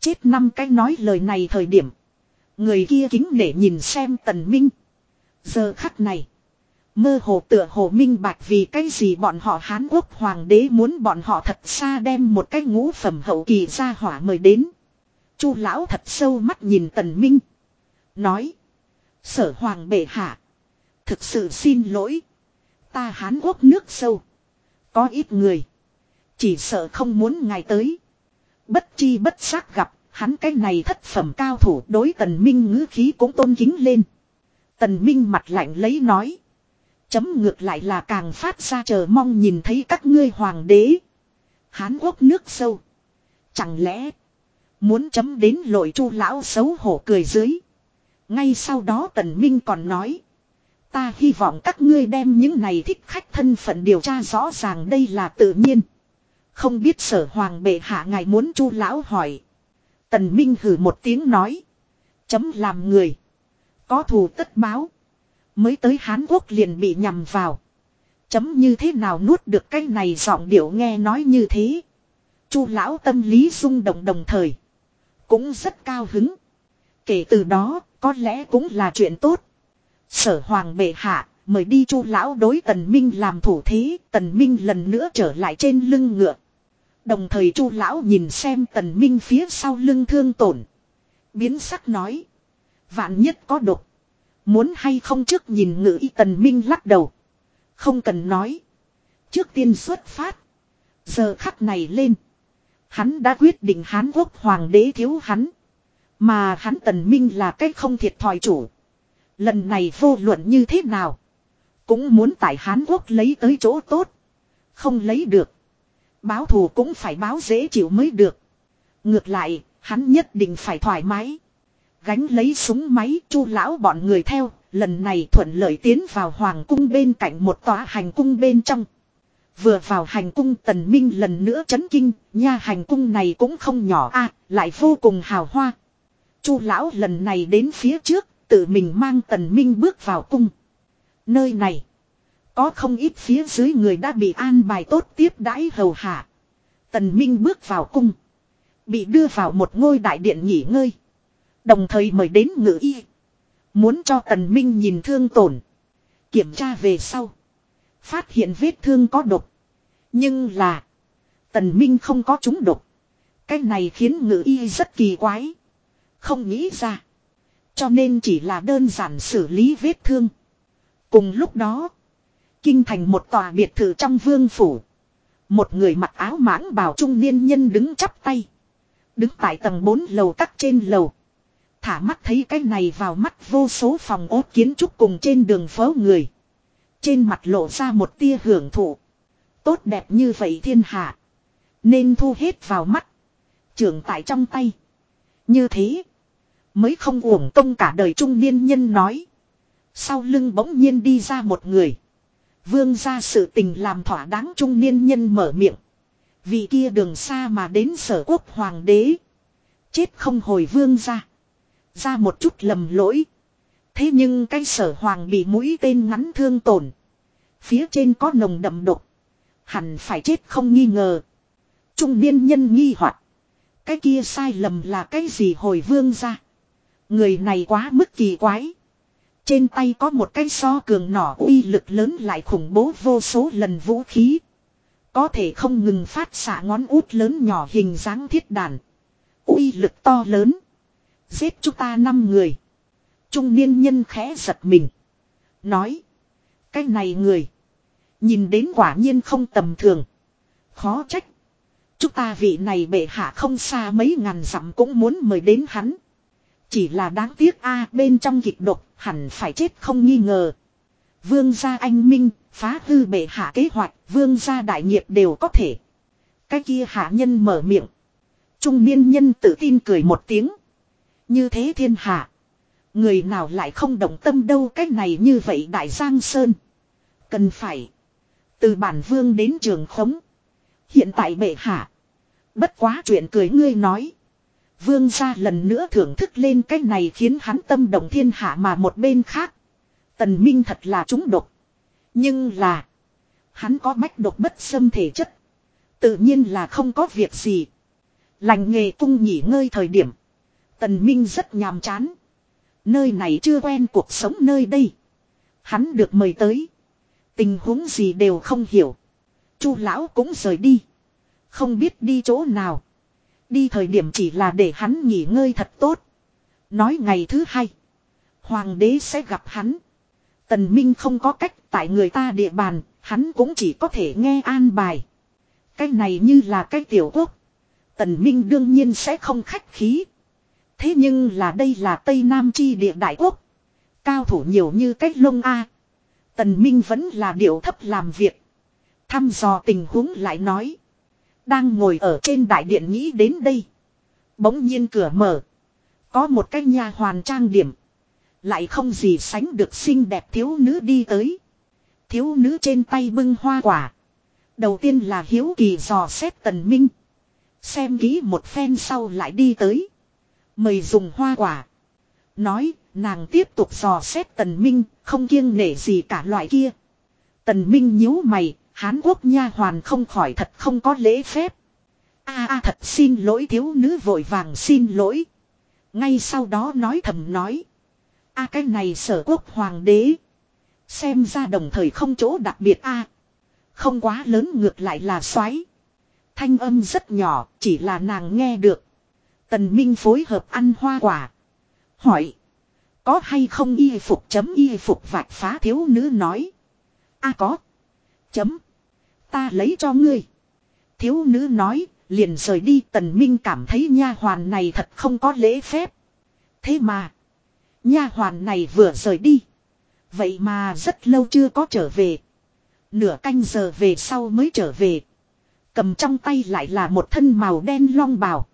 Chết năm cái nói lời này thời điểm. Người kia kính để nhìn xem tần minh. Giờ khắc này. Mơ hồ tựa hồ minh bạch vì cái gì bọn họ Hán Quốc hoàng đế muốn bọn họ thật xa đem một cái ngũ phẩm hậu kỳ ra hỏa mời đến. Chu lão thật sâu mắt nhìn tần minh. Nói. Sở hoàng bệ hạ. Thực sự xin lỗi. Ta Hán Quốc nước sâu. Có ít người. Chỉ sợ không muốn ngài tới. Bất chi bất xác gặp. Hắn cái này thất phẩm cao thủ đối tần minh ngữ khí cũng tôn kính lên. Tần minh mặt lạnh lấy nói. Chấm ngược lại là càng phát ra chờ mong nhìn thấy các ngươi hoàng đế. Hán quốc nước sâu. Chẳng lẽ. Muốn chấm đến lội chu lão xấu hổ cười dưới. Ngay sau đó tần minh còn nói. Ta hy vọng các ngươi đem những này thích khách thân phận điều tra rõ ràng đây là tự nhiên. Không biết sở hoàng bệ hạ ngài muốn chu lão hỏi. Tần minh hử một tiếng nói. Chấm làm người. Có thù tất báo. Mới tới Hán Quốc liền bị nhầm vào. Chấm như thế nào nuốt được cái này giọng điệu nghe nói như thế. Chu lão tâm lý rung động đồng thời. Cũng rất cao hứng. Kể từ đó, có lẽ cũng là chuyện tốt. Sở hoàng bệ hạ, mời đi chu lão đối tần minh làm thủ thế, tần minh lần nữa trở lại trên lưng ngựa. Đồng thời chu lão nhìn xem tần minh phía sau lưng thương tổn. Biến sắc nói. Vạn nhất có độc. Muốn hay không trước nhìn ngữ y tần minh lắc đầu. Không cần nói. Trước tiên xuất phát. Giờ khắc này lên. Hắn đã quyết định Hán quốc hoàng đế thiếu hắn. Mà hắn tần minh là cái không thiệt thòi chủ. Lần này vô luận như thế nào. Cũng muốn tại Hán quốc lấy tới chỗ tốt. Không lấy được. Báo thù cũng phải báo dễ chịu mới được. Ngược lại, hắn nhất định phải thoải mái. Gánh lấy súng máy chu lão bọn người theo, lần này thuận lợi tiến vào hoàng cung bên cạnh một tòa hành cung bên trong. Vừa vào hành cung tần minh lần nữa chấn kinh, nha hành cung này cũng không nhỏ a lại vô cùng hào hoa. chu lão lần này đến phía trước, tự mình mang tần minh bước vào cung. Nơi này, có không ít phía dưới người đã bị an bài tốt tiếp đãi hầu hạ. Tần minh bước vào cung. Bị đưa vào một ngôi đại điện nghỉ ngơi. Đồng thời mời đến ngự y. Muốn cho tần minh nhìn thương tổn. Kiểm tra về sau. Phát hiện vết thương có độc. Nhưng là. Tần Minh không có trúng độc. Cái này khiến ngữ y rất kỳ quái. Không nghĩ ra. Cho nên chỉ là đơn giản xử lý vết thương. Cùng lúc đó. Kinh thành một tòa biệt thự trong vương phủ. Một người mặc áo mãng bào trung niên nhân đứng chắp tay. Đứng tại tầng 4 lầu cắt trên lầu. Thả mắt thấy cái này vào mắt vô số phòng ốt kiến trúc cùng trên đường phố người. Trên mặt lộ ra một tia hưởng thụ. Tốt đẹp như vậy thiên hạ. Nên thu hết vào mắt. Trưởng tại trong tay. Như thế. Mới không uổng công cả đời trung niên nhân nói. Sau lưng bỗng nhiên đi ra một người. Vương ra sự tình làm thỏa đáng trung niên nhân mở miệng. Vì kia đường xa mà đến sở quốc hoàng đế. Chết không hồi vương ra. Ra một chút lầm lỗi. Thế nhưng cái sở hoàng bị mũi tên ngắn thương tổn. Phía trên có nồng đậm độc. Hẳn phải chết không nghi ngờ. Trung niên nhân nghi hoặc Cái kia sai lầm là cái gì hồi vương ra. Người này quá mức kỳ quái. Trên tay có một cái so cường nỏ uy lực lớn lại khủng bố vô số lần vũ khí. Có thể không ngừng phát xạ ngón út lớn nhỏ hình dáng thiết đàn. uy lực to lớn. Giết chúng ta năm người. Trung niên nhân khẽ giật mình. Nói. Cái này người. Nhìn đến quả nhiên không tầm thường. Khó trách. Chúng ta vị này bệ hạ không xa mấy ngàn dặm cũng muốn mời đến hắn. Chỉ là đáng tiếc a, bên trong kịch độc hẳn phải chết không nghi ngờ. Vương gia anh minh, phá hư bệ hạ kế hoạch, vương gia đại nghiệp đều có thể. Cái kia hạ nhân mở miệng. Trung niên nhân tự tin cười một tiếng. Như thế thiên hạ. Người nào lại không động tâm đâu cách này như vậy đại giang sơn. Cần phải. Từ bản vương đến trường khống. Hiện tại bệ hạ. Bất quá chuyện cười ngươi nói. Vương gia lần nữa thưởng thức lên cái này khiến hắn tâm động thiên hạ mà một bên khác. Tần Minh thật là trúng độc. Nhưng là. Hắn có bách độc bất xâm thể chất. Tự nhiên là không có việc gì. Lành nghề cung nghỉ ngơi thời điểm. Tần Minh rất nhàm chán. Nơi này chưa quen cuộc sống nơi đây. Hắn được mời tới. Tình huống gì đều không hiểu. Chu lão cũng rời đi. Không biết đi chỗ nào. Đi thời điểm chỉ là để hắn nghỉ ngơi thật tốt. Nói ngày thứ hai. Hoàng đế sẽ gặp hắn. Tần Minh không có cách tại người ta địa bàn. Hắn cũng chỉ có thể nghe an bài. Cái này như là cái tiểu quốc. Tần Minh đương nhiên sẽ không khách khí. Thế nhưng là đây là Tây Nam chi địa đại quốc. Cao thủ nhiều như cách lông A. Tần Minh vẫn là điệu thấp làm việc. Thăm dò tình huống lại nói. Đang ngồi ở trên đại điện nghĩ đến đây. Bỗng nhiên cửa mở. Có một cái nhà hoàn trang điểm. Lại không gì sánh được xinh đẹp thiếu nữ đi tới. Thiếu nữ trên tay bưng hoa quả. Đầu tiên là hiếu kỳ dò xét tần minh. Xem kỹ một phen sau lại đi tới. Mời dùng hoa quả. Nói, nàng tiếp tục dò xét tần minh, không kiêng nể gì cả loại kia. Tần minh nhíu mày, Hán Quốc nha hoàn không khỏi thật không có lễ phép. A a thật xin lỗi thiếu nữ vội vàng xin lỗi. Ngay sau đó nói thầm nói. A cái này sở quốc hoàng đế. Xem ra đồng thời không chỗ đặc biệt a Không quá lớn ngược lại là xoáy. Thanh âm rất nhỏ, chỉ là nàng nghe được. Tần Minh phối hợp ăn hoa quả. Hỏi. Có hay không y phục chấm y phục vạch phá thiếu nữ nói. a có. Chấm. Ta lấy cho ngươi. Thiếu nữ nói, liền rời đi tần minh cảm thấy nha hoàn này thật không có lễ phép. Thế mà. Nha hoàn này vừa rời đi. Vậy mà rất lâu chưa có trở về. Nửa canh giờ về sau mới trở về. Cầm trong tay lại là một thân màu đen long bào.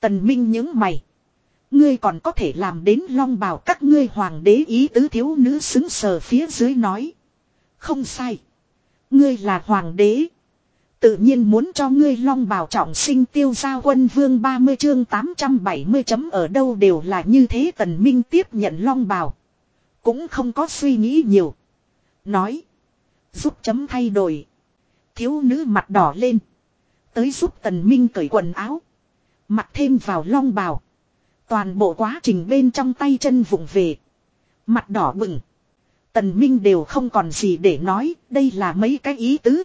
Tần Minh những mày. Ngươi còn có thể làm đến long bào các ngươi hoàng đế ý tứ thiếu nữ xứng sờ phía dưới nói. Không sai. Ngươi là hoàng đế. Tự nhiên muốn cho ngươi long bào trọng sinh tiêu giao quân vương 30 chương 870 chấm ở đâu đều là như thế tần minh tiếp nhận long bào. Cũng không có suy nghĩ nhiều. Nói. Giúp chấm thay đổi. Thiếu nữ mặt đỏ lên. Tới giúp tần minh cởi quần áo. Mặc thêm vào long bào. Toàn bộ quá trình bên trong tay chân vụng về. Mặt đỏ bừng. Tần Minh đều không còn gì để nói, đây là mấy cái ý tứ.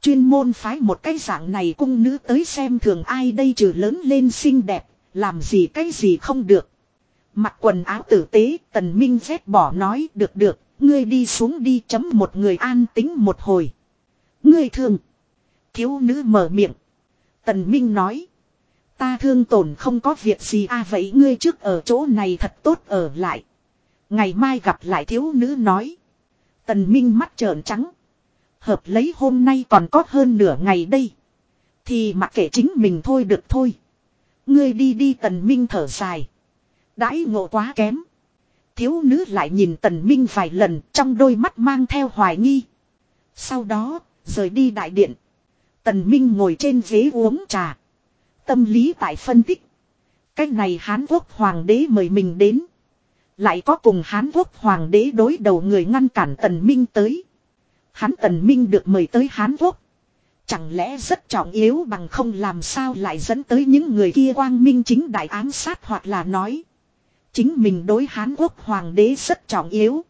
Chuyên môn phái một cái dạng này cung nữ tới xem thường ai đây trừ lớn lên xinh đẹp, làm gì cái gì không được. Mặc quần áo tử tế, tần minh rét bỏ nói được được, ngươi đi xuống đi chấm một người an tính một hồi. Ngươi thương. Thiếu nữ mở miệng. Tần minh nói. Ta thương tổn không có việc gì à vậy ngươi trước ở chỗ này thật tốt ở lại. Ngày mai gặp lại thiếu nữ nói. Tần minh mắt trợn trắng. Hợp lấy hôm nay còn có hơn nửa ngày đây. Thì mặc kệ chính mình thôi được thôi. Ngươi đi đi tần minh thở dài. Đãi ngộ quá kém. Thiếu nữ lại nhìn tần minh vài lần trong đôi mắt mang theo hoài nghi. Sau đó, rời đi đại điện. Tần minh ngồi trên ghế uống trà. Tâm lý tại phân tích. Cách này Hán Quốc Hoàng đế mời mình đến. Lại có cùng Hán Quốc Hoàng đế đối đầu người ngăn cản Tần Minh tới. Hán Tần Minh được mời tới Hán Quốc. Chẳng lẽ rất trọng yếu bằng không làm sao lại dẫn tới những người kia quang minh chính đại ám sát hoặc là nói. Chính mình đối Hán Quốc Hoàng đế rất trọng yếu.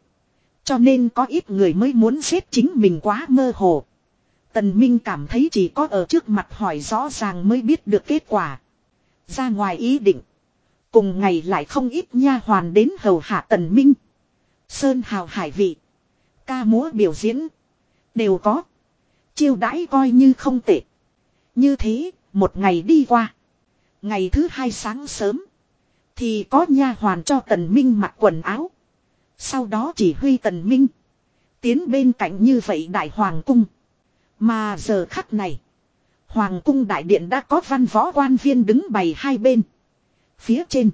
Cho nên có ít người mới muốn giết chính mình quá mơ hồ. Tần Minh cảm thấy chỉ có ở trước mặt hỏi rõ ràng mới biết được kết quả. Ra ngoài ý định. Cùng ngày lại không ít nha hoàn đến hầu hạ Tần Minh. Sơn hào hải vị. Ca múa biểu diễn. Đều có. Chiêu đãi coi như không tệ. Như thế, một ngày đi qua. Ngày thứ hai sáng sớm. Thì có nha hoàn cho Tần Minh mặc quần áo. Sau đó chỉ huy Tần Minh. Tiến bên cạnh như vậy đại hoàng cung. Mà giờ khắc này. Hoàng cung đại điện đã có văn võ quan viên đứng bày hai bên. Phía trên.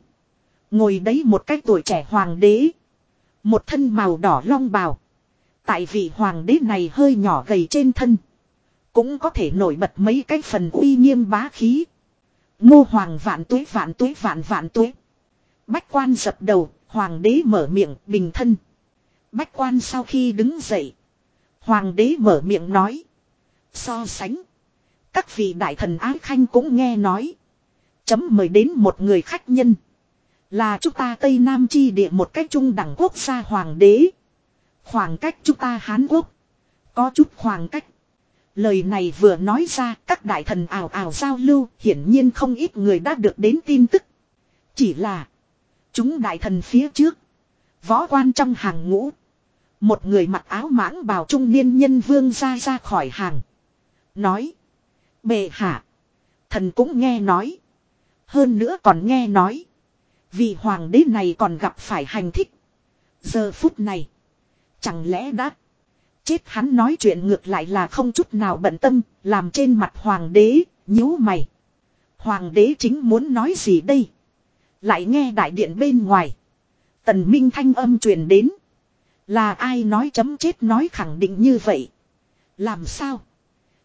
Ngồi đấy một cái tuổi trẻ hoàng đế. Một thân màu đỏ long bào. Tại vị hoàng đế này hơi nhỏ gầy trên thân. Cũng có thể nổi bật mấy cái phần uy nghiêm bá khí. Ngô hoàng vạn tuế vạn tuế vạn vạn tuế. Bách quan dập đầu, hoàng đế mở miệng, bình thân. Bách quan sau khi đứng dậy. Hoàng đế mở miệng nói. So sánh. Các vị đại thần ái khanh cũng nghe nói. Chấm mời đến một người khách nhân. Là chúng ta Tây Nam chi địa một cách trung đẳng quốc gia hoàng đế. Khoảng cách chúng ta Hán Quốc. Có chút khoảng cách. Lời này vừa nói ra, các đại thần ảo ảo giao lưu, hiển nhiên không ít người đã được đến tin tức. Chỉ là. Chúng đại thần phía trước. Võ quan trong hàng ngũ. Một người mặc áo mãng bào trung niên nhân vương ra ra khỏi hàng. Nói. Bệ hạ. Thần cũng nghe nói. Hơn nữa còn nghe nói. Vị hoàng đế này còn gặp phải hành thích. Giờ phút này. Chẳng lẽ đã. Chết hắn nói chuyện ngược lại là không chút nào bận tâm. Làm trên mặt hoàng đế. nhíu mày. Hoàng đế chính muốn nói gì đây. Lại nghe đại điện bên ngoài. Tần Minh thanh âm truyền đến. Là ai nói chấm chết nói khẳng định như vậy. Làm sao?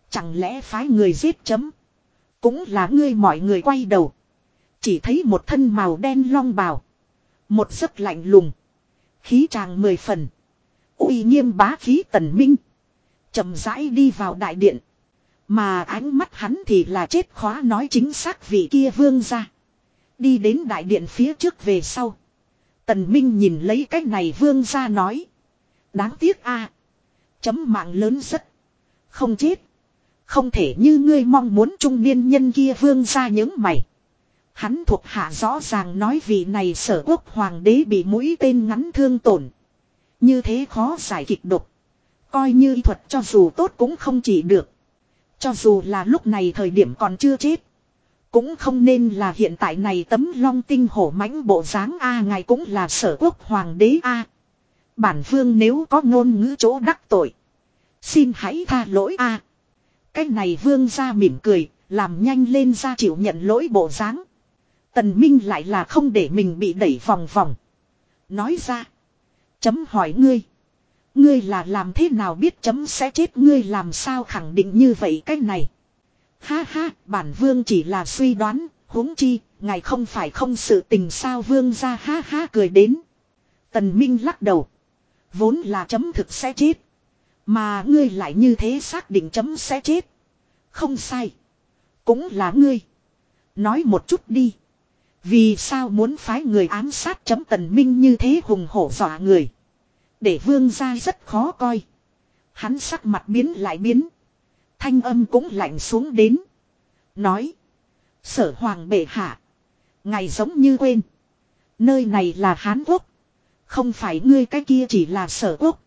Chẳng lẽ phái người giết chấm. Cũng là ngươi mọi người quay đầu. Chỉ thấy một thân màu đen long bào. Một giấc lạnh lùng. Khí tràng mười phần. uy nghiêm bá khí tần minh. chậm rãi đi vào đại điện. Mà ánh mắt hắn thì là chết khóa nói chính xác vị kia vương ra. Đi đến đại điện phía trước về sau. Tần Minh nhìn lấy cái này vương ra nói. Đáng tiếc a Chấm mạng lớn rất. Không chết. Không thể như ngươi mong muốn trung niên nhân kia vương ra những mày. Hắn thuộc hạ rõ ràng nói vì này sở quốc hoàng đế bị mũi tên ngắn thương tổn. Như thế khó giải kịch độc. Coi như y thuật cho dù tốt cũng không chỉ được. Cho dù là lúc này thời điểm còn chưa chết. Cũng không nên là hiện tại này tấm long tinh hổ mãnh bộ dáng A ngài cũng là sở quốc hoàng đế A. Bản vương nếu có ngôn ngữ chỗ đắc tội. Xin hãy tha lỗi A. Cái này vương ra mỉm cười, làm nhanh lên ra chịu nhận lỗi bộ dáng. Tần Minh lại là không để mình bị đẩy vòng vòng. Nói ra. Chấm hỏi ngươi. Ngươi là làm thế nào biết chấm sẽ chết ngươi làm sao khẳng định như vậy cách này. Ha ha, bản vương chỉ là suy đoán, huống chi, ngài không phải không sự tình sao vương ra ha ha cười đến. Tần Minh lắc đầu. Vốn là chấm thực sẽ chết. Mà ngươi lại như thế xác định chấm sẽ chết. Không sai. Cũng là ngươi. Nói một chút đi. Vì sao muốn phái người ám sát chấm tần minh như thế hùng hổ dọa người. Để vương ra rất khó coi. Hắn sắc mặt biến lại biến. Thanh âm cũng lạnh xuống đến. Nói. Sở hoàng bệ hạ. Ngày giống như quên. Nơi này là Hán Quốc. Không phải ngươi cái kia chỉ là sở quốc.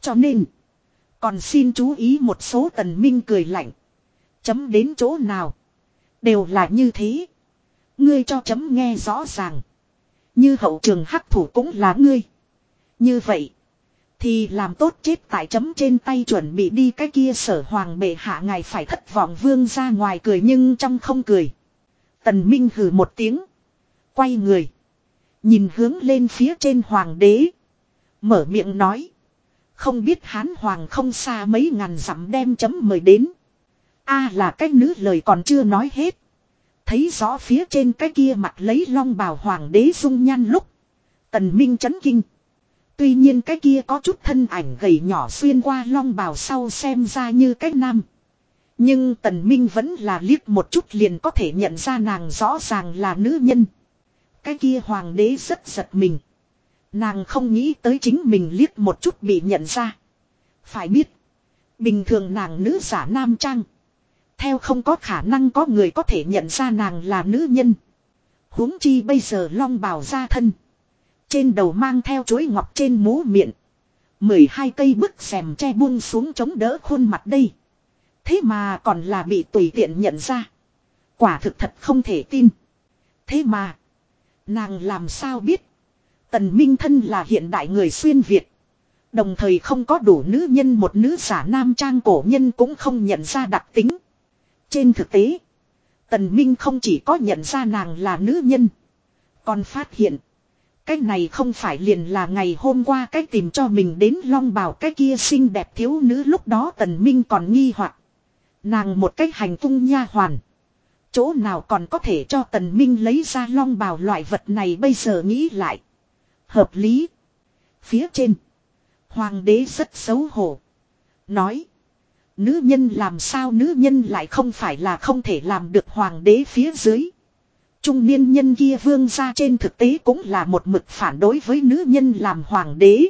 Cho nên. Còn xin chú ý một số tần minh cười lạnh. Chấm đến chỗ nào. Đều là như thế. Ngươi cho chấm nghe rõ ràng. Như hậu trường hắc thủ cũng là ngươi. Như vậy. Thì làm tốt chết tại chấm trên tay chuẩn bị đi cái kia sở hoàng bệ hạ ngài phải thất vọng vương ra ngoài cười nhưng trong không cười. Tần Minh hừ một tiếng. Quay người. Nhìn hướng lên phía trên hoàng đế. Mở miệng nói. Không biết hán hoàng không xa mấy ngàn dặm đem chấm mời đến. a là cái nữ lời còn chưa nói hết. Thấy rõ phía trên cái kia mặt lấy long bào hoàng đế dung nhan lúc. Tần Minh chấn kinh. Tuy nhiên cái kia có chút thân ảnh gầy nhỏ xuyên qua long bào sau xem ra như cách nam. Nhưng tần minh vẫn là liếc một chút liền có thể nhận ra nàng rõ ràng là nữ nhân. Cái kia hoàng đế rất giật mình. Nàng không nghĩ tới chính mình liếc một chút bị nhận ra. Phải biết. Bình thường nàng nữ giả nam trang. Theo không có khả năng có người có thể nhận ra nàng là nữ nhân. huống chi bây giờ long bào ra thân. Trên đầu mang theo chuối ngọc trên mũ miệng. mười hai cây bức xèm che buông xuống chống đỡ khuôn mặt đây. Thế mà còn là bị tùy tiện nhận ra. Quả thực thật không thể tin. Thế mà. Nàng làm sao biết. Tần Minh Thân là hiện đại người xuyên Việt. Đồng thời không có đủ nữ nhân, một nữ giả nam trang cổ nhân cũng không nhận ra đặc tính. Trên thực tế. Tần Minh không chỉ có nhận ra nàng là nữ nhân. Còn phát hiện. Cái này không phải liền là ngày hôm qua cái tìm cho mình đến long bào cái kia xinh đẹp thiếu nữ lúc đó tần minh còn nghi hoặc Nàng một cái hành tung nha hoàn. Chỗ nào còn có thể cho tần minh lấy ra long bào loại vật này bây giờ nghĩ lại. Hợp lý. Phía trên. Hoàng đế rất xấu hổ. Nói. Nữ nhân làm sao nữ nhân lại không phải là không thể làm được hoàng đế phía dưới. Trung niên nhân kia vương ra trên thực tế cũng là một mực phản đối với nữ nhân làm hoàng đế.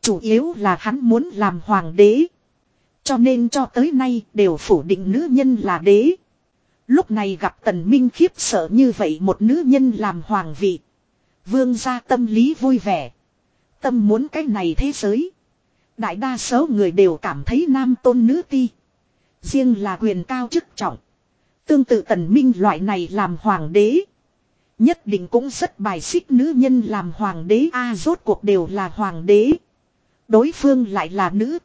Chủ yếu là hắn muốn làm hoàng đế. Cho nên cho tới nay đều phủ định nữ nhân là đế. Lúc này gặp tần minh khiếp sợ như vậy một nữ nhân làm hoàng vị. Vương gia tâm lý vui vẻ. Tâm muốn cái này thế giới. Đại đa số người đều cảm thấy nam tôn nữ ti. Riêng là quyền cao chức trọng. Tương tự tần minh loại này làm hoàng đế. Nhất định cũng rất bài xích nữ nhân làm hoàng đế a, rốt cuộc đều là hoàng đế. Đối phương lại là nữ.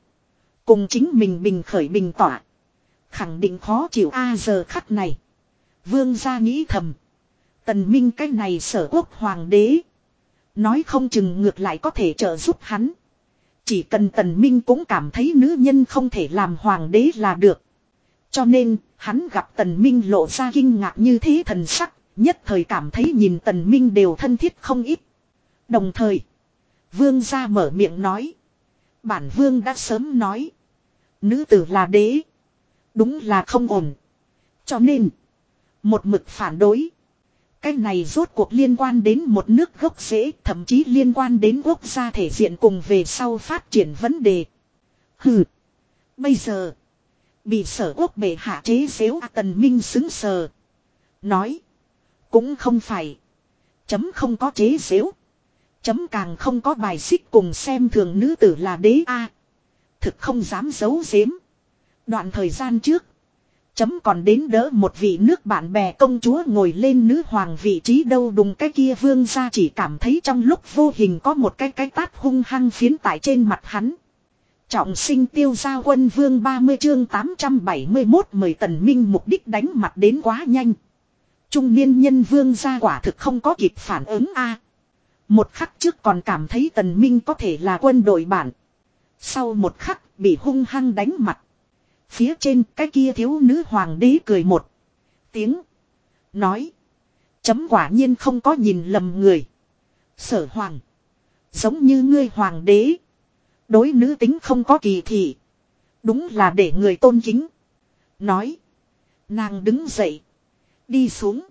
Cùng chính mình bình khởi bình tỏa. Khẳng định khó chịu a, giờ khắc này. Vương gia nghĩ thầm. Tần Minh cái này sở quốc hoàng đế. Nói không chừng ngược lại có thể trợ giúp hắn. Chỉ cần tần minh cũng cảm thấy nữ nhân không thể làm hoàng đế là được. Cho nên, hắn gặp tần minh lộ ra kinh ngạc như thế thần sắc, nhất thời cảm thấy nhìn tần minh đều thân thiết không ít. Đồng thời, vương gia mở miệng nói. Bản vương đã sớm nói. Nữ tử là đế. Đúng là không ổn. Cho nên. Một mực phản đối. Cái này rốt cuộc liên quan đến một nước gốc rễ, thậm chí liên quan đến quốc gia thể diện cùng về sau phát triển vấn đề. Hừ. Bây giờ. Bị sở quốc bệ hạ chế xếu tần minh xứng sờ. Nói. Cũng không phải. Chấm không có chế xếu. Chấm càng không có bài xích cùng xem thường nữ tử là đế A. Thực không dám giấu giếm. Đoạn thời gian trước. Chấm còn đến đỡ một vị nước bạn bè công chúa ngồi lên nữ hoàng vị trí đâu đùng cái kia vương ra chỉ cảm thấy trong lúc vô hình có một cái cái tát hung hăng phiến tại trên mặt hắn. Trọng sinh tiêu gia quân vương 30 chương 871 mời tần minh mục đích đánh mặt đến quá nhanh. Trung niên nhân vương gia quả thực không có kịp phản ứng a Một khắc trước còn cảm thấy tần minh có thể là quân đội bản. Sau một khắc bị hung hăng đánh mặt. Phía trên cái kia thiếu nữ hoàng đế cười một tiếng. Nói. Chấm quả nhiên không có nhìn lầm người. Sở hoàng. Giống như ngươi hoàng đế. Đối nữ tính không có kỳ thị. Đúng là để người tôn kính. Nói. Nàng đứng dậy. Đi xuống.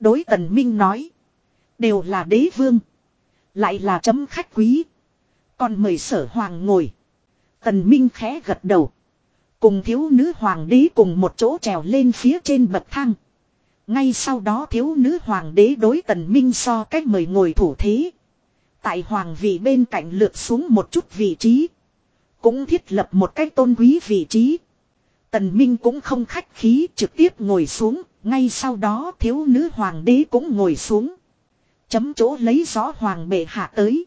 Đối tần minh nói. Đều là đế vương. Lại là chấm khách quý. Còn mời sở hoàng ngồi. Tần Minh khẽ gật đầu. Cùng thiếu nữ hoàng đế cùng một chỗ trèo lên phía trên bậc thang. Ngay sau đó thiếu nữ hoàng đế đối tần minh so cách mời ngồi thủ thế. Tại hoàng vị bên cạnh lượt xuống một chút vị trí. Cũng thiết lập một cách tôn quý vị trí. Tần Minh cũng không khách khí trực tiếp ngồi xuống. Ngay sau đó thiếu nữ hoàng đế cũng ngồi xuống. Chấm chỗ lấy gió hoàng bệ hạ tới.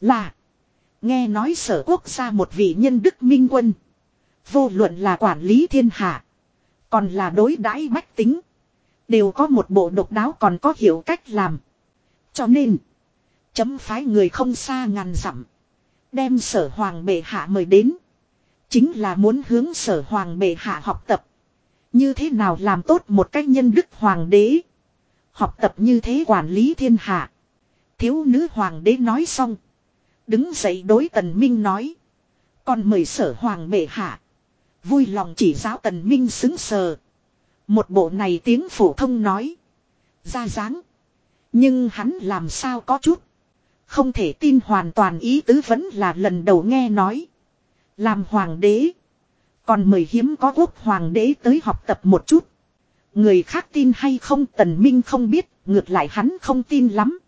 Là. Nghe nói sở quốc gia một vị nhân đức minh quân. Vô luận là quản lý thiên hạ. Còn là đối đãi bách tính. Đều có một bộ độc đáo còn có hiểu cách làm. Cho nên. Chấm phái người không xa ngàn dặm. Đem sở hoàng bệ hạ mời đến. Chính là muốn hướng sở hoàng bệ hạ học tập. Như thế nào làm tốt một cách nhân đức hoàng đế. Học tập như thế quản lý thiên hạ. Thiếu nữ hoàng đế nói xong. Đứng dậy đối tần minh nói. Còn mời sở hoàng bệ hạ. Vui lòng chỉ giáo tần minh xứng sờ. Một bộ này tiếng phổ thông nói. Ra dáng. Nhưng hắn làm sao có chút. Không thể tin hoàn toàn ý tứ vẫn là lần đầu nghe nói. Làm hoàng đế. Còn mời hiếm có quốc hoàng đế tới học tập một chút. Người khác tin hay không tần minh không biết, ngược lại hắn không tin lắm.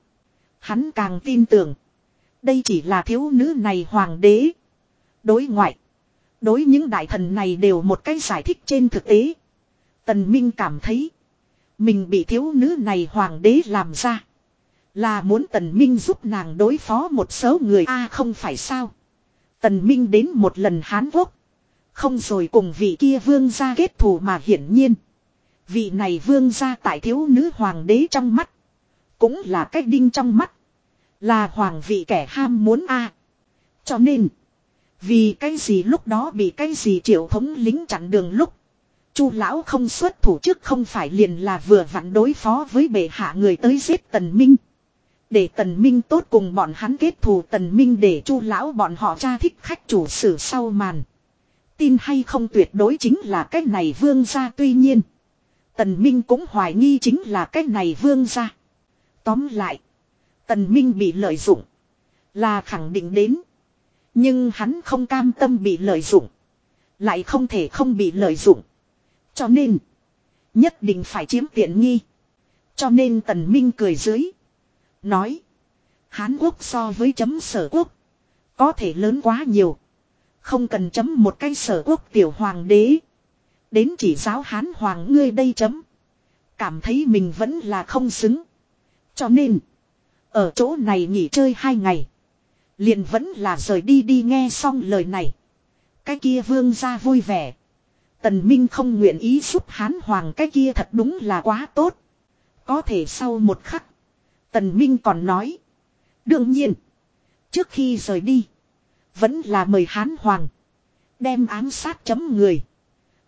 Hắn càng tin tưởng. Đây chỉ là thiếu nữ này hoàng đế. Đối ngoại. Đối những đại thần này đều một cái giải thích trên thực tế. Tần Minh cảm thấy. Mình bị thiếu nữ này hoàng đế làm ra. Là muốn Tần Minh giúp nàng đối phó một số người a không phải sao. Tần Minh đến một lần Hán Quốc. Không rồi cùng vị kia vương gia kết thù mà hiển nhiên. Vị này vương gia tại thiếu nữ hoàng đế trong mắt. Cũng là cách đinh trong mắt. Là hoàng vị kẻ ham muốn a Cho nên. Vì cái gì lúc đó bị cái gì triệu thống lính chặn đường lúc. Chu lão không xuất thủ trước không phải liền là vừa vặn đối phó với bệ hạ người tới giết tần minh. Để tần minh tốt cùng bọn hắn kết thù tần minh để chu lão bọn họ tra thích khách chủ sử sau màn. Tin hay không tuyệt đối chính là cái này vương gia tuy nhiên. Tần minh cũng hoài nghi chính là cái này vương gia. Tóm lại. Tần minh bị lợi dụng. Là khẳng định đến. Nhưng hắn không cam tâm bị lợi dụng. Lại không thể không bị lợi dụng. Cho nên. Nhất định phải chiếm tiện nghi. Cho nên tần minh cười dưới. Nói. Hán quốc so với chấm sở quốc. Có thể lớn quá nhiều. Không cần chấm một cái sở quốc tiểu hoàng đế. Đến chỉ giáo hán hoàng ngươi đây chấm. Cảm thấy mình vẫn là không xứng. Cho nên. Ở chỗ này nghỉ chơi hai ngày. Liền vẫn là rời đi đi nghe xong lời này. Cái kia vương ra vui vẻ. Tần Minh không nguyện ý giúp hán hoàng cái kia thật đúng là quá tốt. Có thể sau một khắc. Tần Minh còn nói. Đương nhiên. Trước khi rời đi. Vẫn là mời hán hoàng. Đem ám sát chấm người.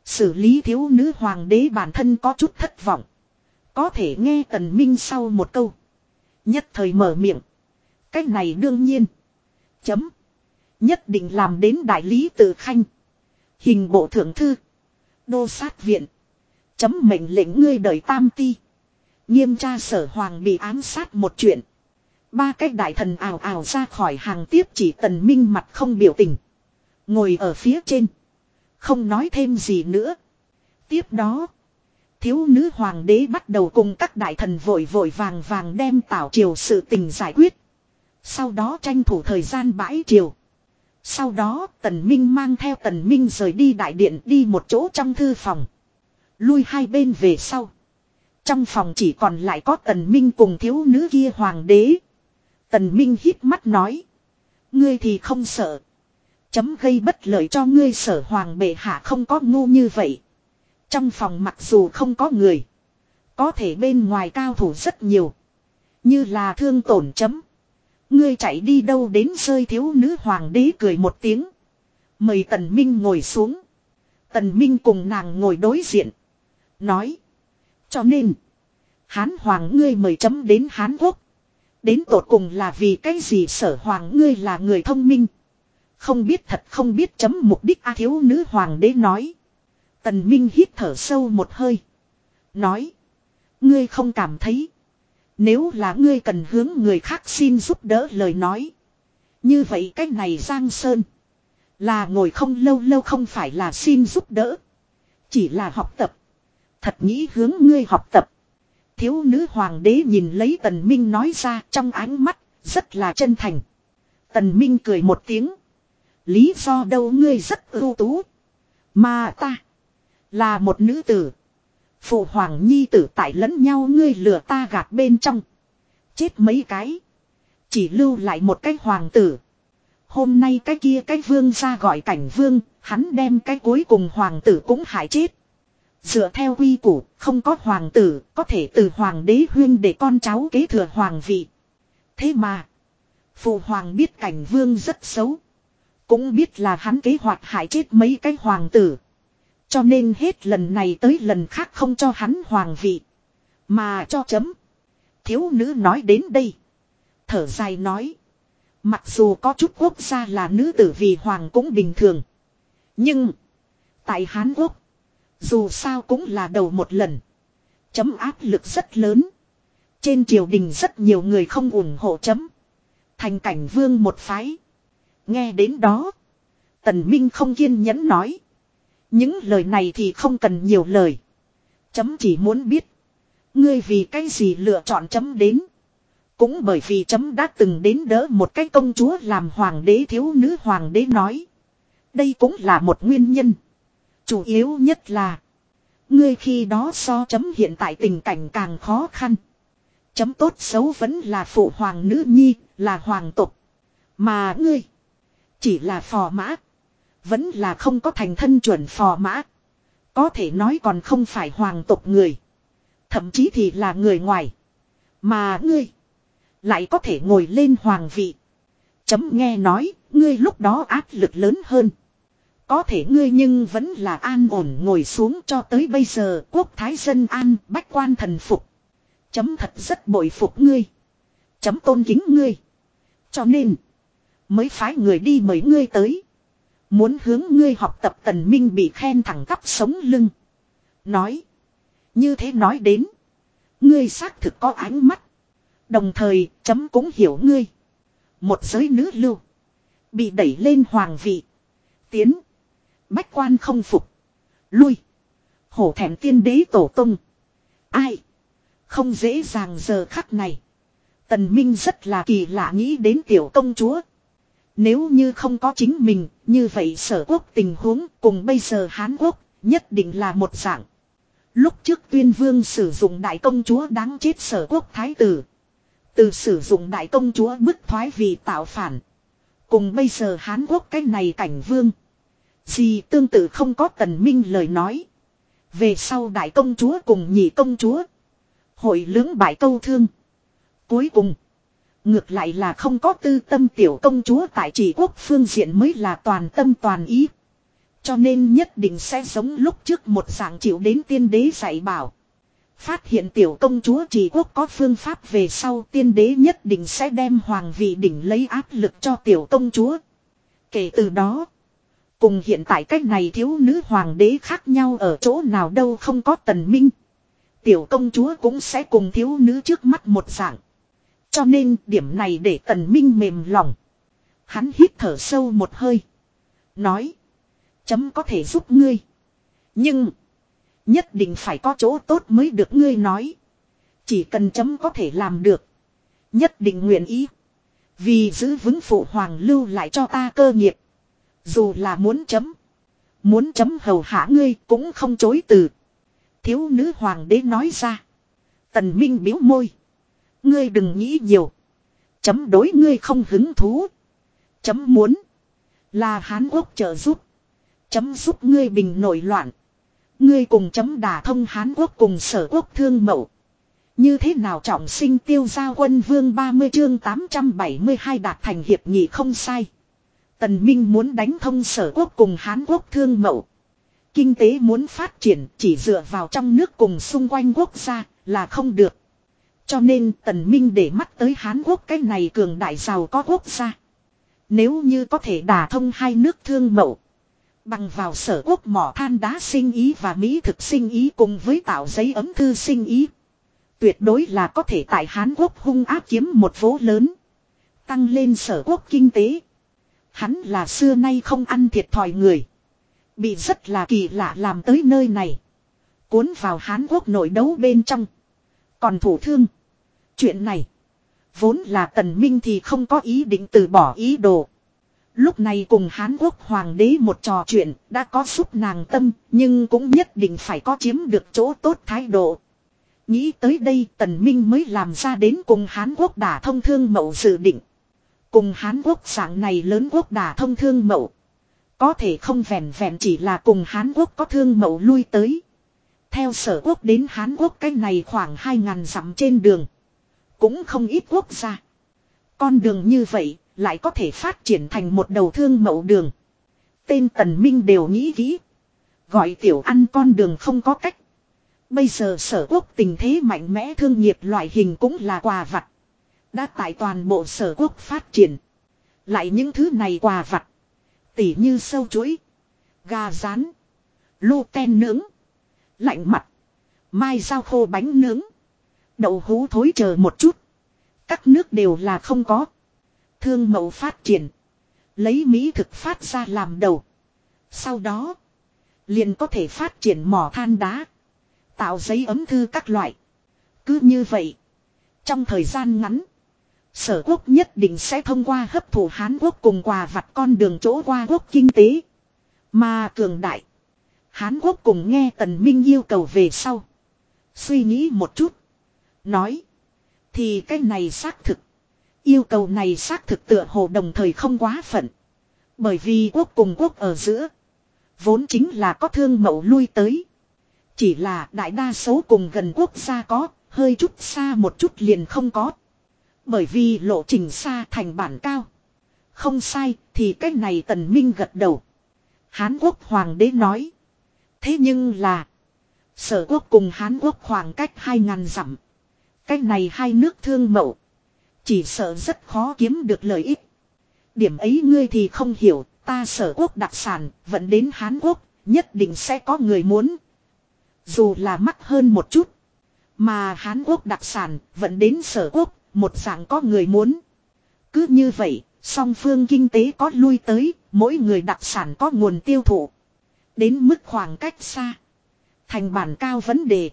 Xử lý thiếu nữ hoàng đế bản thân có chút thất vọng. Có thể nghe tần minh sau một câu. Nhất thời mở miệng. Cách này đương nhiên. Chấm. Nhất định làm đến đại lý tự khanh. Hình bộ thượng thư. Đô sát viện. Chấm mệnh lệnh ngươi đợi tam ti. Nghiêm tra sở hoàng bị ám sát một chuyện. Ba cái đại thần ảo ảo ra khỏi hàng tiếp chỉ tần minh mặt không biểu tình. Ngồi ở phía trên. Không nói thêm gì nữa. Tiếp đó. Thiếu nữ hoàng đế bắt đầu cùng các đại thần vội vội vàng vàng đem tảo triều sự tình giải quyết. Sau đó tranh thủ thời gian bãi triều. Sau đó tần minh mang theo tần minh rời đi đại điện đi một chỗ trong thư phòng. Lui hai bên về sau. Trong phòng chỉ còn lại có tần minh cùng thiếu nữ kia hoàng đế. Tần minh hít mắt nói. Ngươi thì không sợ. Chấm gây bất lợi cho ngươi sở hoàng bệ hạ không có ngu như vậy. Trong phòng mặc dù không có người. Có thể bên ngoài cao thủ rất nhiều. Như là thương tổn chấm. Ngươi chạy đi đâu đến rơi thiếu nữ hoàng đế cười một tiếng. Mời Tần Minh ngồi xuống. Tần Minh cùng nàng ngồi đối diện. Nói. Cho nên. Hán hoàng ngươi mời chấm đến Hán Quốc. Đến tột cùng là vì cái gì sở hoàng ngươi là người thông minh. Không biết thật không biết chấm mục đích a thiếu nữ hoàng đế nói. Tần Minh hít thở sâu một hơi. Nói. Ngươi không cảm thấy. Nếu là ngươi cần hướng người khác xin giúp đỡ lời nói. Như vậy cách này Giang Sơn. Là ngồi không lâu lâu không phải là xin giúp đỡ. Chỉ là học tập. Thật nghĩ hướng ngươi học tập. Thiếu nữ hoàng đế nhìn lấy tần minh nói ra trong ánh mắt, rất là chân thành. Tần minh cười một tiếng. Lý do đâu ngươi rất ưu tú. Mà ta. Là một nữ tử. Phụ hoàng nhi tử tại lẫn nhau ngươi lừa ta gạt bên trong. Chết mấy cái. Chỉ lưu lại một cái hoàng tử. Hôm nay cái kia cái vương ra gọi cảnh vương, hắn đem cái cuối cùng hoàng tử cũng hại chết. Dựa theo quy củ, không có hoàng tử, có thể từ hoàng đế huyên để con cháu kế thừa hoàng vị. Thế mà, phụ hoàng biết cảnh vương rất xấu. Cũng biết là hắn kế hoạch hại chết mấy cái hoàng tử. Cho nên hết lần này tới lần khác không cho hắn hoàng vị. Mà cho chấm. Thiếu nữ nói đến đây. Thở dài nói. Mặc dù có chút quốc gia là nữ tử vì hoàng cũng bình thường. Nhưng. Tại Hán Quốc. Dù sao cũng là đầu một lần. Chấm áp lực rất lớn. Trên triều đình rất nhiều người không ủng hộ chấm. Thành cảnh vương một phái. Nghe đến đó. Tần Minh không kiên nhẫn nói. Những lời này thì không cần nhiều lời. Chấm chỉ muốn biết. Ngươi vì cái gì lựa chọn chấm đến. Cũng bởi vì chấm đã từng đến đỡ một cái công chúa làm hoàng đế thiếu nữ hoàng đế nói. Đây cũng là một nguyên nhân. Chủ yếu nhất là. Ngươi khi đó so chấm hiện tại tình cảnh càng khó khăn. Chấm tốt xấu vẫn là phụ hoàng nữ nhi, là hoàng tục. Mà ngươi. Chỉ là phò mã. Vẫn là không có thành thân chuẩn phò mã. Có thể nói còn không phải hoàng tộc người. Thậm chí thì là người ngoài. Mà ngươi. Lại có thể ngồi lên hoàng vị. Chấm nghe nói, ngươi lúc đó áp lực lớn hơn. Có thể ngươi nhưng vẫn là an ổn ngồi xuống cho tới bây giờ quốc thái dân an bách quan thần phục. Chấm thật rất bội phục ngươi. Chấm tôn kính ngươi. Cho nên, mới phái người đi mời ngươi tới. Muốn hướng ngươi học tập tần minh bị khen thẳng cắp sống lưng. Nói. Như thế nói đến. Ngươi xác thực có ánh mắt. Đồng thời, chấm cũng hiểu ngươi. Một giới nữ lưu. Bị đẩy lên hoàng vị. Tiến. Bách quan không phục. Lui. Hổ thẹn tiên đế tổ tung. Ai. Không dễ dàng giờ khắc này. Tần Minh rất là kỳ lạ nghĩ đến tiểu công chúa. Nếu như không có chính mình, như vậy sở quốc tình huống cùng bây giờ Hán Quốc, nhất định là một dạng. Lúc trước tuyên vương sử dụng đại công chúa đáng chết sở quốc thái tử. Từ sử dụng đại công chúa bức thoái vì tạo phản. Cùng bây giờ Hán Quốc cái này cảnh vương. Gì tương tự không có tần minh lời nói. Về sau đại công chúa cùng nhị công chúa. Hội lưỡng bại câu thương. Cuối cùng. Ngược lại là không có tư tâm tiểu công chúa tại chỉ quốc phương diện mới là toàn tâm toàn ý. Cho nên nhất định sẽ giống lúc trước một dạng chịu đến tiên đế dạy bảo. Phát hiện tiểu công chúa chỉ quốc có phương pháp về sau tiên đế nhất định sẽ đem hoàng vị đỉnh lấy áp lực cho tiểu công chúa. Kể từ đó, cùng hiện tại cách này thiếu nữ hoàng đế khác nhau ở chỗ nào đâu không có tần minh. Tiểu công chúa cũng sẽ cùng thiếu nữ trước mắt một dạng. Cho nên điểm này để tần minh mềm lòng. Hắn hít thở sâu một hơi. Nói. Chấm có thể giúp ngươi. Nhưng. Nhất định phải có chỗ tốt mới được ngươi nói. Chỉ cần chấm có thể làm được. Nhất định nguyện ý. Vì giữ vững phụ hoàng lưu lại cho ta cơ nghiệp. Dù là muốn chấm. Muốn chấm hầu hạ ngươi cũng không chối từ. Thiếu nữ hoàng đế nói ra. Tần Minh biếu môi. Ngươi đừng nghĩ nhiều. Chấm đối ngươi không hứng thú. Chấm muốn. Là Hán Quốc trợ giúp. Chấm giúp ngươi bình nổi loạn. Ngươi cùng chấm đả thông Hán Quốc cùng sở quốc thương mậu. Như thế nào trọng sinh tiêu giao quân vương 30 chương 872 đạt thành hiệp nghị không sai. Tần Minh muốn đánh thông sở quốc cùng Hán Quốc thương mậu. Kinh tế muốn phát triển chỉ dựa vào trong nước cùng xung quanh quốc gia là không được. Cho nên Tần Minh để mắt tới Hán Quốc cái này cường đại giàu có quốc gia. Nếu như có thể đả thông hai nước thương mậu. Bằng vào sở quốc mỏ than đá sinh ý và mỹ thực sinh ý cùng với tạo giấy ấm thư sinh ý. Tuyệt đối là có thể tại Hán Quốc hung áp kiếm một vố lớn. Tăng lên sở quốc kinh tế. Hắn là xưa nay không ăn thiệt thòi người. Bị rất là kỳ lạ làm tới nơi này. Cuốn vào Hán Quốc nội đấu bên trong. Còn thủ thương. Chuyện này. Vốn là tần minh thì không có ý định từ bỏ ý đồ. Lúc này cùng Hán Quốc Hoàng đế một trò chuyện đã có giúp nàng tâm, nhưng cũng nhất định phải có chiếm được chỗ tốt thái độ. Nghĩ tới đây tần minh mới làm ra đến cùng Hán Quốc đả thông thương mậu dự định. Cùng Hán Quốc dạng này lớn quốc đả thông thương mậu. Có thể không vẹn vẹn chỉ là cùng Hán Quốc có thương mậu lui tới. Theo sở quốc đến Hán Quốc cách này khoảng 2.000 dặm trên đường. Cũng không ít quốc gia. Con đường như vậy lại có thể phát triển thành một đầu thương mậu đường. Tên Tần Minh đều nghĩ kỹ. Gọi tiểu ăn con đường không có cách. Bây giờ sở quốc tình thế mạnh mẽ thương nghiệp loại hình cũng là quà vặt. Đã tại toàn bộ sở quốc phát triển. Lại những thứ này quà vặt. Tỉ như sâu chuối. Gà rán. Lô ten nướng. Lạnh mặt. Mai rau khô bánh nướng. Đậu hú thối chờ một chút. Các nước đều là không có. Thương mẫu phát triển. Lấy Mỹ thực phát ra làm đầu. Sau đó. Liền có thể phát triển mỏ than đá. Tạo giấy ấm thư các loại. Cứ như vậy. Trong thời gian ngắn. Sở quốc nhất định sẽ thông qua hấp thụ Hán quốc cùng quà vặt con đường chỗ qua quốc kinh tế. Mà cường đại. Hán quốc cùng nghe Tần Minh yêu cầu về sau. Suy nghĩ một chút. Nói. Thì cái này xác thực. Yêu cầu này xác thực tựa hồ đồng thời không quá phận. Bởi vì quốc cùng quốc ở giữa. Vốn chính là có thương mậu lui tới. Chỉ là đại đa số cùng gần quốc gia có, hơi chút xa một chút liền không có. Bởi vì lộ trình xa thành bản cao. Không sai, thì cái này tần minh gật đầu. Hán quốc hoàng đế nói. Thế nhưng là. Sở quốc cùng Hán quốc khoảng cách hai ngàn dặm. Cách này hai nước thương mậu. Chỉ sợ rất khó kiếm được lợi ích. Điểm ấy ngươi thì không hiểu, ta sở quốc đặc sản, vẫn đến Hán Quốc, nhất định sẽ có người muốn. Dù là mắc hơn một chút. Mà Hán Quốc đặc sản, vẫn đến sở quốc, một dạng có người muốn. Cứ như vậy, song phương kinh tế có lui tới, mỗi người đặc sản có nguồn tiêu thụ. Đến mức khoảng cách xa. Thành bản cao vấn đề.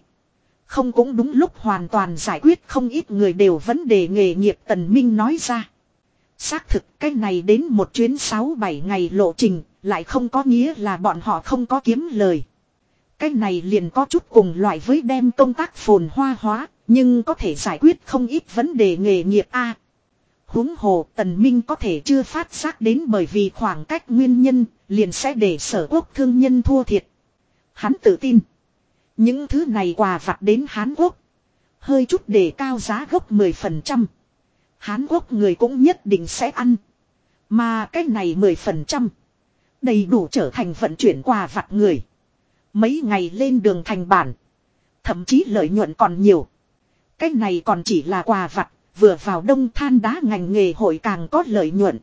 Không cũng đúng lúc hoàn toàn giải quyết không ít người đều vấn đề nghề nghiệp Tần Minh nói ra. Xác thực cái này đến một chuyến 6-7 ngày lộ trình, lại không có nghĩa là bọn họ không có kiếm lời. Cái này liền có chút cùng loại với đem công tác phồn hoa hóa, nhưng có thể giải quyết không ít vấn đề nghề nghiệp A. huống hồ tần minh có thể chưa phát giác đến bởi vì khoảng cách nguyên nhân, liền sẽ để sở quốc thương nhân thua thiệt. Hắn tự tin. Những thứ này quà vặt đến Hán Quốc. Hơi chút để cao giá gốc 10%. Hán Quốc người cũng nhất định sẽ ăn. Mà cái này 10%. Đầy đủ trở thành vận chuyển quà vặt người. Mấy ngày lên đường thành bản. Thậm chí lợi nhuận còn nhiều. Cái này còn chỉ là quà vặt. Vừa vào đông than đá ngành nghề hội càng có lợi nhuận.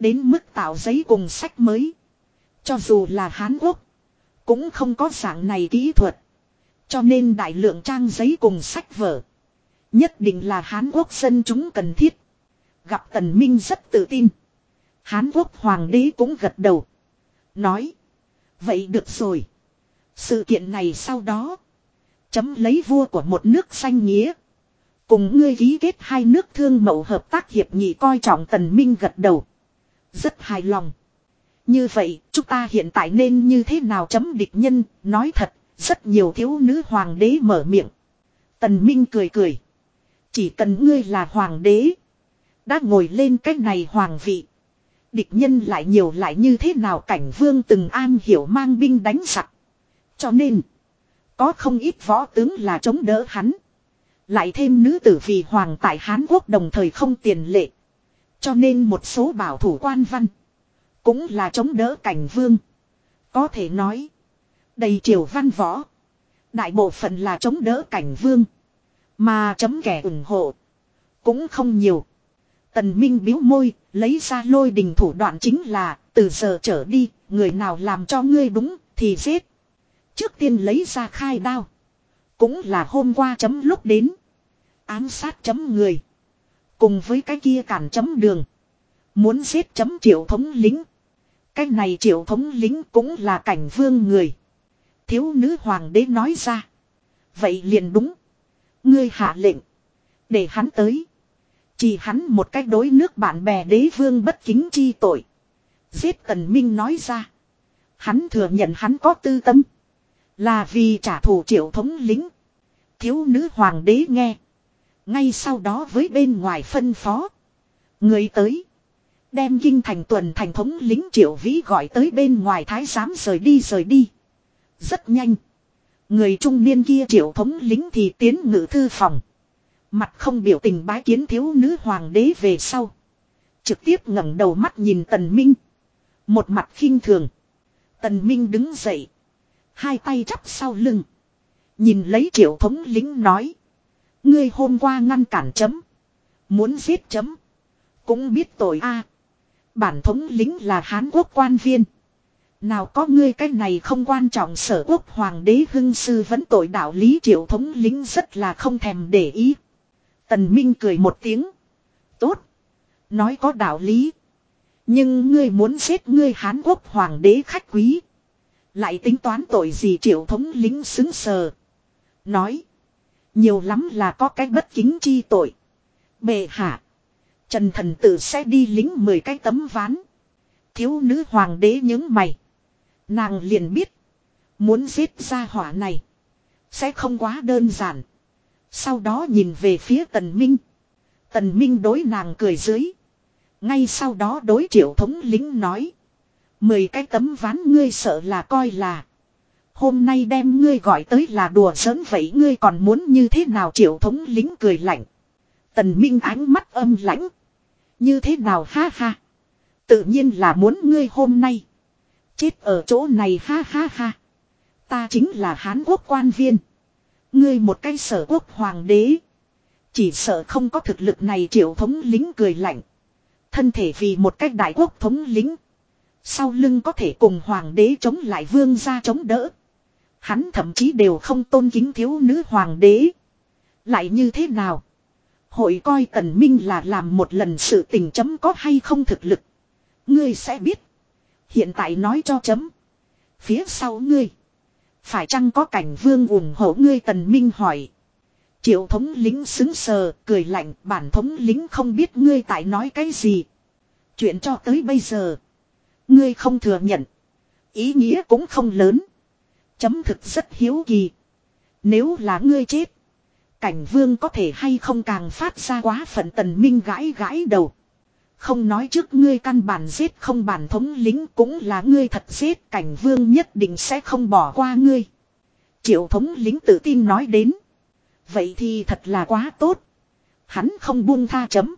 Đến mức tạo giấy cùng sách mới. Cho dù là Hán Quốc. Cũng không có dạng này kỹ thuật. Cho nên đại lượng trang giấy cùng sách vở. Nhất định là Hán Quốc dân chúng cần thiết. Gặp Tần Minh rất tự tin. Hán Quốc Hoàng đế cũng gật đầu. Nói. Vậy được rồi. Sự kiện này sau đó. Chấm lấy vua của một nước xanh nghĩa. Cùng ngươi ký kết hai nước thương mậu hợp tác hiệp nghị coi trọng Tần Minh gật đầu. Rất hài lòng. Như vậy, chúng ta hiện tại nên như thế nào chấm địch nhân, nói thật, rất nhiều thiếu nữ hoàng đế mở miệng. Tần Minh cười cười. Chỉ cần ngươi là hoàng đế. Đã ngồi lên cái này hoàng vị. Địch nhân lại nhiều lại như thế nào cảnh vương từng an hiểu mang binh đánh giặc. Cho nên. Có không ít võ tướng là chống đỡ hắn. Lại thêm nữ tử vì hoàng tại Hán Quốc đồng thời không tiền lệ. Cho nên một số bảo thủ quan văn. Cũng là chống đỡ cảnh vương. Có thể nói. Đầy triều văn võ. Đại bộ phận là chống đỡ cảnh vương. Mà chấm kẻ ủng hộ. Cũng không nhiều. Tần Minh biếu môi, lấy ra lôi đình thủ đoạn chính là, từ giờ trở đi, người nào làm cho ngươi đúng, thì giết. Trước tiên lấy ra khai đao. Cũng là hôm qua chấm lúc đến. Ám sát chấm người. Cùng với cái kia cản chấm đường. Muốn giết chấm triệu thống lính. Cái này triệu thống lính cũng là cảnh vương người. Thiếu nữ hoàng đế nói ra. Vậy liền đúng. Ngươi hạ lệnh. Để hắn tới. Chỉ hắn một cách đối nước bạn bè đế vương bất kính chi tội. Giết tần minh nói ra. Hắn thừa nhận hắn có tư tâm. Là vì trả thù triệu thống lính. Thiếu nữ hoàng đế nghe. Ngay sau đó với bên ngoài phân phó. Người tới. Đem kinh thành tuần thành thống lính triệu vĩ gọi tới bên ngoài thái giám rời đi rời đi. Rất nhanh. Người trung niên kia triệu thống lính thì tiến ngự thư phòng. Mặt không biểu tình bái kiến thiếu nữ hoàng đế về sau. Trực tiếp ngẩng đầu mắt nhìn tần minh. Một mặt khinh thường. Tần minh đứng dậy. Hai tay chắp sau lưng. Nhìn lấy triệu thống lính nói. Ngươi hôm qua ngăn cản chấm. Muốn giết chấm. Cũng biết tội a. Bản thống lính là Hán quốc quan viên. Nào có ngươi cái này không quan trọng sở quốc hoàng đế hưng sư vẫn tội đạo lý triệu thống lính rất là không thèm để ý. Tần Minh cười một tiếng. Tốt. Nói có đạo lý. Nhưng ngươi muốn giết ngươi Hán quốc hoàng đế khách quý. Lại tính toán tội gì triệu thống lính xứng sờ. Nói. Nhiều lắm là có cái bất kính chi tội. Bệ hạ. Trần thần tử sẽ đi lính 10 cái tấm ván. Thiếu nữ hoàng đế những mày. Nàng liền biết. Muốn giết ra hỏa này. Sẽ không quá đơn giản. Sau đó nhìn về phía tần minh. Tần minh đối nàng cười dưới. Ngay sau đó đối triệu thống lính nói. Mười cái tấm ván ngươi sợ là coi là. Hôm nay đem ngươi gọi tới là đùa giỡn vậy ngươi còn muốn như thế nào triệu thống lính cười lạnh. Tần Minh ánh mắt âm lãnh. Như thế nào ha ha. Tự nhiên là muốn ngươi hôm nay. Chết ở chỗ này ha ha ha. Ta chính là Hán quốc quan viên. Ngươi một cái sở quốc hoàng đế. Chỉ sợ không có thực lực này triệu thống lính cười lạnh. Thân thể vì một cách đại quốc thống lính. Sau lưng có thể cùng hoàng đế chống lại vương gia chống đỡ. Hắn thậm chí đều không tôn kính thiếu nữ hoàng đế. Lại như thế nào? Hội coi tần minh là làm một lần sự tình chấm có hay không thực lực. Ngươi sẽ biết. Hiện tại nói cho chấm. Phía sau ngươi. Phải chăng có cảnh vương ủng hộ ngươi tần minh hỏi. Triệu thống lính xứng sờ, cười lạnh, bản thống lính không biết ngươi tại nói cái gì. Chuyện cho tới bây giờ. Ngươi không thừa nhận. Ý nghĩa cũng không lớn. Chấm thực rất hiếu kỳ. Nếu là ngươi chết. Cảnh vương có thể hay không càng phát ra quá phận tần minh gãi gãi đầu. Không nói trước ngươi căn bản giết không bản thống lính cũng là ngươi thật giết, cảnh vương nhất định sẽ không bỏ qua ngươi. Triệu thống lính tự tin nói đến. Vậy thì thật là quá tốt. Hắn không buông tha chấm.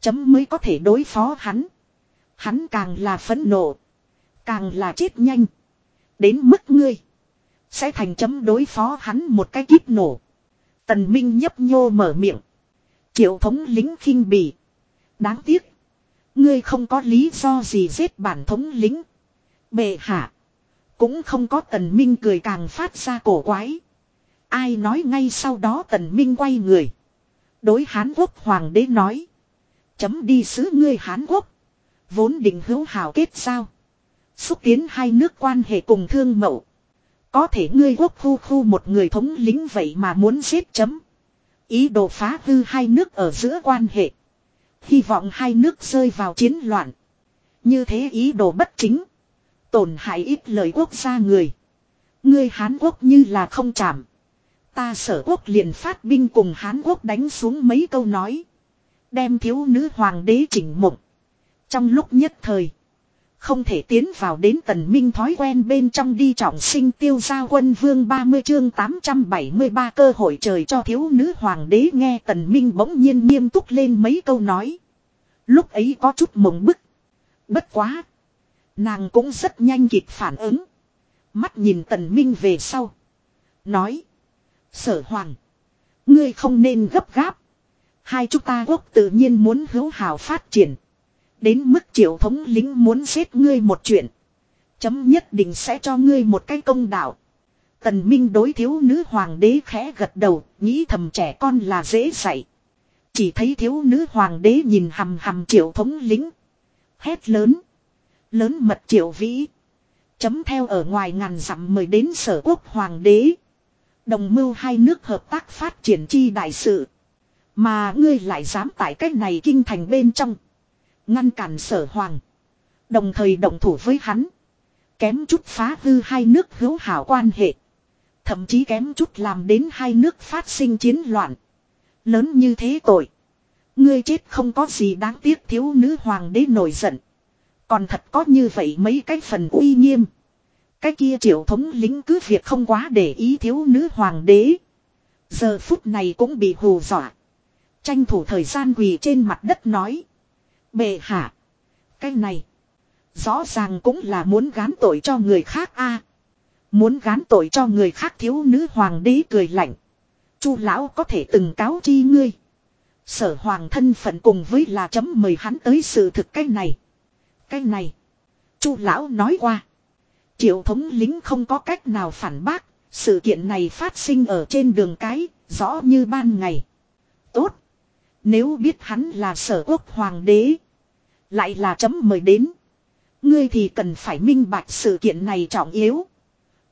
Chấm mới có thể đối phó hắn. Hắn càng là phẫn nộ. Càng là chết nhanh. Đến mức ngươi. Sẽ thành chấm đối phó hắn một cái kíp nổ. Tần Minh nhấp nhô mở miệng. Triệu thống lính khinh bỉ. Đáng tiếc. Ngươi không có lý do gì giết bản thống lính. Bệ hạ. Cũng không có tần minh cười càng phát ra cổ quái. Ai nói ngay sau đó tần minh quay người. Đối Hán Quốc Hoàng đế nói. Chấm đi sứ ngươi Hán Quốc. Vốn định hữu hảo kết giao. Xúc tiến hai nước quan hệ cùng thương mậu. Có thể ngươi quốc khu khu một người thống lính vậy mà muốn giết chấm. Ý đồ phá hư hai nước ở giữa quan hệ. Hy vọng hai nước rơi vào chiến loạn. Như thế ý đồ bất chính. Tổn hại ít lời quốc gia người. Ngươi Hán Quốc như là không chạm. Ta sở quốc liền phát binh cùng Hán Quốc đánh xuống mấy câu nói. Đem thiếu nữ hoàng đế chỉnh mộng. Trong lúc nhất thời. Không thể tiến vào đến tần minh thói quen bên trong đi trọng sinh tiêu gia quân vương 30 chương 873 cơ hội trời cho thiếu nữ hoàng đế nghe tần minh bỗng nhiên nghiêm túc lên mấy câu nói. Lúc ấy có chút mộng bức. Bất quá. Nàng cũng rất nhanh kịp phản ứng. Mắt nhìn tần minh về sau. Nói. Sở hoàng. Ngươi không nên gấp gáp. Hai chúng ta quốc tự nhiên muốn hữu hảo phát triển. Đến mức triệu thống lính muốn giết ngươi một chuyện. Chấm nhất định sẽ cho ngươi một cái công đạo. Tần Minh đối thiếu nữ hoàng đế khẽ gật đầu, nghĩ thầm trẻ con là dễ dạy. Chỉ thấy thiếu nữ hoàng đế nhìn hầm hầm triệu thống lính. Hét lớn. Lớn mật triệu vĩ. Chấm theo ở ngoài ngàn dặm mời đến sở quốc hoàng đế. Đồng mưu hai nước hợp tác phát triển chi đại sự. Mà ngươi lại dám tại cách này kinh thành bên trong. Ngăn cản sở hoàng. Đồng thời động thủ với hắn. Kém chút phá hư hai nước hữu hảo quan hệ. Thậm chí kém chút làm đến hai nước phát sinh chiến loạn. Lớn như thế tội. Ngươi chết không có gì đáng tiếc thiếu nữ hoàng đế nổi giận. Còn thật có như vậy mấy cái phần uy nghiêm. Cái kia triệu thống lính cứ việc không quá để ý thiếu nữ hoàng đế. Giờ phút này cũng bị hù dọa. Tranh thủ thời gian quỳ trên mặt đất nói. Bệ hạ. Cái này. Rõ ràng cũng là muốn gán tội cho người khác a Muốn gán tội cho người khác thiếu nữ hoàng đế cười lạnh. Chu lão có thể từng cáo chi ngươi. Sở hoàng thân phận cùng với là chấm mời hắn tới sự thực cái này. Cái này. Chu lão nói qua. Triệu thống lính không có cách nào phản bác. Sự kiện này phát sinh ở trên đường cái. Rõ như ban ngày. Tốt. Nếu biết hắn là sở quốc hoàng đế. Lại là chấm mời đến. Ngươi thì cần phải minh bạch sự kiện này trọng yếu.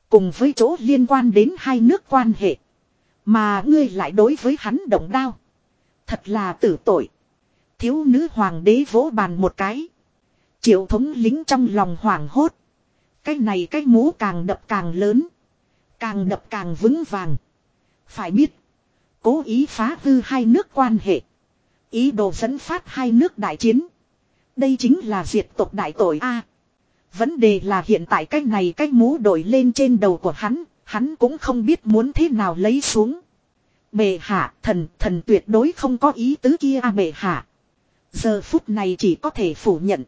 Cùng với chỗ liên quan đến hai nước quan hệ. Mà ngươi lại đối với hắn động đao. Thật là tử tội. Thiếu nữ hoàng đế vỗ bàn một cái. Triệu thống lính trong lòng hoảng hốt. Cái này cái mũ càng đập càng lớn. Càng đập càng vững vàng. Phải biết. Cố ý phá hư hai nước quan hệ. Ý đồ dẫn phát hai nước đại chiến. Đây chính là diệt tộc đại tội A. vấn đề là hiện tại cái này cái mũ đổi lên trên đầu của hắn. Hắn cũng không biết muốn thế nào lấy xuống. Bệ hạ, thần, thần tuyệt đối không có ý tứ kia a bệ hạ. Giờ phút này chỉ có thể phủ nhận.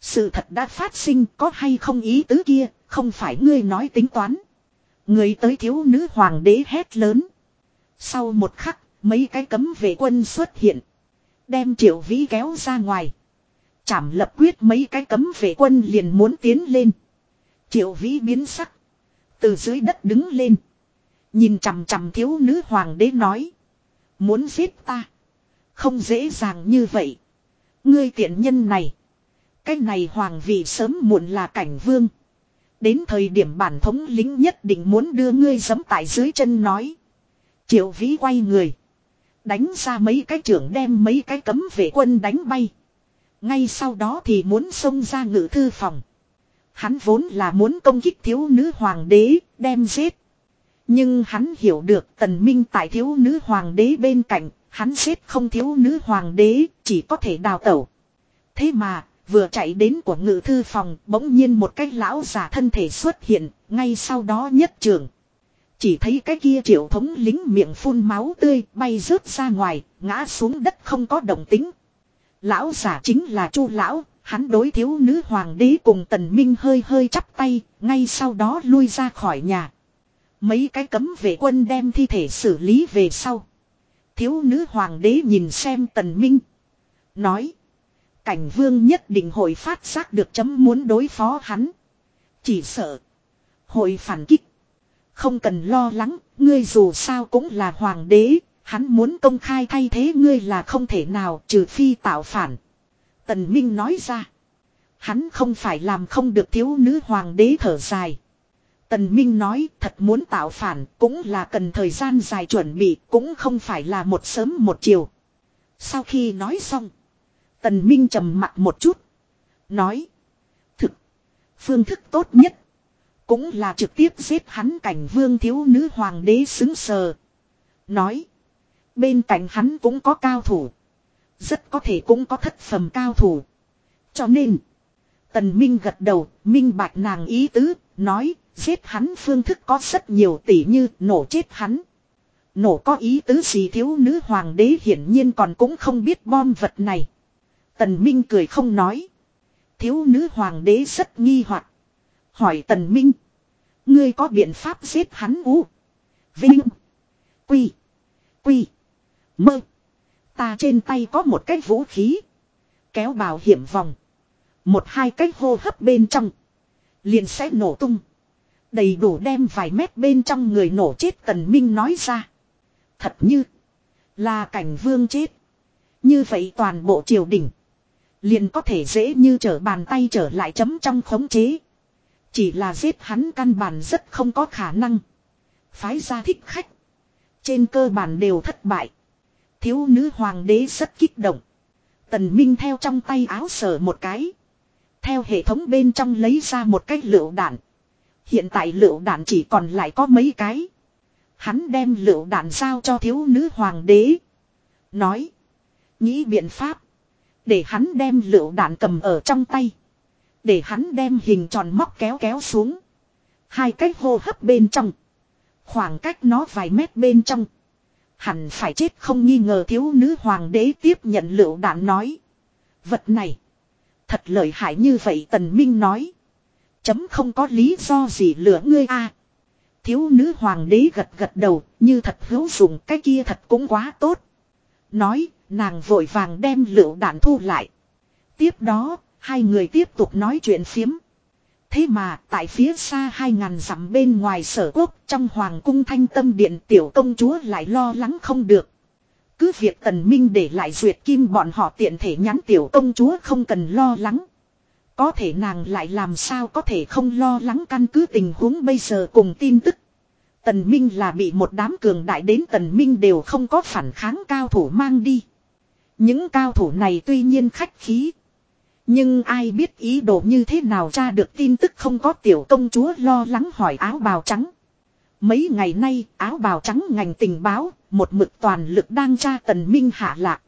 Sự thật đã phát sinh có hay không ý tứ kia, không phải ngươi nói tính toán. Người tới thiếu nữ hoàng đế hét lớn. Sau một khắc, mấy cái cấm vệ quân xuất hiện. Đem triệu vĩ kéo ra ngoài. Chảm lập quyết mấy cái cấm vệ quân liền muốn tiến lên. Triệu vĩ biến sắc. Từ dưới đất đứng lên. Nhìn chằm chằm thiếu nữ hoàng đế nói. Muốn giết ta. Không dễ dàng như vậy. Ngươi tiện nhân này. Cái này hoàng vị sớm muộn là cảnh vương. Đến thời điểm bản thống lính nhất định muốn đưa ngươi giấm tại dưới chân nói. Triệu vĩ quay người. Đánh ra mấy cái trưởng đem mấy cái cấm vệ quân đánh bay. Ngay sau đó thì muốn xông ra ngự thư phòng. Hắn vốn là muốn công kích thiếu nữ hoàng đế, đem giết. Nhưng hắn hiểu được tần minh tại thiếu nữ hoàng đế bên cạnh, hắn giết không thiếu nữ hoàng đế, chỉ có thể đào tẩu. Thế mà, vừa chạy đến của ngự thư phòng, bỗng nhiên một cái lão giả thân thể xuất hiện, ngay sau đó nhất trường. Chỉ thấy cái kia triệu thống lính miệng phun máu tươi bay rớt ra ngoài, ngã xuống đất không có động tính. Lão giả chính là chu lão, hắn đối thiếu nữ hoàng đế cùng tần minh hơi hơi chắp tay, ngay sau đó lui ra khỏi nhà. Mấy cái cấm vệ quân đem thi thể xử lý về sau. Thiếu nữ hoàng đế nhìn xem tần minh. Nói. Cảnh vương nhất định hội phát giác được chấm muốn đối phó hắn. Chỉ sợ. Hội phản kích. Không cần lo lắng, ngươi dù sao cũng là hoàng đế, hắn muốn công khai thay thế ngươi là không thể nào trừ phi tạo phản. Tần Minh nói ra. Hắn không phải làm không được thiếu nữ hoàng đế thở dài. Tần Minh nói, thật muốn tạo phản, cũng là cần thời gian dài chuẩn bị, cũng không phải là một sớm một chiều. Sau khi nói xong. Tần Minh trầm mặt một chút. Nói. Thực. Phương thức tốt nhất. Cũng là trực tiếp giết hắn cảnh vương thiếu nữ hoàng đế xứng sờ. Nói. Bên cạnh hắn cũng có cao thủ. Rất có thể cũng có thất phẩm cao thủ. Cho nên. Tần Minh gật đầu, minh bạch nàng ý tứ, nói, giết hắn phương thức có rất nhiều tỷ như nổ chết hắn. Nổ có ý tứ gì thiếu nữ hoàng đế hiển nhiên còn cũng không biết bom vật này. Tần Minh cười không nói. Thiếu nữ hoàng đế rất nghi hoặc Hỏi Tần Minh. Ngươi có biện pháp giết hắn u. Vinh. Quy. Quy. Mơ. Ta trên tay có một cái vũ khí. Kéo bảo hiểm vòng. Một hai cái hô hấp bên trong. Liền sẽ nổ tung. Đầy đủ đem vài mét bên trong người nổ chết Tần Minh nói ra. Thật như. Là cảnh vương chết. Như vậy toàn bộ triều đình. Liền có thể dễ như trở bàn tay trở lại chấm trong khống chế. Chỉ là giết hắn căn bản rất không có khả năng. Phái ra thích khách. Trên cơ bản đều thất bại. Thiếu nữ hoàng đế rất kích động. Tần Minh theo trong tay áo sở một cái. Theo hệ thống bên trong lấy ra một cái lựu đạn. Hiện tại lựu đạn chỉ còn lại có mấy cái. Hắn đem lựu đạn giao cho thiếu nữ hoàng đế. Nói. Nghĩ biện pháp. Để hắn đem lựu đạn cầm ở trong tay. Để hắn đem hình tròn móc kéo kéo xuống. Hai cách hô hấp bên trong. Khoảng cách nó vài mét bên trong. Hẳn phải chết không nghi ngờ thiếu nữ hoàng đế tiếp nhận lựu đạn nói. Vật này. Thật lợi hại như vậy tần minh nói. Chấm không có lý do gì lửa ngươi a. Thiếu nữ hoàng đế gật gật đầu, như thật hữu dụng, cái kia thật cũng quá tốt. Nói, nàng vội vàng đem lựu đạn thu lại. Tiếp đó, hai người tiếp tục nói chuyện phiếm. Thế mà, tại phía xa hai ngàn dặm bên ngoài sở quốc, trong hoàng cung thanh tâm điện tiểu công chúa lại lo lắng không được. Cứ việc tần minh để lại duyệt kim bọn họ tiện thể nhắn tiểu công chúa không cần lo lắng. Có thể nàng lại làm sao có thể không lo lắng căn cứ tình huống bây giờ cùng tin tức. Tần Minh là bị một đám cường đại đến Tần Minh đều không có phản kháng cao thủ mang đi. Những cao thủ này tuy nhiên khách khí. Nhưng ai biết ý đồ như thế nào tra được tin tức không có tiểu công chúa lo lắng hỏi áo bào trắng. Mấy ngày nay áo bào trắng ngành tình báo, một mực toàn lực đang tra tần minh hạ lạc.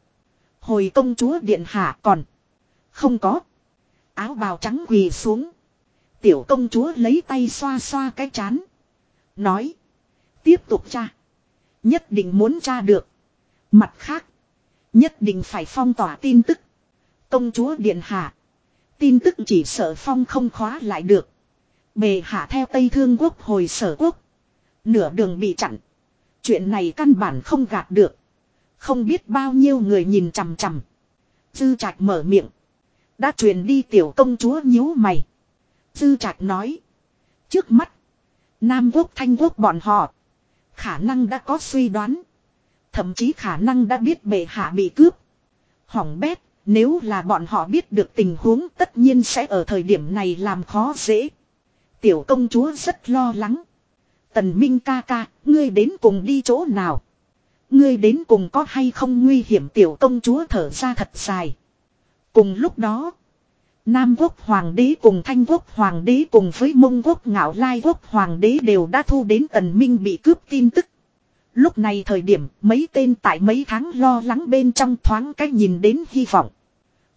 Hồi công chúa điện hạ còn. Không có. Áo bào trắng quỳ xuống. Tiểu công chúa lấy tay xoa xoa cái chán. Nói. Tiếp tục tra. Nhất định muốn tra được. Mặt khác. Nhất định phải phong tỏa tin tức. Công chúa Điện Hạ. Tin tức chỉ sợ phong không khóa lại được. Bề hạ theo Tây Thương Quốc hồi sở quốc. Nửa đường bị chặn. Chuyện này căn bản không gạt được. Không biết bao nhiêu người nhìn chằm chằm. Dư trạch mở miệng. Đã truyền đi tiểu công chúa nhíu mày. Dư trạch nói. Trước mắt. Nam quốc thanh quốc bọn họ. Khả năng đã có suy đoán. Thậm chí khả năng đã biết bệ hạ bị cướp. Hỏng bét, nếu là bọn họ biết được tình huống tất nhiên sẽ ở thời điểm này làm khó dễ. Tiểu công chúa rất lo lắng. Tần Minh ca ca, ngươi đến cùng đi chỗ nào? Ngươi đến cùng có hay không nguy hiểm tiểu công chúa thở ra thật dài. Cùng lúc đó, Nam quốc hoàng đế cùng Thanh quốc hoàng đế cùng với Mông quốc ngạo lai quốc hoàng đế đều đã thu đến tần minh bị cướp tin tức. Lúc này thời điểm, mấy tên tại mấy tháng lo lắng bên trong thoáng cách nhìn đến hy vọng.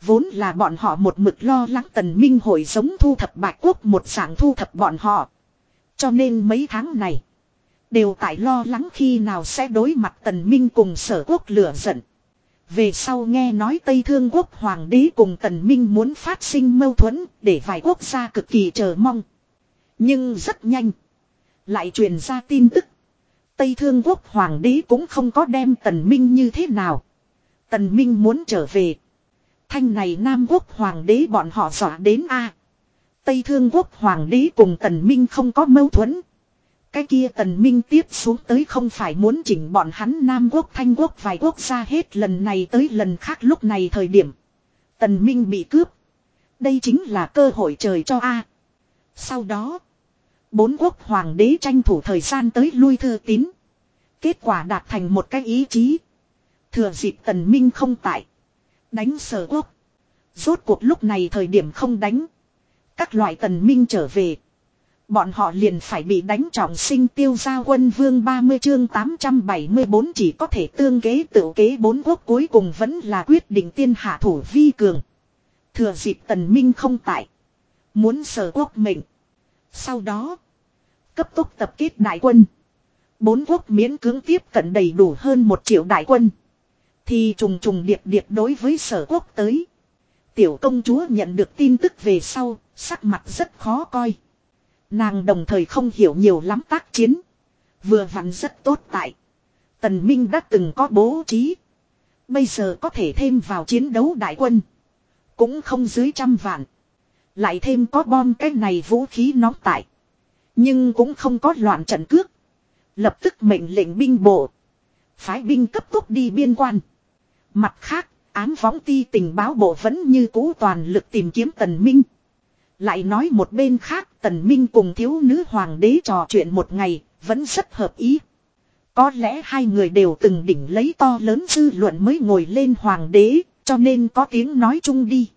Vốn là bọn họ một mực lo lắng tần minh hội giống thu thập bạch quốc một dạng thu thập bọn họ. Cho nên mấy tháng này. Đều tại lo lắng khi nào sẽ đối mặt tần minh cùng sở quốc lửa giận. Về sau nghe nói Tây Thương quốc Hoàng đế cùng Tần Minh muốn phát sinh mâu thuẫn để vài quốc gia cực kỳ chờ mong. Nhưng rất nhanh. Lại truyền ra tin tức. Tây Thương quốc Hoàng đế cũng không có đem Tần Minh như thế nào. Tần Minh muốn trở về. Thanh này Nam quốc Hoàng đế bọn họ dọa đến A. Tây Thương quốc Hoàng đế cùng Tần Minh không có mâu thuẫn. Cái kia tần minh tiếp xuống tới không phải muốn chỉnh bọn hắn Nam quốc Thanh quốc vài quốc gia hết lần này tới lần khác lúc này thời điểm. Tần minh bị cướp. Đây chính là cơ hội trời cho A. Sau đó. Bốn quốc hoàng đế tranh thủ thời gian tới lui thư tín. Kết quả đạt thành một cái ý chí. Thừa dịp tần minh không tại. Đánh sở quốc. Rốt cuộc lúc này thời điểm không đánh. Các loại tần minh trở về. Bọn họ liền phải bị đánh trọng sinh tiêu gia quân vương 30 chương 874 chỉ có thể tương kế tự kế bốn quốc cuối cùng vẫn là quyết định tiên hạ thủ vi cường. Thừa dịp tần minh không tại. Muốn sở quốc mệnh. Sau đó. Cấp tốc tập kết đại quân. Bốn quốc miễn cưỡng tiếp cận đầy đủ hơn một triệu đại quân. Thì trùng trùng điệp điệp đối với sở quốc tới. Tiểu công chúa nhận được tin tức về sau, sắc mặt rất khó coi. Nàng đồng thời không hiểu nhiều lắm tác chiến. Vừa vặn rất tốt tại. Tần Minh đã từng có bố trí. Bây giờ có thể thêm vào chiến đấu đại quân. Cũng không dưới trăm vạn. Lại thêm có bom cái này vũ khí nóng tại. Nhưng cũng không có loạn trận cước. Lập tức mệnh lệnh binh bộ. Phái binh cấp tốc đi biên quan. Mặt khác, Ám võng ti tình báo bộ vẫn như cũ toàn lực tìm kiếm tần minh. Lại nói một bên khác tần minh cùng thiếu nữ hoàng đế trò chuyện một ngày, vẫn rất hợp ý. Có lẽ hai người đều từng đỉnh lấy to lớn dư luận mới ngồi lên hoàng đế, cho nên có tiếng nói chung đi.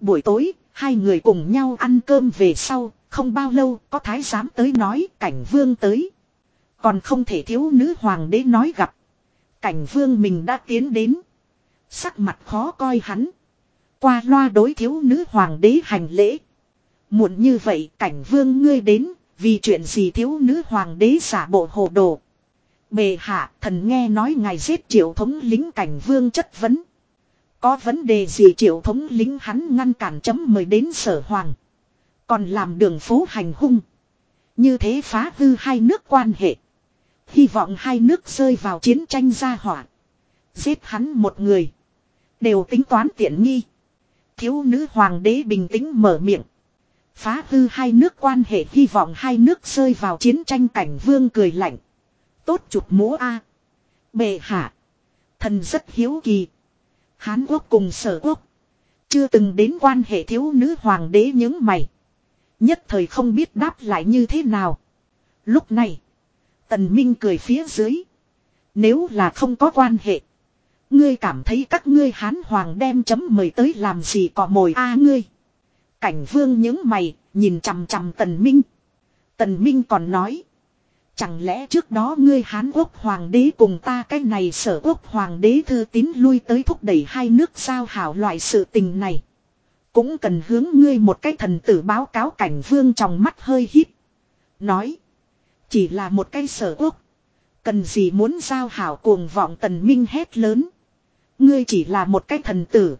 Buổi tối, hai người cùng nhau ăn cơm về sau, không bao lâu có thái giám tới nói cảnh vương tới. Còn không thể thiếu nữ hoàng đế nói gặp. Cảnh vương mình đã tiến đến. Sắc mặt khó coi hắn. Qua loa đối thiếu nữ hoàng đế hành lễ. Muộn như vậy cảnh vương ngươi đến, vì chuyện gì thiếu nữ hoàng đế giả bộ hồ đồ. Bề hạ thần nghe nói ngài giết triệu thống lính cảnh vương chất vấn. Có vấn đề gì triệu thống lính hắn ngăn cản chấm mời đến sở hoàng. Còn làm đường phố hành hung. Như thế phá hư hai nước quan hệ. Hy vọng hai nước rơi vào chiến tranh gia hỏa. Giết hắn một người. Đều tính toán tiện nghi. Thiếu nữ hoàng đế bình tĩnh mở miệng. Phá hư hai nước quan hệ, hy vọng hai nước rơi vào chiến tranh cảnh vương cười lạnh. Tốt chụp múa A. Bệ hạ. Thần rất hiếu kỳ. Hán quốc cùng sở quốc. Chưa từng đến quan hệ thiếu nữ hoàng đế những mày. Nhất thời không biết đáp lại như thế nào. Lúc này. Tần Minh cười phía dưới. Nếu là không có quan hệ. Ngươi cảm thấy các ngươi hán hoàng đem chấm mời tới làm gì cọ mồi a ngươi. Cảnh vương những mày, nhìn chằm chằm tần minh. Tần minh còn nói. Chẳng lẽ trước đó ngươi Hán Quốc Hoàng đế cùng ta cái này sở quốc Hoàng đế thư tín lui tới thúc đẩy hai nước giao hảo loại sự tình này. Cũng cần hướng ngươi một cái thần tử báo cáo cảnh vương trong mắt hơi hít. Nói. Chỉ là một cái sở quốc. Cần gì muốn giao hảo cuồng vọng tần minh hét lớn. Ngươi chỉ là một cái thần tử.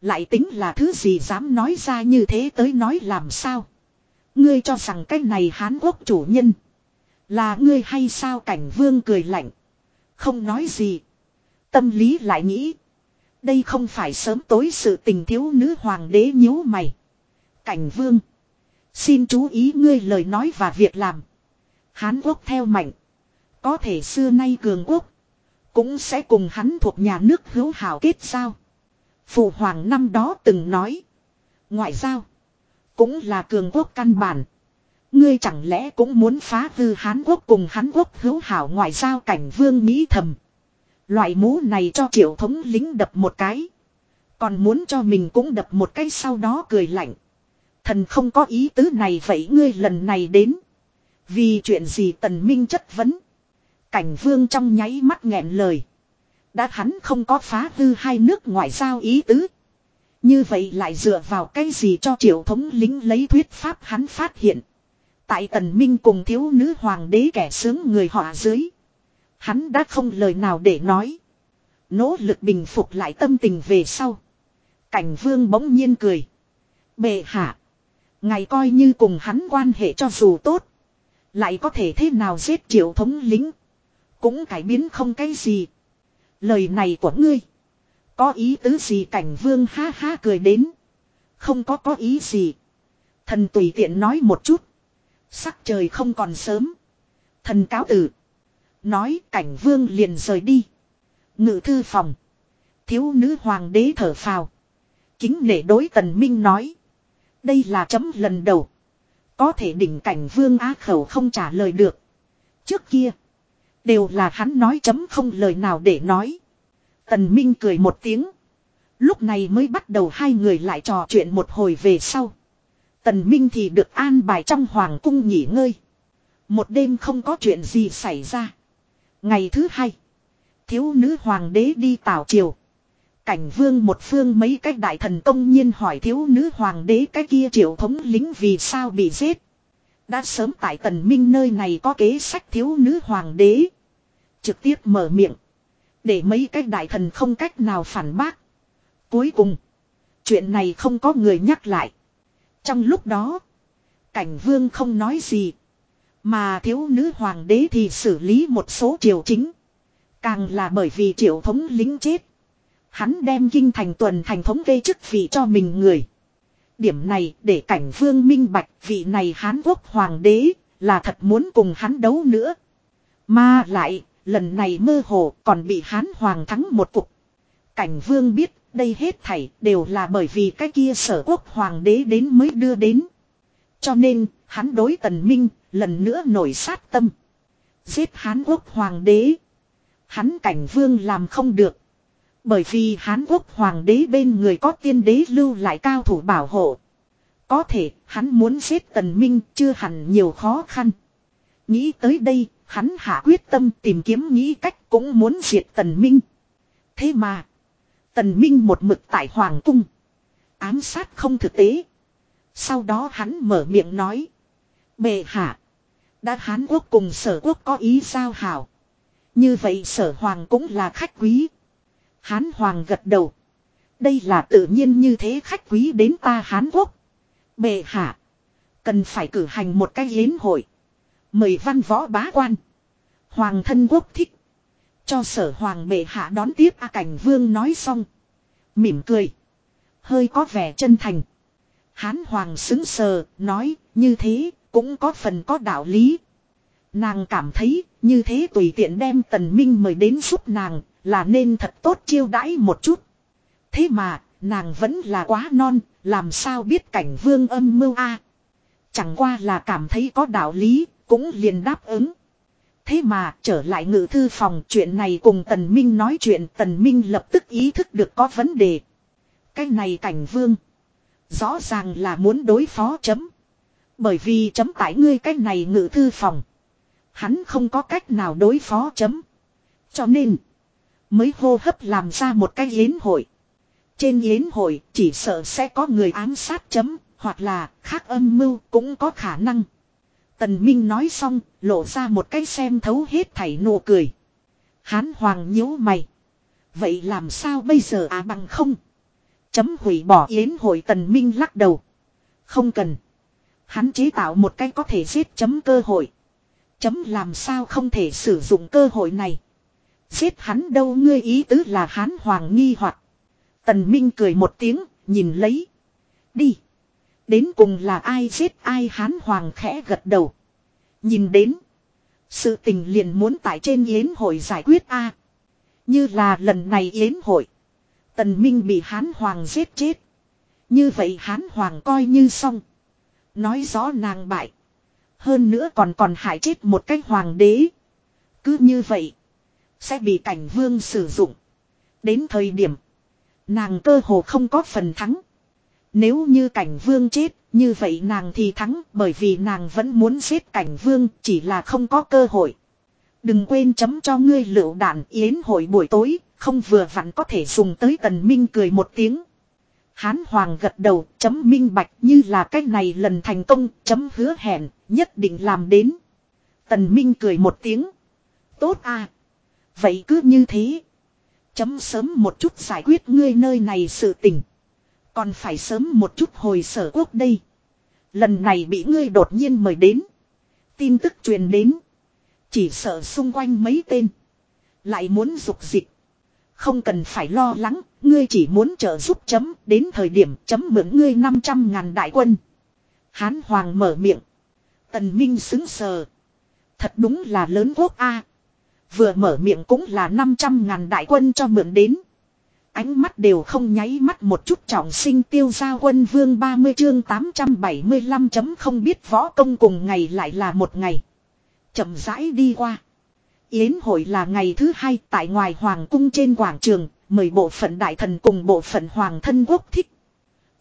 Lại tính là thứ gì dám nói ra như thế tới nói làm sao. Ngươi cho rằng cái này Hán Quốc chủ nhân. Là ngươi hay sao cảnh vương cười lạnh. Không nói gì. Tâm lý lại nghĩ. Đây không phải sớm tối sự tình thiếu nữ hoàng đế nhíu mày. Cảnh vương. Xin chú ý ngươi lời nói và việc làm. Hán quốc theo mạnh. Có thể xưa nay cường quốc. Cũng sẽ cùng hắn thuộc nhà nước hữu hảo kết giao. Phụ hoàng năm đó từng nói. Ngoại giao. Cũng là cường quốc căn bản. Ngươi chẳng lẽ cũng muốn phá hư Hán Quốc cùng Hán Quốc hữu hảo ngoại giao cảnh vương nghĩ thầm. Loại mũ này cho triệu thống lính đập một cái. Còn muốn cho mình cũng đập một cái sau đó cười lạnh. Thần không có ý tứ này vậy ngươi lần này đến. Vì chuyện gì tần minh chất vấn. Cảnh vương trong nháy mắt nghẹn lời. Đã hắn không có phá hư hai nước ngoại giao ý tứ. Như vậy lại dựa vào cái gì cho triệu thống lính lấy thuyết pháp hắn phát hiện. Tại tần minh cùng thiếu nữ hoàng đế kẻ sướng người họ dưới. Hắn đã không lời nào để nói. Nỗ lực bình phục lại tâm tình về sau. Cảnh vương bỗng nhiên cười. Bệ hạ. Ngày coi như cùng hắn quan hệ cho dù tốt. Lại có thể thế nào giết triệu thống lính. Cũng cải biến không cái gì. Lời này của ngươi. Có ý tứ gì cảnh vương ha ha cười đến. Không có có ý gì. Thần tùy tiện nói một chút. Sắc trời không còn sớm. Thần cáo tử. Nói cảnh vương liền rời đi. Ngự thư phòng. Thiếu nữ hoàng đế thở phào. Kính nể đối tần minh nói. Đây là chấm lần đầu. Có thể đỉnh cảnh vương á khẩu không trả lời được. Trước kia. Đều là hắn nói chấm không lời nào để nói. Tần Minh cười một tiếng. Lúc này mới bắt đầu hai người lại trò chuyện một hồi về sau. Tần Minh thì được an bài trong hoàng cung nghỉ ngơi. Một đêm không có chuyện gì xảy ra. Ngày thứ hai. Thiếu nữ hoàng đế đi tảo triều. Cảnh vương một phương mấy cách đại thần công nhiên hỏi thiếu nữ hoàng đế cái kia triệu thống lính vì sao bị giết. Đã sớm tại tần minh nơi này có kế sách thiếu nữ hoàng đế. Trực tiếp mở miệng. Để mấy cách đại thần không cách nào phản bác. Cuối cùng. Chuyện này không có người nhắc lại. Trong lúc đó. Cảnh vương không nói gì. Mà thiếu nữ hoàng đế thì xử lý một số triều chính. Càng là bởi vì triệu thống lính chết. Hắn đem kinh thành tuần thành thống kê chức vị cho mình người. Điểm này để cảnh vương minh bạch vị này Hán quốc hoàng đế là thật muốn cùng hắn đấu nữa. Mà lại lần này mơ hồ còn bị Hán hoàng thắng một cục. Cảnh vương biết Đây hết thảy đều là bởi vì cái kia sở quốc hoàng đế đến mới đưa đến. Cho nên, hắn đối tần minh, lần nữa nổi sát tâm. Giết Hán quốc hoàng đế. Hắn cảnh vương làm không được. Bởi vì Hán quốc hoàng đế bên người có tiên đế lưu lại cao thủ bảo hộ. Có thể, hắn muốn giết tần minh chưa hẳn nhiều khó khăn. Nghĩ tới đây, hắn hạ quyết tâm tìm kiếm nghĩ cách cũng muốn diệt tần minh. Thế mà, tần minh một mực tại hoàng cung. Ám sát không thực tế. Sau đó hắn mở miệng nói. Bệ hạ. Đã Hán quốc cùng sở quốc có ý giao hảo. Như vậy sở hoàng cũng là khách quý. Hán hoàng gật đầu. Đây là tự nhiên như thế khách quý đến ta Hán quốc. Bệ hạ. Cần phải cử hành một cái yến hội. Mời văn võ bá quan. Hoàng thân quốc thích. Cho sở hoàng bệ hạ đón tiếp A Cảnh Vương nói xong. Mỉm cười. Hơi có vẻ chân thành. Hán hoàng xứng sờ, nói, như thế, cũng có phần có đạo lý. Nàng cảm thấy, như thế tùy tiện đem tần minh mời đến giúp nàng, là nên thật tốt chiêu đãi một chút. Thế mà, nàng vẫn là quá non, làm sao biết cảnh vương âm mưu a Chẳng qua là cảm thấy có đạo lý, cũng liền đáp ứng. Thế mà trở lại ngự thư phòng chuyện này cùng Tần Minh nói chuyện Tần Minh lập tức ý thức được có vấn đề. Cái này cảnh vương. Rõ ràng là muốn đối phó chấm. Bởi vì chấm tại ngươi cái này ngự thư phòng. Hắn không có cách nào đối phó chấm. Cho nên. Mới hô hấp làm ra một cái yến hội. Trên yến hội, chỉ sợ sẽ có người ám sát chấm. Hoặc là khác âm mưu cũng có khả năng. Tần Minh nói xong, lộ ra một cái xem thấu hết thảy nụ cười. Hán hoàng nhíu mày. Vậy làm sao bây giờ à bằng không? Chấm hủy bỏ yến hội tần minh lắc đầu. Không cần. Hắn chế tạo một cái có thể giết chấm cơ hội. Chấm làm sao không thể sử dụng cơ hội này. Giết hắn đâu ngươi ý tứ là hán hoàng nghi hoặc Tần Minh cười một tiếng, nhìn lấy. Đi. Đến cùng là ai giết ai hán hoàng khẽ gật đầu. Nhìn đến. Sự tình liền muốn tại trên yến hội giải quyết a Như là lần này yến hội. Tần Minh bị hán hoàng giết chết. Như vậy hán hoàng coi như xong. Nói rõ nàng bại. Hơn nữa còn còn hại chết một cái hoàng đế. Cứ như vậy. Sẽ bị cảnh vương sử dụng. Đến thời điểm. Nàng cơ hồ không có phần thắng. Nếu như cảnh vương chết. Như vậy nàng thì thắng bởi vì nàng vẫn muốn giết cảnh vương chỉ là không có cơ hội. Đừng quên chấm cho ngươi lựu đạn yến hội buổi tối, không vừa vặn có thể dùng tới tần minh cười một tiếng. Hán Hoàng gật đầu, chấm minh bạch như là cách này lần thành công, chấm hứa hẹn, nhất định làm đến. Tần Minh cười một tiếng. Tốt à. Vậy cứ như thế. Chấm sớm một chút giải quyết ngươi nơi này sự tình. Còn phải sớm một chút hồi sở quốc đây. Lần này bị ngươi đột nhiên mời đến. Tin tức truyền đến. Chỉ sợ xung quanh mấy tên. Lại muốn dục dịch. Không cần phải lo lắng, ngươi chỉ muốn trợ giúp chấm, đến thời điểm chấm mượn ngươi 500 ngàn đại quân. Hán Hoàng mở miệng. Tần Minh xứng sờ. Thật đúng là lớn quốc A. Vừa mở miệng cũng là 500 ngàn đại quân cho mượn đến. Ánh mắt đều không nháy mắt một chút trọng sinh tiêu giao quân vương 30 chương 875 chấm không biết võ công cùng ngày lại là một ngày. chậm rãi đi qua. Yến hội là ngày thứ hai tại ngoài hoàng cung trên quảng trường, mời bộ phận đại thần cùng bộ phận hoàng thân quốc thích.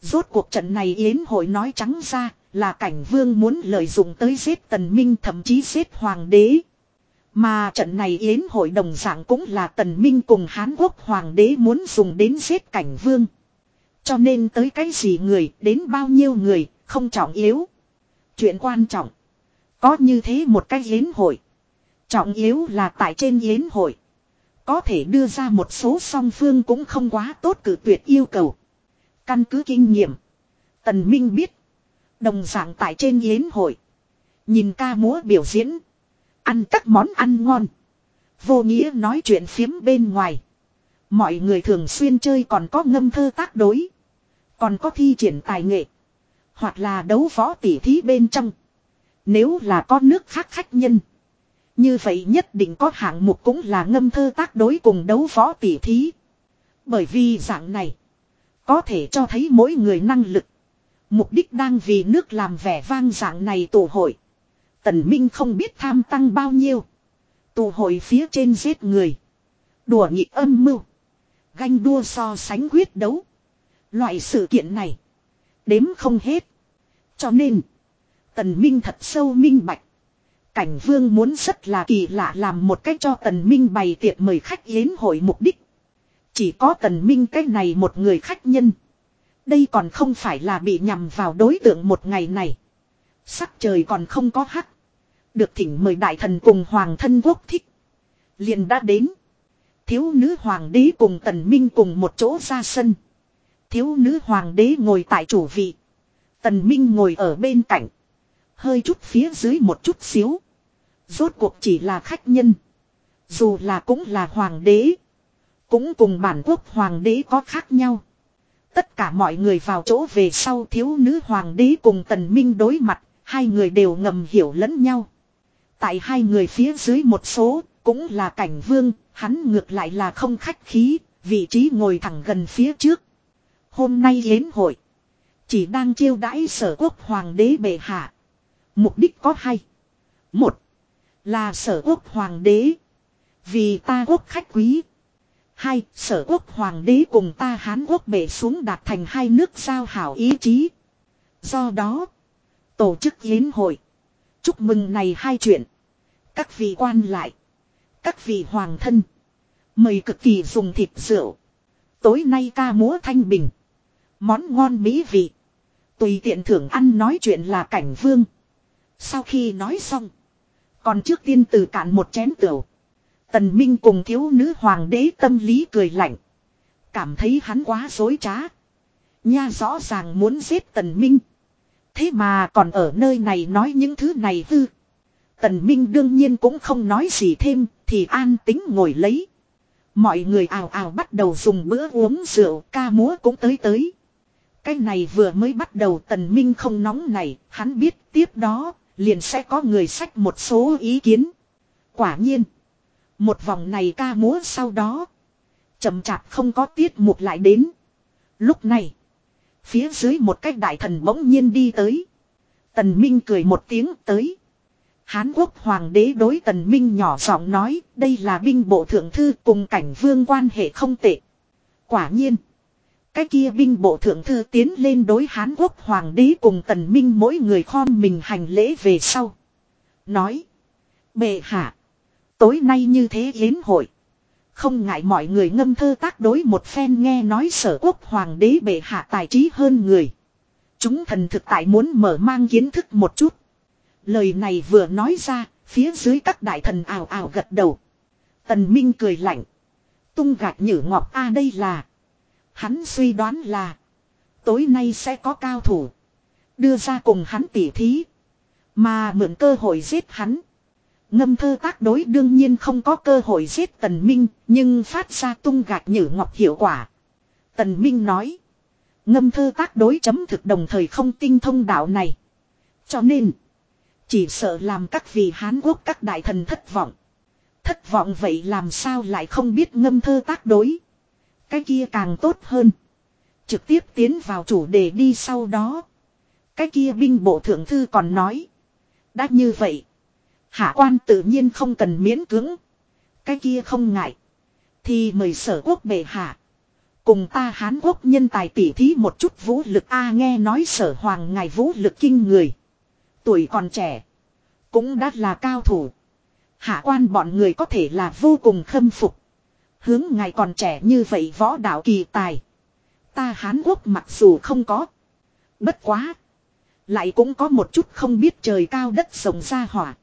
Rốt cuộc trận này Yến hội nói trắng ra là cảnh vương muốn lợi dụng tới giết tần minh thậm chí giết hoàng đế. Mà trận này Yến hội đồng dạng cũng là tần minh cùng Hán Quốc hoàng đế muốn dùng đến giết cảnh vương. Cho nên tới cái gì người đến bao nhiêu người không trọng yếu. Chuyện quan trọng. Có như thế một cái Yến hội. Trọng yếu là tại trên yến hội. Có thể đưa ra một số song phương cũng không quá tốt cử tuyệt yêu cầu. Căn cứ kinh nghiệm. Tần Minh biết. Đồng dạng tại trên yến hội. Nhìn ca múa biểu diễn. Ăn các món ăn ngon. Vô nghĩa nói chuyện phiếm bên ngoài. Mọi người thường xuyên chơi còn có ngâm thơ tác đối. Còn có thi triển tài nghệ. Hoặc là đấu võ tỉ thí bên trong. Nếu là có nước khác khách nhân. Như vậy nhất định có hạng mục cũng là ngâm thơ tác đối cùng đấu võ tỉ thí. Bởi vì dạng này. Có thể cho thấy mỗi người năng lực. Mục đích đang vì nước làm vẻ vang dạng này tụ hội. Tần Minh không biết tham tăng bao nhiêu. Tụ hội phía trên giết người. Đùa nhị âm mưu. Ganh đua so sánh quyết đấu. Loại sự kiện này. Đếm không hết. Cho nên. Tần Minh thật sâu minh bạch. Cảnh vương muốn rất là kỳ lạ làm một cách cho tần minh bày tiệc mời khách yến hội mục đích. Chỉ có tần minh cái này một người khách nhân. Đây còn không phải là bị nhằm vào đối tượng một ngày này. Sắc trời còn không có hắc. Được thỉnh mời đại thần cùng hoàng thân quốc thích. liền đã đến. Thiếu nữ hoàng đế cùng tần minh cùng một chỗ ra sân. Thiếu nữ hoàng đế ngồi tại chủ vị. Tần minh ngồi ở bên cạnh. Hơi chút phía dưới một chút xíu. Rốt cuộc chỉ là khách nhân. Dù là cũng là hoàng đế. Cũng cùng bản quốc hoàng đế có khác nhau. Tất cả mọi người vào chỗ về sau thiếu nữ hoàng đế cùng tần minh đối mặt. Hai người đều ngầm hiểu lẫn nhau. Tại hai người phía dưới một số, cũng là cảnh vương. Hắn ngược lại là không khách khí. Vị trí ngồi thẳng gần phía trước. Hôm nay yến hội. Chỉ đang chiêu đãi sở quốc hoàng đế bệ hạ. Mục đích có hai. Một. Là sở quốc hoàng đế. Vì ta quốc khách quý. Hai, sở quốc hoàng đế cùng ta Hán quốc bể xuống đạt thành hai nước giao hảo ý chí. Do đó, tổ chức yến hội. Chúc mừng này hai chuyện. Các vị quan lại. Các vị hoàng thân. Mời cực kỳ dùng thịt rượu. Tối nay ca múa thanh bình. Món ngon mỹ vị. Tùy tiện thưởng ăn nói chuyện là cảnh vương. Sau khi nói xong. Còn trước tiên từ cạn một chén tửu. Tần Minh cùng thiếu nữ hoàng đế tâm lý cười lạnh. Cảm thấy hắn quá dối trá. Nha rõ ràng muốn giết Tần Minh. Thế mà còn ở nơi này nói những thứ này hư. Tần Minh đương nhiên cũng không nói gì thêm, thì an tính ngồi lấy. Mọi người ào ào bắt đầu dùng bữa uống rượu, ca múa cũng tới tới. Cái này vừa mới bắt đầu Tần Minh không nóng này, hắn biết tiếp đó, liền sẽ có người sách một số ý kiến. Quả nhiên. Một vòng này ca múa sau đó. chậm chạp không có tiết mục lại đến. Lúc này. Phía dưới một cách đại thần bỗng nhiên đi tới. Tần Minh cười một tiếng tới. Hán quốc hoàng đế đối tần Minh nhỏ giọng nói, đây là binh bộ thượng thư cùng cảnh vương quan hệ không tệ. Quả nhiên. Cái kia binh bộ thượng thư tiến lên đối Hán quốc hoàng đế cùng tần minh mỗi người khom mình hành lễ về sau. Nói. Bệ hạ. Tối nay như thế yến hội. Không ngại mọi người ngâm thơ tác đối một phen nghe nói sở quốc hoàng đế bệ hạ tài trí hơn người. Chúng thần thực tại muốn mở mang kiến thức một chút. Lời này vừa nói ra, phía dưới các đại thần ào ào gật đầu. Tần Minh cười lạnh. Tung gạt nhử ngọc a đây là. Hắn suy đoán là. Tối nay sẽ có cao thủ. Đưa ra cùng hắn tỉ thí. Mà mượn cơ hội giết hắn. Ngâm thơ tác đối đương nhiên không có cơ hội giết Tần Minh. Nhưng phát ra tung gạch nhử ngọc hiệu quả. Tần Minh nói. Ngâm thơ tác đối chấm thực đồng thời không tinh thông đạo này. Cho nên. Chỉ sợ làm các vị Hán Quốc các đại thần thất vọng. Thất vọng vậy làm sao lại không biết ngâm thơ tác đối. Cái kia càng tốt hơn. Trực tiếp tiến vào chủ đề đi sau đó. Cái kia binh bộ thượng thư còn nói. Đã như vậy. Hạ quan tự nhiên không cần miễn cưỡng. Cái kia không ngại. Thì mời sở quốc bệ hạ. Cùng ta Hán quốc nhân tài tỉ thí một chút vũ lực A nghe nói sở hoàng ngài vũ lực kinh người. Tuổi còn trẻ. Cũng đã là cao thủ. Hạ quan bọn người có thể là vô cùng khâm phục. Hướng ngài còn trẻ như vậy võ đạo kỳ tài. Ta Hán Quốc mặc dù không có. Bất quá. Lại cũng có một chút không biết trời cao đất rộng ra hỏa.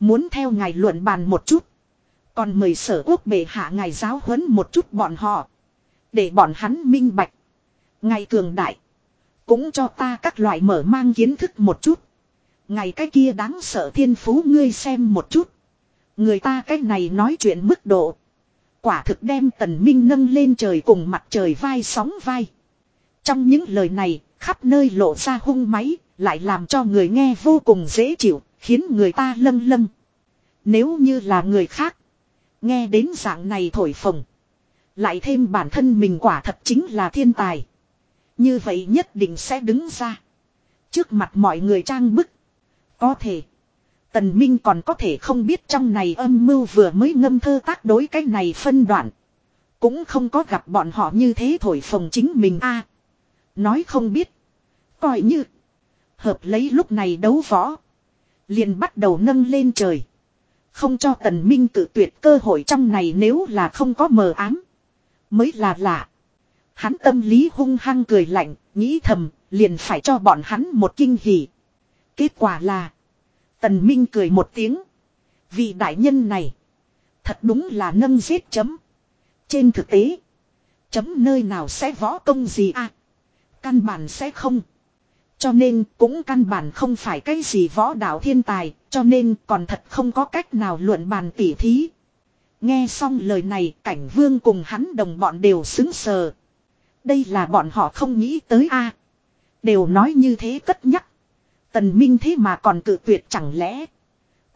Muốn theo ngài luận bàn một chút. Còn mời sở quốc bệ hạ ngài giáo huấn một chút bọn họ. Để bọn hắn minh bạch. Ngài cường đại. Cũng cho ta các loại mở mang kiến thức một chút. Ngày cái kia đáng sợ thiên phú ngươi xem một chút. Người ta cái này nói chuyện mức độ. Quả thực đem tần minh nâng lên trời cùng mặt trời vai sóng vai. Trong những lời này, khắp nơi lộ ra hung máy, lại làm cho người nghe vô cùng dễ chịu, khiến người ta lâng lâng. Nếu như là người khác, nghe đến dạng này thổi phồng, Lại thêm bản thân mình quả thật chính là thiên tài. Như vậy nhất định sẽ đứng ra. Trước mặt mọi người trang bức. Có thể. Tần Minh còn có thể không biết trong này âm mưu vừa mới ngâm thơ tác đối cái này phân đoạn. Cũng không có gặp bọn họ như thế thổi phồng chính mình a Nói không biết. Coi như. Hợp lấy lúc này đấu võ. Liền bắt đầu nâng lên trời. Không cho tần minh tự tuyệt cơ hội trong này nếu là không có mờ ám. Mới là lạ. Hắn tâm lý hung hăng cười lạnh, nghĩ thầm, liền phải cho bọn hắn một kinh hỉ. Kết quả là. Tần Minh cười một tiếng. Vị đại nhân này. Thật đúng là nâng giết chấm. Trên thực tế. Chấm nơi nào sẽ võ công gì à. Căn bản sẽ không. Cho nên cũng căn bản không phải cái gì võ đạo thiên tài. Cho nên còn thật không có cách nào luận bàn tỉ thí. Nghe xong lời này, cảnh vương cùng hắn đồng bọn đều xứng sờ. Đây là bọn họ không nghĩ tới a Đều nói như thế cất nhắc. Tần Minh thế mà còn cự tuyệt chẳng lẽ.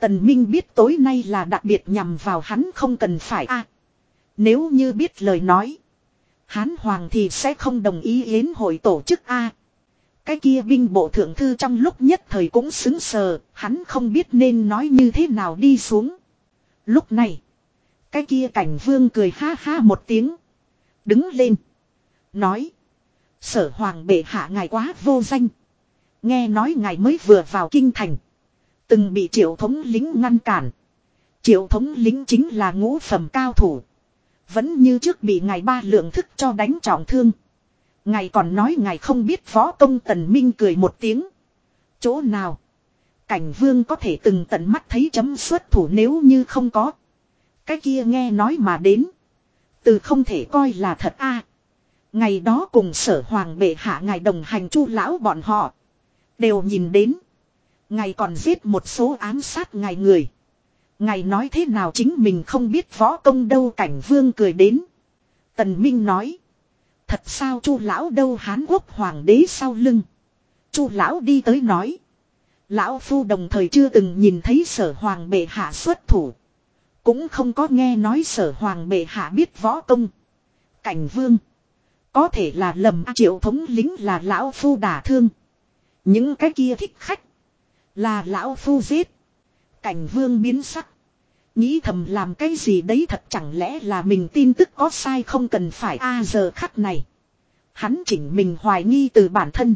Tần Minh biết tối nay là đặc biệt nhằm vào hắn không cần phải a Nếu như biết lời nói. Hán Hoàng thì sẽ không đồng ý yến hội tổ chức a Cái kia binh bộ thượng thư trong lúc nhất thời cũng xứng sờ, hắn không biết nên nói như thế nào đi xuống. Lúc này, cái kia cảnh vương cười ha ha một tiếng. Đứng lên. Nói. Sở hoàng bệ hạ ngài quá vô danh. Nghe nói ngài mới vừa vào kinh thành. Từng bị triệu thống lính ngăn cản. Triệu thống lính chính là ngũ phẩm cao thủ. Vẫn như trước bị ngài ba lượng thức cho đánh trọng thương. Ngài còn nói ngài không biết võ công tần minh cười một tiếng. Chỗ nào? Cảnh vương có thể từng tận mắt thấy chấm xuất thủ nếu như không có. Cái kia nghe nói mà đến. Từ không thể coi là thật a. Ngày đó cùng sở hoàng bệ hạ ngài đồng hành chu lão bọn họ. Đều nhìn đến. Ngài còn giết một số ám sát ngài người. Ngài nói thế nào chính mình không biết võ công đâu cảnh vương cười đến. Tần Minh nói. Thật sao chu lão đâu Hán Quốc hoàng đế sau lưng. chu lão đi tới nói. Lão phu đồng thời chưa từng nhìn thấy sở hoàng bệ hạ xuất thủ. Cũng không có nghe nói sở hoàng bệ hạ biết võ công. Cảnh vương. Có thể là lầm, triệu thống lính là lão phu đả thương. Những cái kia thích khách. Là lão phu giết. Cảnh vương biến sắc. Nghĩ thầm làm cái gì đấy thật chẳng lẽ là mình tin tức có sai không cần phải a giờ khắc này. Hắn chỉnh mình hoài nghi từ bản thân.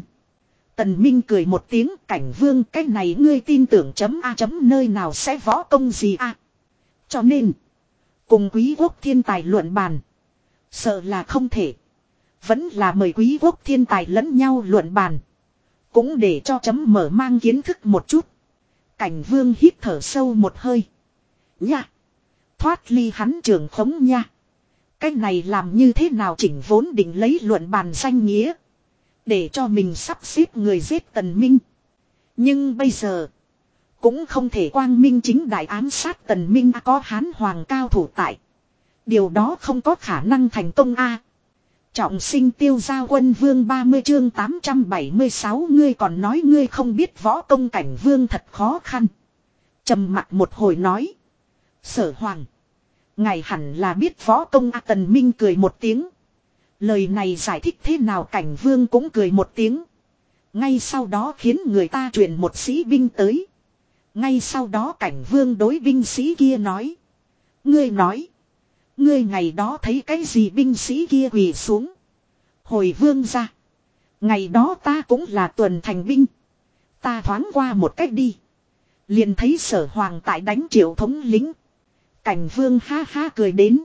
Tần Minh cười một tiếng, cảnh vương, cái này ngươi tin tưởng chấm a chấm nơi nào sẽ võ công gì a Cho nên. Cùng quý quốc thiên tài luận bàn. Sợ là không thể. Vẫn là mời quý quốc thiên tài lẫn nhau luận bàn. Cũng để cho chấm mở mang kiến thức một chút. Cảnh vương hít thở sâu một hơi. Nha. Thoát ly hắn trường khống nha. Cái này làm như thế nào chỉnh vốn định lấy luận bàn danh nghĩa. Để cho mình sắp xếp người giết tần minh. Nhưng bây giờ. Cũng không thể quang minh chính đại ám sát tần minh à, có hán hoàng cao thủ tại. Điều đó không có khả năng thành công a. Trọng sinh tiêu gia quân vương 30 chương 876 ngươi còn nói ngươi không biết võ công cảnh vương thật khó khăn. trầm mặt một hồi nói. Sở hoàng. Ngài hẳn là biết võ công A Tần Minh cười một tiếng. Lời này giải thích thế nào cảnh vương cũng cười một tiếng. Ngay sau đó khiến người ta truyền một sĩ binh tới. Ngay sau đó cảnh vương đối binh sĩ kia nói. Ngươi nói. Ngươi ngày đó thấy cái gì binh sĩ kia quỳ xuống. Hồi vương ra. Ngày đó ta cũng là tuần thành binh. Ta thoáng qua một cách đi. Liền thấy sở hoàng tại đánh triệu thống lính. Cảnh vương ha ha cười đến.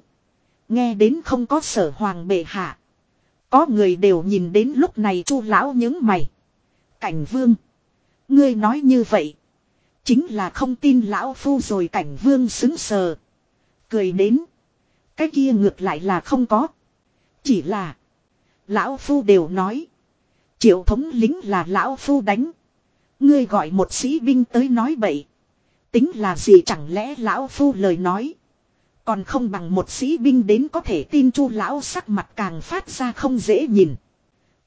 Nghe đến không có sở hoàng bệ hạ. Có người đều nhìn đến lúc này chu lão những mày. Cảnh vương. Ngươi nói như vậy. Chính là không tin lão phu rồi cảnh vương xứng sờ. Cười đến. Cái kia ngược lại là không có. Chỉ là. Lão phu đều nói. Triệu thống lính là lão phu đánh. Ngươi gọi một sĩ binh tới nói bậy. Tính là gì chẳng lẽ lão phu lời nói. Còn không bằng một sĩ binh đến có thể tin chu lão sắc mặt càng phát ra không dễ nhìn.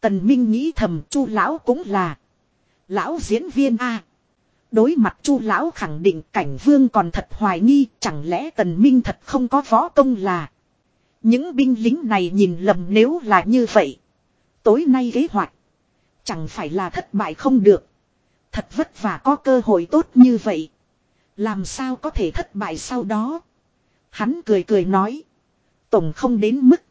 Tần Minh nghĩ thầm, chu lão cũng là. Lão diễn viên A. Đối mặt chu lão khẳng định cảnh vương còn thật hoài nghi, chẳng lẽ tần minh thật không có võ công là. Những binh lính này nhìn lầm nếu là như vậy. Tối nay kế hoạch. Chẳng phải là thất bại không được. Thật vất vả có cơ hội tốt như vậy. Làm sao có thể thất bại sau đó. Hắn cười cười nói. Tổng không đến mức.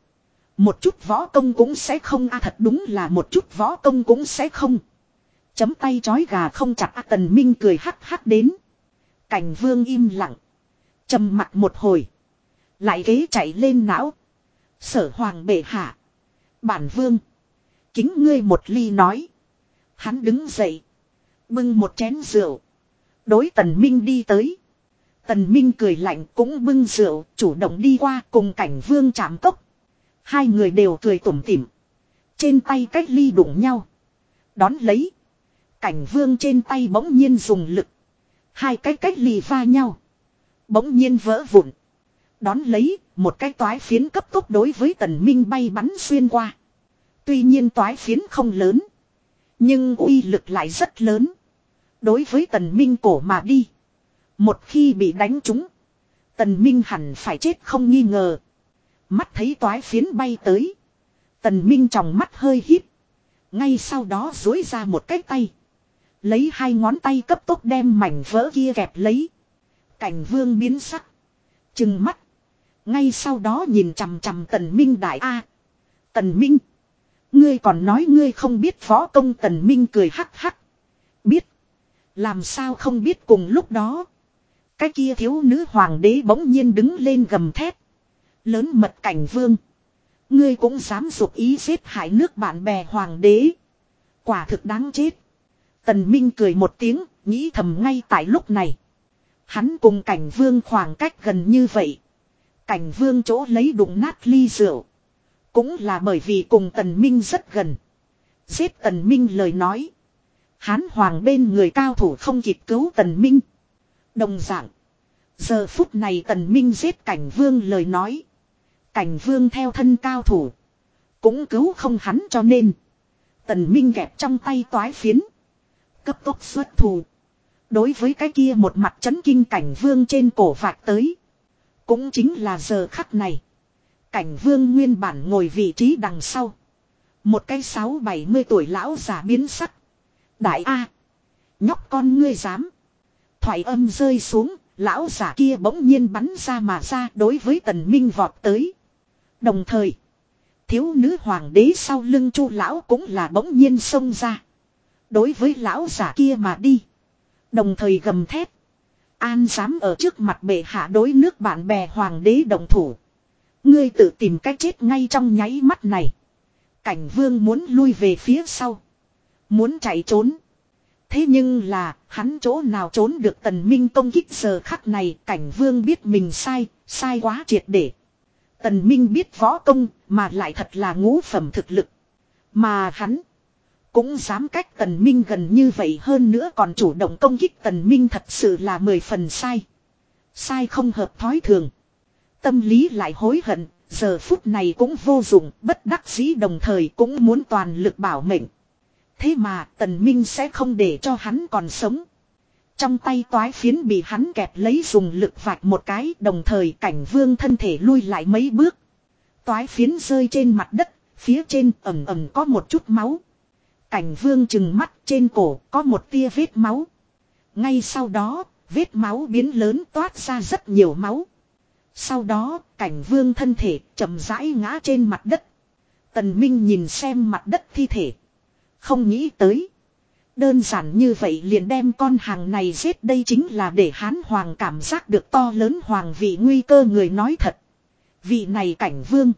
Một chút võ công cũng sẽ không a thật đúng là một chút võ công cũng sẽ không. Chấm tay chói gà không chặt tần minh cười hắc hắc đến. Cảnh vương im lặng. trầm mặt một hồi. Lại ghế chạy lên não. Sở hoàng bệ hạ. Bản vương. Kính ngươi một ly nói. Hắn đứng dậy. Bưng một chén rượu. Đối tần minh đi tới. Tần minh cười lạnh cũng bưng rượu. Chủ động đi qua cùng cảnh vương chạm cốc. Hai người đều cười tủm tỉm. Trên tay cách ly đụng nhau. Đón lấy. Cảnh vương trên tay bỗng nhiên dùng lực. Hai cái cách lì va nhau. Bỗng nhiên vỡ vụn. Đón lấy, một cái toái phiến cấp tốc đối với tần minh bay bắn xuyên qua. Tuy nhiên toái phiến không lớn. Nhưng uy lực lại rất lớn. Đối với tần minh cổ mà đi. Một khi bị đánh trúng. Tần minh hẳn phải chết không nghi ngờ. Mắt thấy toái phiến bay tới. Tần minh trong mắt hơi hít Ngay sau đó dối ra một cái tay. Lấy hai ngón tay cấp tốc đem mảnh vỡ kia kẹp lấy. Cảnh vương biến sắc. Chừng mắt. Ngay sau đó nhìn chằm chằm tần minh đại A. Tần minh. Ngươi còn nói ngươi không biết võ công tần minh cười hắc hắc. Biết. Làm sao không biết cùng lúc đó. Cái kia thiếu nữ hoàng đế bỗng nhiên đứng lên gầm thét. Lớn mật cảnh vương. Ngươi cũng dám dục ý giết hại nước bạn bè hoàng đế. Quả thực đáng chết. Tần Minh cười một tiếng, nghĩ thầm ngay tại lúc này. Hắn cùng cảnh vương khoảng cách gần như vậy. Cảnh vương chỗ lấy đụng nát ly rượu. Cũng là bởi vì cùng tần minh rất gần. Giết tần minh lời nói. Hán hoàng bên người cao thủ không kịp cứu tần minh. Đồng dạng. Giờ phút này tần minh giết cảnh vương lời nói. Cảnh vương theo thân cao thủ. Cũng cứu không hắn cho nên. Tần minh kẹp trong tay toái phiến. Cấp tốc xuất thủ. Đối với cái kia một mặt chấn kinh cảnh vương trên cổ vạc tới. Cũng chính là giờ khắc này. Cảnh vương nguyên bản ngồi vị trí đằng sau. Một cái sáu bảy mươi tuổi lão già biến sắc. Đại A. Nhóc con ngươi dám. Thoại âm rơi xuống. Lão giả kia bỗng nhiên bắn ra mà ra đối với tần minh vọt tới. Đồng thời. Thiếu nữ hoàng đế sau lưng chu lão cũng là bỗng nhiên xông ra. Đối với lão giả kia mà đi. Đồng thời gầm thét. An dám ở trước mặt bệ hạ đối nước bạn bè hoàng đế đồng thủ. Ngươi tự tìm cách chết ngay trong nháy mắt này. Cảnh vương muốn lui về phía sau. Muốn chạy trốn. Thế nhưng là, hắn chỗ nào trốn được tần minh công kích giờ khắc này, cảnh vương biết mình sai, sai quá triệt để. Tần minh biết võ công, mà lại thật là ngũ phẩm thực lực. Mà hắn, cũng dám cách tần minh gần như vậy hơn nữa còn chủ động công kích tần minh thật sự là mười phần sai. Sai không hợp thói thường. Tâm lý lại hối hận, giờ phút này cũng vô dụng, bất đắc dĩ đồng thời cũng muốn toàn lực bảo mệnh. Thế mà tần minh sẽ không để cho hắn còn sống. Trong tay toái phiến bị hắn kẹp lấy dùng lực vạch một cái đồng thời cảnh vương thân thể lui lại mấy bước. Toái phiến rơi trên mặt đất, phía trên ẩm ẩm có một chút máu. Cảnh vương chừng mắt trên cổ có một tia vết máu. Ngay sau đó, vết máu biến lớn toát ra rất nhiều máu. Sau đó, cảnh vương thân thể chậm rãi ngã trên mặt đất. Tần Minh nhìn xem mặt đất thi thể. Không nghĩ tới. Đơn giản như vậy liền đem con hàng này giết đây chính là để hán hoàng cảm giác được to lớn hoàng vị nguy cơ người nói thật. Vị này cảnh vương.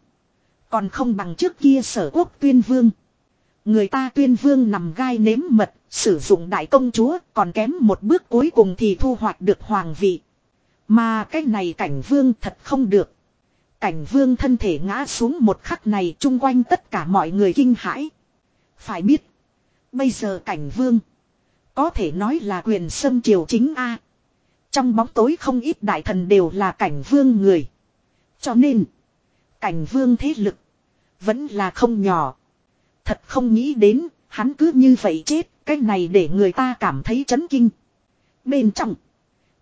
Còn không bằng trước kia sở quốc tuyên vương. Người ta tuyên vương nằm gai nếm mật, sử dụng đại công chúa, còn kém một bước cuối cùng thì thu hoạch được hoàng vị. Mà cái này cảnh vương thật không được. Cảnh vương thân thể ngã xuống một khắc này chung quanh tất cả mọi người kinh hãi. Phải biết, bây giờ cảnh vương, có thể nói là quyền xâm triều chính A. Trong bóng tối không ít đại thần đều là cảnh vương người. Cho nên, cảnh vương thế lực, vẫn là không nhỏ. Thật không nghĩ đến, hắn cứ như vậy chết, cái này để người ta cảm thấy chấn kinh. Bên trong,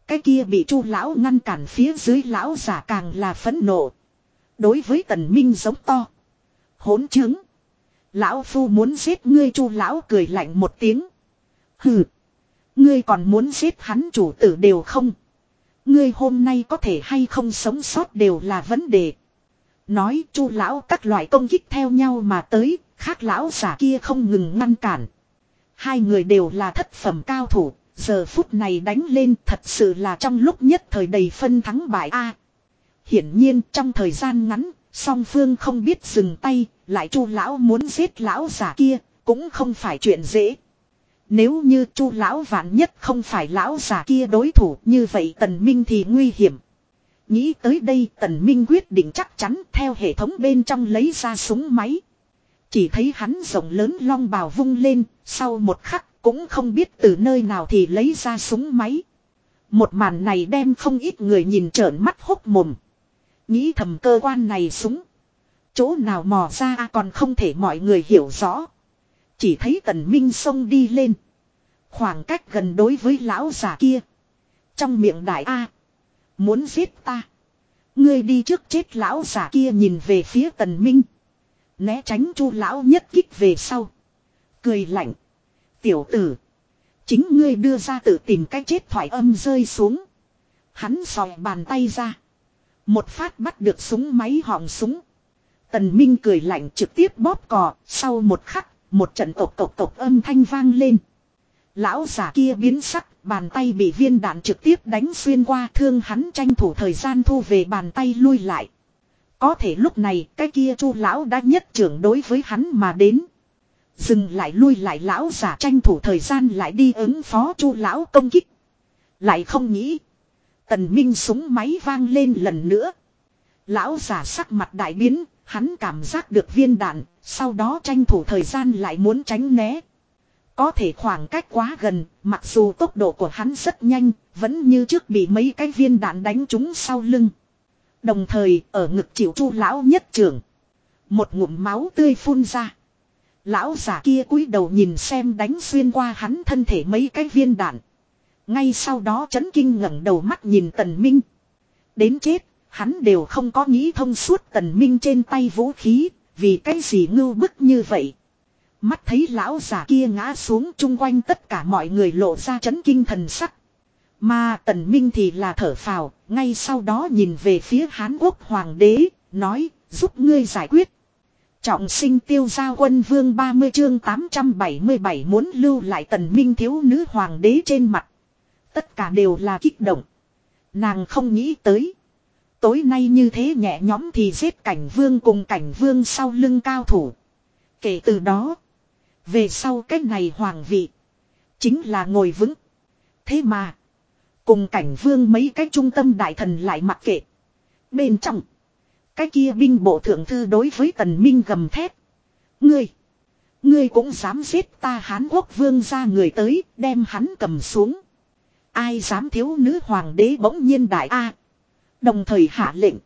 cái kia bị chu lão ngăn cản phía dưới lão giả càng là phẫn nộ. Đối với tần minh giống to. Hỗn chứng. Lão phu muốn giết ngươi chu lão cười lạnh một tiếng. Hừ. Ngươi còn muốn giết hắn chủ tử đều không. Ngươi hôm nay có thể hay không sống sót đều là vấn đề. Nói chu lão các loại công kích theo nhau mà tới, khác lão giả kia không ngừng ngăn cản. Hai người đều là thất phẩm cao thủ, giờ phút này đánh lên thật sự là trong lúc nhất thời đầy phân thắng bại A. hiển nhiên trong thời gian ngắn, song phương không biết dừng tay, lại chu lão muốn giết lão giả kia, cũng không phải chuyện dễ. Nếu như chu lão vạn nhất không phải lão giả kia đối thủ như vậy tần minh thì nguy hiểm. Nghĩ tới đây tần minh quyết định chắc chắn theo hệ thống bên trong lấy ra súng máy. Chỉ thấy hắn rộng lớn long bào vung lên, sau một khắc cũng không biết từ nơi nào thì lấy ra súng máy. Một màn này đem không ít người nhìn trợn mắt hốc mồm. Nghĩ thầm cơ quan này súng. Chỗ nào mò ra à, còn không thể mọi người hiểu rõ. Chỉ thấy tần minh sông đi lên. Khoảng cách gần đối với lão già kia. Trong miệng đại A. Muốn giết ta. Ngươi đi trước chết lão già kia nhìn về phía tần minh. Né tránh chu lão nhất kích về sau. Cười lạnh. Tiểu tử. Chính ngươi đưa ra tự tìm cách chết thoải âm rơi xuống. Hắn sòi bàn tay ra. Một phát bắt được súng máy họng súng. Tần Minh cười lạnh trực tiếp bóp cò. Sau một khắc, một trận tộc tộc tộc âm thanh vang lên. Lão giả kia biến sắc, bàn tay bị viên đạn trực tiếp đánh xuyên qua thương hắn tranh thủ thời gian thu về bàn tay lui lại. Có thể lúc này cái kia chu lão đã nhất trưởng đối với hắn mà đến. Dừng lại lui lại lão giả tranh thủ thời gian lại đi ứng phó chu lão công kích. Lại không nghĩ. Tần Minh súng máy vang lên lần nữa. Lão giả sắc mặt đại biến, hắn cảm giác được viên đạn, sau đó tranh thủ thời gian lại muốn tránh né. Có thể khoảng cách quá gần, mặc dù tốc độ của hắn rất nhanh, vẫn như trước bị mấy cái viên đạn đánh trúng sau lưng. Đồng thời, ở ngực chịu chu lão nhất trưởng. Một ngụm máu tươi phun ra. Lão giả kia cúi đầu nhìn xem đánh xuyên qua hắn thân thể mấy cái viên đạn. Ngay sau đó chấn kinh ngẩng đầu mắt nhìn tần minh. Đến chết, hắn đều không có nghĩ thông suốt tần minh trên tay vũ khí, vì cái gì ngưu bức như vậy. Mắt thấy lão giả kia ngã xuống chung quanh tất cả mọi người lộ ra chấn kinh thần sắc. Mà tần minh thì là thở phào, ngay sau đó nhìn về phía Hán Quốc Hoàng đế, nói, giúp ngươi giải quyết. Trọng sinh tiêu gia quân vương 30 chương 877 muốn lưu lại tần minh thiếu nữ hoàng đế trên mặt. Tất cả đều là kích động. Nàng không nghĩ tới. Tối nay như thế nhẹ nhõm thì giết cảnh vương cùng cảnh vương sau lưng cao thủ. Kể từ đó. Về sau cách này hoàng vị. Chính là ngồi vững. Thế mà. Cùng cảnh vương mấy cái trung tâm đại thần lại mặc kệ. Bên trong. Cái kia binh bộ thượng thư đối với tần minh gầm thét. Ngươi. Ngươi cũng dám giết ta Hán Quốc vương ra người tới, đem hắn cầm xuống. Ai dám thiếu nữ hoàng đế bỗng nhiên đại A. Đồng thời hạ lệnh.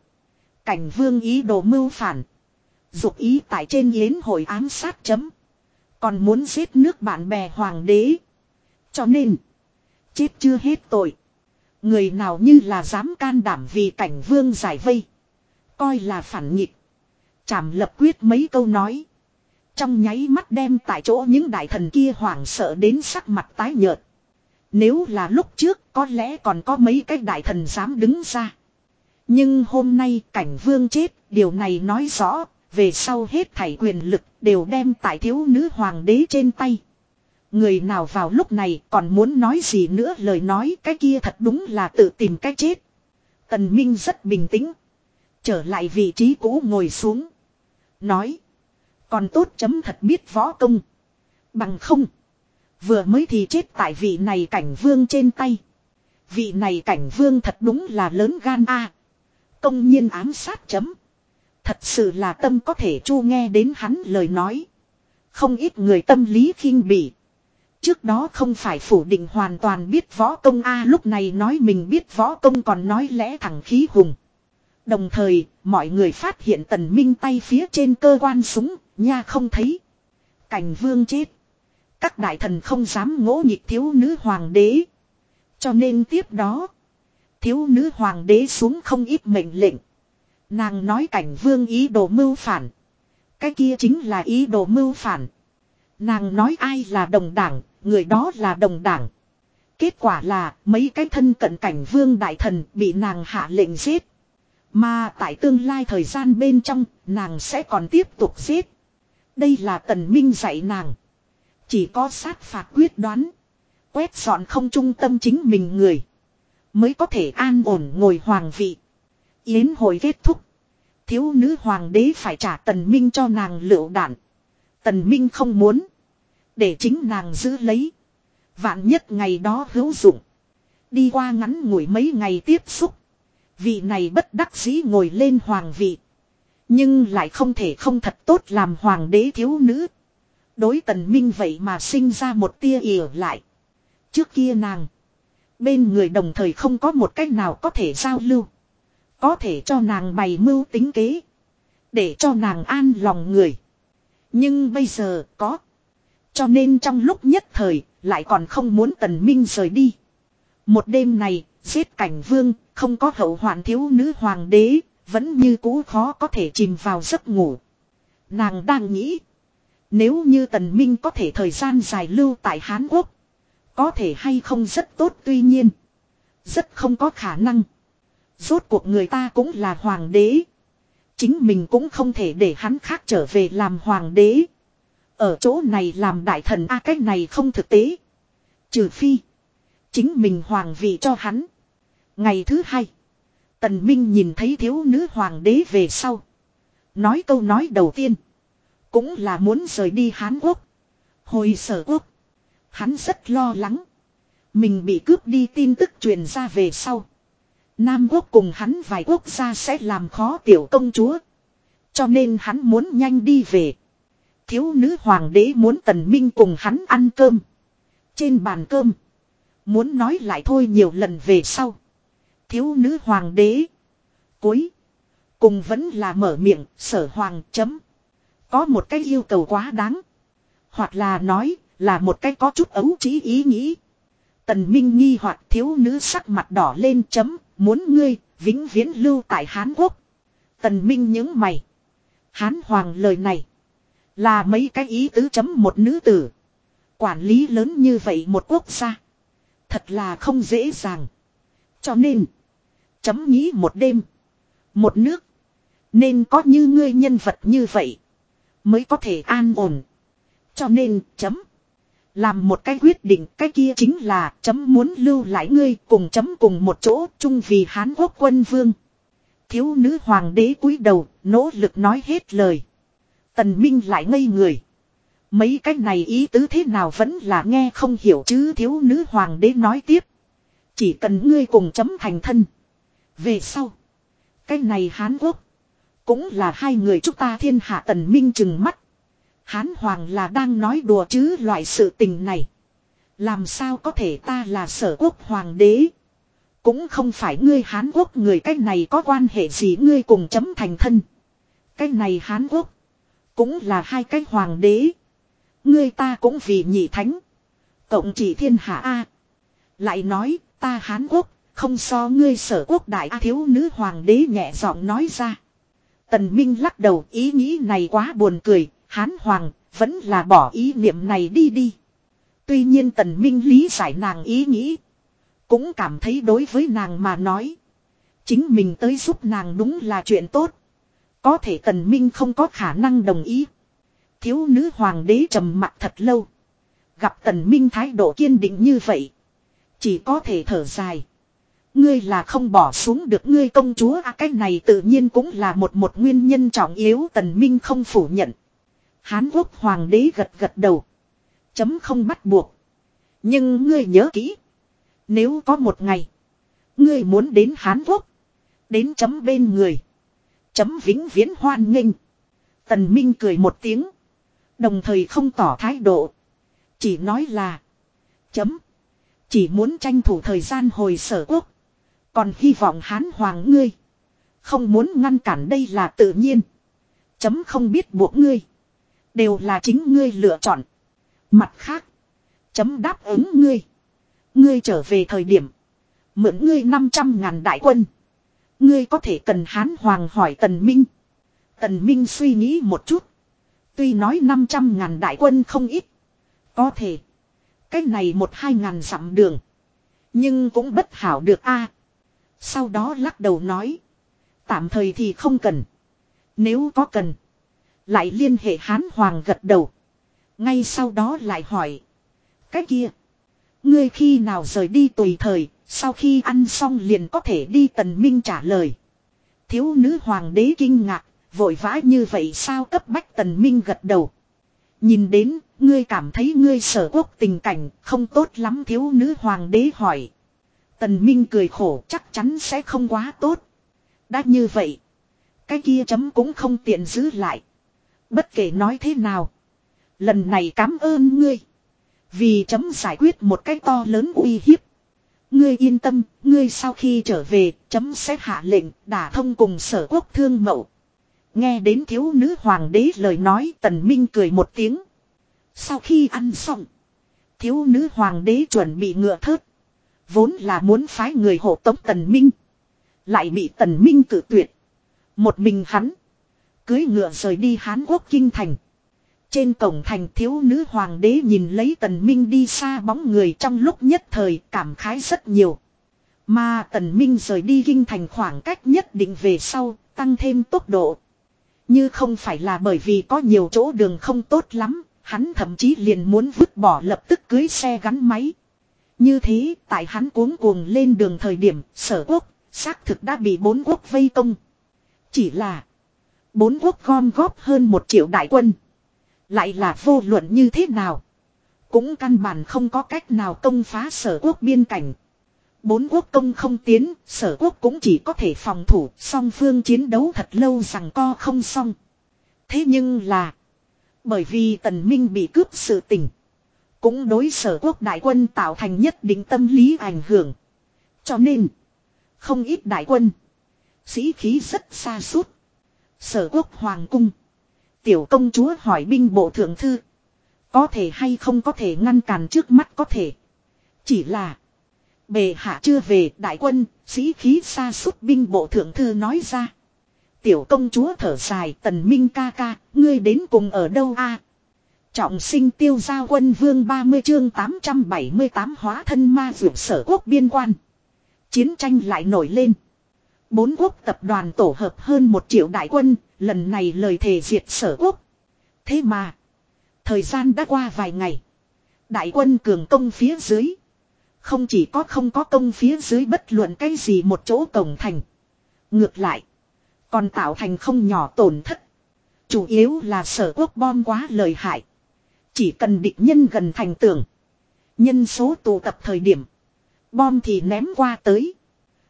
Cảnh vương ý đồ mưu phản. Dục ý tại trên yến hội ám sát chấm. Còn muốn giết nước bạn bè hoàng đế. Cho nên. Chết chưa hết tội. Người nào như là dám can đảm vì cảnh vương giải vây. Coi là phản nghịch. Chảm lập quyết mấy câu nói. Trong nháy mắt đem tại chỗ những đại thần kia hoảng sợ đến sắc mặt tái nhợt. Nếu là lúc trước có lẽ còn có mấy cái đại thần dám đứng ra. Nhưng hôm nay cảnh vương chết, điều này nói rõ, về sau hết thảy quyền lực đều đem tại thiếu nữ hoàng đế trên tay. Người nào vào lúc này còn muốn nói gì nữa lời nói cái kia thật đúng là tự tìm cái chết. Tần Minh rất bình tĩnh. Trở lại vị trí cũ ngồi xuống. Nói. Còn tốt chấm thật biết võ công. Bằng không. Vừa mới thì chết tại vị này cảnh vương trên tay. Vị này cảnh vương thật đúng là lớn gan a. Công nhiên ám sát chấm. Thật sự là tâm có thể chu nghe đến hắn lời nói. Không ít người tâm lý khinh bỉ. Trước đó không phải phủ định hoàn toàn biết võ công a lúc này nói mình biết võ công còn nói lẽ thẳng khí hùng. Đồng thời, mọi người phát hiện tần minh tay phía trên cơ quan súng, nha không thấy. Cảnh vương chết. Các đại thần không dám ngỗ nhịp thiếu nữ hoàng đế. Cho nên tiếp đó, thiếu nữ hoàng đế xuống không ít mệnh lệnh. Nàng nói cảnh vương ý đồ mưu phản. Cái kia chính là ý đồ mưu phản. Nàng nói ai là đồng đảng, người đó là đồng đảng. Kết quả là mấy cái thân cận cảnh vương đại thần bị nàng hạ lệnh giết. Mà tại tương lai thời gian bên trong, nàng sẽ còn tiếp tục giết. Đây là tần minh dạy nàng. Chỉ có sát phạt quyết đoán. Quét dọn không trung tâm chính mình người. Mới có thể an ổn ngồi hoàng vị. Yến hồi kết thúc. Thiếu nữ hoàng đế phải trả tần minh cho nàng lựu đạn. Tần minh không muốn. Để chính nàng giữ lấy. Vạn nhất ngày đó hữu dụng. Đi qua ngắn ngủi mấy ngày tiếp xúc. Vị này bất đắc dĩ ngồi lên hoàng vị. Nhưng lại không thể không thật tốt làm hoàng đế thiếu nữ. Đối tần minh vậy mà sinh ra một tia ỉa lại. Trước kia nàng. Bên người đồng thời không có một cách nào có thể giao lưu. Có thể cho nàng bày mưu tính kế. Để cho nàng an lòng người. Nhưng bây giờ có. Cho nên trong lúc nhất thời lại còn không muốn tần minh rời đi. Một đêm này, giết cảnh vương, không có hậu hoạn thiếu nữ hoàng đế, vẫn như cũ khó có thể chìm vào giấc ngủ. Nàng đang nghĩ. Nếu như tần minh có thể thời gian dài lưu tại Hán Quốc. Có thể hay không rất tốt tuy nhiên. Rất không có khả năng. Rốt cuộc người ta cũng là hoàng đế. Chính mình cũng không thể để hắn khác trở về làm hoàng đế. Ở chỗ này làm đại thần a à, cách này không thực tế. Trừ phi. Chính mình hoàng vị cho hắn. Ngày thứ hai. Tần Minh nhìn thấy thiếu nữ hoàng đế về sau. Nói câu nói đầu tiên. Cũng là muốn rời đi Hán Quốc. Hồi sở quốc. Hắn rất lo lắng. Mình bị cướp đi tin tức truyền ra về sau. Nam quốc cùng hắn vài quốc gia sẽ làm khó tiểu công chúa. Cho nên hắn muốn nhanh đi về. Thiếu nữ hoàng đế muốn tần minh cùng hắn ăn cơm. Trên bàn cơm. Muốn nói lại thôi nhiều lần về sau. Thiếu nữ hoàng đế. Cuối. Cùng vẫn là mở miệng, sở hoàng chấm. Có một cái yêu cầu quá đáng. Hoặc là nói, là một cái có chút ấu trí ý nghĩ. Tần Minh nghi hoặc thiếu nữ sắc mặt đỏ lên chấm. Muốn ngươi, vĩnh viễn lưu tại Hán Quốc. Tần Minh những mày. Hán Hoàng lời này. Là mấy cái ý tứ chấm một nữ tử. Quản lý lớn như vậy một quốc gia. Thật là không dễ dàng. Cho nên. Chấm nghĩ một đêm. Một nước. Nên có như ngươi nhân vật như vậy. Mới có thể an ổn. Cho nên chấm. Làm một cái quyết định, cái kia chính là chấm muốn lưu lại ngươi cùng chấm cùng một chỗ chung vì Hán Quốc quân vương. Thiếu nữ hoàng đế cúi đầu, nỗ lực nói hết lời. Tần Minh lại ngây người. Mấy cái này ý tứ thế nào vẫn là nghe không hiểu chứ thiếu nữ hoàng đế nói tiếp. Chỉ cần ngươi cùng chấm thành thân. Về sau. Cái này Hán Quốc. Cũng là hai người chúng ta thiên hạ tần minh chừng mắt. Hán Hoàng là đang nói đùa chứ loại sự tình này. Làm sao có thể ta là sở quốc hoàng đế. Cũng không phải ngươi Hán Quốc người cái này có quan hệ gì ngươi cùng chấm thành thân. Cái này Hán Quốc. Cũng là hai cái hoàng đế. Ngươi ta cũng vì nhị thánh. Cộng chỉ thiên hạ A. Lại nói, ta Hán Quốc. Không so ngươi sở quốc đại A thiếu nữ hoàng đế nhẹ giọng nói ra. Tần Minh lắc đầu, ý nghĩ này quá buồn cười. Hán Hoàng, vẫn là bỏ ý niệm này đi đi. Tuy nhiên Tần Minh lý giải nàng ý nghĩ. Cũng cảm thấy đối với nàng mà nói. Chính mình tới giúp nàng đúng là chuyện tốt. Có thể tần minh không có khả năng đồng ý. Thiếu nữ hoàng đế trầm mặt thật lâu. Gặp tần minh thái độ kiên định như vậy. Chỉ có thể thở dài. Ngươi là không bỏ xuống được ngươi công chúa à cái này tự nhiên cũng là một một nguyên nhân trọng yếu tần minh không phủ nhận. Hán quốc hoàng đế gật gật đầu. Chấm không bắt buộc. Nhưng ngươi nhớ kỹ. Nếu có một ngày. Ngươi muốn đến Hán quốc. Đến chấm bên người. Chấm vĩnh viễn hoan nghênh. Tần Minh cười một tiếng. Đồng thời không tỏ thái độ. Chỉ nói là. Chấm. Chỉ muốn tranh thủ thời gian hồi sở quốc. Còn hy vọng hán hoàng ngươi. Không muốn ngăn cản đây là tự nhiên. Chấm không biết buộc ngươi. Đều là chính ngươi lựa chọn. Mặt khác. Chấm đáp ứng ngươi. Ngươi trở về thời điểm. Mượn ngươi 500 ngàn đại quân. Ngươi có thể cần Hán Hoàng hỏi Tần Minh. Tần Minh suy nghĩ một chút. Tuy nói 500 ngàn đại quân không ít. Có thể. Cái này một hai ngàn dặm đường. Nhưng cũng bất hảo được a. Sau đó lắc đầu nói. Tạm thời thì không cần. Nếu có cần. Lại liên hệ Hán Hoàng gật đầu. Ngay sau đó lại hỏi. Cái kia. Ngươi khi nào rời đi tùy thời. Sau khi ăn xong liền có thể đi tần minh trả lời. Thiếu nữ hoàng đế kinh ngạc. Vội vã như vậy sao cấp bách tần minh gật đầu. Nhìn đến, ngươi cảm thấy ngươi sở quốc tình cảnh không tốt lắm thiếu nữ hoàng đế hỏi. Tần Minh cười khổ chắc chắn sẽ không quá tốt. Đã như vậy. Cái kia chấm cũng không tiện giữ lại. Bất kể nói thế nào. Lần này cảm ơn ngươi. Vì chấm giải quyết một cái to lớn uy hiếp. Ngươi yên tâm, ngươi sau khi trở về, chấm sẽ hạ lệnh, đả thông cùng sở quốc thương mậu. Nghe đến thiếu nữ hoàng đế lời nói tần minh cười một tiếng. Sau khi ăn xong, thiếu nữ hoàng đế chuẩn bị ngựa thớt. Vốn là muốn phái người hộ tống tần minh. Lại bị tần minh cử tuyệt. Một mình hắn. Cưới ngựa rời đi Hán Quốc Kinh Thành. Trên cổng thành thiếu nữ hoàng đế nhìn lấy tần minh đi xa bóng người trong lúc nhất thời cảm khái rất nhiều. Mà tần minh rời đi kinh thành khoảng cách nhất định về sau, tăng thêm tốc độ. Như không phải là bởi vì có nhiều chỗ đường không tốt lắm, hắn thậm chí liền muốn vứt bỏ lập tức cưới xe gắn máy. Như thế, tại hắn cuống cuồng lên đường thời điểm, sở quốc, xác thực đã bị bốn quốc vây công. Chỉ là, bốn quốc gom góp hơn một triệu đại quân. Lại là vô luận như thế nào. Cũng căn bản không có cách nào công phá sở quốc biên cảnh. Bốn quốc công không tiến, sở quốc cũng chỉ có thể phòng thủ, song phương chiến đấu thật lâu rằng co không xong. Thế nhưng là, bởi vì tần minh bị cướp sự tình, cũng đối sở quốc đại quân tạo thành nhất định tâm lý ảnh hưởng. Cho nên, không ít đại quân, sĩ khí rất xa suốt. Sở quốc hoàng cung, tiểu công chúa hỏi binh bộ thượng thư, có thể hay không có thể ngăn cản trước mắt có thể. Chỉ là Bề hạ chưa về đại quân, sĩ khí xa suốt binh bộ thượng thư nói ra. Tiểu công chúa thở dài tần minh ca ca, ngươi đến cùng ở đâu a? Trọng sinh tiêu gia quân vương 30 chương 878 hóa thân ma vượt sở quốc biên quan. Chiến tranh lại nổi lên. Bốn quốc tập đoàn tổ hợp hơn một triệu đại quân, lần này lời thề diệt sở quốc. Thế mà, thời gian đã qua vài ngày. Đại quân cường công phía dưới. Không chỉ có không có công phía dưới bất luận cái gì một chỗ cổng thành. Ngược lại. Còn tạo thành không nhỏ tổn thất. Chủ yếu là sở quốc bom quá lợi hại. Chỉ cần địch nhân gần thành tường. Nhân số tụ tập thời điểm. Bom thì ném qua tới.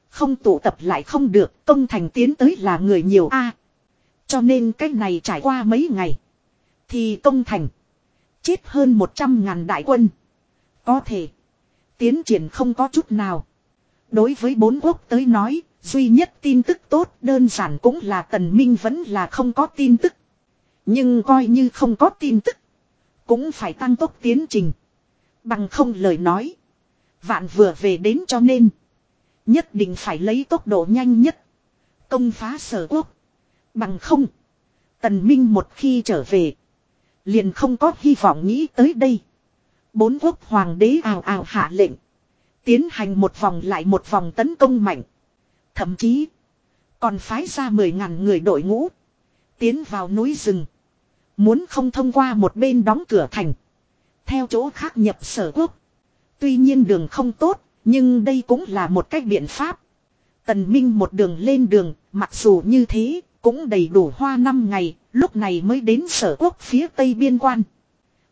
Không tụ tập lại không được. Công thành tiến tới là người nhiều a cho nên cái này trải qua mấy ngày. Thì công thành. Chết hơn 100 ngàn đại quân. Có thể. Tiến triển không có chút nào. Đối với bốn quốc tới nói, duy nhất tin tức tốt đơn giản cũng là tần minh vẫn là không có tin tức. Nhưng coi như không có tin tức. Cũng phải tăng tốc tiến trình. Bằng không lời nói. Vạn vừa về đến cho nên. Nhất định phải lấy tốc độ nhanh nhất. Công phá sở quốc. Bằng không. Tần Minh một khi trở về. Liền không có hy vọng nghĩ tới đây. Bốn quốc hoàng đế ào ào hạ lệnh. Tiến hành một vòng lại một vòng tấn công mạnh. Thậm chí. Còn phái ra mười ngàn người đội ngũ. Tiến vào núi rừng. Muốn không thông qua một bên đóng cửa thành. Theo chỗ khác nhập sở quốc. Tuy nhiên đường không tốt. Nhưng đây cũng là một cách biện pháp. Tần Minh một đường lên đường. Mặc dù như thế. Cũng đầy đủ hoa năm ngày. Lúc này mới đến sở quốc phía tây biên quan.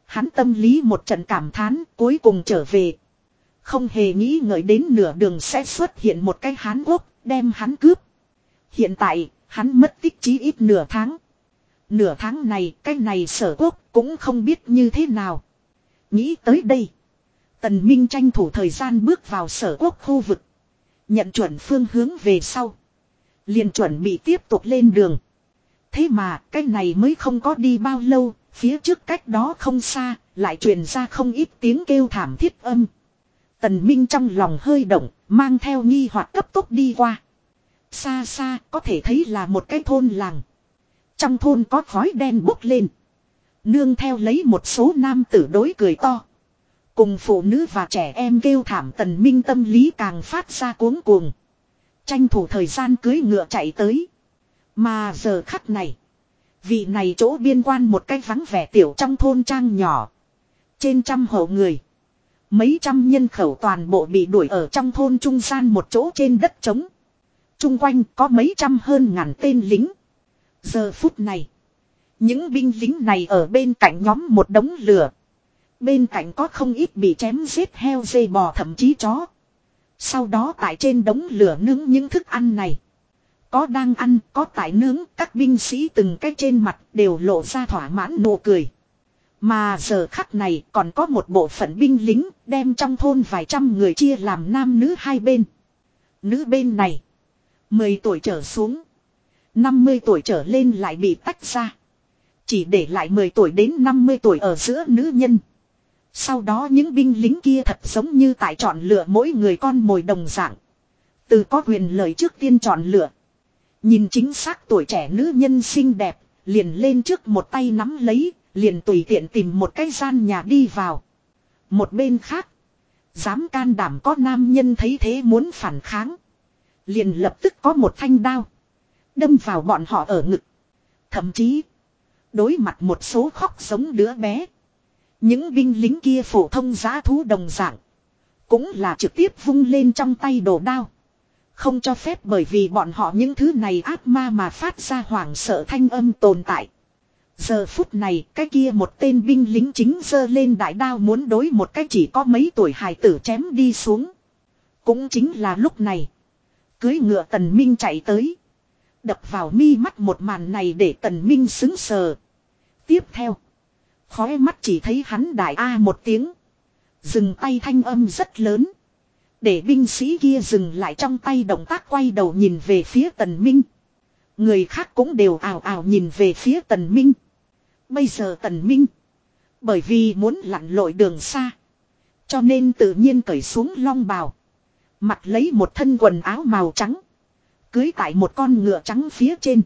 Hắn tâm lý một trận cảm thán, cuối cùng trở về. Không hề nghĩ ngợi đến nửa đường sẽ xuất hiện một cái Hán Quốc, đem hắn cướp. Hiện tại, hắn mất tích chí ít nửa tháng. Nửa tháng này, cái này sở quốc cũng không biết như thế nào. Nghĩ tới đây. Tần Minh tranh thủ thời gian bước vào sở quốc khu vực. Nhận chuẩn phương hướng về sau liền chuẩn bị tiếp tục lên đường. Thế mà cái này mới không có đi bao lâu Phía trước cách đó không xa, lại truyền ra không ít tiếng kêu thảm thiết âm. Tần Minh trong lòng hơi động, mang theo nghi hoặc cấp tốc đi qua. Xa xa có thể thấy là một cái thôn làng. Trong thôn có khói đen bốc lên. Nương theo lấy một số nam tử đối cười to. Cùng phụ nữ và trẻ em kêu thảm tần minh tâm lý càng phát ra cuống cuồng. Tranh thủ thời gian cưới ngựa chạy tới. Mà giờ khắc này. Vị này chỗ biên quan một cái vắng vẻ tiểu trong thôn trang nhỏ. Trên trăm hộ người. Mấy trăm nhân khẩu toàn bộ bị đuổi ở trong thôn trung gian một chỗ trên đất trống. Trung quanh có mấy trăm hơn ngàn tên lính. Giờ phút này. Những binh lính này ở bên cạnh nhóm một đống lửa. Bên cạnh có không ít bị chém giết heo dây bò thậm chí chó. Sau đó tại trên đống lửa nướng những thức ăn này. Có đang ăn, có tại nướng, các binh sĩ từng cái trên mặt đều lộ ra thỏa mãn nụ cười. Mà giờ khắc này còn có một bộ phận binh lính đem trong thôn vài trăm người chia làm nam nữ hai bên. Nữ bên này, 10 tuổi trở xuống, 50 tuổi trở lên lại bị tách ra. Chỉ để lại 10 tuổi đến 50 tuổi ở giữa nữ nhân. Sau đó những binh lính kia thật giống như tại chọn lựa mỗi người con mồi đồng dạng. Từ có quyền lời trước tiên chọn lựa. Nhìn chính xác tuổi trẻ nữ nhân xinh đẹp, liền lên trước một tay nắm lấy, liền tùy tiện tìm một cái gian nhà đi vào. Một bên khác, dám can đảm có nam nhân thấy thế muốn phản kháng. Liền lập tức có một thanh đao. Đâm vào bọn họ ở ngực. Thậm chí, đối mặt một số khóc giống đứa bé. Những binh lính kia phổ thông giá thú đồng dạng. Cũng là trực tiếp vung lên trong tay đồ đao. Không cho phép bởi vì bọn họ những thứ này ác ma mà phát ra hoảng sợ thanh âm tồn tại. Giờ phút này, cái kia một tên binh lính chính giơ lên đại đao muốn đối một cái chỉ có mấy tuổi hài tử chém đi xuống. Cũng chính là lúc này. Cưới ngựa tần minh chạy tới. Đập vào mi mắt một màn này để tần minh xứng sờ. Tiếp theo khóe mắt chỉ thấy hắn đại A một tiếng. Dừng tay thanh âm rất lớn. Để binh sĩ kia dừng lại trong tay động tác quay đầu nhìn về phía tần minh. Người khác cũng đều ảo ảo nhìn về phía tần minh. Bây giờ tần minh. Bởi vì muốn lặn lội đường xa. Cho nên tự nhiên cởi xuống long bào. Mặt lấy một thân quần áo màu trắng. Cưới tại một con ngựa trắng phía trên.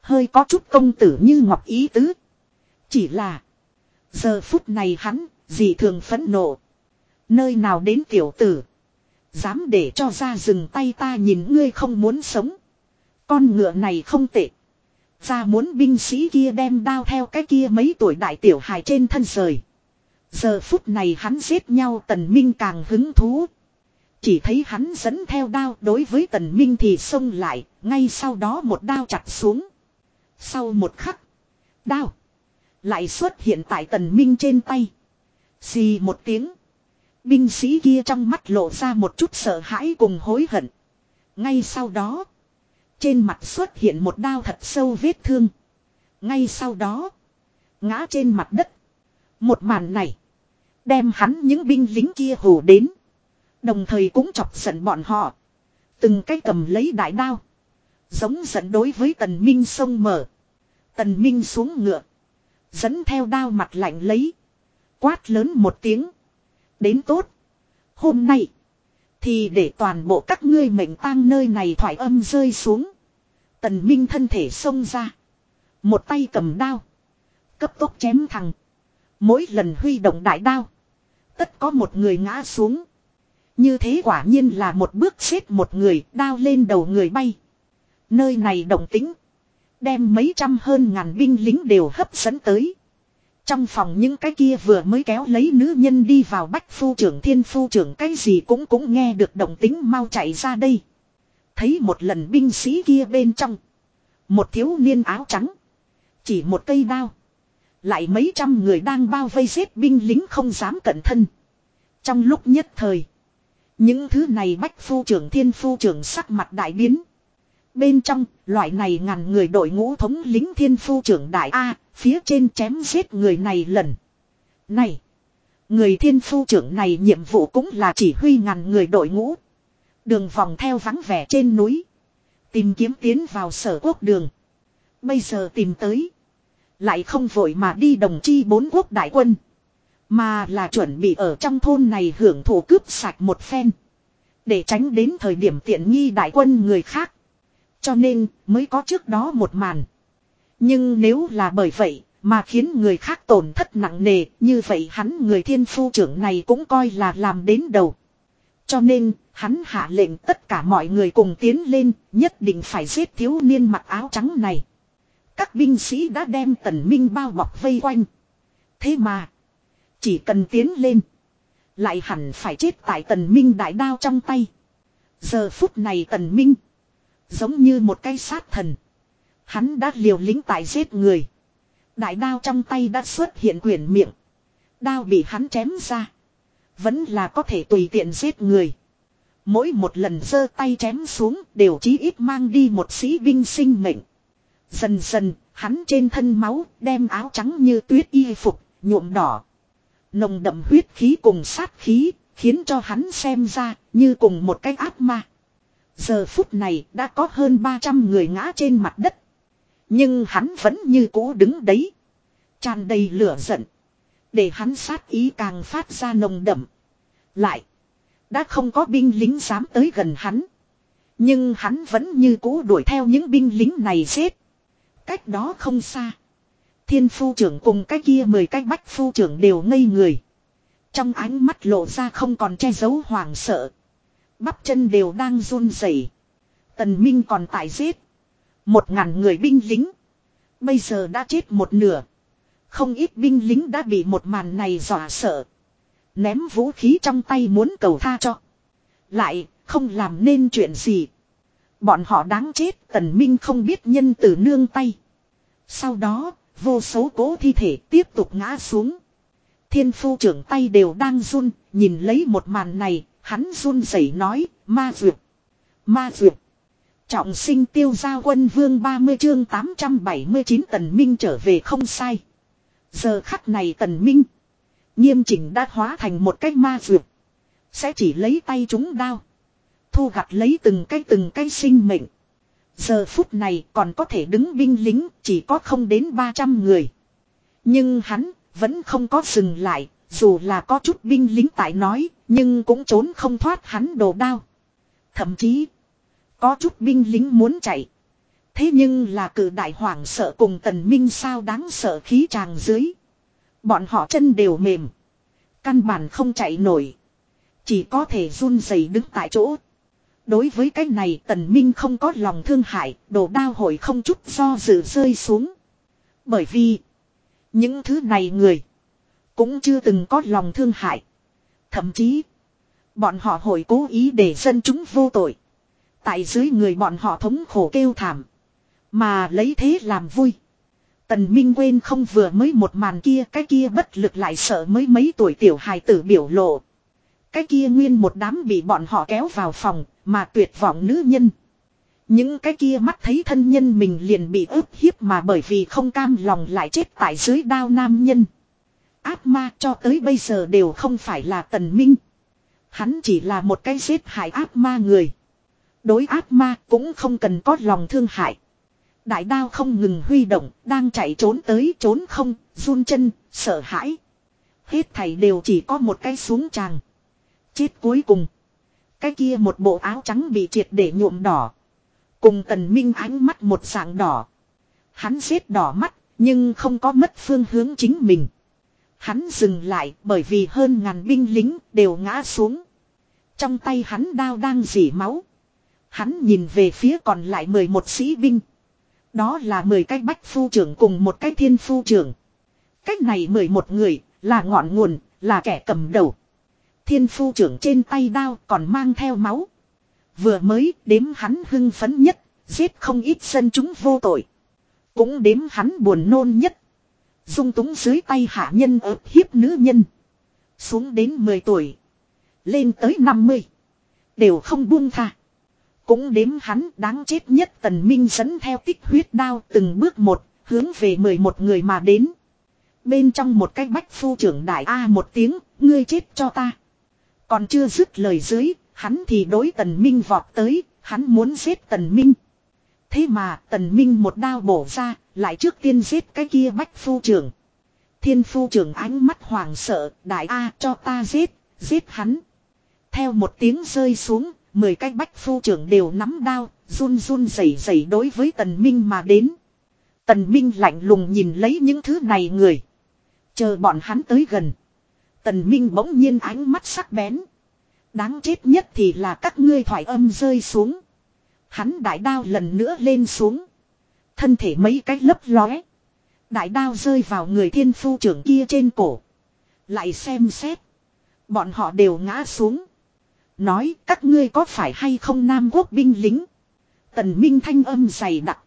Hơi có chút công tử như ngọc ý tứ. Chỉ là. Giờ phút này hắn, dị thường phẫn nộ. Nơi nào đến tiểu tử. Dám để cho ra dừng tay ta nhìn ngươi không muốn sống. Con ngựa này không tệ. Ra muốn binh sĩ kia đem đao theo cái kia mấy tuổi đại tiểu hài trên thân rời. Giờ phút này hắn giết nhau tần minh càng hứng thú. Chỉ thấy hắn dẫn theo đao đối với tần minh thì xông lại, ngay sau đó một đao chặt xuống. Sau một khắc, đao lại xuất hiện tại tần minh trên tay. Xì một tiếng. Binh sĩ kia trong mắt lộ ra một chút sợ hãi cùng hối hận. Ngay sau đó. Trên mặt xuất hiện một đao thật sâu vết thương. Ngay sau đó. Ngã trên mặt đất. Một màn này. Đem hắn những binh lính kia hù đến. Đồng thời cũng chọc giận bọn họ. Từng cái cầm lấy đại đao. Giống giận đối với tần minh sông mở. Tần minh xuống ngựa. Dẫn theo đao mặt lạnh lấy. Quát lớn một tiếng. Đến tốt. Hôm nay. Thì để toàn bộ các ngươi mệnh tang nơi này thoải âm rơi xuống. Tần Minh thân thể xông ra. Một tay cầm đao. Cấp tốc chém thẳng. Mỗi lần huy động đại đao. Tất có một người ngã xuống. Như thế quả nhiên là một bước xếp một người đao lên đầu người bay. Nơi này động tính. Đem mấy trăm hơn ngàn binh lính đều hấp dẫn tới. Trong phòng những cái kia vừa mới kéo lấy nữ nhân đi vào bách phu trưởng, thiên phu trưởng, cái gì cũng cũng nghe được động tính mau chạy ra đây. Thấy một lần binh sĩ kia bên trong. Một thiếu niên áo trắng. Chỉ một cây đao. Lại mấy trăm người đang bao vây giết binh lính không dám cẩn thân. Trong lúc nhất thời. Những thứ này bách phu trưởng, thiên phu trưởng sắc mặt đại biến. Bên trong, loại này ngàn người đội ngũ thống lính thiên phu trưởng đại A, phía trên chém giết người này lần. Này! Người thiên phu trưởng này nhiệm vụ cũng là chỉ huy ngàn người đội ngũ. Đường vòng theo vắng vẻ trên núi. Tìm kiếm tiến vào sở quốc đường. Bây giờ tìm tới. Lại không vội mà đi đồng chi bốn quốc đại quân. Mà là chuẩn bị ở trong thôn này hưởng thụ cướp sạch một phen. Để tránh đến thời điểm tiện nghi đại quân người khác. Cho nên, mới có trước đó một màn. Nhưng nếu là bởi vậy, mà khiến người khác tổn thất nặng nề, như vậy hắn người thiên phu trưởng này cũng coi là làm đến đầu. Cho nên, hắn hạ lệnh tất cả mọi người cùng tiến lên, nhất định phải giết thiếu niên mặc áo trắng này. Các binh sĩ đã đem tần minh bao bọc vây quanh. Thế mà, chỉ cần tiến lên, lại hẳn phải chết tại tần minh đại đao trong tay. Giờ phút này tần minh giống như một cái sát thần. Hắn đã liều lĩnh tại giết người. Đại đao trong tay đã xuất hiện quyển miệng. Đao bị hắn chém ra. Vẫn là có thể tùy tiện giết người. Mỗi một lần giơ tay chém xuống đều chí ít mang đi một sĩ binh sinh mệnh. Dần dần, hắn trên thân máu đem áo trắng như tuyết y phục, nhuộm đỏ. Nồng đậm huyết khí cùng sát khí, khiến cho hắn xem ra như cùng một cái ác ma. Giờ phút này đã có hơn 300 người ngã trên mặt đất. Nhưng hắn vẫn như cũ đứng đấy. tràn đầy lửa giận. Để hắn sát ý càng phát ra nồng đậm. Lại. Đã không có binh lính dám tới gần hắn. Nhưng hắn vẫn như cũ đuổi theo những binh lính này xếp, Cách đó không xa. Thiên phu trưởng cùng cái kia mười cái bách phu trưởng đều ngây người. Trong ánh mắt lộ ra không còn che giấu hoàng sợ. Bắp chân đều đang run rẩy. Tần Minh còn tại giết. Một ngàn người binh lính. Bây giờ đã chết một nửa. Không ít binh lính đã bị một màn này dọa sợ. Ném vũ khí trong tay muốn cầu tha cho. Lại, không làm nên chuyện gì. Bọn họ đáng chết, tần minh không biết nhân từ nương tay. Sau đó, vô số cố thi thể tiếp tục ngã xuống. Thiên phu trưởng tay đều đang run, nhìn lấy một màn này, hắn run rẩy nói, ma duyệt. Ma duyệt. Trọng sinh tiêu gia quân vương 30 chương 879 tần minh trở về không sai. Giờ khắc này tần minh. Nghiêm chỉnh đã hóa thành một cái ma duyệt. Sẽ chỉ lấy tay chúng đao. Thu gặt lấy từng cái từng cái sinh mệnh. Giờ phút này còn có thể đứng binh lính chỉ có không đến 300 người. Nhưng hắn vẫn không có dừng lại, dù là có chút binh lính tại nói, nhưng cũng trốn không thoát hắn đồ đao. Thậm chí, có chút binh lính muốn chạy. Thế nhưng là cử đại hoàng sợ cùng tần minh sao đáng sợ khí tràng dưới. Bọn họ chân đều mềm. Căn bản không chạy nổi. Chỉ có thể run rẩy đứng tại chỗ. Đối với cái này tần minh không có lòng thương hại, đồ đao hội không chút do dự rơi xuống. Bởi vì, những thứ này người, cũng chưa từng có lòng thương hại. Thậm chí, bọn họ hồi cố ý để dân chúng vô tội. Tại dưới người bọn họ thống khổ kêu thảm. Mà lấy thế làm vui. Tần Minh quên không vừa mới một màn kia cái kia bất lực lại sợ mới mấy tuổi tiểu hài tử biểu lộ. Cái kia nguyên một đám bị bọn họ kéo vào phòng mà tuyệt vọng nữ nhân. Những cái kia mắt thấy thân nhân mình liền bị ức hiếp mà bởi vì không cam lòng lại chết tại dưới đao nam nhân. Ác ma cho tới bây giờ đều không phải là tần minh. Hắn chỉ là một cái giết hại ác ma người. Đối ác ma cũng không cần có lòng thương hại. Đại đao không ngừng huy động, đang chạy trốn tới trốn không, run chân, sợ hãi. Hết thảy đều chỉ có một cái xuống tràng. Chết cuối cùng. Cái kia một bộ áo trắng bị triệt để nhuộm đỏ. Cùng tần minh ánh mắt một dạng đỏ. Hắn giết đỏ mắt, nhưng không có mất phương hướng chính mình. Hắn dừng lại bởi vì hơn ngàn binh lính đều ngã xuống. Trong tay hắn đao đang dỉ máu. Hắn nhìn về phía còn lại 11 sĩ binh. Đó là 10 cái bách phu trưởng cùng một cái thiên phu trưởng. Cách này 11 người là ngọn nguồn, là kẻ cầm đầu. Thiên phu trưởng trên tay đao còn mang theo máu. Vừa mới đếm hắn hưng phấn nhất, giết không ít dân chúng vô tội. Cũng đếm hắn buồn nôn nhất. Dung túng dưới tay hạ nhân ớt hiếp nữ nhân. Xuống đến 10 tuổi. Lên tới 50. Đều không buông tha. Cũng đếm hắn đáng chết nhất tần minh dẫn theo tích huyết đao từng bước một, hướng về 11 người mà đến. Bên trong một cái bách phu trưởng đại A một tiếng, ngươi chết cho ta. Còn chưa dứt lời dưới, hắn thì đối tần minh vọt tới, hắn muốn giết tần minh. Thế mà tần minh một đao bổ ra, lại trước tiên giết cái kia bách phu trưởng. Thiên phu trưởng ánh mắt hoàng sợ, đại A cho ta giết, giết hắn. Theo một tiếng rơi xuống, mười cái bách phu trưởng đều nắm đao, run run rẩy rẩy đối với tần minh mà đến. Tần minh lạnh lùng nhìn lấy những thứ này người. Chờ bọn hắn tới gần. Tần minh bỗng nhiên ánh mắt sắc bén. Đáng chết nhất thì là các ngươi thoải âm rơi xuống. Hắn đại đao lần nữa lên xuống. Thân thể mấy cái lấp lóe. Đại đao rơi vào người thiên phu trưởng kia trên cổ. Lại xem xét. Bọn họ đều ngã xuống. Nói các ngươi có phải hay không nam quốc binh lính. Tần Minh thanh âm dày đặc.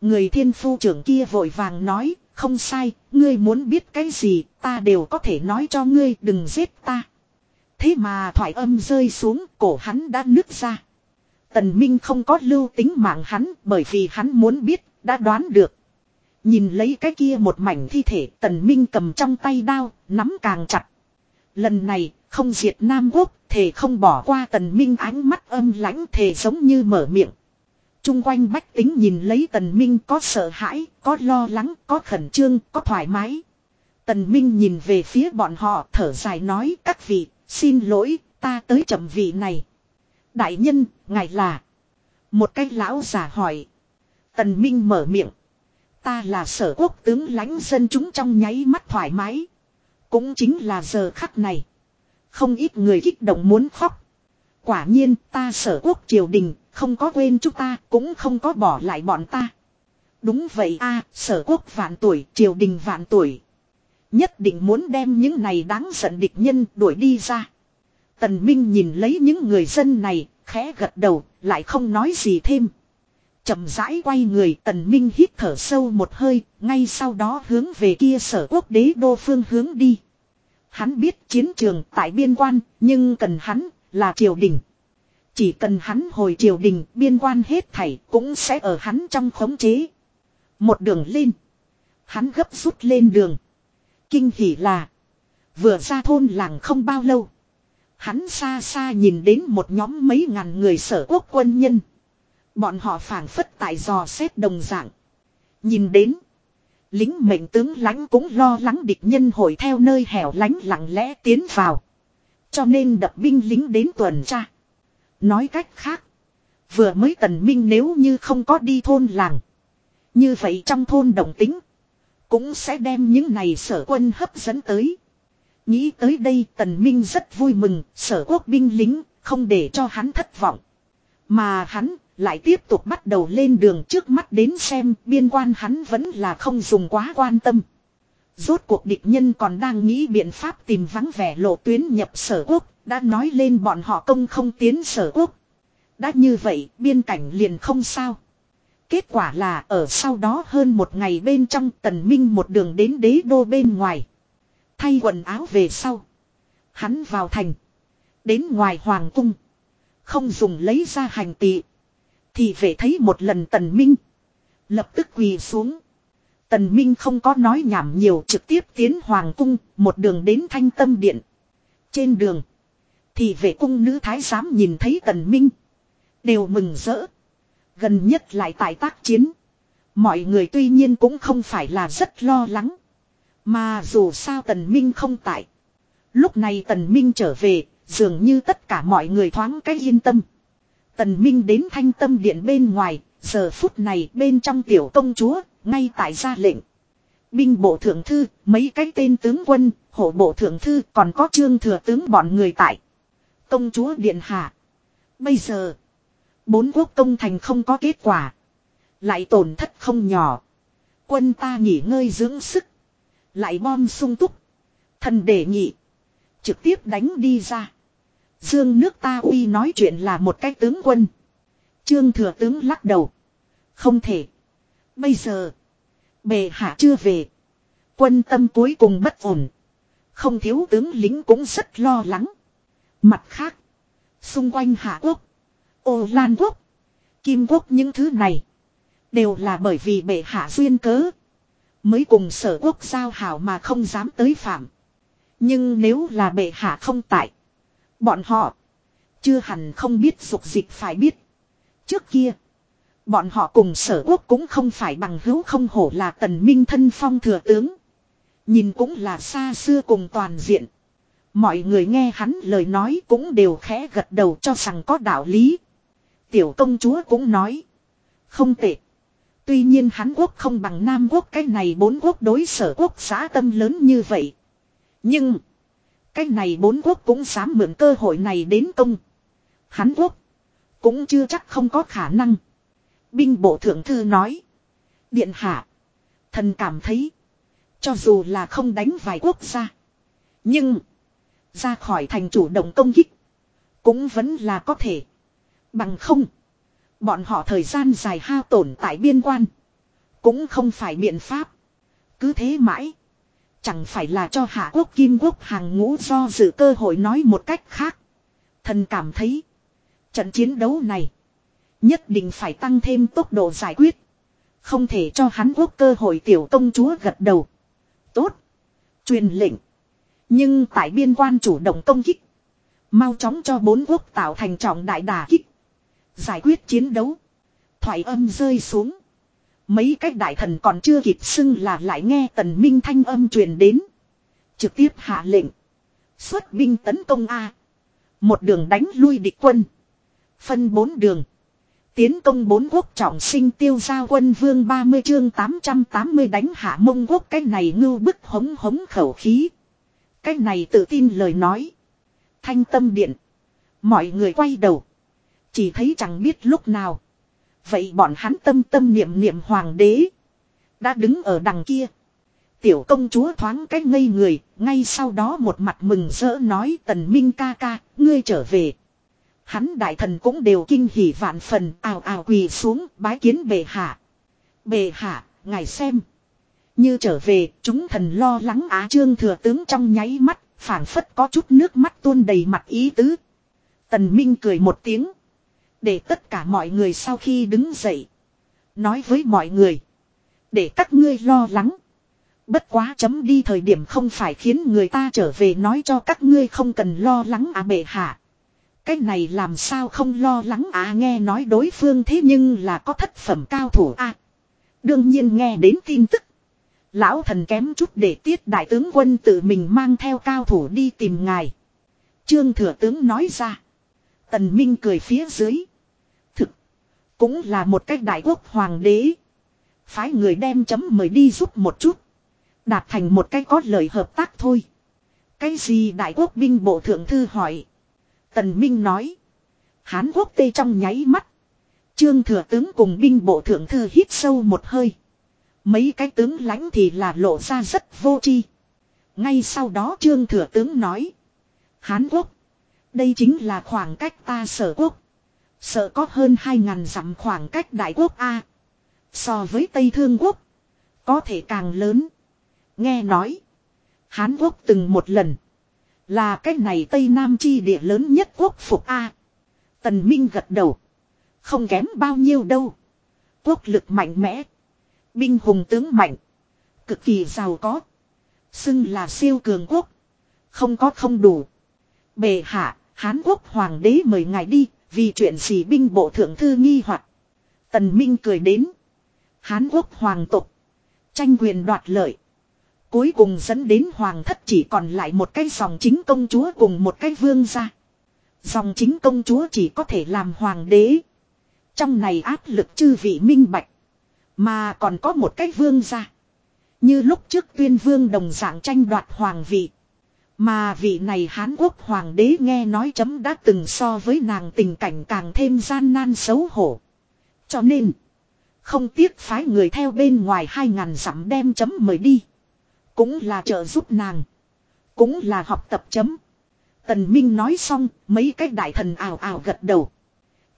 Người thiên phu trưởng kia vội vàng nói. Không sai, ngươi muốn biết cái gì ta đều có thể nói cho ngươi đừng giết ta. Thế mà thoại âm rơi xuống cổ hắn đã nứt ra. Tần Minh không có lưu tính mạng hắn bởi vì hắn muốn biết, đã đoán được. Nhìn lấy cái kia một mảnh thi thể Tần Minh cầm trong tay đao, nắm càng chặt. Lần này, không diệt Nam Quốc, thề không bỏ qua Tần Minh ánh mắt âm lãnh thề giống như mở miệng. Trung quanh bách tính nhìn lấy Tần Minh có sợ hãi, có lo lắng, có khẩn trương, có thoải mái. Tần Minh nhìn về phía bọn họ thở dài nói các vị, xin lỗi, ta tới chậm vị này. Đại nhân, ngài là. Một cái lão giả hỏi. Tần Minh mở miệng. Ta là sở quốc tướng lãnh dân chúng trong nháy mắt thoải mái. Cũng chính là giờ khắc này. Không ít người kích động muốn khóc. Quả nhiên ta sở quốc triều đình không có quên chúng ta cũng không có bỏ lại bọn ta. Đúng vậy a sở quốc vạn tuổi triều đình vạn tuổi. Nhất định muốn đem những này đáng giận địch nhân đuổi đi ra. Tần Minh nhìn lấy những người dân này, khẽ gật đầu, lại không nói gì thêm chậm rãi quay người tần minh hít thở sâu một hơi, ngay sau đó hướng về kia sở quốc đế đô phương hướng đi. Hắn biết chiến trường tại biên quan, nhưng cần hắn là triều đình. Chỉ cần hắn hồi triều đình, biên quan hết thảy cũng sẽ ở hắn trong khống chế. Một đường lên. Hắn gấp rút lên đường. Kinh hỉ là. Vừa ra thôn làng không bao lâu. Hắn xa xa nhìn đến một nhóm mấy ngàn người sở quốc quân nhân. Bọn họ phảng phất tại dò xét đồng dạng. Nhìn đến. Lính mệnh tướng lãnh cũng lo lắng địch nhân hội theo nơi hẻo lánh lặng lẽ tiến vào. Cho nên đập binh lính đến tuần tra. Nói cách khác. Vừa mới tần minh nếu như không có đi thôn làng. Như vậy trong thôn đồng tính. Cũng sẽ đem những này sở quân hấp dẫn tới. Nghĩ tới đây tần minh rất vui mừng, sở quốc binh lính, không để cho hắn thất vọng. Mà hắn, lại tiếp tục bắt đầu lên đường trước mắt đến xem biên quan hắn vẫn là không dùng quá quan tâm. Rốt cuộc địch nhân còn đang nghĩ biện pháp tìm vắng vẻ lộ tuyến nhập sở quốc, đã nói lên bọn họ công không tiến sở quốc. Đã như vậy, biên cảnh liền không sao. Kết quả là ở sau đó hơn một ngày bên trong tần minh một đường đến đế đô bên ngoài. Thay quần áo về sau. Hắn vào thành. Đến ngoài hoàng cung. Không dùng lấy ra hành tị. Thì về thấy một lần tần minh. Lập tức quỳ xuống. Tần minh không có nói nhảm nhiều trực tiếp tiến hoàng cung. Một đường đến thanh tâm điện. Trên đường. Thì về cung nữ thái giám nhìn thấy tần minh. Đều mừng rỡ. Gần nhất lại tại tác chiến. Mọi người tuy nhiên cũng không phải là rất lo lắng. Mà dù sao Tần Minh không tại. Lúc này Tần Minh trở về, dường như tất cả mọi người thoáng cái yên tâm. Tần Minh đến thanh tâm điện bên ngoài, giờ phút này bên trong tiểu công chúa, ngay tại gia lệnh. Binh bộ thượng thư, mấy cái tên tướng quân, hộ bộ thượng thư còn có trương thừa tướng bọn người tại. Công chúa điện hạ. Bây giờ, bốn quốc công thành không có kết quả. Lại tổn thất không nhỏ. Quân ta nghỉ ngơi dưỡng sức. Lại bom sung túc. Thần để nhị. Trực tiếp đánh đi ra. Dương nước ta uy nói chuyện là một cái tướng quân. Trương thừa tướng lắc đầu. Không thể. Bây giờ. Bề hạ chưa về. Quân tâm cuối cùng bất ổn. Không thiếu tướng lính cũng rất lo lắng. Mặt khác. Xung quanh Hạ Quốc. Ô Lan Quốc. Kim Quốc những thứ này. Đều là bởi vì bệ hạ duyên cớ. Mới cùng sở quốc giao hảo mà không dám tới phạm. Nhưng nếu là bệ hạ không tại. Bọn họ. Chưa hẳn không biết dục dịch phải biết. Trước kia. Bọn họ cùng sở quốc cũng không phải bằng hữu không hổ là tần minh thân phong thừa tướng. Nhìn cũng là xa xưa cùng toàn diện. Mọi người nghe hắn lời nói cũng đều khẽ gật đầu cho rằng có đạo lý. Tiểu công chúa cũng nói. Không tệ. Tuy nhiên hắn quốc không bằng Nam quốc, cái này bốn quốc đối sở quốc xã tâm lớn như vậy. Nhưng. Cái này bốn quốc cũng dám mượn cơ hội này đến công. Hán quốc. Cũng chưa chắc không có khả năng. Binh bộ thượng thư nói. Điện hạ. Thần cảm thấy. Cho dù là không đánh vài quốc gia. Nhưng. Ra khỏi thành chủ động công kích. Cũng vẫn là có thể. Bằng không. Bọn họ thời gian dài hao tổn tại biên quan. Cũng không phải biện pháp. Cứ thế mãi. Chẳng phải là cho hạ quốc kim quốc hàng ngũ do dự cơ hội nói một cách khác. Thần cảm thấy. Trận chiến đấu này. Nhất định phải tăng thêm tốc độ giải quyết. Không thể cho hắn quốc cơ hội tiểu công chúa gật đầu. Tốt. Truyền lệnh. Nhưng tại biên quan chủ động công kích. Mau chóng cho bốn quốc tạo thành trọng đại đà kích. Giải quyết chiến đấu. Thoại âm rơi xuống. Mấy cách đại thần còn chưa kịp xưng là lại nghe tần minh thanh âm truyền đến. Trực tiếp hạ lệnh. Xuất binh tấn công A. Một đường đánh lui địch quân. Phân bốn đường. Tiến công bốn quốc trọng sinh tiêu gia quân vương 30 chương 880 đánh hạ mông quốc cái này ngưu bức hống hống khẩu khí. Cái này tự tin lời nói. Thanh tâm điện. Mọi người quay đầu. Chỉ thấy chẳng biết lúc nào. Vậy bọn hắn tâm tâm niệm niệm hoàng đế. Đã đứng ở đằng kia. Tiểu công chúa thoáng cách ngây người. Ngay sau đó một mặt mừng rỡ nói tần minh ca ca. Ngươi trở về. Hắn đại thần cũng đều kinh hỉ vạn phần. Ào ào quỳ xuống bái kiến bệ hạ. Bệ hạ, ngài xem. Như trở về, chúng thần lo lắng á trương thừa tướng trong nháy mắt, phảng phất có chút nước mắt tuôn đầy mặt ý tứ. Tần Minh cười một tiếng. Để tất cả mọi người sau khi đứng dậy. Nói với mọi người. Để các ngươi lo lắng. Bất quá chấm đi thời điểm không phải khiến người ta trở về nói cho các ngươi không cần lo lắng à bệ hạ. Cái này làm sao không lo lắng à nghe nói đối phương thế nhưng là có thất phẩm cao thủ à. Đương nhiên nghe đến tin tức. Lão thần kém chút để tiết đại tướng quân tự mình mang theo cao thủ đi tìm ngài. Trương thừa tướng nói ra. Tần Minh cười phía dưới. Cũng là một cách đại quốc hoàng đế. Phái người đem chấm mời đi giúp một chút. Đạt thành một cái có lời hợp tác thôi. Cái gì đại quốc binh bộ thượng thư hỏi. Tần Minh nói. Hán quốc tê trong nháy mắt. Trương thừa tướng cùng binh bộ thượng thư hít sâu một hơi. Mấy cái tướng lãnh thì là lộ ra rất vô tri. Ngay sau đó trương thừa tướng nói. Hán quốc. Đây chính là khoảng cách ta sở quốc sợ có hơn 2.000 dặm khoảng cách đại quốc A. So với Tây Thương quốc. Có thể càng lớn. Nghe nói. Hán quốc từng một lần. Là cái này Tây Nam chi địa lớn nhất quốc phục A. Tần Minh gật đầu. Không kém bao nhiêu đâu. Quốc lực mạnh mẽ. Binh hùng tướng mạnh. Cực kỳ giàu có. Xưng là siêu cường quốc. Không có không đủ. Bề hạ, Hán quốc hoàng đế mời ngài đi, vì chuyện gì binh bộ thượng thư nghi hoặc Tần Minh cười đến. Hán quốc hoàng tục. Tranh quyền đoạt lợi. Cuối cùng dẫn đến hoàng thất chỉ còn lại một cái dòng chính công chúa cùng một cái vương gia. Dòng chính công chúa chỉ có thể làm hoàng đế. Trong này áp lực chư vị minh bạch. Mà còn có một cái vương gia. Như lúc trước tuyên vương đồng dạng tranh đoạt hoàng vị. Mà vị này Hán Quốc hoàng đế nghe nói chấm đã từng so với nàng tình cảnh càng thêm gian nan xấu hổ. Cho nên, không tiếc phái người theo bên ngoài hai ngàn dặm đem chấm mời đi. Cũng là trợ giúp nàng. Cũng là học tập chấm. Tần Minh nói xong, mấy cái đại thần ào ào gật đầu.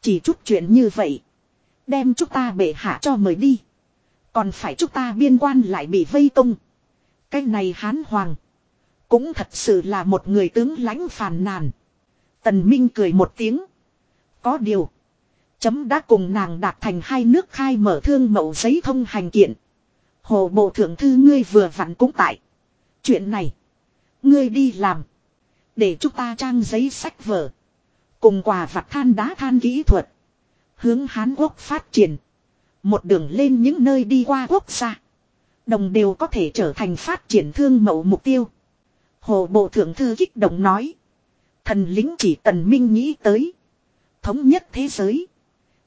Chỉ chút chuyện như vậy. Đem chúng ta bệ hạ cho mời đi. Còn phải chúng ta biên quan lại bị vây công. Cái này hán hoàng. Cũng thật sự là một người tướng lãnh phàn nàn. Tần Minh cười một tiếng. Có điều. Chấm đã cùng nàng đạt thành hai nước khai mở thương mậu giấy thông hành kiện. Hồ bộ thượng thư ngươi vừa vặn cũng tại. Chuyện này. Ngươi đi làm. Để chúng ta trang giấy sách vở. Cùng quà vặt than đá than kỹ thuật. Hướng Hán Quốc phát triển. Một đường lên những nơi đi qua quốc gia. Đồng đều có thể trở thành phát triển thương mậu mục tiêu. Hồ Bộ Thượng Thư kích động nói. Thần lính chỉ tần minh nghĩ tới. Thống nhất thế giới.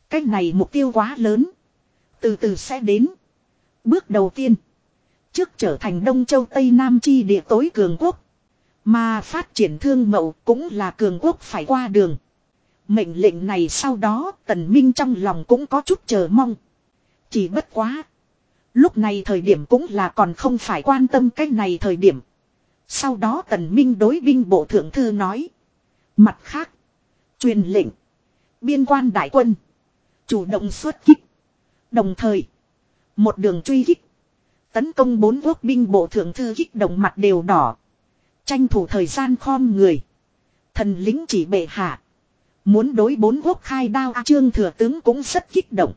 Cách này mục tiêu quá lớn. Từ từ sẽ đến. Bước đầu tiên. Trước trở thành Đông Châu Tây Nam chi địa tối cường quốc. Mà phát triển thương mậu cũng là cường quốc phải qua đường. Mệnh lệnh này sau đó tần minh trong lòng cũng có chút chờ mong. Chỉ bất quá. Lúc này thời điểm cũng là còn không phải quan tâm cái này thời điểm. Sau đó tần minh đối binh bộ thượng thư nói. Mặt khác. Truyền lệnh. Biên quan đại quân. Chủ động xuất kích. Đồng thời. Một đường truy kích. Tấn công bốn quốc binh bộ thượng thư kích động mặt đều đỏ. Tranh thủ thời gian khom người. Thần lính chỉ bệ hạ. Muốn đối bốn quốc khai đao trương thừa tướng cũng rất kích động.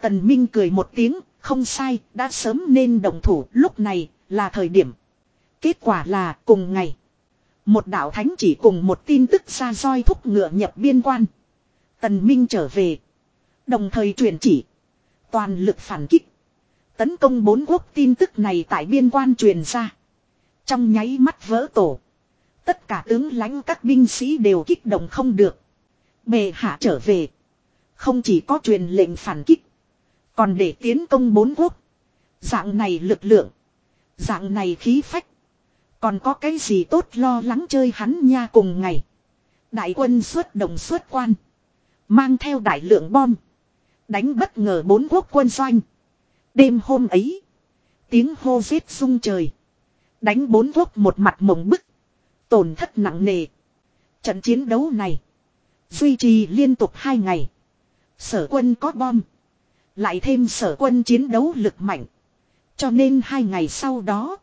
Tần Minh cười một tiếng, không sai, đã sớm nên đồng thủ, lúc này, là thời điểm. Kết quả là, cùng ngày. Một đạo thánh chỉ cùng một tin tức ra roi thúc ngựa nhập biên quan. Tần Minh trở về. Đồng thời truyền chỉ. Toàn lực phản kích. Tấn công bốn quốc tin tức này tại biên quan truyền ra. Trong nháy mắt vỡ tổ. Tất cả tướng lãnh các binh sĩ đều kích động không được. Bề hạ trở về. Không chỉ có truyền lệnh phản kích. Còn để tiến công bốn quốc. Dạng này lực lượng. Dạng này khí phách. Còn có cái gì tốt lo lắng chơi hắn nha cùng ngày. Đại quân xuất đồng xuất quan. Mang theo đại lượng bom. Đánh bất ngờ bốn quốc quân doanh. Đêm hôm ấy. Tiếng hô giết sung trời. Đánh bốn quốc một mặt mộng bức. Tổn thất nặng nề. Trận chiến đấu này. Duy trì liên tục hai ngày. Sở quân có bom. Lại thêm sở quân chiến đấu lực mạnh. Cho nên hai ngày sau đó.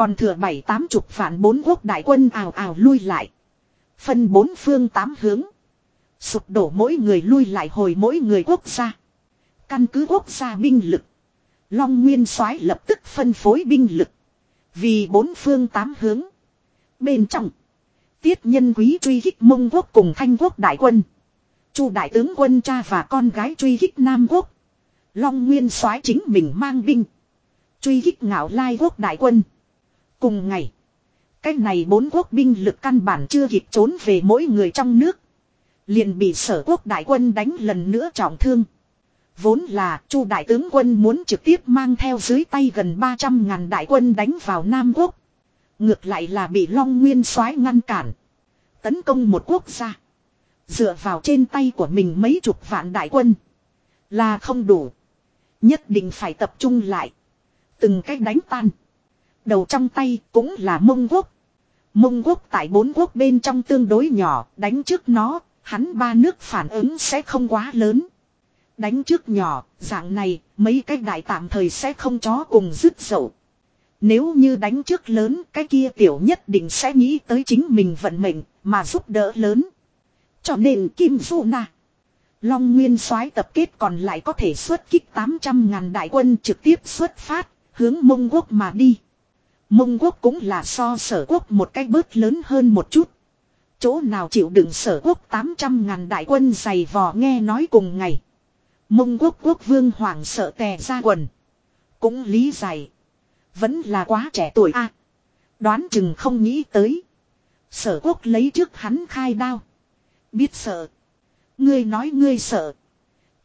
Còn thừa bảy tám chục phản bốn quốc đại quân ào ào lui lại. Phân bốn phương tám hướng. Sụp đổ mỗi người lui lại hồi mỗi người quốc gia. Căn cứ quốc gia binh lực. Long Nguyên soái lập tức phân phối binh lực. Vì bốn phương tám hướng. Bên trong. Tiết nhân quý truy hích mông quốc cùng thanh quốc đại quân. Chu đại tướng quân cha và con gái truy hích nam quốc. Long Nguyên soái chính mình mang binh. Truy hích ngạo lai quốc đại quân. Cùng ngày. Cách này bốn quốc binh lực căn bản chưa kịp trốn về mỗi người trong nước. Liền bị sở quốc đại quân đánh lần nữa trọng thương. Vốn là chu đại tướng quân muốn trực tiếp mang theo dưới tay gần 300 ngàn đại quân đánh vào Nam Quốc. Ngược lại là bị Long Nguyên soái ngăn cản. Tấn công một quốc gia. Dựa vào trên tay của mình mấy chục vạn đại quân. Là không đủ. Nhất định phải tập trung lại. Từng cách đánh tan. Đầu trong tay cũng là mông quốc. Mông quốc tại bốn quốc bên trong tương đối nhỏ. Đánh trước nó. Hắn ba nước phản ứng sẽ không quá lớn. Đánh trước nhỏ, dạng này, mấy cái đại tạm thời sẽ không chó cùng dứt dậu. Nếu như đánh trước lớn, cái kia tiểu nhất định sẽ nghĩ tới chính mình vận mệnh, mà giúp đỡ lớn. Cho nên Kim Du Na. Long Nguyên soái tập kết còn lại có thể xuất kích 800 ngàn đại quân trực tiếp xuất phát, hướng Mông Quốc mà đi. Mông Quốc cũng là so sở quốc một cách bớt lớn hơn một chút. Chỗ nào chịu đựng sở quốc 800 ngàn đại quân dày vò nghe nói cùng ngày. Mông quốc quốc vương hoảng sợ tè ra quần. Cũng lý giải. Vẫn là quá trẻ tuổi a Đoán chừng không nghĩ tới. Sở quốc lấy trước hắn khai đao. Biết sợ. Ngươi nói ngươi sợ.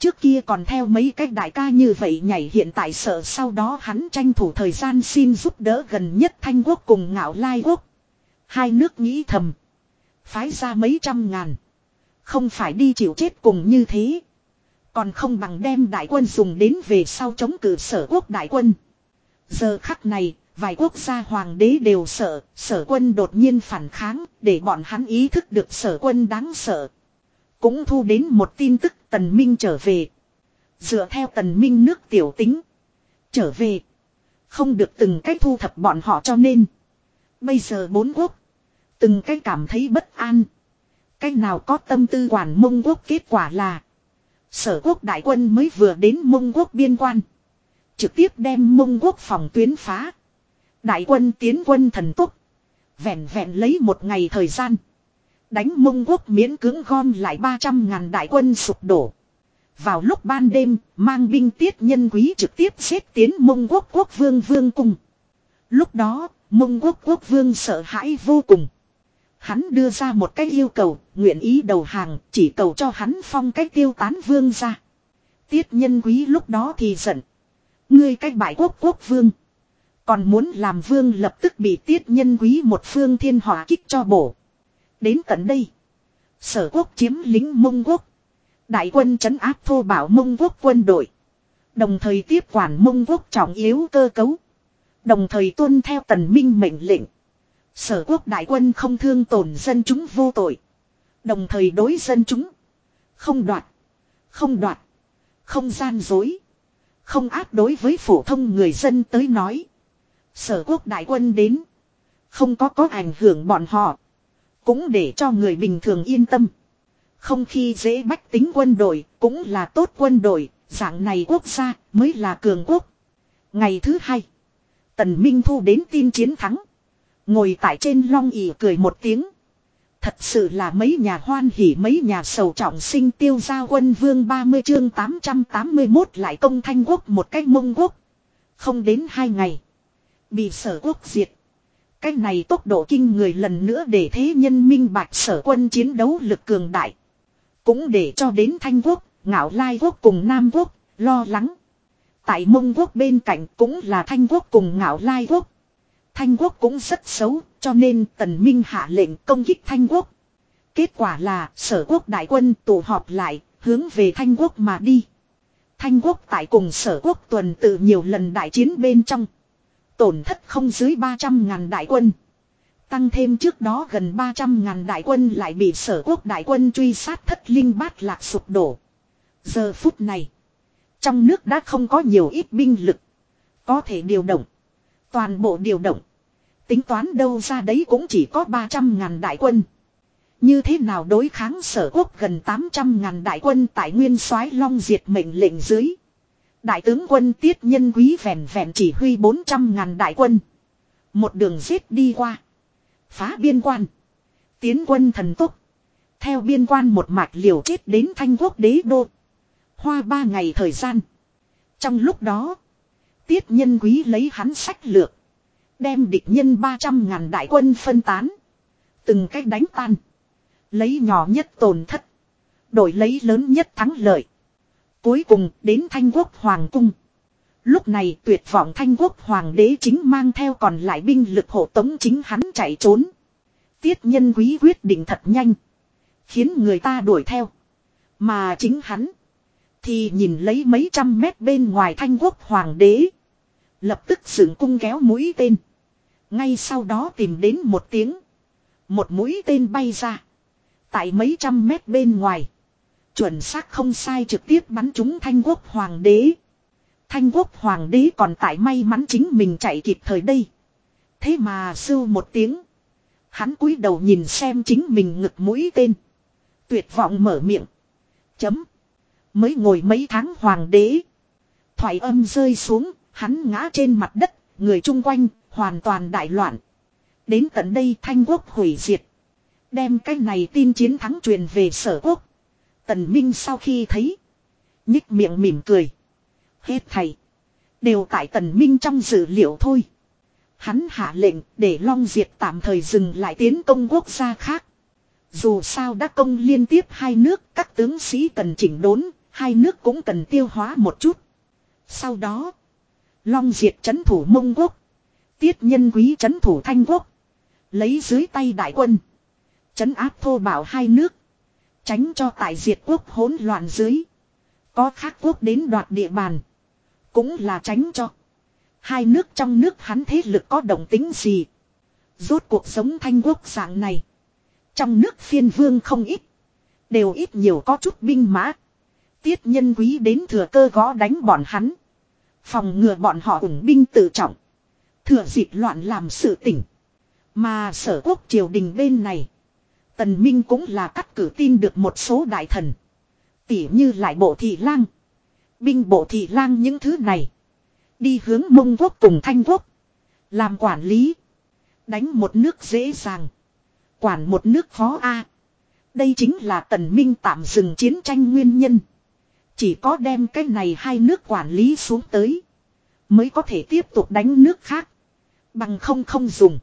Trước kia còn theo mấy cách đại ca như vậy nhảy hiện tại sợ sau đó hắn tranh thủ thời gian xin giúp đỡ gần nhất thanh quốc cùng ngạo lai quốc. Hai nước nghĩ thầm. Phái ra mấy trăm ngàn. Không phải đi chịu chết cùng như thế. Còn không bằng đem đại quân dùng đến về sau chống cự sở quốc đại quân. Giờ khắc này, vài quốc gia hoàng đế đều sợ, sở quân đột nhiên phản kháng, để bọn hắn ý thức được sở quân đáng sợ. Cũng thu đến một tin tức tần minh trở về. Dựa theo tần minh nước tiểu tính. Trở về. Không được từng cách thu thập bọn họ cho nên. Bây giờ bốn quốc. Từng cách cảm thấy bất an. Cách nào có tâm tư quản mông quốc kết quả là. Sở quốc đại quân mới vừa đến mông quốc biên quan. Trực tiếp đem mông quốc phòng tuyến phá. Đại quân tiến quân thần tốc. Vẹn vẹn lấy một ngày thời gian. Đánh mông quốc miễn cưỡng gom lại 300 ngàn đại quân sụp đổ. Vào lúc ban đêm, mang binh tiết nhân quý trực tiếp xếp tiến mông quốc quốc vương vương cung. Lúc đó, mông quốc quốc vương sợ hãi vô cùng. Hắn đưa ra một cái yêu cầu, nguyện ý đầu hàng, chỉ cầu cho hắn phong cách tiêu tán vương ra. Tiết nhân quý lúc đó thì giận. Ngươi cách bại quốc quốc vương. Còn muốn làm vương lập tức bị tiết nhân quý một phương thiên hỏa kích cho bổ. Đến tận đây. Sở quốc chiếm lính mông quốc. Đại quân trấn áp thô bảo mông quốc quân đội. Đồng thời tiếp quản mông quốc trọng yếu cơ cấu. Đồng thời tuân theo tần minh mệnh lệnh. Sở quốc đại quân không thương tổn dân chúng vô tội. Đồng thời đối dân chúng. Không đoạt. Không đoạt. Không gian dối. Không áp đối với phổ thông người dân tới nói. Sở quốc đại quân đến. Không có có ảnh hưởng bọn họ. Cũng để cho người bình thường yên tâm. Không khi dễ bách tính quân đội, cũng là tốt quân đội, dạng này quốc gia mới là cường quốc. Ngày thứ hai, Tần Minh Thu đến tin chiến thắng. Ngồi tại trên long ỉ cười một tiếng. Thật sự là mấy nhà hoan hỉ mấy nhà sầu trọng sinh tiêu gia quân vương 30 chương 881 lại công thanh quốc một cách mông quốc. Không đến hai ngày. Bị sở quốc diệt. Cách này tốc độ kinh người lần nữa để thế nhân minh bạch sở quân chiến đấu lực cường đại. Cũng để cho đến thanh quốc, ngạo lai quốc cùng nam quốc, lo lắng. Tại mông quốc bên cạnh cũng là thanh quốc cùng ngạo lai quốc. Thanh quốc cũng rất xấu, cho nên tần minh hạ lệnh công kích thanh quốc. Kết quả là sở quốc đại quân tụ họp lại, hướng về thanh quốc mà đi. Thanh quốc tại cùng sở quốc tuần tự nhiều lần đại chiến bên trong. Tổn thất không dưới 300 ngàn đại quân. Tăng thêm trước đó gần 300 ngàn đại quân lại bị sở quốc đại quân truy sát thất linh bát lạc sụp đổ. Giờ phút này. Trong nước đã không có nhiều ít binh lực. Có thể điều động. Toàn bộ điều động. Tính toán đâu ra đấy cũng chỉ có 300 ngàn đại quân. Như thế nào đối kháng sở quốc gần 800 ngàn đại quân tại nguyên soái long diệt mệnh lệnh dưới. Đại tướng quân tiết nhân quý vẹn vẹn chỉ huy 400 ngàn đại quân. Một đường giết đi qua. Phá biên quan. Tiến quân thần tốc. Theo biên quan một mạch liều chết đến thanh quốc đế đô. Hoa ba ngày thời gian. Trong lúc đó. Tiết nhân quý lấy hắn sách lược. Đem địch nhân 300 ngàn đại quân phân tán. Từng cách đánh tan. Lấy nhỏ nhất tổn thất. Đổi lấy lớn nhất thắng lợi. Cuối cùng đến Thanh Quốc Hoàng Cung. Lúc này tuyệt vọng Thanh Quốc Hoàng đế chính mang theo còn lại binh lực hộ tống chính hắn chạy trốn. Tiết nhân quý quyết định thật nhanh. Khiến người ta đuổi theo. Mà chính hắn. Thì nhìn lấy mấy trăm mét bên ngoài Thanh Quốc Hoàng đế. Lập tức dựng cung kéo mũi tên. Ngay sau đó tìm đến một tiếng. Một mũi tên bay ra. Tại mấy trăm mét bên ngoài. Chuẩn xác không sai trực tiếp bắn trúng thanh quốc hoàng đế. Thanh quốc hoàng đế còn tại may mắn chính mình chạy kịp thời đây. Thế mà sưu một tiếng. Hắn cúi đầu nhìn xem chính mình ngực mũi tên. Tuyệt vọng mở miệng. Chấm. Mới ngồi mấy tháng hoàng đế. Thoại âm rơi xuống, hắn ngã trên mặt đất, người chung quanh, hoàn toàn đại loạn. Đến tận đây thanh quốc hủy diệt. Đem cái này tin chiến thắng truyền về sở quốc. Tần Minh sau khi thấy. nhích miệng mỉm cười. Hết thầy. Đều tại Tần Minh trong dự liệu thôi. Hắn hạ lệnh để Long Diệt tạm thời dừng lại tiến công quốc gia khác. Dù sao đã công liên tiếp hai nước, các tướng sĩ cần chỉnh đốn, hai nước cũng cần tiêu hóa một chút. Sau đó, Long Diệt chấn thủ Mông Quốc, Tiết Nhân Quý chấn thủ Thanh Quốc, lấy dưới tay đại quân, chấn áp thô bảo hai nước. Tránh cho tại diệt quốc hỗn loạn dưới. Có khác quốc đến đoạt địa bàn. Cũng là tránh cho. Hai nước trong nước hắn thế lực có động tính gì. Rốt cuộc sống thanh quốc dạng này. Trong nước phiên vương không ít. Đều ít nhiều có chút binh mã. Tiết nhân quý đến thừa cơ gõ đánh bọn hắn. Phòng ngừa bọn họ ủng binh tự trọng. Thừa dịp loạn làm sự tỉnh. Mà sở quốc triều đình bên này. Tần Minh cũng là cắt cử tin được một số đại thần. Tỉ như lại bộ thị lang. Binh bộ thị lang những thứ này. Đi hướng mông quốc cùng thanh quốc. Làm quản lý. Đánh một nước dễ dàng. Quản một nước khó a. Đây chính là tần minh tạm dừng chiến tranh nguyên nhân. Chỉ có đem cái này hai nước quản lý xuống tới. Mới có thể tiếp tục đánh nước khác. Bằng không không dùng.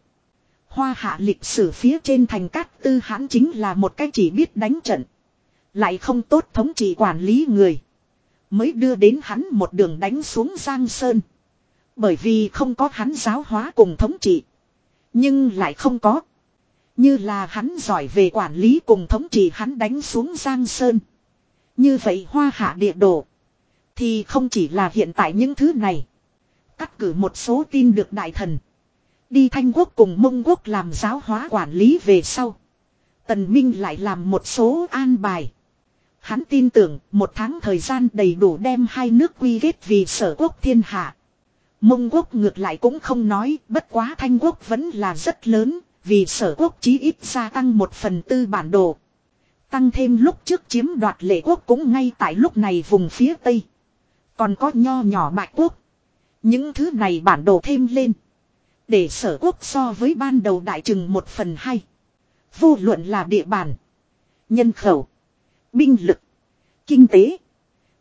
Hoa hạ lịch sử phía trên thành cát tư hãn chính là một cái chỉ biết đánh trận. Lại không tốt thống trị quản lý người. Mới đưa đến hắn một đường đánh xuống Giang Sơn. Bởi vì không có hắn giáo hóa cùng thống trị. Nhưng lại không có. Như là hắn giỏi về quản lý cùng thống trị hắn đánh xuống Giang Sơn. Như vậy hoa hạ địa đồ. Thì không chỉ là hiện tại những thứ này. Cắt cử một số tin được đại thần. Đi thanh quốc cùng mông quốc làm giáo hóa quản lý về sau. Tần Minh lại làm một số an bài. Hắn tin tưởng một tháng thời gian đầy đủ đem hai nước quy kết vì sở quốc thiên hạ. Mông quốc ngược lại cũng không nói, bất quá thanh quốc vẫn là rất lớn, vì sở quốc chí ít gia tăng một phần tư bản đồ. Tăng thêm lúc trước chiếm đoạt lệ quốc cũng ngay tại lúc này vùng phía tây. Còn có nho nhỏ bạch quốc. Những thứ này bản đồ thêm lên. Để sở quốc so với ban đầu đại chừng một phần hai. Vô luận là địa bàn. Nhân khẩu. Binh lực. Kinh tế.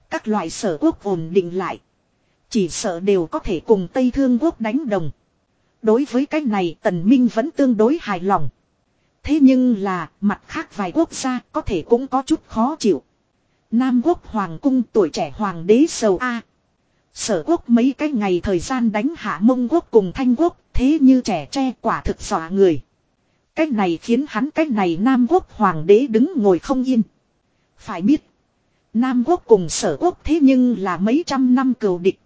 Các loại sở quốc ổn định lại. Chỉ sợ đều có thể cùng Tây Thương quốc đánh đồng. Đối với cái này, Tần Minh vẫn tương đối hài lòng. Thế nhưng là, mặt khác vài quốc gia có thể cũng có chút khó chịu. Nam quốc hoàng cung tuổi trẻ hoàng đế sầu A. Sở quốc mấy cái ngày thời gian đánh hạ mông quốc cùng thanh quốc thế như trẻ tre quả thực dọa người. Cái này khiến hắn cái này Nam quốc hoàng đế đứng ngồi không yên. Phải biết. Nam quốc cùng sở quốc thế nhưng là mấy trăm năm cừu địch.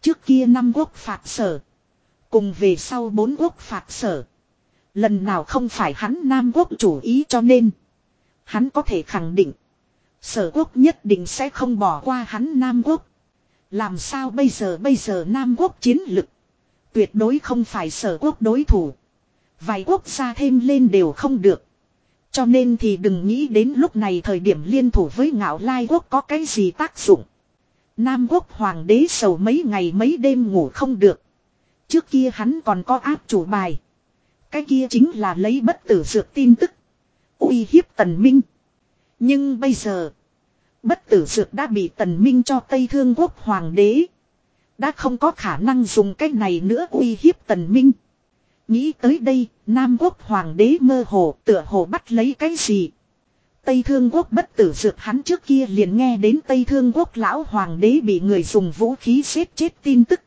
Trước kia năm quốc phạt sở. Cùng về sau bốn quốc phạt sở. Lần nào không phải hắn Nam quốc chủ ý cho nên. Hắn có thể khẳng định. Sở quốc nhất định sẽ không bỏ qua hắn Nam quốc. Làm sao bây giờ bây giờ Nam quốc chiến lực. Tuyệt đối không phải sở quốc đối thủ. Vài quốc gia thêm lên đều không được. Cho nên thì đừng nghĩ đến lúc này thời điểm liên thủ với ngạo lai quốc có cái gì tác dụng. Nam quốc hoàng đế sầu mấy ngày mấy đêm ngủ không được. Trước kia hắn còn có áp chủ bài. Cái kia chính là lấy bất tử dược tin tức. uy hiếp tần minh. Nhưng bây giờ. Bất tử dược đã bị tần minh cho Tây Thương quốc hoàng đế. Đã không có khả năng dùng cái này nữa uy hiếp tần minh. Nghĩ tới đây, Nam quốc hoàng đế mơ hồ tựa hồ bắt lấy cái gì. Tây Thương quốc bất tử dược hắn trước kia liền nghe đến Tây Thương quốc lão hoàng đế bị người dùng vũ khí giết chết tin tức.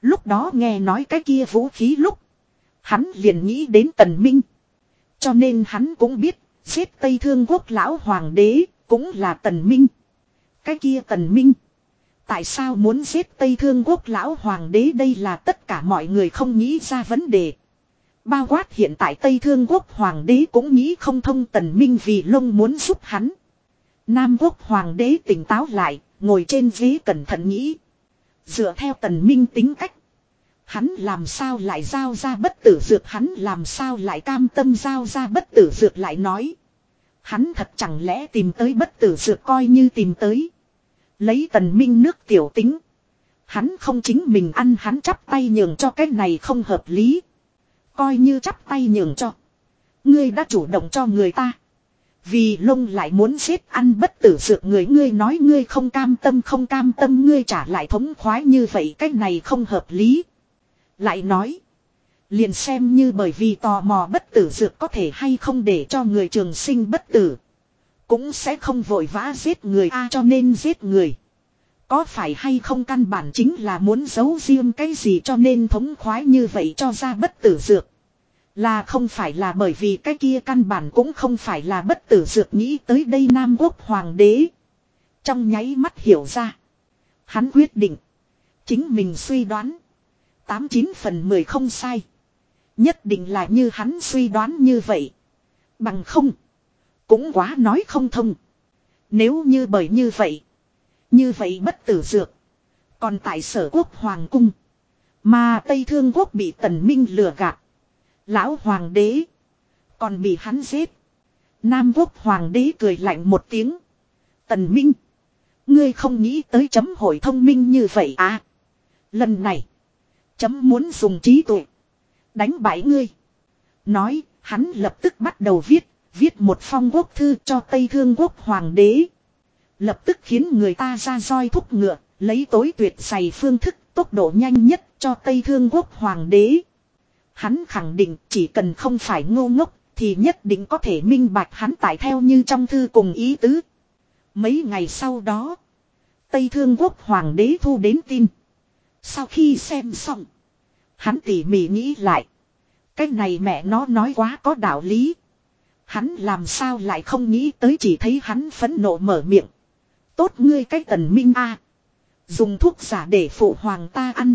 Lúc đó nghe nói cái kia vũ khí lúc. Hắn liền nghĩ đến tần minh. Cho nên hắn cũng biết, giết Tây Thương quốc lão hoàng đế, cũng là tần minh. Cái kia tần minh. Tại sao muốn giết Tây Thương quốc lão hoàng đế đây là tất cả mọi người không nghĩ ra vấn đề. Bao quát hiện tại Tây Thương quốc hoàng đế cũng nghĩ không thông tần minh vì lông muốn giúp hắn. Nam quốc hoàng đế tỉnh táo lại, ngồi trên ghế cẩn thận nghĩ. Dựa theo tần minh tính cách. Hắn làm sao lại giao ra bất tử dược hắn làm sao lại cam tâm giao ra bất tử dược lại nói. Hắn thật chẳng lẽ tìm tới bất tử dược coi như tìm tới. Lấy tần minh nước tiểu tính. Hắn không chính mình ăn, hắn chắp tay nhường cho cái này không hợp lý. Coi như chắp tay nhường cho. Ngươi đã chủ động cho người ta. Vì lông lại muốn giết ăn bất tử dược người, ngươi nói ngươi không cam tâm, không cam tâm, ngươi trả lại thống khoái như vậy, cái này không hợp lý. Lại nói. Liền xem như bởi vì tò mò bất tử dược có thể hay không để cho người trường sinh bất tử. Cũng sẽ không vội vã giết người a cho nên giết người. Có phải hay không căn bản chính là muốn giấu riêng cái gì cho nên thống khoái như vậy cho ra bất tử dược. Là không phải là bởi vì cái kia căn bản cũng không phải là bất tử dược nghĩ tới đây Nam Quốc Hoàng đế. Trong nháy mắt hiểu ra. Hắn quyết định. Chính mình suy đoán. Tám chín phần mười không sai. Nhất định là như hắn suy đoán như vậy. Bằng không. Cũng quá nói không thông. Nếu như bởi như vậy. Như vậy bất tử dược. Còn tại sở quốc hoàng cung. Mà Tây Thương quốc bị tần minh lừa gạt. Lão hoàng đế. Còn bị hắn giết. Nam quốc hoàng đế cười lạnh một tiếng. Tần minh. Ngươi không nghĩ tới chấm hội thông minh như vậy à. Lần này. Chấm muốn dùng trí tuệ. Đánh bại ngươi. Nói, hắn lập tức bắt đầu viết, viết một phong quốc thư cho Tây Thương quốc hoàng đế. Lập tức khiến người ta ra roi thúc ngựa, lấy tối tuyệt dày phương thức, tốc độ nhanh nhất cho Tây Thương quốc hoàng đế. Hắn khẳng định chỉ cần không phải ngô ngốc thì nhất định có thể minh bạch hắn tại theo như trong thư cùng ý tứ. Mấy ngày sau đó, Tây Thương Quốc Hoàng đế thu đến tin. Sau khi xem xong, hắn tỉ mỉ nghĩ lại. Cái này mẹ nó nói quá có đạo lý. Hắn làm sao lại không nghĩ tới chỉ thấy hắn phẫn nộ mở miệng. Tốt ngươi cái tần minh a Dùng thuốc giả để phụ hoàng ta ăn.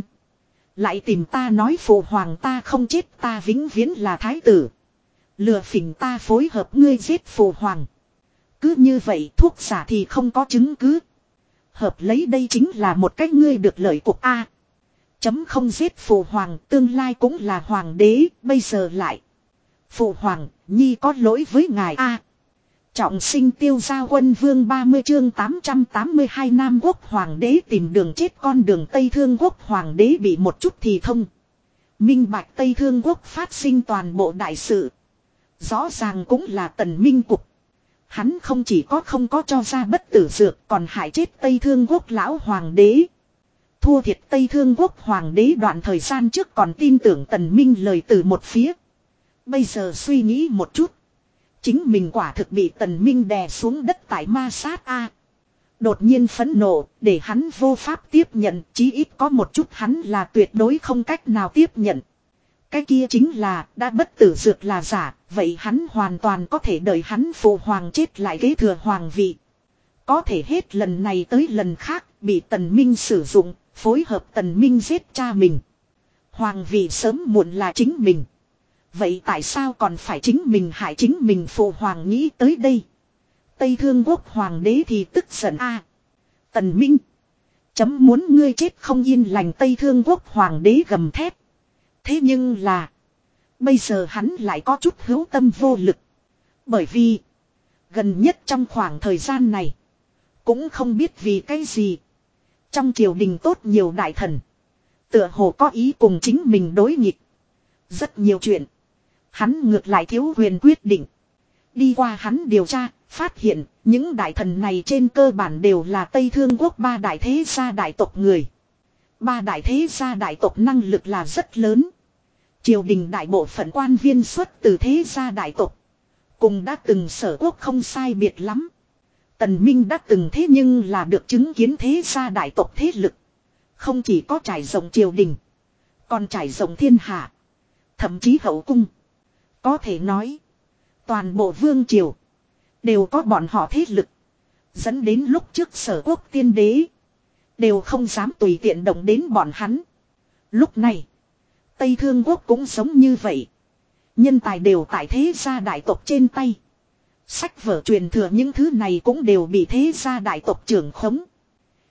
Lại tìm ta nói phụ hoàng ta không chết ta vĩnh viễn là thái tử. Lừa phỉnh ta phối hợp ngươi giết phụ hoàng. Cứ như vậy thuốc giả thì không có chứng cứ. Hợp lấy đây chính là một cách ngươi được lợi cuộc A. Chấm không giết phụ hoàng, tương lai cũng là hoàng đế, bây giờ lại. Phụ hoàng nhi có lỗi với ngài A. Trọng sinh tiêu gia quân vương 30 chương 882 Nam quốc hoàng đế tìm đường chết con đường Tây Thương quốc hoàng đế bị một chút thì thông. Minh bạch Tây Thương quốc phát sinh toàn bộ đại sự. Rõ ràng cũng là tần minh cục. Hắn không chỉ có không có cho ra bất tử dược, còn hại chết Tây Thương quốc lão hoàng đế. Thua thiệt Tây Thương quốc hoàng đế đoạn thời gian trước còn tin tưởng tần minh lời từ một phía. Bây giờ suy nghĩ một chút. Chính mình quả thực bị tần minh đè xuống đất tại ma sát A. Đột nhiên phẫn nộ, để hắn vô pháp tiếp nhận, chí ít có một chút hắn là tuyệt đối không cách nào tiếp nhận. Cái kia chính là, đã bất tử dược là giả, vậy hắn hoàn toàn có thể đợi hắn phụ hoàng chết lại ghế thừa hoàng vị. Có thể hết lần này tới lần khác, bị tần minh sử dụng, phối hợp tần minh giết cha mình. Hoàng vị sớm muộn là chính mình. Vậy tại sao còn phải chính mình hại chính mình phụ hoàng nghĩ tới đây? Tây Thương Quốc Hoàng đế thì tức giận a. Tần Minh. Chấm muốn ngươi chết không yên lành Tây Thương Quốc Hoàng đế gầm thép. Thế nhưng là. Bây giờ hắn lại có chút hữu tâm vô lực. Bởi vì. Gần nhất trong khoảng thời gian này. Cũng không biết vì cái gì. Trong triều đình tốt nhiều đại thần. Tựa hồ có ý cùng chính mình đối nghịch. Rất nhiều chuyện. Hắn ngược lại thiếu quyền quyết định. Đi qua hắn điều tra, phát hiện những đại thần này trên cơ bản đều là Tây Thương Quốc ba đại thế gia đại tộc người. Ba đại thế gia đại tộc năng lực là rất lớn. Triều đình đại bộ phận quan viên xuất từ thế gia đại tộc. Cùng đã từng sở quốc không sai biệt lắm. Tần Minh đã từng thế nhưng là được chứng kiến thế gia đại tộc thế lực. Không chỉ có trải rộng triều đình. Còn trải rộng thiên hạ. Thậm chí hậu cung. Có thể nói. Toàn bộ vương triều. Đều có bọn họ thế lực. Dẫn đến lúc trước sở quốc tiên đế. Đều không dám tùy tiện động đến bọn hắn. Lúc này. Tây Thương Quốc cũng giống như vậy. Nhân tài đều tại thế gia đại tộc trên tay. Sách vở truyền thừa những thứ này cũng đều bị thế gia đại tộc trưởng khống.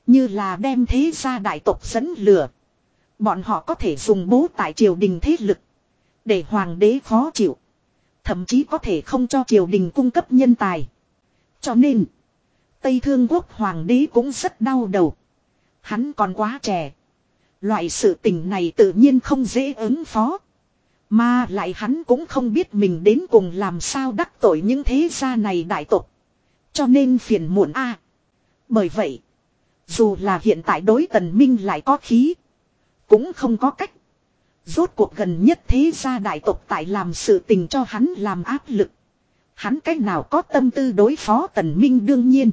Như là đem thế gia đại tộc dẫn lửa. Bọn họ có thể dùng bố tại triều đình thế lực. Để hoàng đế khó chịu. Thậm chí có thể không cho triều đình cung cấp nhân tài. Cho nên. Tây Thương Quốc hoàng đế cũng rất đau đầu. Hắn còn quá trẻ. Loại sự tình này tự nhiên không dễ ứng phó. Mà lại hắn cũng không biết mình đến cùng làm sao đắc tội những thế gia này đại tộc. Cho nên phiền muộn a. Bởi vậy. Dù là hiện tại đối tần minh lại có khí. Cũng không có cách. Rốt cuộc gần nhất thế gia đại tộc tại làm sự tình cho hắn làm áp lực. Hắn cách nào có tâm tư đối phó tần minh đương nhiên.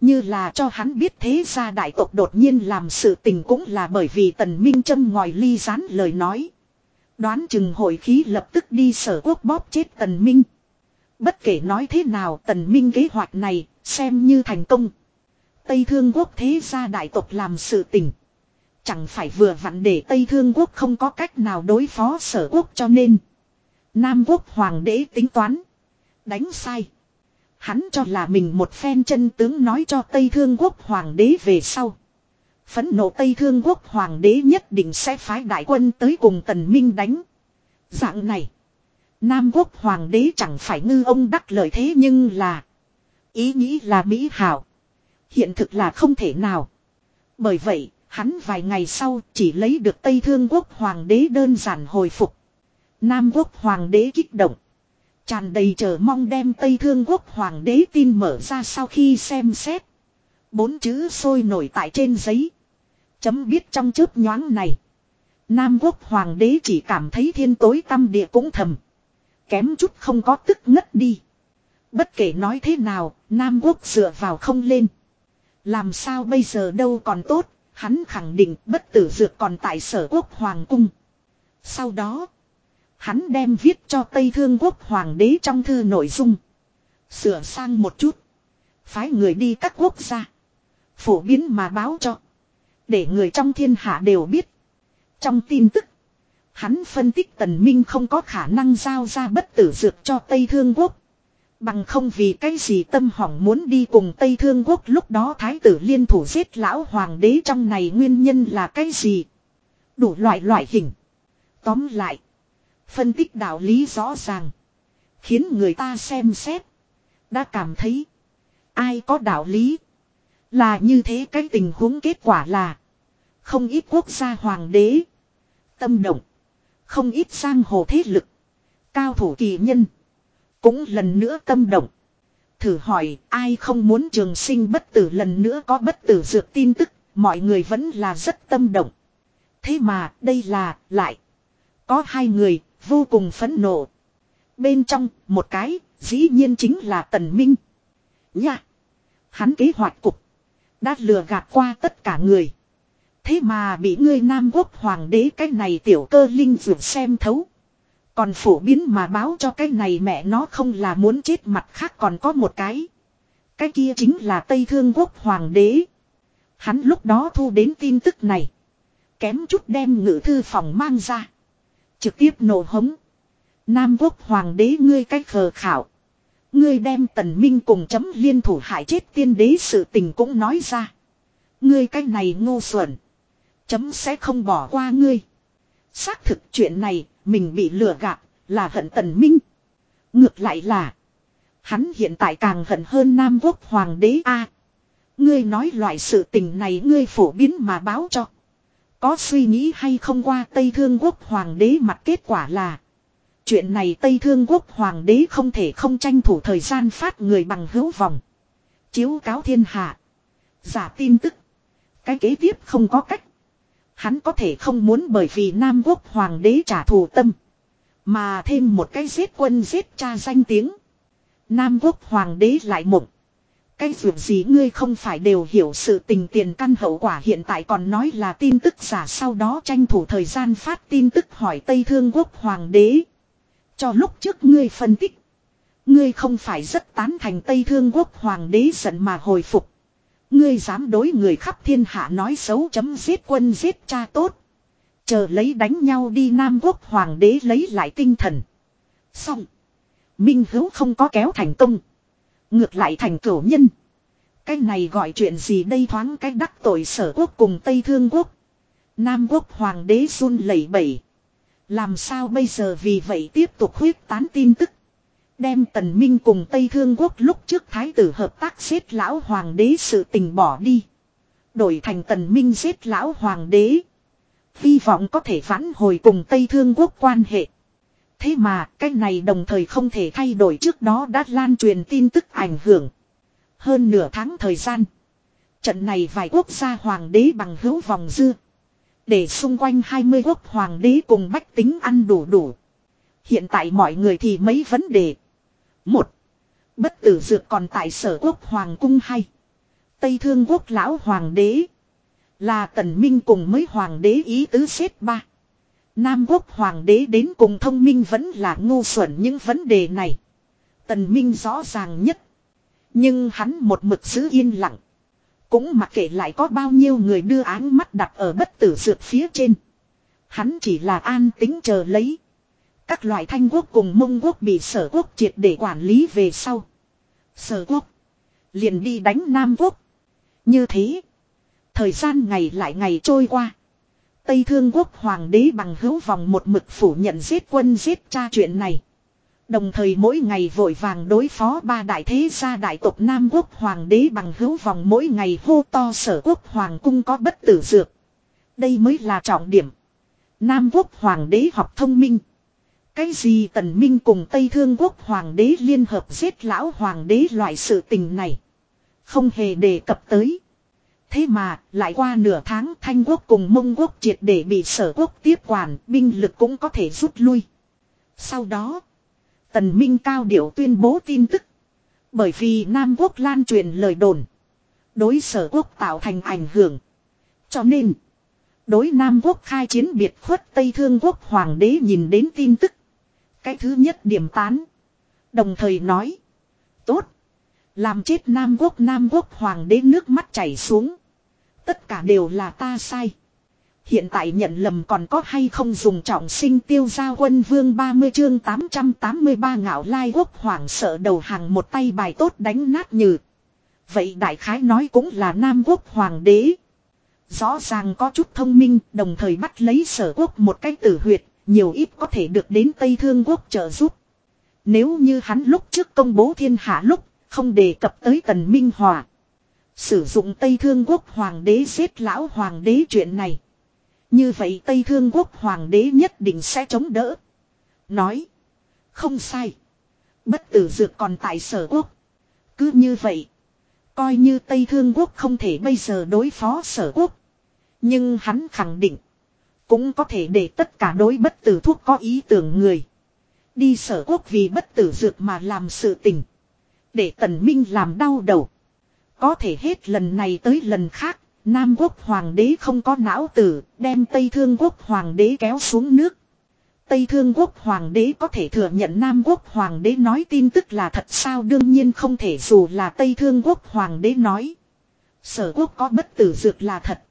Như là cho hắn biết thế gia đại tộc đột nhiên làm sự tình cũng là bởi vì tần minh châm ngòi ly rán lời nói. Đoán chừng hội khí lập tức đi sở quốc bóp chết tần minh. Bất kể nói thế nào tần minh kế hoạch này xem như thành công. Tây thương quốc thế gia đại tộc làm sự tình. Chẳng phải vừa vặn để Tây Thương Quốc không có cách nào đối phó sở quốc cho nên. Nam Quốc Hoàng đế tính toán. Đánh sai. Hắn cho là mình một phen chân tướng nói cho Tây Thương Quốc Hoàng đế về sau. Phấn nộ Tây Thương Quốc Hoàng đế nhất định sẽ phái đại quân tới cùng Tần Minh đánh. Dạng này. Nam Quốc Hoàng đế chẳng phải ngư ông đắc lợi thế nhưng là. Ý nghĩ là Mỹ hảo. Hiện thực là không thể nào. Bởi vậy, hắn vài ngày sau chỉ lấy được Tây Thương Quốc Hoàng đế đơn giản hồi phục. Nam Quốc Hoàng đế kích động. Tràn đầy chờ mong đem Tây Thương Quốc Hoàng đế tin mở ra sau khi xem xét. Bốn chữ sôi nổi tại trên giấy. Chấm biết trong chớp nhoáng này. Nam quốc hoàng đế chỉ cảm thấy thiên tối tâm địa cũng thầm. Kém chút không có tức ngất đi. Bất kể nói thế nào, Nam quốc dựa vào không lên. Làm sao bây giờ đâu còn tốt, hắn khẳng định bất tử dược còn tại sở quốc hoàng cung. Sau đó, hắn đem viết cho Tây Thương quốc hoàng đế trong thư nội dung. Sửa sang một chút. Phái người đi các quốc gia. Phổ biến mà báo cho. Để người trong thiên hạ đều biết. Trong tin tức. Hắn phân tích tần minh không có khả năng giao ra bất tử dược cho Tây Thương Quốc. Bằng không vì cái gì tâm hỏng muốn đi cùng Tây Thương Quốc lúc đó thái tử liên thủ giết lão hoàng đế trong này nguyên nhân là cái gì. Đủ loại loại hình. Tóm lại. Phân tích đạo lý rõ ràng. Khiến người ta xem xét. Đã cảm thấy. Ai có đạo lý. Là như thế cái tình huống kết quả là. Không ít quốc gia hoàng đế. Tâm động. Không ít sang hồ thế lực. Cao thủ kỳ nhân. Cũng lần nữa tâm động. Thử hỏi, ai không muốn trường sinh bất tử lần nữa có bất tử dược tin tức. Mọi người vẫn là rất tâm động. Thế mà, đây là, lại. Có hai người, vô cùng phẫn nộ. Bên trong, một cái, dĩ nhiên chính là Tần Minh. Nha. Hắn kế hoạch cục. Đã lừa gạt qua tất cả người. Thế mà bị ngươi Nam Quốc Hoàng đế cái này tiểu cơ linh vượt xem thấu. Còn phổ biến mà báo cho cái này mẹ nó không là muốn chết mặt khác còn có một cái. Cái kia chính là Tây Thương Quốc Hoàng đế. Hắn lúc đó thu đến tin tức này. Kém chút đem ngự thư phòng mang ra. Trực tiếp nổ hống. Nam Quốc Hoàng đế ngươi cách khờ khảo. Ngươi đem tần minh cùng chấm liên thủ hại chết tiên đế sự tình cũng nói ra. Ngươi cách này ngu xuẩn. Chấm sẽ không bỏ qua ngươi. Xác thực chuyện này, mình bị lừa gạt, là hận tần minh. Ngược lại là, hắn hiện tại càng hận hơn Nam Quốc Hoàng đế A. ngươi nói loại sự tình này ngươi phổ biến mà báo cho. Có suy nghĩ hay không qua Tây Thương Quốc Hoàng đế mặt kết quả là. Chuyện này Tây Thương Quốc Hoàng đế không thể không tranh thủ thời gian phát người bằng hữu vòng. Chiếu cáo thiên hạ. Giả tin tức. Cái kế tiếp không có cách. Hắn có thể không muốn bởi vì Nam Quốc Hoàng đế trả thù tâm. Mà thêm một cái giết quân giết cha danh tiếng. Nam Quốc Hoàng đế lại mộng. Cái dù gì ngươi không phải đều hiểu sự tình tiền căn hậu quả hiện tại còn nói là tin tức giả sau đó tranh thủ thời gian phát tin tức hỏi Tây Thương Quốc Hoàng đế. Cho lúc trước ngươi phân tích. Ngươi không phải rất tán thành Tây Thương Quốc Hoàng đế giận mà hồi phục. Ngươi dám đối người khắp thiên hạ nói xấu chấm giết quân giết cha tốt. Chờ lấy đánh nhau đi Nam Quốc Hoàng đế lấy lại tinh thần. Xong. Minh hữu không có kéo thành công. Ngược lại thành cửu nhân. Cái này gọi chuyện gì đây thoáng cái đắc tội sở quốc cùng Tây Thương Quốc. Nam Quốc Hoàng đế run lẩy bẩy. Làm sao bây giờ vì vậy tiếp tục huyết tán tin tức. Đem tần minh cùng Tây Thương Quốc lúc trước thái tử hợp tác giết lão hoàng đế sự tình bỏ đi. Đổi thành tần minh giết lão hoàng đế. Hy vọng có thể vãn hồi cùng Tây Thương Quốc quan hệ. Thế mà, cái này đồng thời không thể thay đổi trước đó đã lan truyền tin tức ảnh hưởng. Hơn nửa tháng thời gian. Trận này vài quốc gia hoàng đế bằng hữu vòng dưa. Để xung quanh 20 quốc hoàng đế cùng bách tính ăn đủ đủ. Hiện tại mọi người thì mấy vấn đề. Một. Bất tử dược còn tại sở quốc hoàng cung hay. Tây thương quốc lão hoàng đế. Là tần minh cùng mấy hoàng đế ý tứ xếp ba. Nam quốc hoàng đế đến cùng thông minh vẫn là ngu xuẩn những vấn đề này. Tần minh rõ ràng nhất. Nhưng hắn một mực giữ yên lặng. Cũng mặc kệ lại có bao nhiêu người đưa áng mắt đặt ở bất tử dược phía trên. Hắn chỉ là an tính chờ lấy. Các loại thanh quốc cùng mông quốc bị sở quốc triệt để quản lý về sau. Sở quốc. Liền đi đánh Nam quốc. Như thế. Thời gian ngày lại ngày trôi qua. Tây Thương quốc hoàng đế bằng hữu vòng một mực phủ nhận giết quân giết cha chuyện này. Đồng thời mỗi ngày vội vàng đối phó ba đại thế gia đại tộc Nam quốc hoàng đế bằng hữu vòng mỗi ngày hô to sở quốc hoàng cung có bất tử dược. Đây mới là trọng điểm. Nam quốc hoàng đế học thông minh. Cái gì tần minh cùng Tây Thương quốc hoàng đế liên hợp giết lão hoàng đế loại sự tình này. Không hề đề cập tới. Thế mà, lại qua nửa tháng Thanh quốc cùng Mông quốc triệt để bị sở quốc tiếp quản, binh lực cũng có thể rút lui. Sau đó, Tần Minh cao điệu tuyên bố tin tức. Bởi vì Nam quốc lan truyền lời đồn. Đối sở quốc tạo thành ảnh hưởng. Cho nên, đối Nam quốc khai chiến biệt khuất Tây Thương quốc hoàng đế nhìn đến tin tức. Cái thứ nhất điểm tán. Đồng thời nói. Tốt. Làm chết Nam quốc Nam quốc hoàng đế nước mắt chảy xuống. Tất cả đều là ta sai. Hiện tại nhận lầm còn có hay không dùng trọng sinh tiêu gia quân vương 30 chương 883 ngạo lai quốc hoàng sợ đầu hàng một tay bài tốt đánh nát như. Vậy đại khái nói cũng là Nam quốc hoàng đế. Rõ ràng có chút thông minh đồng thời bắt lấy sở quốc một cách tử huyệt, nhiều ít có thể được đến Tây Thương quốc trợ giúp. Nếu như hắn lúc trước công bố thiên hạ lúc, không đề cập tới Tần Minh Hòa. Sử dụng Tây Thương quốc hoàng đế giết lão hoàng đế chuyện này. Như vậy Tây Thương quốc hoàng đế nhất định sẽ chống đỡ. Nói. Không sai. Bất tử dược còn tại sở quốc. Cứ như vậy. Coi như Tây Thương quốc không thể bây giờ đối phó sở quốc. Nhưng hắn khẳng định. Cũng có thể để tất cả đối bất tử thuốc có ý tưởng người. Đi sở quốc vì bất tử dược mà làm sự tình. Để tần minh làm đau đầu. Có thể hết lần này tới lần khác. Nam quốc hoàng đế không có não tử. Đem Tây Thương quốc hoàng đế kéo xuống nước. Tây Thương quốc hoàng đế có thể thừa nhận Nam quốc hoàng đế nói tin tức là thật sao đương nhiên không thể, dù là Tây Thương quốc hoàng đế nói. Sở quốc có bất tử dược là thật.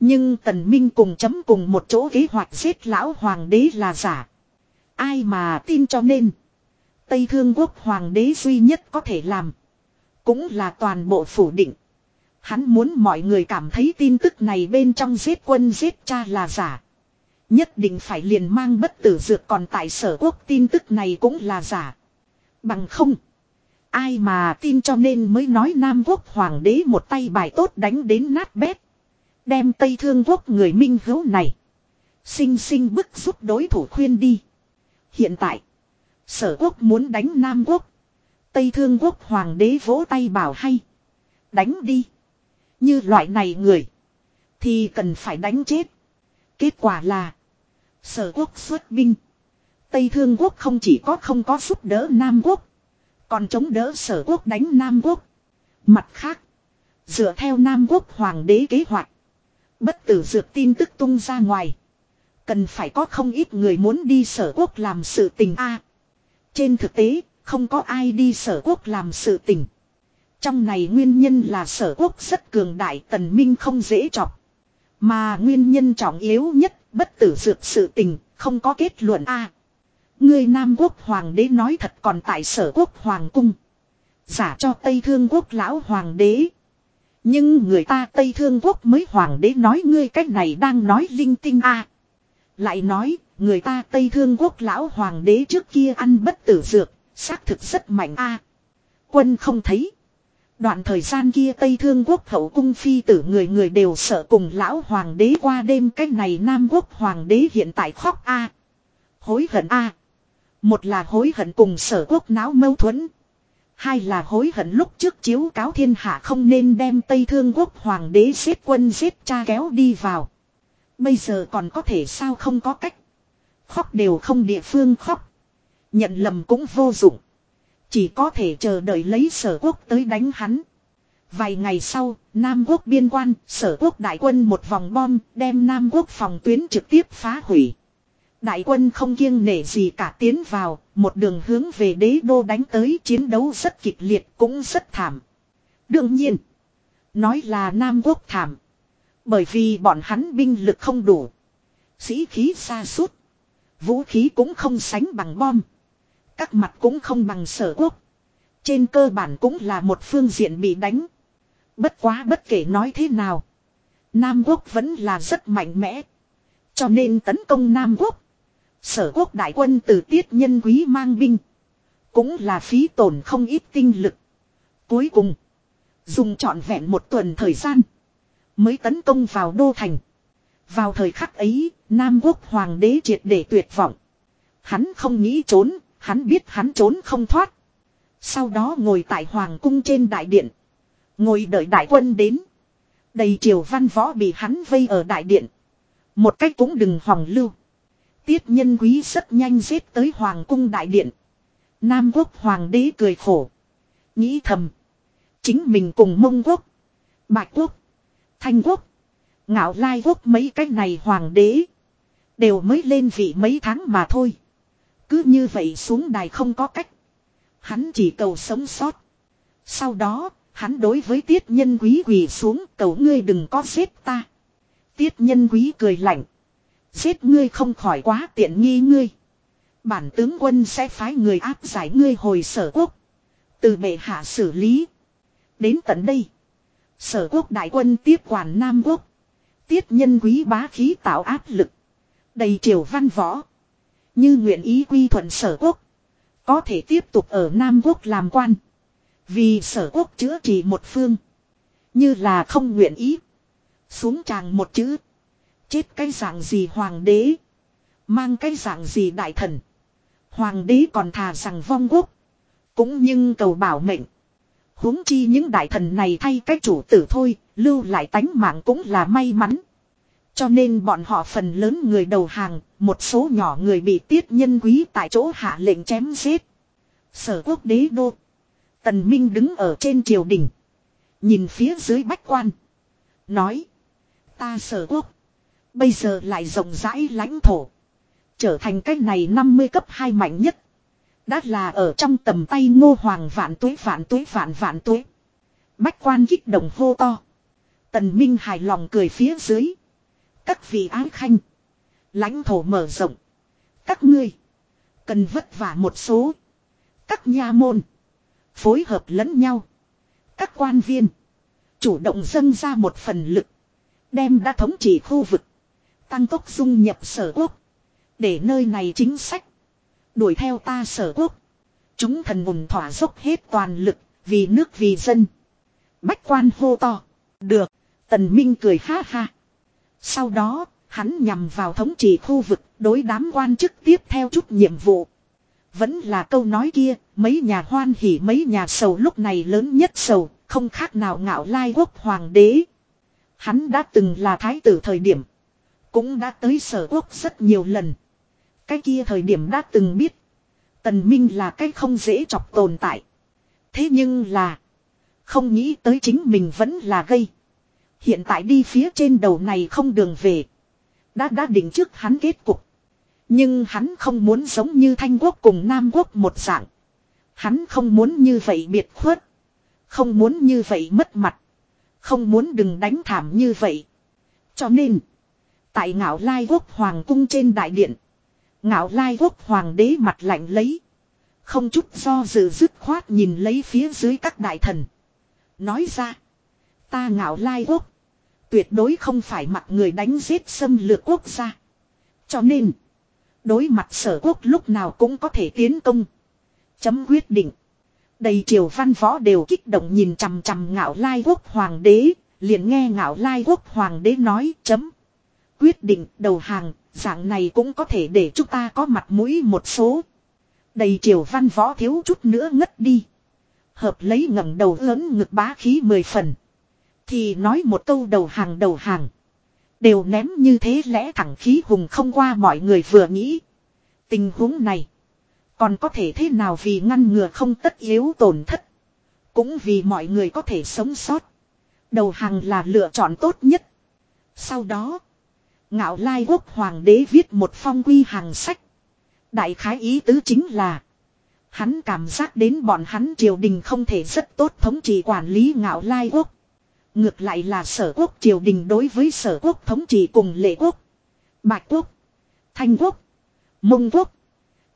Nhưng tần minh cùng chấm cùng một chỗ kế hoạch giết lão hoàng đế là giả. Ai mà tin cho nên. Tây Thương quốc hoàng đế duy nhất có thể làm. Cũng là toàn bộ phủ định. Hắn muốn mọi người cảm thấy tin tức này bên trong giết quân giết cha là giả. Nhất định phải liền mang bất tử dược còn tại sở quốc tin tức này cũng là giả. Bằng không. Ai mà tin cho nên mới nói Nam quốc hoàng đế một tay bài tốt đánh đến nát bét. Đem Tây Thương quốc người minh hữu này. Sinh sinh bức giúp đối thủ khuyên đi. Hiện tại. Sở quốc muốn đánh Nam quốc. Tây Thương quốc hoàng đế vỗ tay bảo hay. Đánh đi. Như loại này người. Thì cần phải đánh chết. Kết quả là. Sở quốc xuất binh. Tây Thương quốc không chỉ có không có giúp đỡ Nam quốc. Còn chống đỡ sở quốc đánh Nam quốc. Mặt khác. Dựa theo Nam quốc hoàng đế kế hoạch. Bất tử dược tin tức tung ra ngoài. Cần phải có không ít người muốn đi sở quốc làm sự tình a. trên thực tế, không có ai đi sở quốc làm sự tình. Trong này nguyên nhân là sở quốc rất cường đại tần minh không dễ chọc. Mà nguyên nhân trọng yếu nhất, bất tử dược sự tình, không có kết luận a. người Nam quốc hoàng đế nói thật còn tại sở quốc hoàng cung. Giả cho Tây Thương quốc lão hoàng đế. Nhưng người ta Tây Thương Quốc mới hoàng đế nói ngươi cách này đang nói linh tinh a Lại nói, người ta Tây Thương Quốc lão hoàng đế trước kia ăn bất tử dược, xác thực rất mạnh a Quân không thấy. Đoạn thời gian kia Tây Thương Quốc hậu cung phi tử người người đều sợ cùng lão hoàng đế qua đêm cách này Nam Quốc hoàng đế hiện tại khóc a Hối hận a Một là hối hận cùng sở quốc náo mâu thuẫn. Hai là hối hận lúc trước chiếu cáo thiên hạ không nên đem Tây Thương quốc hoàng đế xếp quân xếp cha kéo đi vào. Bây giờ còn có thể sao không có cách. Khóc đều không địa phương khóc. Nhận lầm cũng vô dụng. Chỉ có thể chờ đợi lấy sở quốc tới đánh hắn. Vài ngày sau, Nam quốc biên quan, sở quốc đại quân một vòng bom, đem Nam quốc phòng tuyến trực tiếp phá hủy. Đại quân không kiêng nể gì cả tiến vào, một đường hướng về đế đô đánh tới chiến đấu rất kịch liệt cũng rất thảm. Đương nhiên, nói là Nam Quốc thảm. Bởi vì bọn hắn binh lực không đủ. Sĩ khí xa suốt. Vũ khí cũng không sánh bằng bom. Các mặt cũng không bằng sở quốc. Trên cơ bản cũng là một phương diện bị đánh. Bất quá bất kể nói thế nào. Nam quốc vẫn là rất mạnh mẽ. Cho nên tấn công Nam quốc. Sở quốc đại quân từ tiết nhân quý mang binh. Cũng là phí tổn không ít tinh lực. Cuối cùng. Dùng trọn vẹn một tuần thời gian. Mới tấn công vào đô thành. Vào thời khắc ấy, Nam quốc hoàng đế triệt để tuyệt vọng. Hắn không nghĩ trốn, hắn biết hắn trốn không thoát. Sau đó ngồi tại hoàng cung trên đại điện. Ngồi đợi đại quân đến. Đầy triều văn võ bị hắn vây ở đại điện. Một cách cũng đừng hòng lưu. Tiết nhân quý rất nhanh giết tới hoàng cung đại điện. Nam quốc hoàng đế cười khổ. Nghĩ thầm. Chính mình cùng mông quốc. Bạch quốc. Thanh quốc. Ngạo lai quốc mấy cái này hoàng đế. Đều mới lên vị mấy tháng mà thôi. Cứ như vậy xuống đài không có cách. Hắn chỉ cầu sống sót. Sau đó, hắn đối với tiết nhân quý quỳ xuống cầu ngươi đừng có giết ta. Tiết nhân quý cười lạnh. Giết ngươi không khỏi quá tiện nghi ngươi. Bản tướng quân sẽ phái người áp giải ngươi hồi sở quốc. Từ bệ hạ xử lý. Đến tận đây. Sở quốc đại quân tiếp quản Nam quốc. Tiết nhân quý bá khí tạo áp lực. Đầy triều văn võ. Như nguyện ý quy thuận sở quốc. Có thể tiếp tục ở Nam quốc làm quan. Vì sở quốc chữa trị một phương. Như là không nguyện ý. Xuống tràng một chữ. Chết cái dạng gì hoàng đế. Mang cái dạng gì đại thần. Hoàng đế còn thà rằng vong quốc. Cũng nhưng cầu bảo mệnh. huống chi những đại thần này thay cái chủ tử thôi. Lưu lại tánh mạng cũng là may mắn. Cho nên bọn họ phần lớn người đầu hàng, một số nhỏ người bị tiết nhân quý tại chỗ hạ lệnh chém giết. Sở quốc đế đô. Tần Minh đứng ở trên triều đình. Nhìn phía dưới bách quan. Nói. Ta sở quốc. Bây giờ lại rộng rãi lãnh thổ. Trở thành cái này 50 cấp 2 mạnh nhất. Đã là ở trong tầm tay ngô hoàng vạn tuế vạn tuế, vạn vạn tuế. Bách quan kích động hô to. Tần Minh hài lòng cười phía dưới. Các vị ái khanh. lãnh thổ mở rộng. Các ngươi. Cần vất vả một số. Các nha môn. Phối hợp lẫn nhau. Các quan viên. Chủ động dâng ra một phần lực. Đem đã thống trị khu vực. Tăng tốc dung nhập sở quốc. Để nơi này chính sách. Đuổi theo ta sở quốc. Chúng thần hùng thỏa dốc hết toàn lực. Vì nước vì dân. Bách quan hô to. Được. Tần Minh cười ha ha. Sau đó, hắn nhằm vào thống trị khu vực, đối đám quan chức tiếp theo chút nhiệm vụ. Vẫn là câu nói kia, mấy nhà hoan hỉ mấy nhà sầu lúc này lớn nhất sầu, không khác nào ngạo lai quốc hoàng đế. Hắn đã từng là thái tử thời điểm. Cũng đã tới sở quốc rất nhiều lần. Cái kia thời điểm đã từng biết. Tần Minh là cái không dễ chọc tồn tại. Thế nhưng là. Không nghĩ tới chính mình vẫn là gây. Hiện tại đi phía trên đầu này không đường về. Đã đã định trước hắn kết cục. Nhưng hắn không muốn giống như Thanh Quốc cùng Nam Quốc một dạng. Hắn không muốn như vậy biệt khuất. Không muốn như vậy mất mặt. Không muốn đừng đánh thảm như vậy. Cho nên. Tại ngạo lai quốc hoàng cung trên đại điện. Ngạo lai quốc hoàng đế mặt lạnh lấy. Không chút do dự dứt khoát nhìn lấy phía dưới các đại thần. Nói ra. Ta ngạo lai quốc. Tuyệt đối không phải mặt người đánh giết xâm lược quốc gia. Cho nên. Đối mặt sở quốc lúc nào cũng có thể tiến công. Chấm quyết định. Đầy triều văn võ đều kích động nhìn chằm chằm ngạo lai quốc hoàng đế. Liền nghe ngạo lai quốc hoàng đế nói, chấm. Quyết định đầu hàng. Dạng này cũng có thể để chúng ta có mặt mũi một số. Đầy triều văn võ thiếu chút nữa ngất đi. Hợp lấy ngẩng đầu lớn ngực bá khí mười phần. Thì nói một câu đầu hàng đầu hàng. Đều ném như thế lẽ thẳng khí hùng không qua mọi người vừa nghĩ. Tình huống này. Còn có thể thế nào vì ngăn ngừa không tất yếu tổn thất. Cũng vì mọi người có thể sống sót. Đầu hàng là lựa chọn tốt nhất. Sau đó. Ngạo Lai Quốc Hoàng đế viết một phong quy hàng sách. Đại khái ý tứ chính là. Hắn cảm giác đến bọn hắn triều đình không thể rất tốt thống trị quản lý ngạo Lai Quốc. Ngược lại là sở quốc triều đình đối với sở quốc thống trị cùng lệ quốc. Bạch quốc. Thanh quốc. Mông quốc.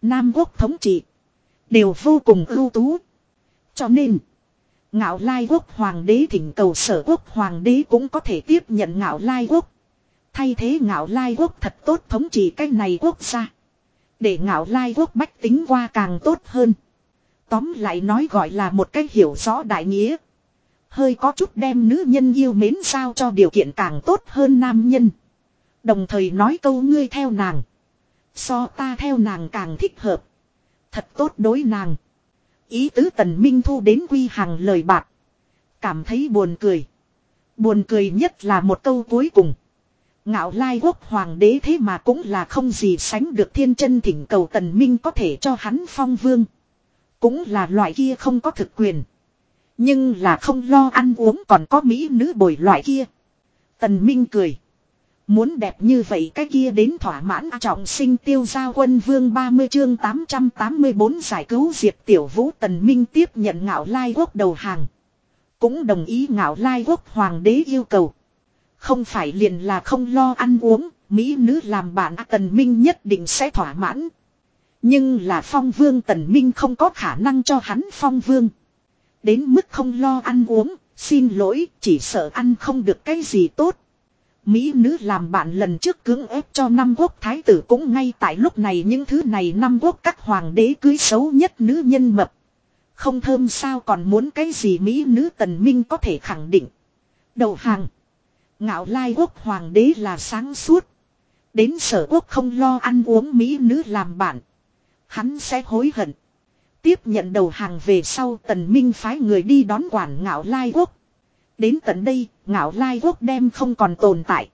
Nam quốc thống trị. Đều vô cùng ưu tú. Cho nên. Ngạo lai quốc hoàng đế thỉnh cầu sở quốc hoàng đế cũng có thể tiếp nhận ngạo lai quốc. Thay thế ngạo lai quốc thật tốt thống trị cái này quốc gia. Để ngạo lai quốc bách tính qua càng tốt hơn. Tóm lại nói gọi là một cách hiểu rõ đại nghĩa. Hơi có chút đem nữ nhân yêu mến sao cho điều kiện càng tốt hơn nam nhân. Đồng thời nói câu ngươi theo nàng. So ta theo nàng càng thích hợp. Thật tốt đối nàng. Ý tứ tần minh thu đến quy hàng lời bạc. Cảm thấy buồn cười. Buồn cười nhất là một câu cuối cùng. Ngạo lai quốc hoàng đế thế mà cũng là không gì sánh được thiên chân thỉnh cầu tần minh có thể cho hắn phong vương. Cũng là loại kia không có thực quyền. Nhưng là không lo ăn uống còn có mỹ nữ bồi loại kia. Tần minh cười. Muốn đẹp như vậy cái kia đến thỏa mãn trọng sinh tiêu giao quân vương 30 chương 884 giải cứu diệp tiểu vũ tần minh tiếp nhận ngạo lai quốc đầu hàng. Cũng đồng ý ngạo lai quốc hoàng đế yêu cầu. Không phải liền là không lo ăn uống, mỹ nữ làm bạn tần minh nhất định sẽ thỏa mãn. Nhưng là phong vương tần minh không có khả năng cho hắn phong vương. Đến mức không lo ăn uống, xin lỗi, chỉ sợ ăn không được cái gì tốt. Mỹ nữ làm bạn lần trước cưỡng ép cho năm quốc thái tử cũng ngay tại lúc này những thứ này năm quốc các hoàng đế cưới xấu nhất nữ nhân mập. Không thơm sao còn muốn cái gì Mỹ nữ tần minh có thể khẳng định. Đầu hàng. Ngạo lai quốc hoàng đế là sáng suốt. Đến sở quốc không lo ăn uống Mỹ nữ làm bạn. Hắn sẽ hối hận. Tiếp nhận đầu hàng về sau tần minh phái người đi đón quản ngạo lai quốc. Đến tận đây, ngạo lai quốc đem không còn tồn tại.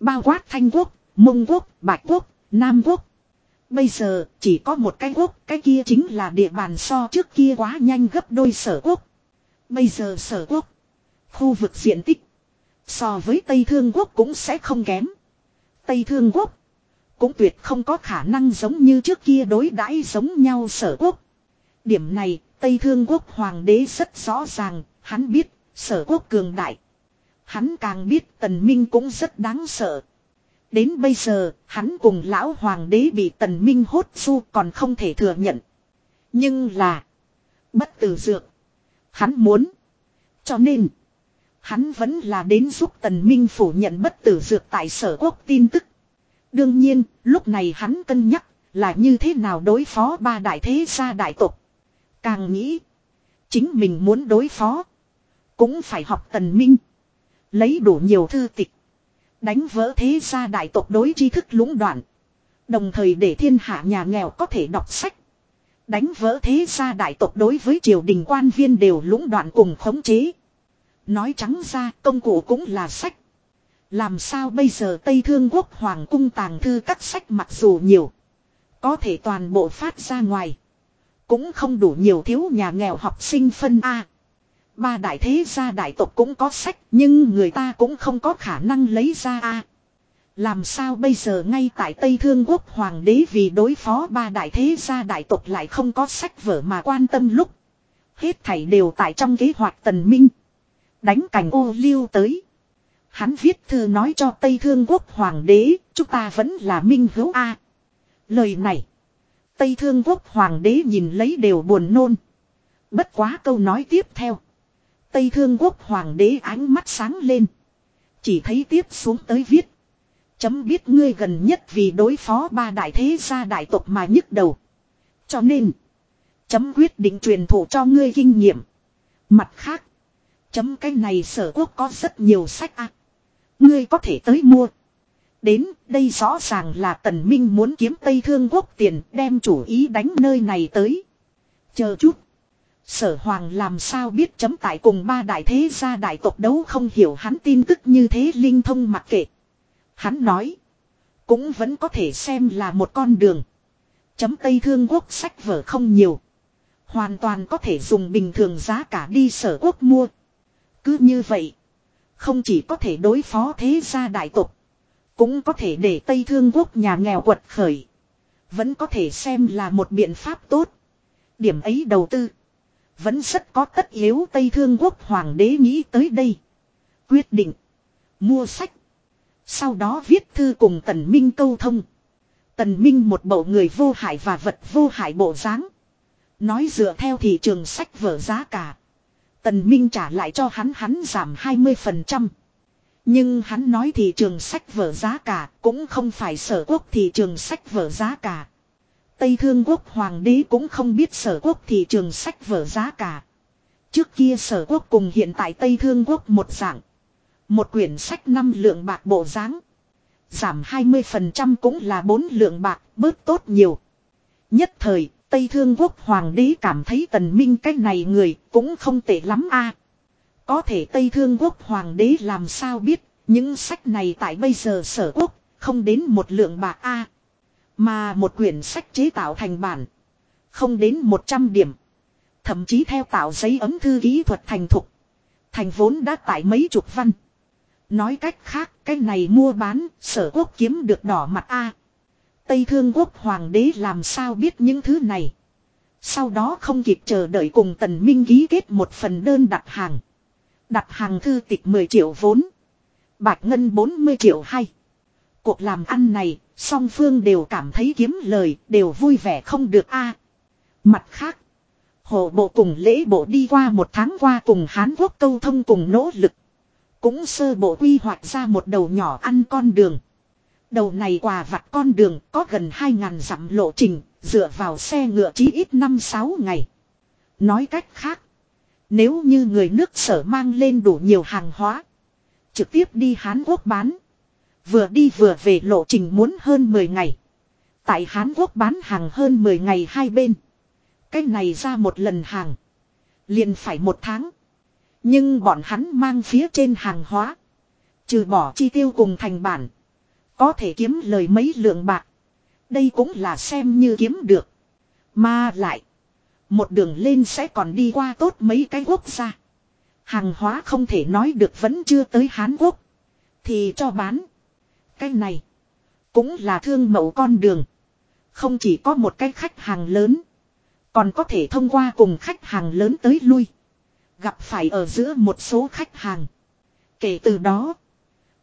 Bao quát thanh quốc, mông quốc, bạch quốc, nam quốc. Bây giờ, chỉ có một cái quốc, cái kia chính là địa bàn so trước kia quá nhanh gấp đôi sở quốc. Bây giờ sở quốc, khu vực diện tích, so với Tây Thương quốc cũng sẽ không kém. Tây Thương quốc, cũng tuyệt không có khả năng giống như trước kia đối đãi giống nhau sở quốc. Điểm này, Tây Thương quốc hoàng đế rất rõ ràng, hắn biết Sở quốc cường đại. Hắn càng biết tần minh cũng rất đáng sợ. Đến bây giờ, hắn cùng lão hoàng đế bị tần minh hốt su còn không thể thừa nhận. Nhưng là, bất tử dược. Hắn muốn. Cho nên, hắn vẫn là đến giúp tần minh phủ nhận bất tử dược tại sở quốc tin tức. Đương nhiên, lúc này hắn cân nhắc là như thế nào đối phó ba đại thế gia đại tộc. Càng nghĩ, chính mình muốn đối phó. Cũng phải học tần minh. Lấy đủ nhiều thư tịch. Đánh vỡ thế gia đại tộc đối tri thức lũng đoạn. Đồng thời để thiên hạ nhà nghèo có thể đọc sách. Đánh vỡ thế gia đại tộc đối với triều đình quan viên đều lũng đoạn cùng khống chế. Nói trắng ra, công cụ cũng là sách. Làm sao bây giờ Tây Thương Quốc Hoàng cung tàng thư các sách mặc dù nhiều. Có thể toàn bộ phát ra ngoài. Cũng không đủ nhiều thiếu nhà nghèo học sinh phân A. Ba đại thế gia đại tộc cũng có sách, nhưng người ta cũng không có khả năng lấy ra a. Làm sao bây giờ ngay tại Tây Thương Quốc Hoàng đế vì đối phó ba đại thế gia đại tộc lại không có sách vở mà quan tâm lúc. Hết thảy đều tại trong kế hoạch tần minh. Đánh cảnh ô liu tới. Hắn viết thư nói cho Tây Thương Quốc Hoàng đế, chúng ta vẫn là minh hữu A. Lời này. Tây Thương Quốc Hoàng đế nhìn lấy đều buồn nôn. Bất quá câu nói tiếp theo. Tây Thương Quốc Hoàng đế ánh mắt sáng lên. Chỉ thấy tiếp xuống tới viết. Chấm biết ngươi gần nhất vì đối phó ba đại thế gia đại tộc mà nhức đầu. Cho nên. Chấm quyết định truyền thụ cho ngươi kinh nghiệm. Mặt khác. Chấm cái này sở quốc có rất nhiều sách ạ. Ngươi có thể tới mua. Đến đây rõ ràng là tần minh muốn kiếm Tây Thương Quốc tiền đem chủ ý đánh nơi này tới. Chờ chút. Sở hoàng làm sao biết chấm tại cùng ba đại thế gia đại tộc đấu không hiểu hắn tin tức như thế linh thông mặc kệ. Hắn nói. Cũng vẫn có thể xem là một con đường. Chấm Tây Thương Quốc sách vở không nhiều. Hoàn toàn có thể dùng bình thường giá cả đi sở quốc mua. Cứ như vậy. Không chỉ có thể đối phó thế gia đại tộc. Cũng có thể để Tây Thương Quốc nhà nghèo quật khởi. Vẫn có thể xem là một biện pháp tốt. Điểm ấy đầu tư. Vẫn rất có tất yếu Tây Thương Quốc Hoàng đế nghĩ tới đây. Quyết định. Mua sách. Sau đó viết thư cùng Tần Minh câu thông. Tần Minh một bộ người vô hại và vật vô hại bộ dáng. Nói dựa theo thị trường sách vở giá cả. Tần Minh trả lại cho hắn hắn giảm 20%. Nhưng hắn nói thị trường sách vở giá cả cũng không phải sở quốc thị trường sách vở giá cả. Tây Thương Quốc Hoàng đế cũng không biết sở quốc thị trường sách vở giá cả. Trước kia sở quốc cùng hiện tại Tây Thương Quốc một dạng. Một quyển sách 5 lượng bạc bộ dáng Giảm 20% cũng là 4 lượng bạc, bớt tốt nhiều. Nhất thời, Tây Thương Quốc Hoàng đế cảm thấy tần minh cái này người cũng không tệ lắm a Có thể Tây Thương Quốc Hoàng đế làm sao biết, những sách này tại bây giờ sở quốc, không đến một lượng bạc A. Mà một quyển sách chế tạo thành bản, không đến 100 điểm. Thậm chí theo tạo giấy ấm thư kỹ thuật thành thục. Thành vốn đã tại mấy chục văn. Nói cách khác, cái này mua bán, sở quốc kiếm được đỏ mặt A. Tây Thương Quốc Hoàng đế làm sao biết những thứ này. Sau đó không kịp chờ đợi cùng Tần Minh ký kết một phần đơn đặt hàng. Đặt hàng thư tịch 10 triệu vốn. Bạch Ngân 40 triệu hay. Cuộc làm ăn này, song phương đều cảm thấy kiếm lời, đều vui vẻ không được a. Mặt khác, hộ bộ cùng lễ bộ đi qua một tháng qua cùng Hán Quốc câu thông cùng nỗ lực. Cũng sơ bộ quy hoạch ra một đầu nhỏ ăn con đường. Đầu này quà vặt con đường có gần 2.000 dặm lộ trình, dựa vào xe ngựa chí ít 5-6 ngày. Nói cách khác, nếu như người nước sở mang lên đủ nhiều hàng hóa, trực tiếp đi Hán Quốc bán. Vừa đi vừa về lộ trình muốn hơn 10 ngày. Tại Hán Quốc bán hàng hơn 10 ngày hai bên. Cái này ra một lần hàng. Liền phải một tháng. Nhưng bọn hắn mang phía trên hàng hóa. Trừ bỏ chi tiêu cùng thành bản. Có thể kiếm lời mấy lượng bạc. Đây cũng là xem như kiếm được. Mà lại. Một đường lên sẽ còn đi qua tốt mấy cái quốc gia. Hàng hóa không thể nói được vẫn chưa tới Hán Quốc. Thì cho bán. Cái này. Cũng là thương mẫu con đường. Không chỉ có một cái khách hàng lớn. Còn có thể thông qua cùng khách hàng lớn tới lui. Gặp phải ở giữa một số khách hàng. Kể từ đó.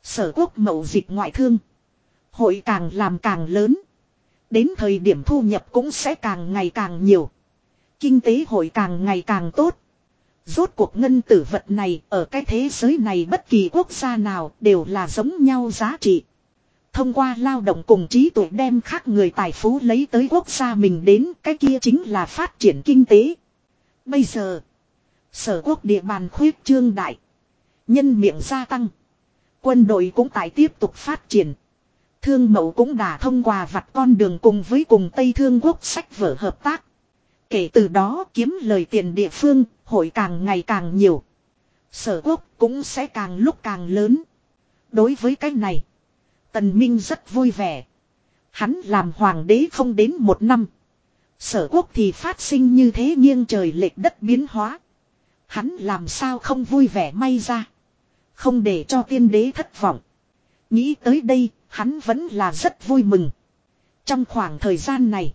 Sở quốc mậu dịch ngoại thương. Hội càng làm càng lớn. Đến thời điểm thu nhập cũng sẽ càng ngày càng nhiều. Kinh tế hội càng ngày càng tốt. Rốt cuộc ngân tử vật này ở cái thế giới này bất kỳ quốc gia nào đều là giống nhau giá trị. Thông qua lao động cùng trí tuệ đem khác người tài phú lấy tới quốc gia mình đến cái kia chính là phát triển kinh tế. Bây giờ, sở quốc địa bàn khuyết trương đại. Nhân miệng gia tăng. Quân đội cũng tại tiếp tục phát triển. Thương mẫu cũng đã thông qua vặt con đường cùng với cùng Tây Thương quốc sách vở hợp tác. Kể từ đó kiếm lời tiền địa phương, hội càng ngày càng nhiều. Sở quốc cũng sẽ càng lúc càng lớn. Đối với cái này, Tần Minh rất vui vẻ. Hắn làm hoàng đế không đến một năm. Sở quốc thì phát sinh như thế nghiêng trời lệch đất biến hóa. Hắn làm sao không vui vẻ may ra. Không để cho tiên đế thất vọng. Nghĩ tới đây, hắn vẫn là rất vui mừng. Trong khoảng thời gian này,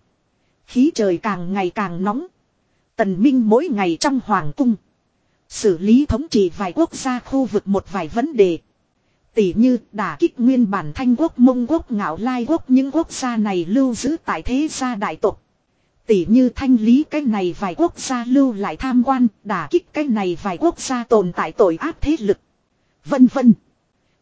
khí trời càng ngày càng nóng. Tần Minh mỗi ngày trong hoàng cung. Xử lý thống trị vài quốc gia khu vực một vài vấn đề. Tỷ như đả kích nguyên bản thanh quốc mông quốc ngạo lai quốc những quốc gia này lưu giữ tại thế gia đại tộc. Tỷ như thanh lý cái này vài quốc gia lưu lại tham quan, đả kích cái này vài quốc gia tồn tại tội ác thế lực. Vân vân.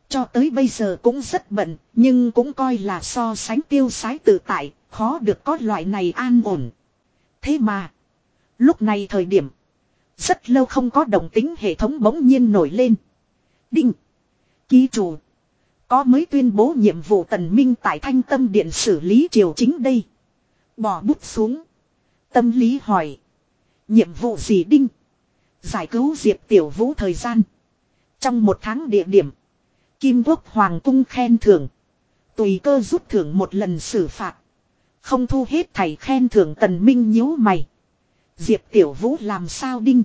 Cho tới bây giờ cũng rất bận, nhưng cũng coi là so sánh tiêu sái tự tại, khó được có loại này an ổn. Thế mà, lúc này thời điểm, rất lâu không có đồng tính hệ thống bỗng nhiên nổi lên. Đinh. Ký chủ. Có mới tuyên bố nhiệm vụ tần minh tại thanh tâm điện xử lý triều chính đây. Bỏ bút xuống. Tâm lý hỏi. Nhiệm vụ gì đinh? Giải cứu Diệp Tiểu Vũ thời gian. Trong một tháng địa điểm. Kim Quốc Hoàng cung khen thưởng. Tùy cơ rút thưởng một lần xử phạt. Không thu hết thầy khen thưởng tần minh nhíu mày. Diệp Tiểu Vũ làm sao đinh?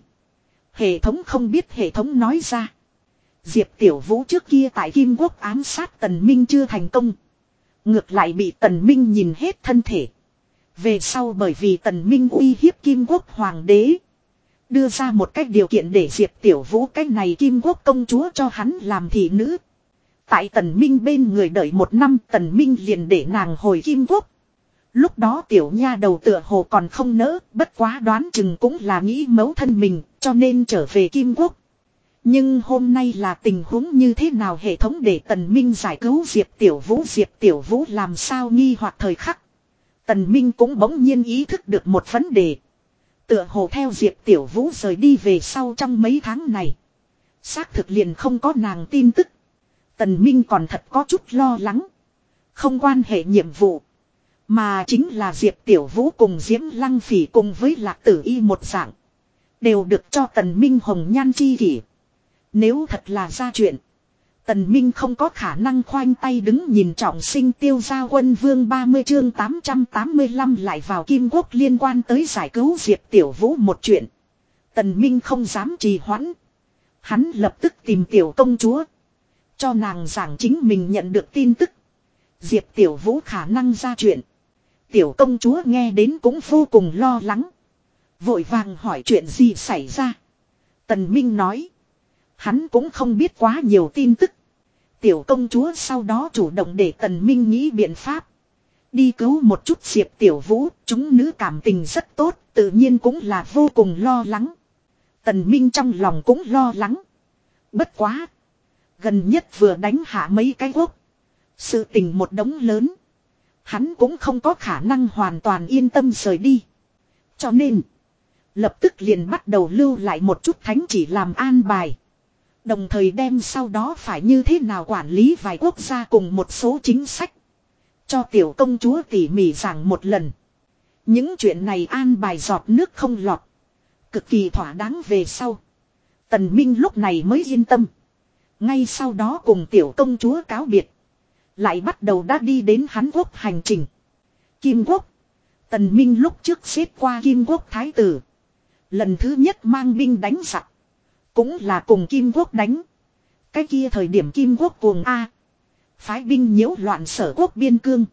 Hệ thống không biết hệ thống nói ra. Diệp Tiểu Vũ trước kia tại Kim Quốc ám sát Tần Minh chưa thành công. Ngược lại bị Tần Minh nhìn hết thân thể. Về sau bởi vì Tần Minh uy hiếp Kim Quốc Hoàng đế. Đưa ra một cách điều kiện để Diệp Tiểu Vũ cách này Kim Quốc công chúa cho hắn làm thị nữ. Tại Tần Minh bên người đợi một năm Tần Minh liền để nàng hồi Kim Quốc. Lúc đó tiểu nha đầu tựa hồ còn không nỡ, bất quá đoán chừng cũng là nghĩ mấu thân mình, cho nên trở về Kim Quốc. Nhưng hôm nay là tình huống như thế nào hệ thống để Tần Minh giải cứu Diệp Tiểu Vũ Diệp Tiểu Vũ làm sao nghi hoặc thời khắc. Tần Minh cũng bỗng nhiên ý thức được một vấn đề. Tựa hồ theo Diệp Tiểu Vũ rời đi về sau trong mấy tháng này. Xác thực liền không có nàng tin tức. Tần Minh còn thật có chút lo lắng. Không quan hệ nhiệm vụ. Mà chính là Diệp Tiểu Vũ cùng Diễm Lăng Phỉ cùng với Lạc Tử Y một dạng. Đều được cho Tần Minh hồng nhan chi kỷ. Nếu thật là ra chuyện. Tần Minh không có khả năng khoanh tay đứng nhìn trọng sinh tiêu gia quân vương 30 chương 885 lại vào Kim Quốc liên quan tới giải cứu Diệp Tiểu Vũ một chuyện. Tần Minh không dám trì hoãn. Hắn lập tức tìm tiểu công chúa. Cho nàng giảng chính mình nhận được tin tức. Diệp Tiểu Vũ khả năng ra chuyện. Tiểu công chúa nghe đến cũng vô cùng lo lắng. Vội vàng hỏi chuyện gì xảy ra. Tần Minh nói. Hắn cũng không biết quá nhiều tin tức. Tiểu công chúa sau đó chủ động để Tần Minh nghĩ biện pháp. Đi cứu một chút Diệp Tiểu Vũ, chúng nữ cảm tình rất tốt, tự nhiên cũng là vô cùng lo lắng. Tần Minh trong lòng cũng lo lắng. Bất quá. Gần nhất vừa đánh hạ mấy cái quốc. Sự tình một đống lớn. Hắn cũng không có khả năng hoàn toàn yên tâm rời đi. Cho nên. Lập tức liền bắt đầu lưu lại một chút thánh chỉ làm an bài. Đồng thời đem sau đó phải như thế nào quản lý vài quốc gia cùng một số chính sách. Cho tiểu công chúa tỉ mỉ giảng một lần. Những chuyện này an bài giọt nước không lọt. Cực kỳ thỏa đáng về sau. Tần Minh lúc này mới yên tâm. Ngay sau đó cùng tiểu công chúa cáo biệt. Lại bắt đầu đã đi đến Hán Quốc hành trình. Kim Quốc. Tần Minh lúc trước xếp qua Kim Quốc Thái Tử. Lần thứ nhất mang binh đánh giặc. Cũng là cùng Kim Quốc đánh. Cái kia thời điểm Kim Quốc cuồng A. Phái binh nhiễu loạn sở quốc biên cương.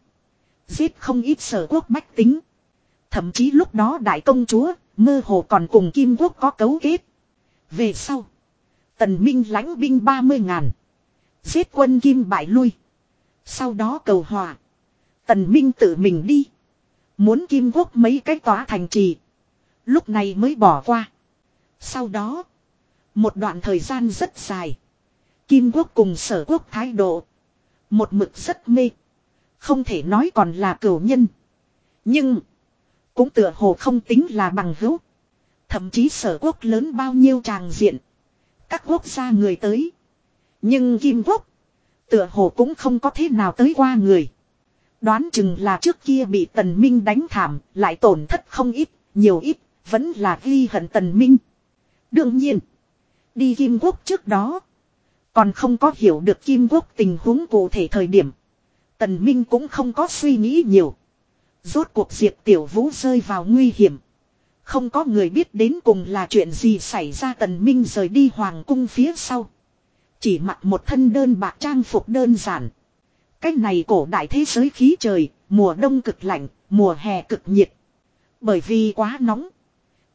Giết không ít sở quốc bách tính. Thậm chí lúc đó đại công chúa, mơ hồ còn cùng Kim Quốc có cấu kết. Về sau. Tần Minh lãnh binh 30 ngàn. Giết quân Kim bại lui. Sau đó cầu hòa. Tần Minh tự mình đi. Muốn Kim Quốc mấy cái tòa thành trì. Lúc này mới bỏ qua. Sau đó. Một đoạn thời gian rất dài. Kim Quốc cùng sở quốc thái độ. Một mực rất mê. Không thể nói còn là cửu nhân. Nhưng. Cũng tựa hồ không tính là bằng hữu. Thậm chí sở quốc lớn bao nhiêu tràng diện. Các quốc gia người tới. Nhưng Kim Quốc. Tựa hồ cũng không có thế nào tới qua người. Đoán chừng là trước kia bị Tần Minh đánh thảm, lại tổn thất không ít, nhiều ít, vẫn là ghi hận Tần Minh. Đương nhiên, đi Kim Quốc trước đó, còn không có hiểu được Kim Quốc tình huống cụ thể thời điểm. Tần Minh cũng không có suy nghĩ nhiều. Rốt cuộc Diệp Tiểu Vũ rơi vào nguy hiểm. Không có người biết đến cùng là chuyện gì xảy ra Tần Minh rời đi Hoàng cung phía sau. Chỉ mặc một thân đơn bạc trang phục đơn giản. Cái này cổ đại thế giới khí trời, mùa đông cực lạnh, mùa hè cực nhiệt. Bởi vì quá nóng.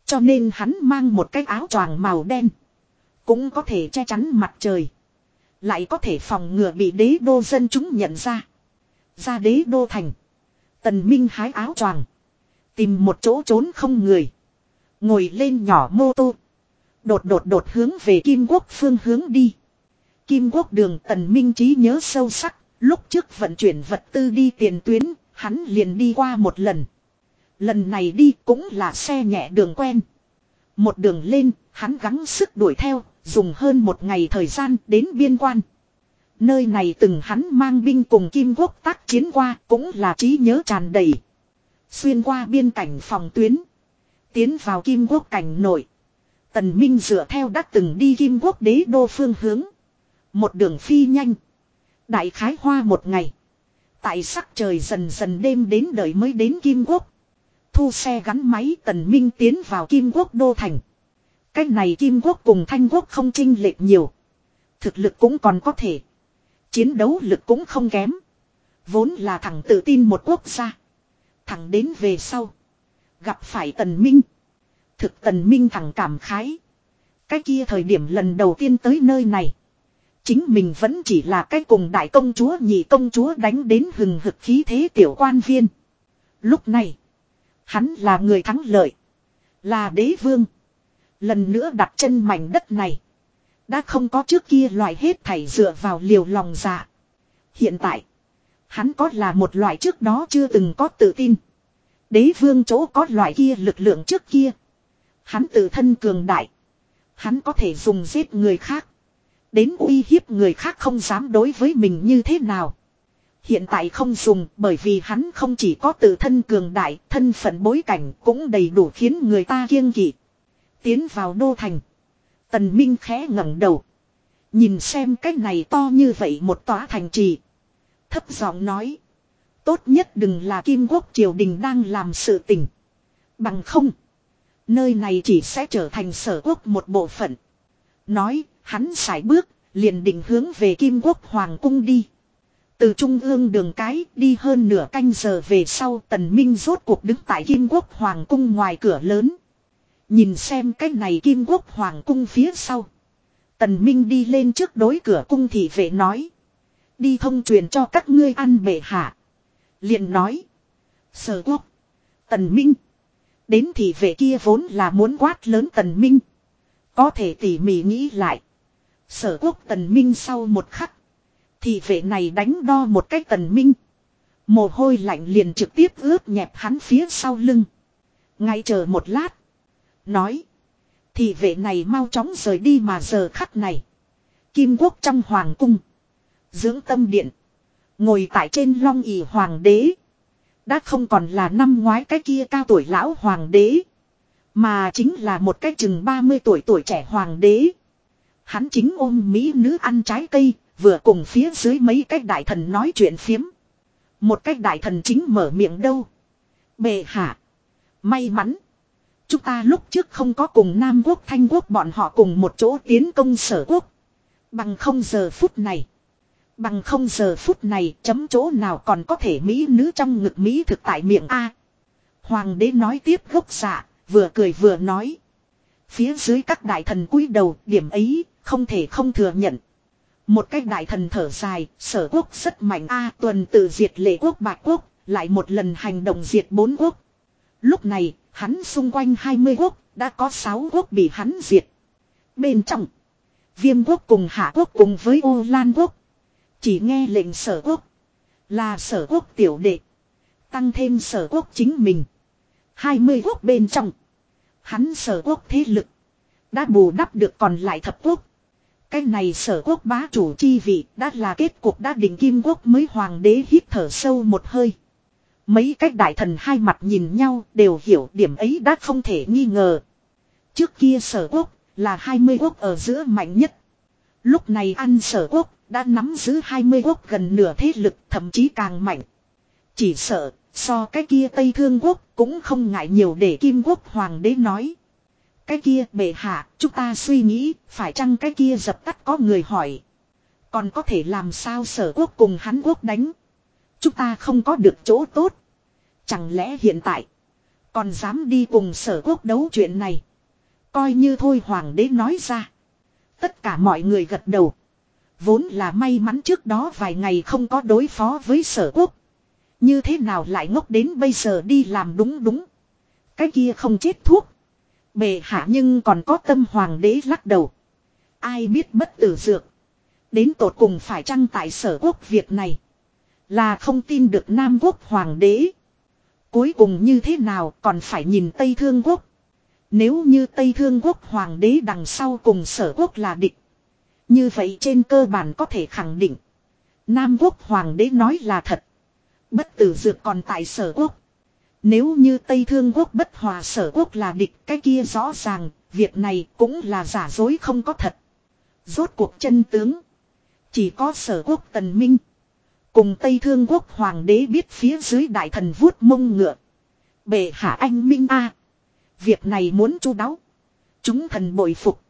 Cho nên hắn mang một cái áo choàng màu đen. Cũng có thể che chắn mặt trời. Lại có thể phòng ngừa bị đế đô dân chúng nhận ra. Ra đế đô thành. Tần Minh hái áo choàng. Tìm một chỗ trốn không người. Ngồi lên nhỏ mô tô. Đột đột đột hướng về Kim Quốc phương hướng đi. Kim Quốc đường Tần Minh trí nhớ sâu sắc. Lúc trước vận chuyển vật tư đi tiền tuyến. Hắn liền đi qua một lần. Lần này đi cũng là xe nhẹ đường quen. Một đường lên, hắn gắng sức đuổi theo, dùng hơn một ngày thời gian đến biên quan. Nơi này từng hắn mang binh cùng Kim Quốc tác chiến qua cũng là trí nhớ tràn đầy. Xuyên qua biên cảnh phòng tuyến. Tiến vào Kim Quốc cảnh nội. Tần Minh dựa theo đã từng đi Kim Quốc đế đô phương hướng. Một đường phi nhanh. Đại khái hoa một ngày. Tại sắc trời dần dần đêm đến đợi mới đến Kim Quốc. Thu xe gắn máy Tần Minh tiến vào Kim Quốc đô thành. Cách này Kim Quốc cùng Thanh Quốc không chinh lệch nhiều. Thực lực cũng còn có thể. Chiến đấu lực cũng không kém. Vốn là thằng tự tin một quốc gia. Thằng đến về sau. Gặp phải Tần Minh. Thực Tần Minh thẳng cảm khái. Cái kia thời điểm lần đầu tiên tới nơi này. Chính mình vẫn chỉ là cái cùng đại công chúa nhị công chúa đánh đến hừng hực khí thế tiểu quan viên. Lúc này. Hắn là người thắng lợi. Là đế vương. Lần nữa đặt chân mảnh đất này. Đã không có trước kia loại hết thảy dựa vào liều lòng dạ. Hiện tại. Hắn có là một loại trước đó chưa từng có tự tin. Đế vương chỗ có loại kia lực lượng trước kia. Hắn tự thân cường đại. Hắn có thể dùng giết người khác. Đến uy hiếp người khác không dám đối với mình như thế nào. Hiện tại không dùng bởi vì hắn không chỉ có tự thân cường đại, thân phận bối cảnh cũng đầy đủ khiến người ta kiêng kỵ. Tiến vào đô thành. Tần Minh khẽ ngẩng đầu. Nhìn xem cái này to như vậy một tòa thành trì. Thấp giọng nói. Tốt nhất đừng là kim quốc triều đình đang làm sự tình. Bằng không. Nơi này chỉ sẽ trở thành sở quốc một bộ phận. Nói, hắn sải bước, liền định hướng về kim quốc hoàng cung đi. Từ trung ương đường cái đi hơn nửa canh giờ về sau tần minh rốt cuộc đứng tại kim quốc hoàng cung ngoài cửa lớn. Nhìn xem cái này kim quốc hoàng cung phía sau. Tần minh đi lên trước đối cửa cung thị vệ nói. Đi thông truyền cho các ngươi ăn bệ hạ liền nói. Sở quốc. Tần minh. Đến thì vệ kia vốn là muốn quát lớn tần minh. Có thể tỉ mỉ nghĩ lại. Sở quốc tần minh sau một khắc. thì vệ này đánh đo một cách tần minh. Mồ hôi lạnh liền trực tiếp ướt nhẹp hắn phía sau lưng. Ngay chờ một lát. Nói. thì vệ này mau chóng rời đi mà giờ khắc này. Kim quốc trong hoàng cung. Dưỡng tâm điện. Ngồi tại trên long ỷ hoàng đế. Đã không còn là năm ngoái cái kia cao tuổi lão hoàng đế. Mà chính là một cái chừng 30 tuổi tuổi trẻ hoàng đế. Hắn chính ôm mỹ nữ ăn trái cây, vừa cùng phía dưới mấy cái đại thần nói chuyện phiếm. Một cái đại thần chính mở miệng đâu. Bệ hạ. May mắn. Chúng ta lúc trước không có cùng Nam Quốc Thanh Quốc bọn họ cùng một chỗ tiến công sở quốc. Bằng không giờ phút này. Bằng không giờ phút này chấm chỗ nào còn có thể Mỹ nữ trong ngực Mỹ thực tại miệng A. Hoàng đế nói tiếp gốc dạ, vừa cười vừa nói. Phía dưới các đại thần cúi đầu điểm ấy không thể không thừa nhận. Một cách đại thần thở dài, sở quốc rất mạnh A tuần tự diệt lệ quốc bạc quốc, lại một lần hành động diệt bốn quốc. Lúc này, hắn xung quanh 20 quốc, đã có 6 quốc bị hắn diệt. Bên trong, viêm quốc cùng hạ quốc cùng với ô lan quốc. Chỉ nghe lệnh sở quốc. Là sở quốc tiểu đệ. Tăng thêm sở quốc chính mình. 20 quốc bên trong. Hắn sở quốc thế lực. Đã bù đắp được còn lại thập quốc. Cái này sở quốc bá chủ chi vị đã là kết cục đã định kim quốc mới hoàng đế hít thở sâu một hơi. Mấy cách đại thần hai mặt nhìn nhau đều hiểu điểm ấy đã không thể nghi ngờ. Trước kia sở quốc là 20 quốc ở giữa mạnh nhất. Lúc này ăn sở quốc đã nắm giữ 20 quốc gần nửa thế lực, thậm chí càng mạnh. Chỉ sợ, so cái kia Tây Thương quốc cũng không ngại nhiều để Kim quốc hoàng đế nói. Cái kia, bệ hạ, chúng ta suy nghĩ, phải chăng cái kia dập tắt có người hỏi. Còn có thể làm sao sở quốc cùng hắn quốc đánh. Chúng ta không có được chỗ tốt. Chẳng lẽ hiện tại. Còn dám đi cùng sở quốc đấu chuyện này. Coi như thôi hoàng đế nói ra. Tất cả mọi người gật đầu. Vốn là may mắn trước đó vài ngày không có đối phó với sở quốc. Như thế nào lại ngốc đến bây giờ đi làm đúng đúng. Cái kia không chết thuốc. Bề hạ nhưng còn có tâm hoàng đế lắc đầu. Ai biết bất tử dược. Đến tột cùng phải chăng tại sở quốc việc này. Là không tin được Nam quốc hoàng đế. Cuối cùng như thế nào còn phải nhìn Tây Thương quốc. Nếu như Tây Thương quốc hoàng đế đằng sau cùng sở quốc là địch. Như vậy trên cơ bản có thể khẳng định. Nam quốc hoàng đế nói là thật. Bất tử dược còn tại sở quốc. Nếu như Tây Thương quốc bất hòa sở quốc là địch cái kia rõ ràng, việc này cũng là giả dối không có thật. Rốt cuộc chân tướng. Chỉ có sở quốc tần minh. Cùng Tây Thương quốc hoàng đế biết phía dưới đại thần vuốt mông ngựa. Bệ hạ anh minh a Việc này muốn chu đáo. Chúng thần bội phục.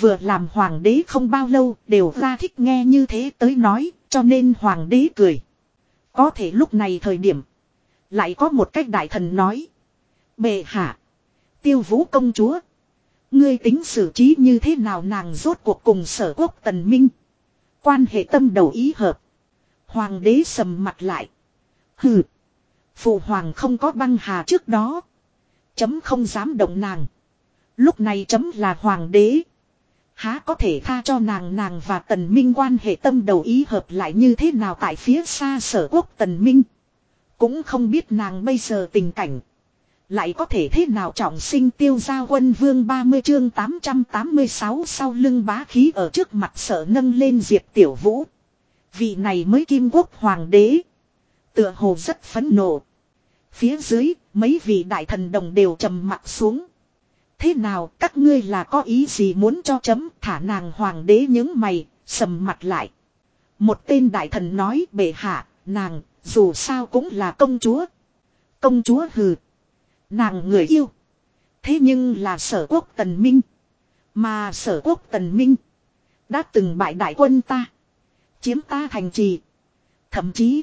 Vừa làm hoàng đế không bao lâu, đều ra thích nghe như thế tới nói, cho nên hoàng đế cười. Có thể lúc này thời điểm. Lại có một cách đại thần nói. Bệ hạ. Tiêu vũ công chúa. Ngươi tính xử trí như thế nào nàng rốt cuộc cùng sở quốc tần minh. Quan hệ tâm đầu ý hợp. Hoàng đế sầm mặt lại. Hừ. Phụ hoàng không có băng hà trước đó. Chấm không dám động nàng. Lúc này chấm là hoàng đế. Há có thể tha cho nàng nàng và tần minh quan hệ tâm đầu ý hợp lại như thế nào tại phía xa sở quốc tần minh. Cũng không biết nàng bây giờ tình cảnh. Lại có thể thế nào trọng sinh tiêu gia quân vương 30 chương 886 sau lưng bá khí ở trước mặt sở nâng lên diệp tiểu vũ. Vị này mới kim quốc hoàng đế. Tựa hồ rất phấn nộ. Phía dưới, mấy vị đại thần đồng đều trầm mặt xuống. Thế nào các ngươi là có ý gì muốn cho chấm thả nàng hoàng đế những mày, sầm mặt lại. Một tên đại thần nói bệ hạ, nàng, dù sao cũng là công chúa. Công chúa hừ. Nàng người yêu. Thế nhưng là sở quốc tần minh. Mà sở quốc tần minh. Đã từng bại đại quân ta. Chiếm ta thành trì. Thậm chí.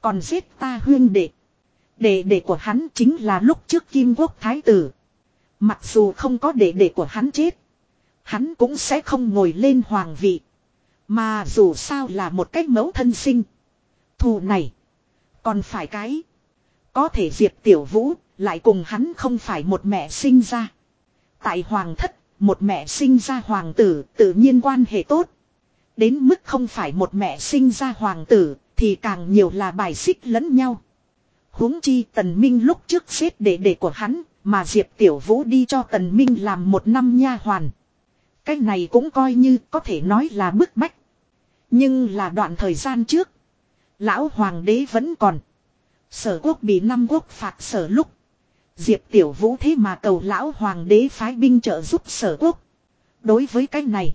Còn giết ta huyên đệ. Đệ đệ của hắn chính là lúc trước kim quốc thái tử. Mặc dù không có đệ đệ của hắn chết. Hắn cũng sẽ không ngồi lên hoàng vị. Mà dù sao là một cách mẫu thân sinh. Thù này. Còn phải cái. Có thể Diệp Tiểu Vũ lại cùng hắn không phải một mẹ sinh ra. Tại hoàng thất, một mẹ sinh ra hoàng tử tự nhiên quan hệ tốt. Đến mức không phải một mẹ sinh ra hoàng tử thì càng nhiều là bài xích lẫn nhau. huống chi tần minh lúc trước xếp để để của hắn mà Diệp Tiểu Vũ đi cho tần minh làm một năm nha hoàn. Cái này cũng coi như có thể nói là bức bách. Nhưng là đoạn thời gian trước. Lão Hoàng đế vẫn còn. Sở quốc bị năm quốc phạt sở lúc. Diệp Tiểu Vũ thế mà cầu lão Hoàng đế phái binh trợ giúp sở quốc. Đối với cái này.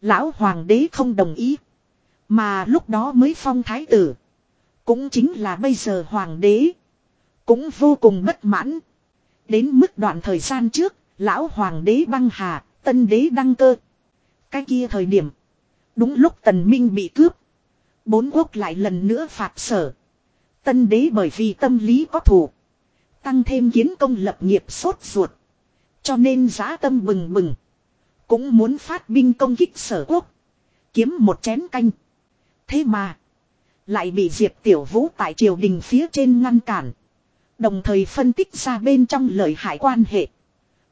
Lão Hoàng đế không đồng ý. Mà lúc đó mới phong thái tử. Cũng chính là bây giờ Hoàng đế. Cũng vô cùng bất mãn. Đến mức đoạn thời gian trước. Lão Hoàng đế băng hà. Tân đế đăng cơ. Cái kia thời điểm. Đúng lúc tần minh bị cướp. Bốn quốc lại lần nữa phạt sở. Tân đế bởi vì tâm lý có thù. Tăng thêm kiến công lập nghiệp sốt ruột. Cho nên giá tâm bừng bừng. Cũng muốn phát binh công kích sở quốc. Kiếm một chén canh. Thế mà. Lại bị Diệp Tiểu Vũ tại triều đình phía trên ngăn cản. Đồng thời phân tích ra bên trong lời hại quan hệ.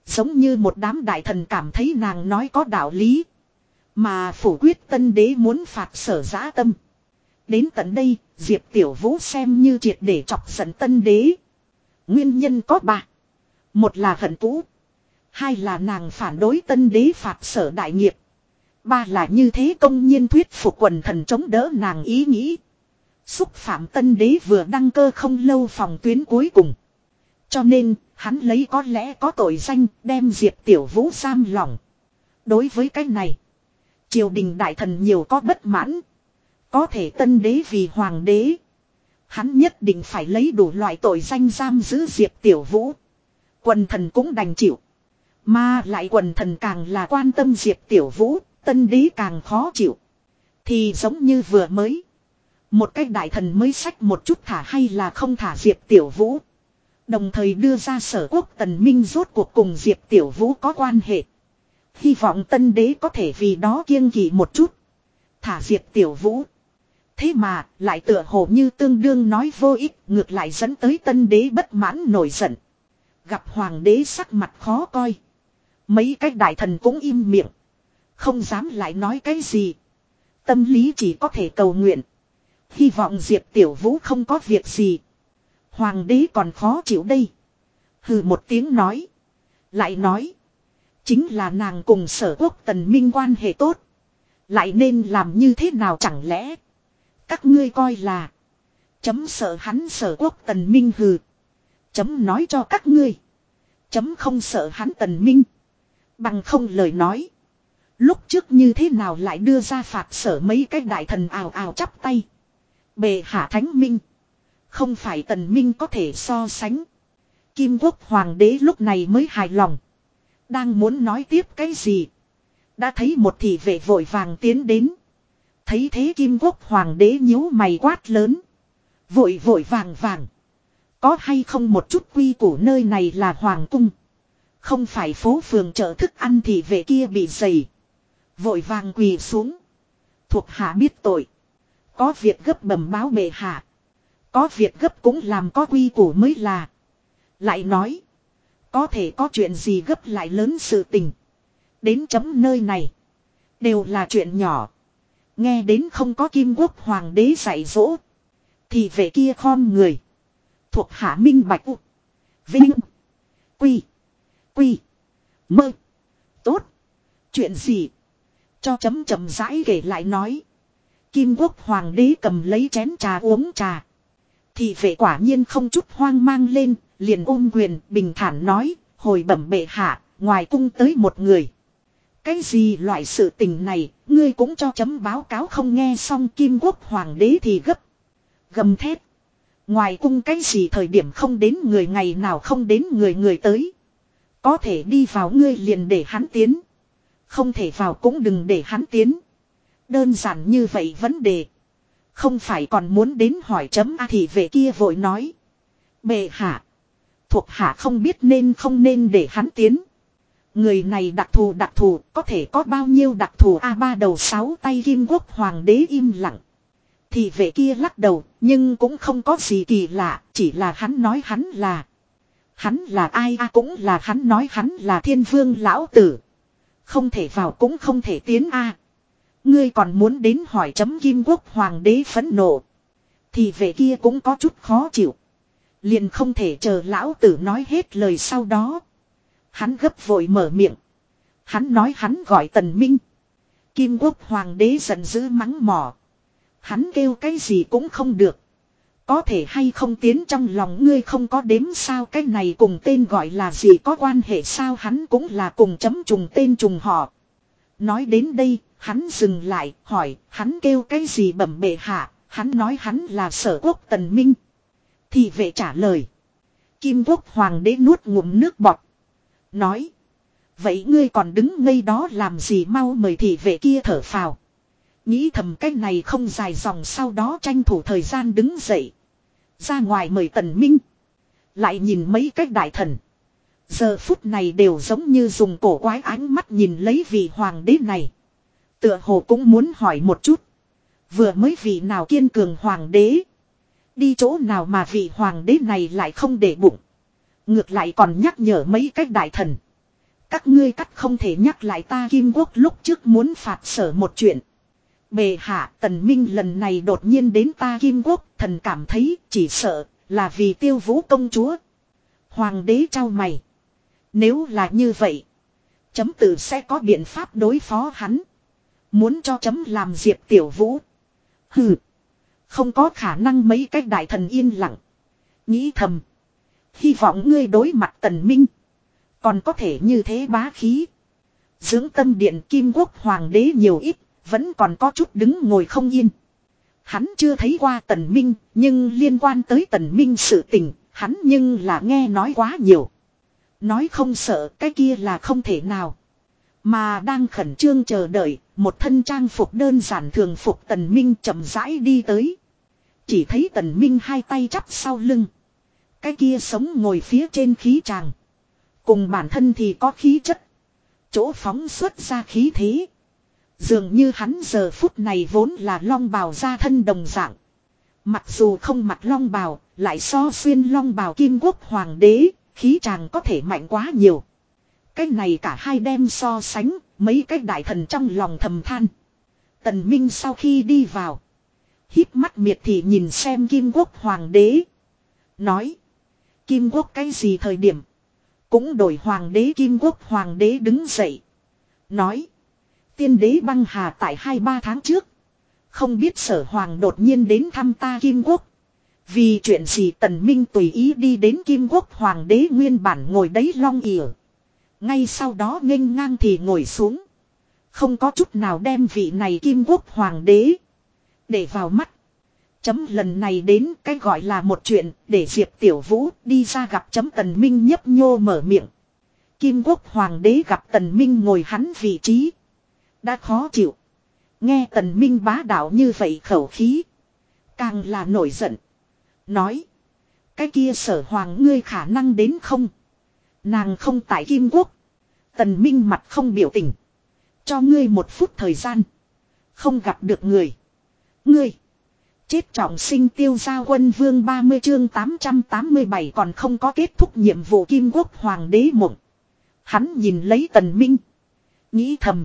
Giống như một đám đại thần cảm thấy nàng nói có đạo lý. Mà phủ quyết tân đế muốn phạt sở giã tâm. Đến tận đây, Diệp Tiểu Vũ xem như triệt để chọc giận tân đế. Nguyên nhân có ba. Một là hận cũ. Hai là nàng phản đối tân đế phạt sở đại nghiệp. Ba là như thế công nhiên thuyết phục quần thần chống đỡ nàng ý nghĩ. Xúc phạm tân đế vừa đăng cơ không lâu phòng tuyến cuối cùng. Cho nên, hắn lấy có lẽ có tội danh đem Diệp Tiểu Vũ giam lỏng. Đối với cái này, triều đình đại thần nhiều có bất mãn. Có thể tân đế vì hoàng đế. Hắn nhất định phải lấy đủ loại tội danh giam giữ Diệp Tiểu Vũ. Quần thần cũng đành chịu. Mà lại quần thần càng là quan tâm Diệp Tiểu Vũ, tân đế càng khó chịu. Thì giống như vừa mới. Một cách đại thần mới sách một chút thả hay là không thả Diệp Tiểu Vũ. Đồng thời đưa ra sở quốc tần minh rốt cuộc cùng Diệp Tiểu Vũ có quan hệ. Hy vọng tân đế có thể vì đó kiêng kỵ một chút. Thả Diệp Tiểu Vũ. Thế mà, lại tựa hồ như tương đương nói vô ích, ngược lại dẫn tới tân đế bất mãn nổi giận. Gặp hoàng đế sắc mặt khó coi. Mấy cái đại thần cũng im miệng. Không dám lại nói cái gì. Tâm lý chỉ có thể cầu nguyện. Hy vọng Diệp Tiểu Vũ không có việc gì. Hoàng đế còn khó chịu đây. Hừ một tiếng nói. Lại nói. Chính là nàng cùng sở quốc tần minh quan hệ tốt. Lại nên làm như thế nào chẳng lẽ. Các ngươi coi là. Chấm sợ hắn sở quốc tần minh hừ. Chấm nói cho các ngươi. Chấm không sợ hắn tần minh. Bằng không lời nói. Lúc trước như thế nào lại đưa ra phạt sở mấy cái đại thần ào ào chắp tay. Bề hạ thánh minh. Không phải tần minh có thể so sánh. Kim quốc hoàng đế lúc này mới hài lòng. Đang muốn nói tiếp cái gì. Đã thấy một thị vệ vội vàng tiến đến. Thấy thế kim quốc hoàng đế nhíu mày quát lớn. Vội vội vàng vàng. Có hay không một chút quy củ nơi này là hoàng cung. Không phải phố phường chợ thức ăn thì vệ kia bị dày. Vội vàng quỳ xuống. Thuộc hạ biết tội. Có việc gấp bẩm báo bệ hạ. Có việc gấp cũng làm có quy củ mới là. Lại nói. Có thể có chuyện gì gấp lại lớn sự tình. Đến chấm nơi này. Đều là chuyện nhỏ. Nghe đến không có kim quốc hoàng đế dạy dỗ. Thì về kia khom người. Thuộc hạ minh bạch u. Vinh. Quy. Quy. Mơ. Tốt. Chuyện gì. Cho chấm chậm rãi kể lại nói. Kim quốc hoàng đế cầm lấy chén trà uống trà. Thì vệ quả nhiên không chút hoang mang lên, liền ôm quyền bình thản nói, hồi bẩm bệ hạ, ngoài cung tới một người. Cái gì loại sự tình này, ngươi cũng cho chấm báo cáo không nghe xong kim quốc hoàng đế thì gấp. Gầm thét. Ngoài cung cái gì thời điểm không đến người ngày nào không đến người người tới. Có thể đi vào ngươi liền để hắn tiến. Không thể vào cũng đừng để hắn tiến. Đơn giản như vậy vấn đề. Không phải còn muốn đến hỏi chấm A thì về kia vội nói. Bệ hạ. Thuộc hạ không biết nên không nên để hắn tiến. Người này đặc thù đặc thù, có thể có bao nhiêu đặc thù A ba đầu sáu tay kim quốc hoàng đế im lặng. Thì vệ kia lắc đầu, nhưng cũng không có gì kỳ lạ, chỉ là hắn nói hắn là. Hắn là ai a cũng là hắn nói hắn là thiên vương lão tử. Không thể vào cũng không thể tiến a. Ngươi còn muốn đến hỏi chấm kim quốc hoàng đế phẫn nộ. Thì về kia cũng có chút khó chịu. Liền không thể chờ lão tử nói hết lời sau đó. Hắn gấp vội mở miệng. Hắn nói hắn gọi tần minh. Kim quốc hoàng đế giận dữ mắng mỏ. Hắn kêu cái gì cũng không được. Có thể hay không tiến trong lòng ngươi không có đếm sao cái này cùng tên gọi là gì có quan hệ sao hắn cũng là cùng chấm trùng tên trùng họ. Nói đến đây, hắn dừng lại, hỏi, hắn kêu cái gì bẩm bệ hạ, hắn nói hắn là sở quốc tần minh. Thì vệ trả lời. Kim quốc hoàng đế nuốt ngụm nước bọt. Nói. Vậy ngươi còn đứng ngây đó làm gì mau mời thị vệ kia thở phào. Nghĩ thầm cái này không dài dòng sau đó tranh thủ thời gian đứng dậy. Ra ngoài mời tần minh. Lại nhìn mấy cách đại thần. Giờ phút này đều giống như dùng cổ quái ánh mắt nhìn lấy vị hoàng đế này. Tựa hồ cũng muốn hỏi một chút. Vừa mới vị nào kiên cường hoàng đế. Đi chỗ nào mà vị hoàng đế này lại không để bụng. Ngược lại còn nhắc nhở mấy cách đại thần. Các ngươi cắt không thể nhắc lại ta kim quốc lúc trước muốn phạt sở một chuyện. Bề hạ tần minh lần này đột nhiên đến ta kim quốc, thần cảm thấy chỉ sợ là vì tiêu vũ công chúa. Hoàng đế trao mày. Nếu là như vậy. Chấm tử sẽ có biện pháp đối phó hắn. Muốn cho chấm làm diệp tiểu vũ. Hừ. Không có khả năng mấy cách đại thần yên lặng. Nghĩ thầm. Hy vọng ngươi đối mặt tần minh. Còn có thể như thế bá khí. Dưỡng tâm điện kim quốc hoàng đế nhiều ít. Vẫn còn có chút đứng ngồi không yên. Hắn chưa thấy qua tần minh. Nhưng liên quan tới tần minh sự tình. Hắn nhưng là nghe nói quá nhiều. Nói không sợ cái kia là không thể nào. Mà đang khẩn trương chờ đợi, một thân trang phục đơn giản thường phục tần minh chậm rãi đi tới. Chỉ thấy tần minh hai tay chắp sau lưng. Cái kia sống ngồi phía trên khí tràng. Cùng bản thân thì có khí chất. Chỗ phóng xuất ra khí thế. Dường như hắn giờ phút này vốn là long bào ra thân đồng dạng. Mặc dù không mặc long bào, lại so xuyên long bào kim quốc hoàng đế, khí chàng có thể mạnh quá nhiều. Cái này cả hai đem so sánh, mấy cái đại thần trong lòng thầm than. Tần Minh sau khi đi vào. híp mắt miệt thì nhìn xem Kim Quốc Hoàng đế. Nói. Kim Quốc cái gì thời điểm. Cũng đổi Hoàng đế Kim Quốc Hoàng đế đứng dậy. Nói. Tiên đế băng hà tại hai ba tháng trước. Không biết sở hoàng đột nhiên đến thăm ta Kim Quốc. Vì chuyện gì tần minh tùy ý đi đến Kim Quốc Hoàng đế nguyên bản ngồi đấy long ỉa. Ngay sau đó nghênh ngang thì ngồi xuống. Không có chút nào đem vị này Kim Quốc Hoàng đế. Để vào mắt. Chấm lần này đến cái gọi là một chuyện để Diệp Tiểu Vũ đi ra gặp chấm Tần Minh nhấp nhô mở miệng. Kim Quốc Hoàng đế gặp Tần Minh ngồi hắn vị trí. Đã khó chịu. Nghe Tần Minh bá đạo như vậy khẩu khí. Càng là nổi giận. Nói. Cái kia sở hoàng ngươi khả năng đến không. Nàng không tại Kim Quốc. Tần Minh mặt không biểu tình. Cho ngươi một phút thời gian. Không gặp được người. Ngươi. Chết trọng sinh tiêu gia quân vương 30 chương 887 còn không có kết thúc nhiệm vụ Kim Quốc Hoàng đế mộng. Hắn nhìn lấy Tần Minh. Nghĩ thầm.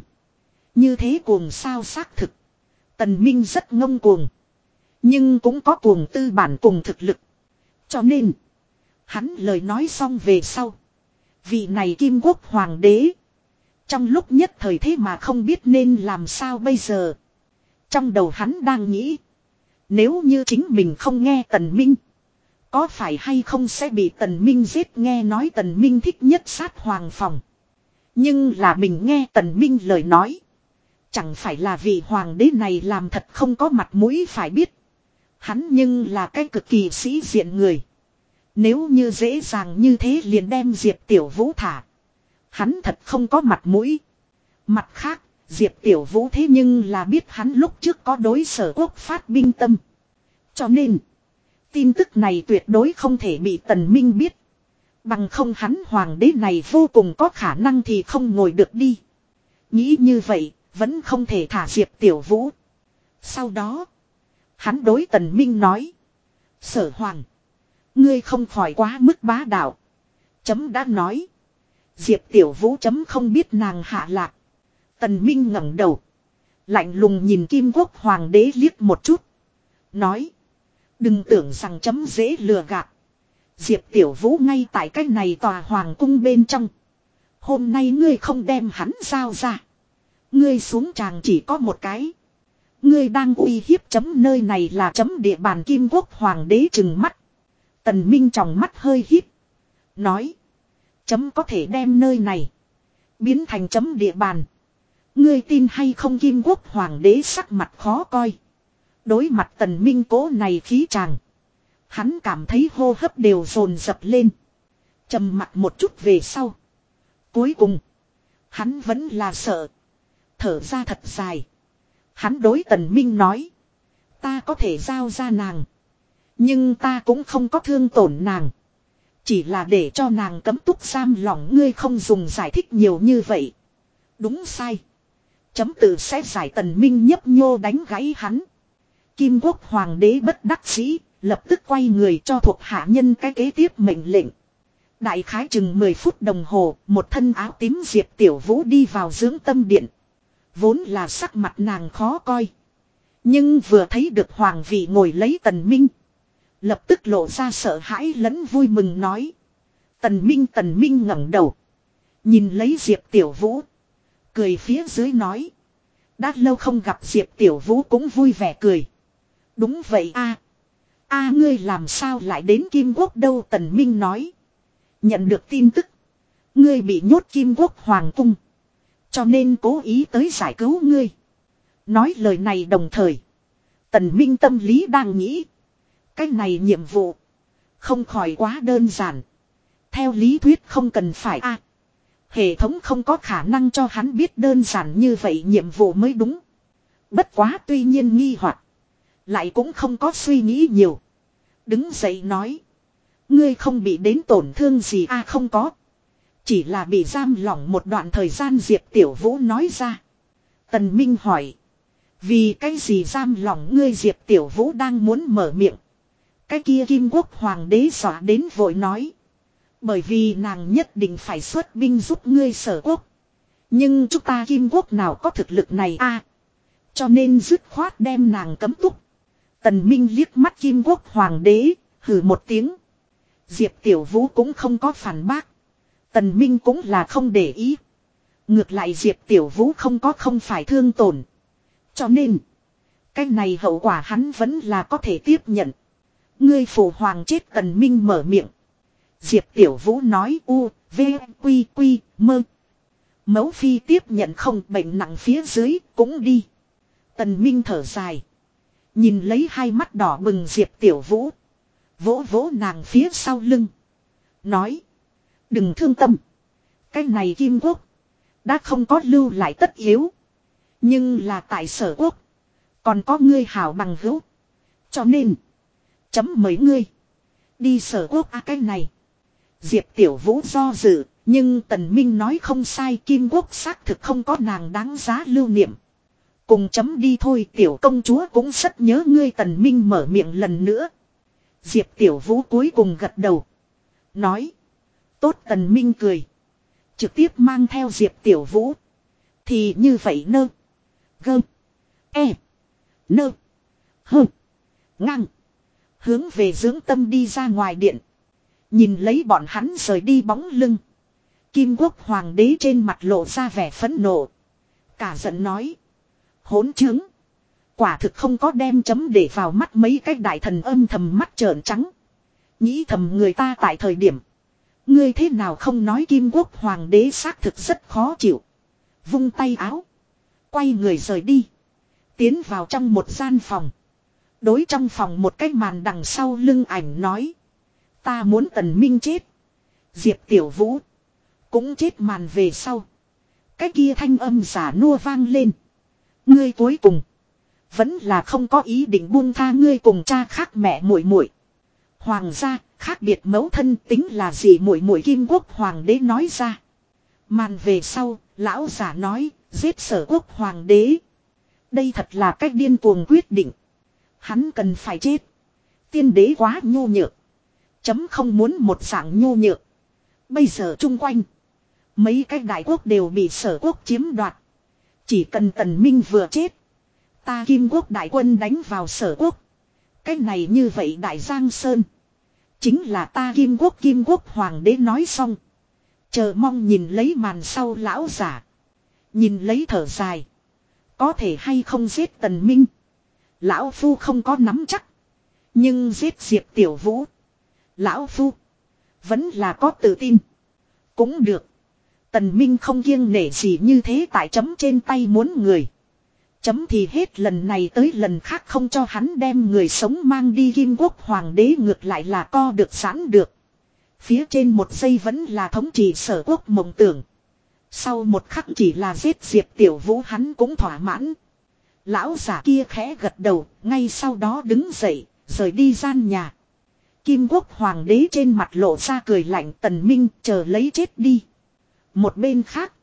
Như thế cuồng sao xác thực. Tần Minh rất ngông cuồng. Nhưng cũng có cuồng tư bản cùng thực lực. Cho nên. Hắn lời nói xong về sau. Vị này kim quốc hoàng đế. Trong lúc nhất thời thế mà không biết nên làm sao bây giờ. Trong đầu hắn đang nghĩ. Nếu như chính mình không nghe tần minh. Có phải hay không sẽ bị tần minh giết nghe nói tần minh thích nhất sát hoàng phòng. Nhưng là mình nghe tần minh lời nói. Chẳng phải là vị hoàng đế này làm thật không có mặt mũi phải biết. Hắn nhưng là cái cực kỳ sĩ diện người. Nếu như dễ dàng như thế liền đem Diệp Tiểu Vũ thả. Hắn thật không có mặt mũi. Mặt khác, Diệp Tiểu Vũ thế nhưng là biết hắn lúc trước có đối sở quốc phát binh tâm. Cho nên, tin tức này tuyệt đối không thể bị Tần Minh biết. Bằng không hắn hoàng đế này vô cùng có khả năng thì không ngồi được đi. Nghĩ như vậy, vẫn không thể thả Diệp Tiểu Vũ. Sau đó, hắn đối Tần Minh nói. Sở hoàng, ngươi không khỏi quá mức bá đạo. Chấm đã nói. Diệp Tiểu Vũ chấm không biết nàng hạ lạc. Tần Minh ngẩng đầu. Lạnh lùng nhìn Kim Quốc Hoàng đế liếc một chút. Nói. Đừng tưởng rằng chấm dễ lừa gạt. Diệp Tiểu Vũ ngay tại cái này tòa hoàng cung bên trong. Hôm nay ngươi không đem hắn giao ra. Ngươi xuống tràng chỉ có một cái. Ngươi đang uy hiếp chấm nơi này là chấm địa bàn Kim Quốc Hoàng đế trừng mắt. Tần Minh trong mắt hơi híp. Nói. Chấm có thể đem nơi này. Biến thành chấm địa bàn. Ngươi tin hay không Kim Quốc Hoàng đế sắc mặt khó coi. Đối mặt tần minh cố này khí chàng. Hắn cảm thấy hô hấp đều dồn dập lên. trầm mặt một chút về sau. Cuối cùng. Hắn vẫn là sợ. Thở ra thật dài. Hắn đối tần minh nói. Ta có thể giao ra nàng. Nhưng ta cũng không có thương tổn nàng. Chỉ là để cho nàng cấm túc giam lòng ngươi không dùng giải thích nhiều như vậy. Đúng sai. Chấm tự sẽ giải tần minh nhấp nhô đánh gãy hắn. Kim quốc hoàng đế bất đắc sĩ lập tức quay người cho thuộc hạ nhân cái kế tiếp mệnh lệnh. Đại khái chừng 10 phút đồng hồ, một thân áo tím diệp tiểu vũ đi vào dưỡng tâm điện. Vốn là sắc mặt nàng khó coi. Nhưng vừa thấy được hoàng vị ngồi lấy tần minh. Lập tức lộ ra sợ hãi lẫn vui mừng nói. Tần minh tần minh ngẩng đầu. Nhìn lấy diệp tiểu vũ. Cười phía dưới nói. Đã lâu không gặp diệp tiểu vũ cũng vui vẻ cười. Đúng vậy a a ngươi làm sao lại đến Kim Quốc đâu Tần Minh nói. Nhận được tin tức. Ngươi bị nhốt Kim Quốc Hoàng Cung. Cho nên cố ý tới giải cứu ngươi. Nói lời này đồng thời. Tần Minh tâm lý đang nghĩ. Cái này nhiệm vụ. Không khỏi quá đơn giản. Theo lý thuyết không cần phải a Hệ thống không có khả năng cho hắn biết đơn giản như vậy nhiệm vụ mới đúng. Bất quá tuy nhiên nghi hoặc, lại cũng không có suy nghĩ nhiều. Đứng dậy nói. Ngươi không bị đến tổn thương gì a à không có. Chỉ là bị giam lỏng một đoạn thời gian, Diệp Tiểu Vũ nói ra. Tần Minh hỏi. Vì cái gì giam lỏng ngươi Diệp Tiểu Vũ đang muốn mở miệng. Cái kia Kim Quốc Hoàng đế dọa đến vội nói. Bởi vì nàng nhất định phải xuất binh giúp ngươi sở quốc. Nhưng chúng ta Kim Quốc nào có thực lực này a Cho nên dứt khoát đem nàng cấm túc. Tần Minh liếc mắt Kim Quốc Hoàng đế, hừ một tiếng. Diệp Tiểu Vũ cũng không có phản bác. Tần Minh cũng là không để ý. Ngược lại Diệp Tiểu Vũ không có không phải thương tổn. Cho nên, cái này hậu quả hắn vẫn là có thể tiếp nhận. Ngươi phụ hoàng chết Tần Minh mở miệng. Diệp Tiểu Vũ nói u, v, quy, quy, mơ. Mẫu phi tiếp nhận không bệnh nặng phía dưới, cũng đi. Tần Minh thở dài. Nhìn lấy hai mắt đỏ bừng Diệp Tiểu Vũ. Vỗ vỗ nàng phía sau lưng. Nói. Đừng thương tâm. Cái này Kim Quốc. Đã không có lưu lại tất yếu. Nhưng là tại sở quốc. Còn có ngươi hảo bằng hữu. Cho nên. Chấm mấy ngươi. Đi sở quốc a à cái này. Diệp Tiểu Vũ do dự. Nhưng Tần Minh nói không sai, Kim Quốc xác thực không có nàng đáng giá lưu niệm. Cùng chấm đi thôi, tiểu công chúa cũng rất nhớ ngươi, tần minh mở miệng lần nữa. Diệp tiểu vũ cuối cùng gật đầu. Nói. Tốt, tần minh cười. Trực tiếp mang theo diệp tiểu vũ. Thì như vậy nơ. Gơ. E. Nơ. Hơ. Ngang. Hướng về dưỡng tâm đi ra ngoài điện. Nhìn lấy bọn hắn rời đi bóng lưng. Kim quốc hoàng đế trên mặt lộ ra vẻ phẫn nộ. Cả giận nói. Hỗn chứng. Quả thực không có đem chấm để vào mắt mấy cái đại thần âm thầm mắt trợn trắng. Nghĩ thầm người ta tại thời điểm. Ngươi thế nào không nói kim quốc hoàng đế xác thực rất khó chịu. Vung tay áo. Quay người rời đi. Tiến vào trong một gian phòng. Đối trong phòng một cái màn đằng sau lưng ảnh nói. Ta muốn tần minh chết. Diệp tiểu vũ. Cũng chết màn về sau. Cái kia thanh âm giả nua vang lên. Ngươi cuối cùng. Vẫn là không có ý định buông tha ngươi cùng cha khác mẹ muội muội. Hoàng gia, khác biệt mẫu thân tính là gì muội muội kim quốc hoàng đế nói ra. Màn về sau, lão giả nói, giết sở quốc hoàng đế. Đây thật là cách điên cuồng quyết định. Hắn cần phải chết. Tiên đế quá nhu nhược. Chấm không muốn một dạng nhu nhược. Bây giờ chung quanh. Mấy cái đại quốc đều bị sở quốc chiếm đoạt. Chỉ cần tần minh vừa chết. Ta kim quốc đại quân đánh vào sở quốc. Cái này như vậy đại giang sơn. Chính là ta kim quốc kim quốc hoàng đế nói xong. Chờ mong nhìn lấy màn sau lão giả. Nhìn lấy thở dài. Có thể hay không giết tần minh. Lão Phu không có nắm chắc. Nhưng giết Diệp Tiểu Vũ. Lão Phu. Vẫn là có tự tin. Cũng được. Tần Minh không kiêng nể gì như thế tại chấm trên tay muốn người. Chấm thì hết lần này tới lần khác không cho hắn đem người sống mang đi kim quốc hoàng đế ngược lại là co được sẵn được. Phía trên một giây vẫn là thống trị sở quốc mộng tưởng. Sau một khắc chỉ là giết diệp tiểu vũ hắn cũng thỏa mãn. Lão giả kia khẽ gật đầu, ngay sau đó đứng dậy, rời đi gian nhà. Kim quốc hoàng đế trên mặt lộ ra cười lạnh tần minh chờ lấy chết đi. Một bên khác,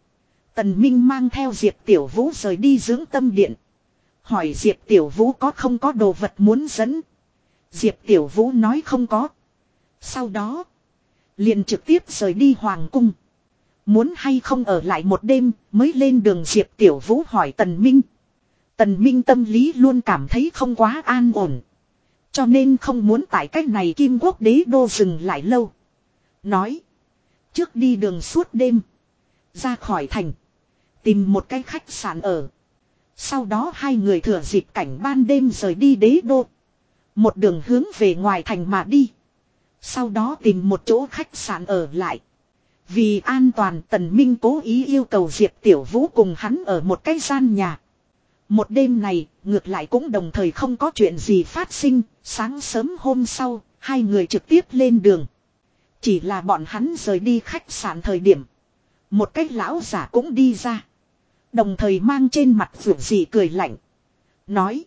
tần minh mang theo diệp tiểu vũ rời đi dưỡng tâm điện. Hỏi diệp tiểu vũ có không có đồ vật muốn dẫn. Diệp tiểu vũ nói không có. Sau đó, liền trực tiếp rời đi hoàng cung. Muốn hay không ở lại một đêm mới lên đường Diệp Tiểu Vũ hỏi Tần Minh. Tần Minh tâm lý luôn cảm thấy không quá an ổn. Cho nên không muốn tại cách này kim quốc đế đô dừng lại lâu. Nói. Trước đi đường suốt đêm. Ra khỏi thành. Tìm một cái khách sạn ở. Sau đó hai người thừa dịp cảnh ban đêm rời đi đế đô. Một đường hướng về ngoài thành mà đi. Sau đó tìm một chỗ khách sạn ở lại. Vì an toàn tần minh cố ý yêu cầu Diệp Tiểu Vũ cùng hắn ở một cái gian nhà. Một đêm này, ngược lại cũng đồng thời không có chuyện gì phát sinh, sáng sớm hôm sau, hai người trực tiếp lên đường. Chỉ là bọn hắn rời đi khách sạn thời điểm. Một cách lão giả cũng đi ra. Đồng thời mang trên mặt vượt gì cười lạnh. Nói.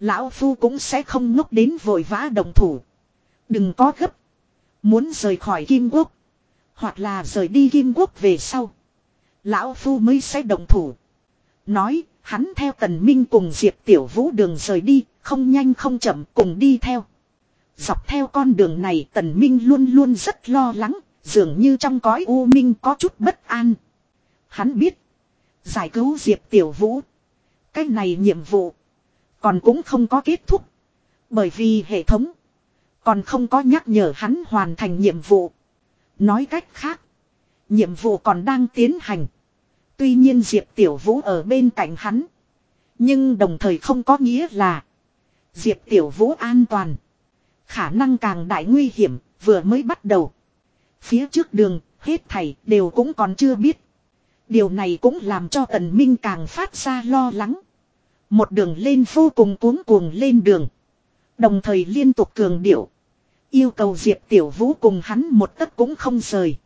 Lão Phu cũng sẽ không ngốc đến vội vã đồng thủ. Đừng có gấp. Muốn rời khỏi Kim Quốc. Hoặc là rời đi Kim Quốc về sau. Lão Phu mới sẽ đồng thủ. Nói, hắn theo Tần Minh cùng Diệp Tiểu Vũ đường rời đi, không nhanh không chậm cùng đi theo. Dọc theo con đường này Tần Minh luôn luôn rất lo lắng, dường như trong cõi u minh có chút bất an. Hắn biết, giải cứu Diệp Tiểu Vũ. Cái này nhiệm vụ, còn cũng không có kết thúc. Bởi vì hệ thống, còn không có nhắc nhở hắn hoàn thành nhiệm vụ. Nói cách khác. Nhiệm vụ còn đang tiến hành. Tuy nhiên Diệp Tiểu Vũ ở bên cạnh hắn. Nhưng đồng thời không có nghĩa là. Diệp Tiểu Vũ an toàn. Khả năng càng đại nguy hiểm, vừa mới bắt đầu. Phía trước đường, hết thảy đều cũng còn chưa biết. Điều này cũng làm cho Tần Minh càng phát ra lo lắng. Một đường lên vô cùng cuống cuồng lên đường. Đồng thời liên tục cường điệu. Yêu cầu Diệp Tiểu Vũ cùng hắn một tấc cũng không rời.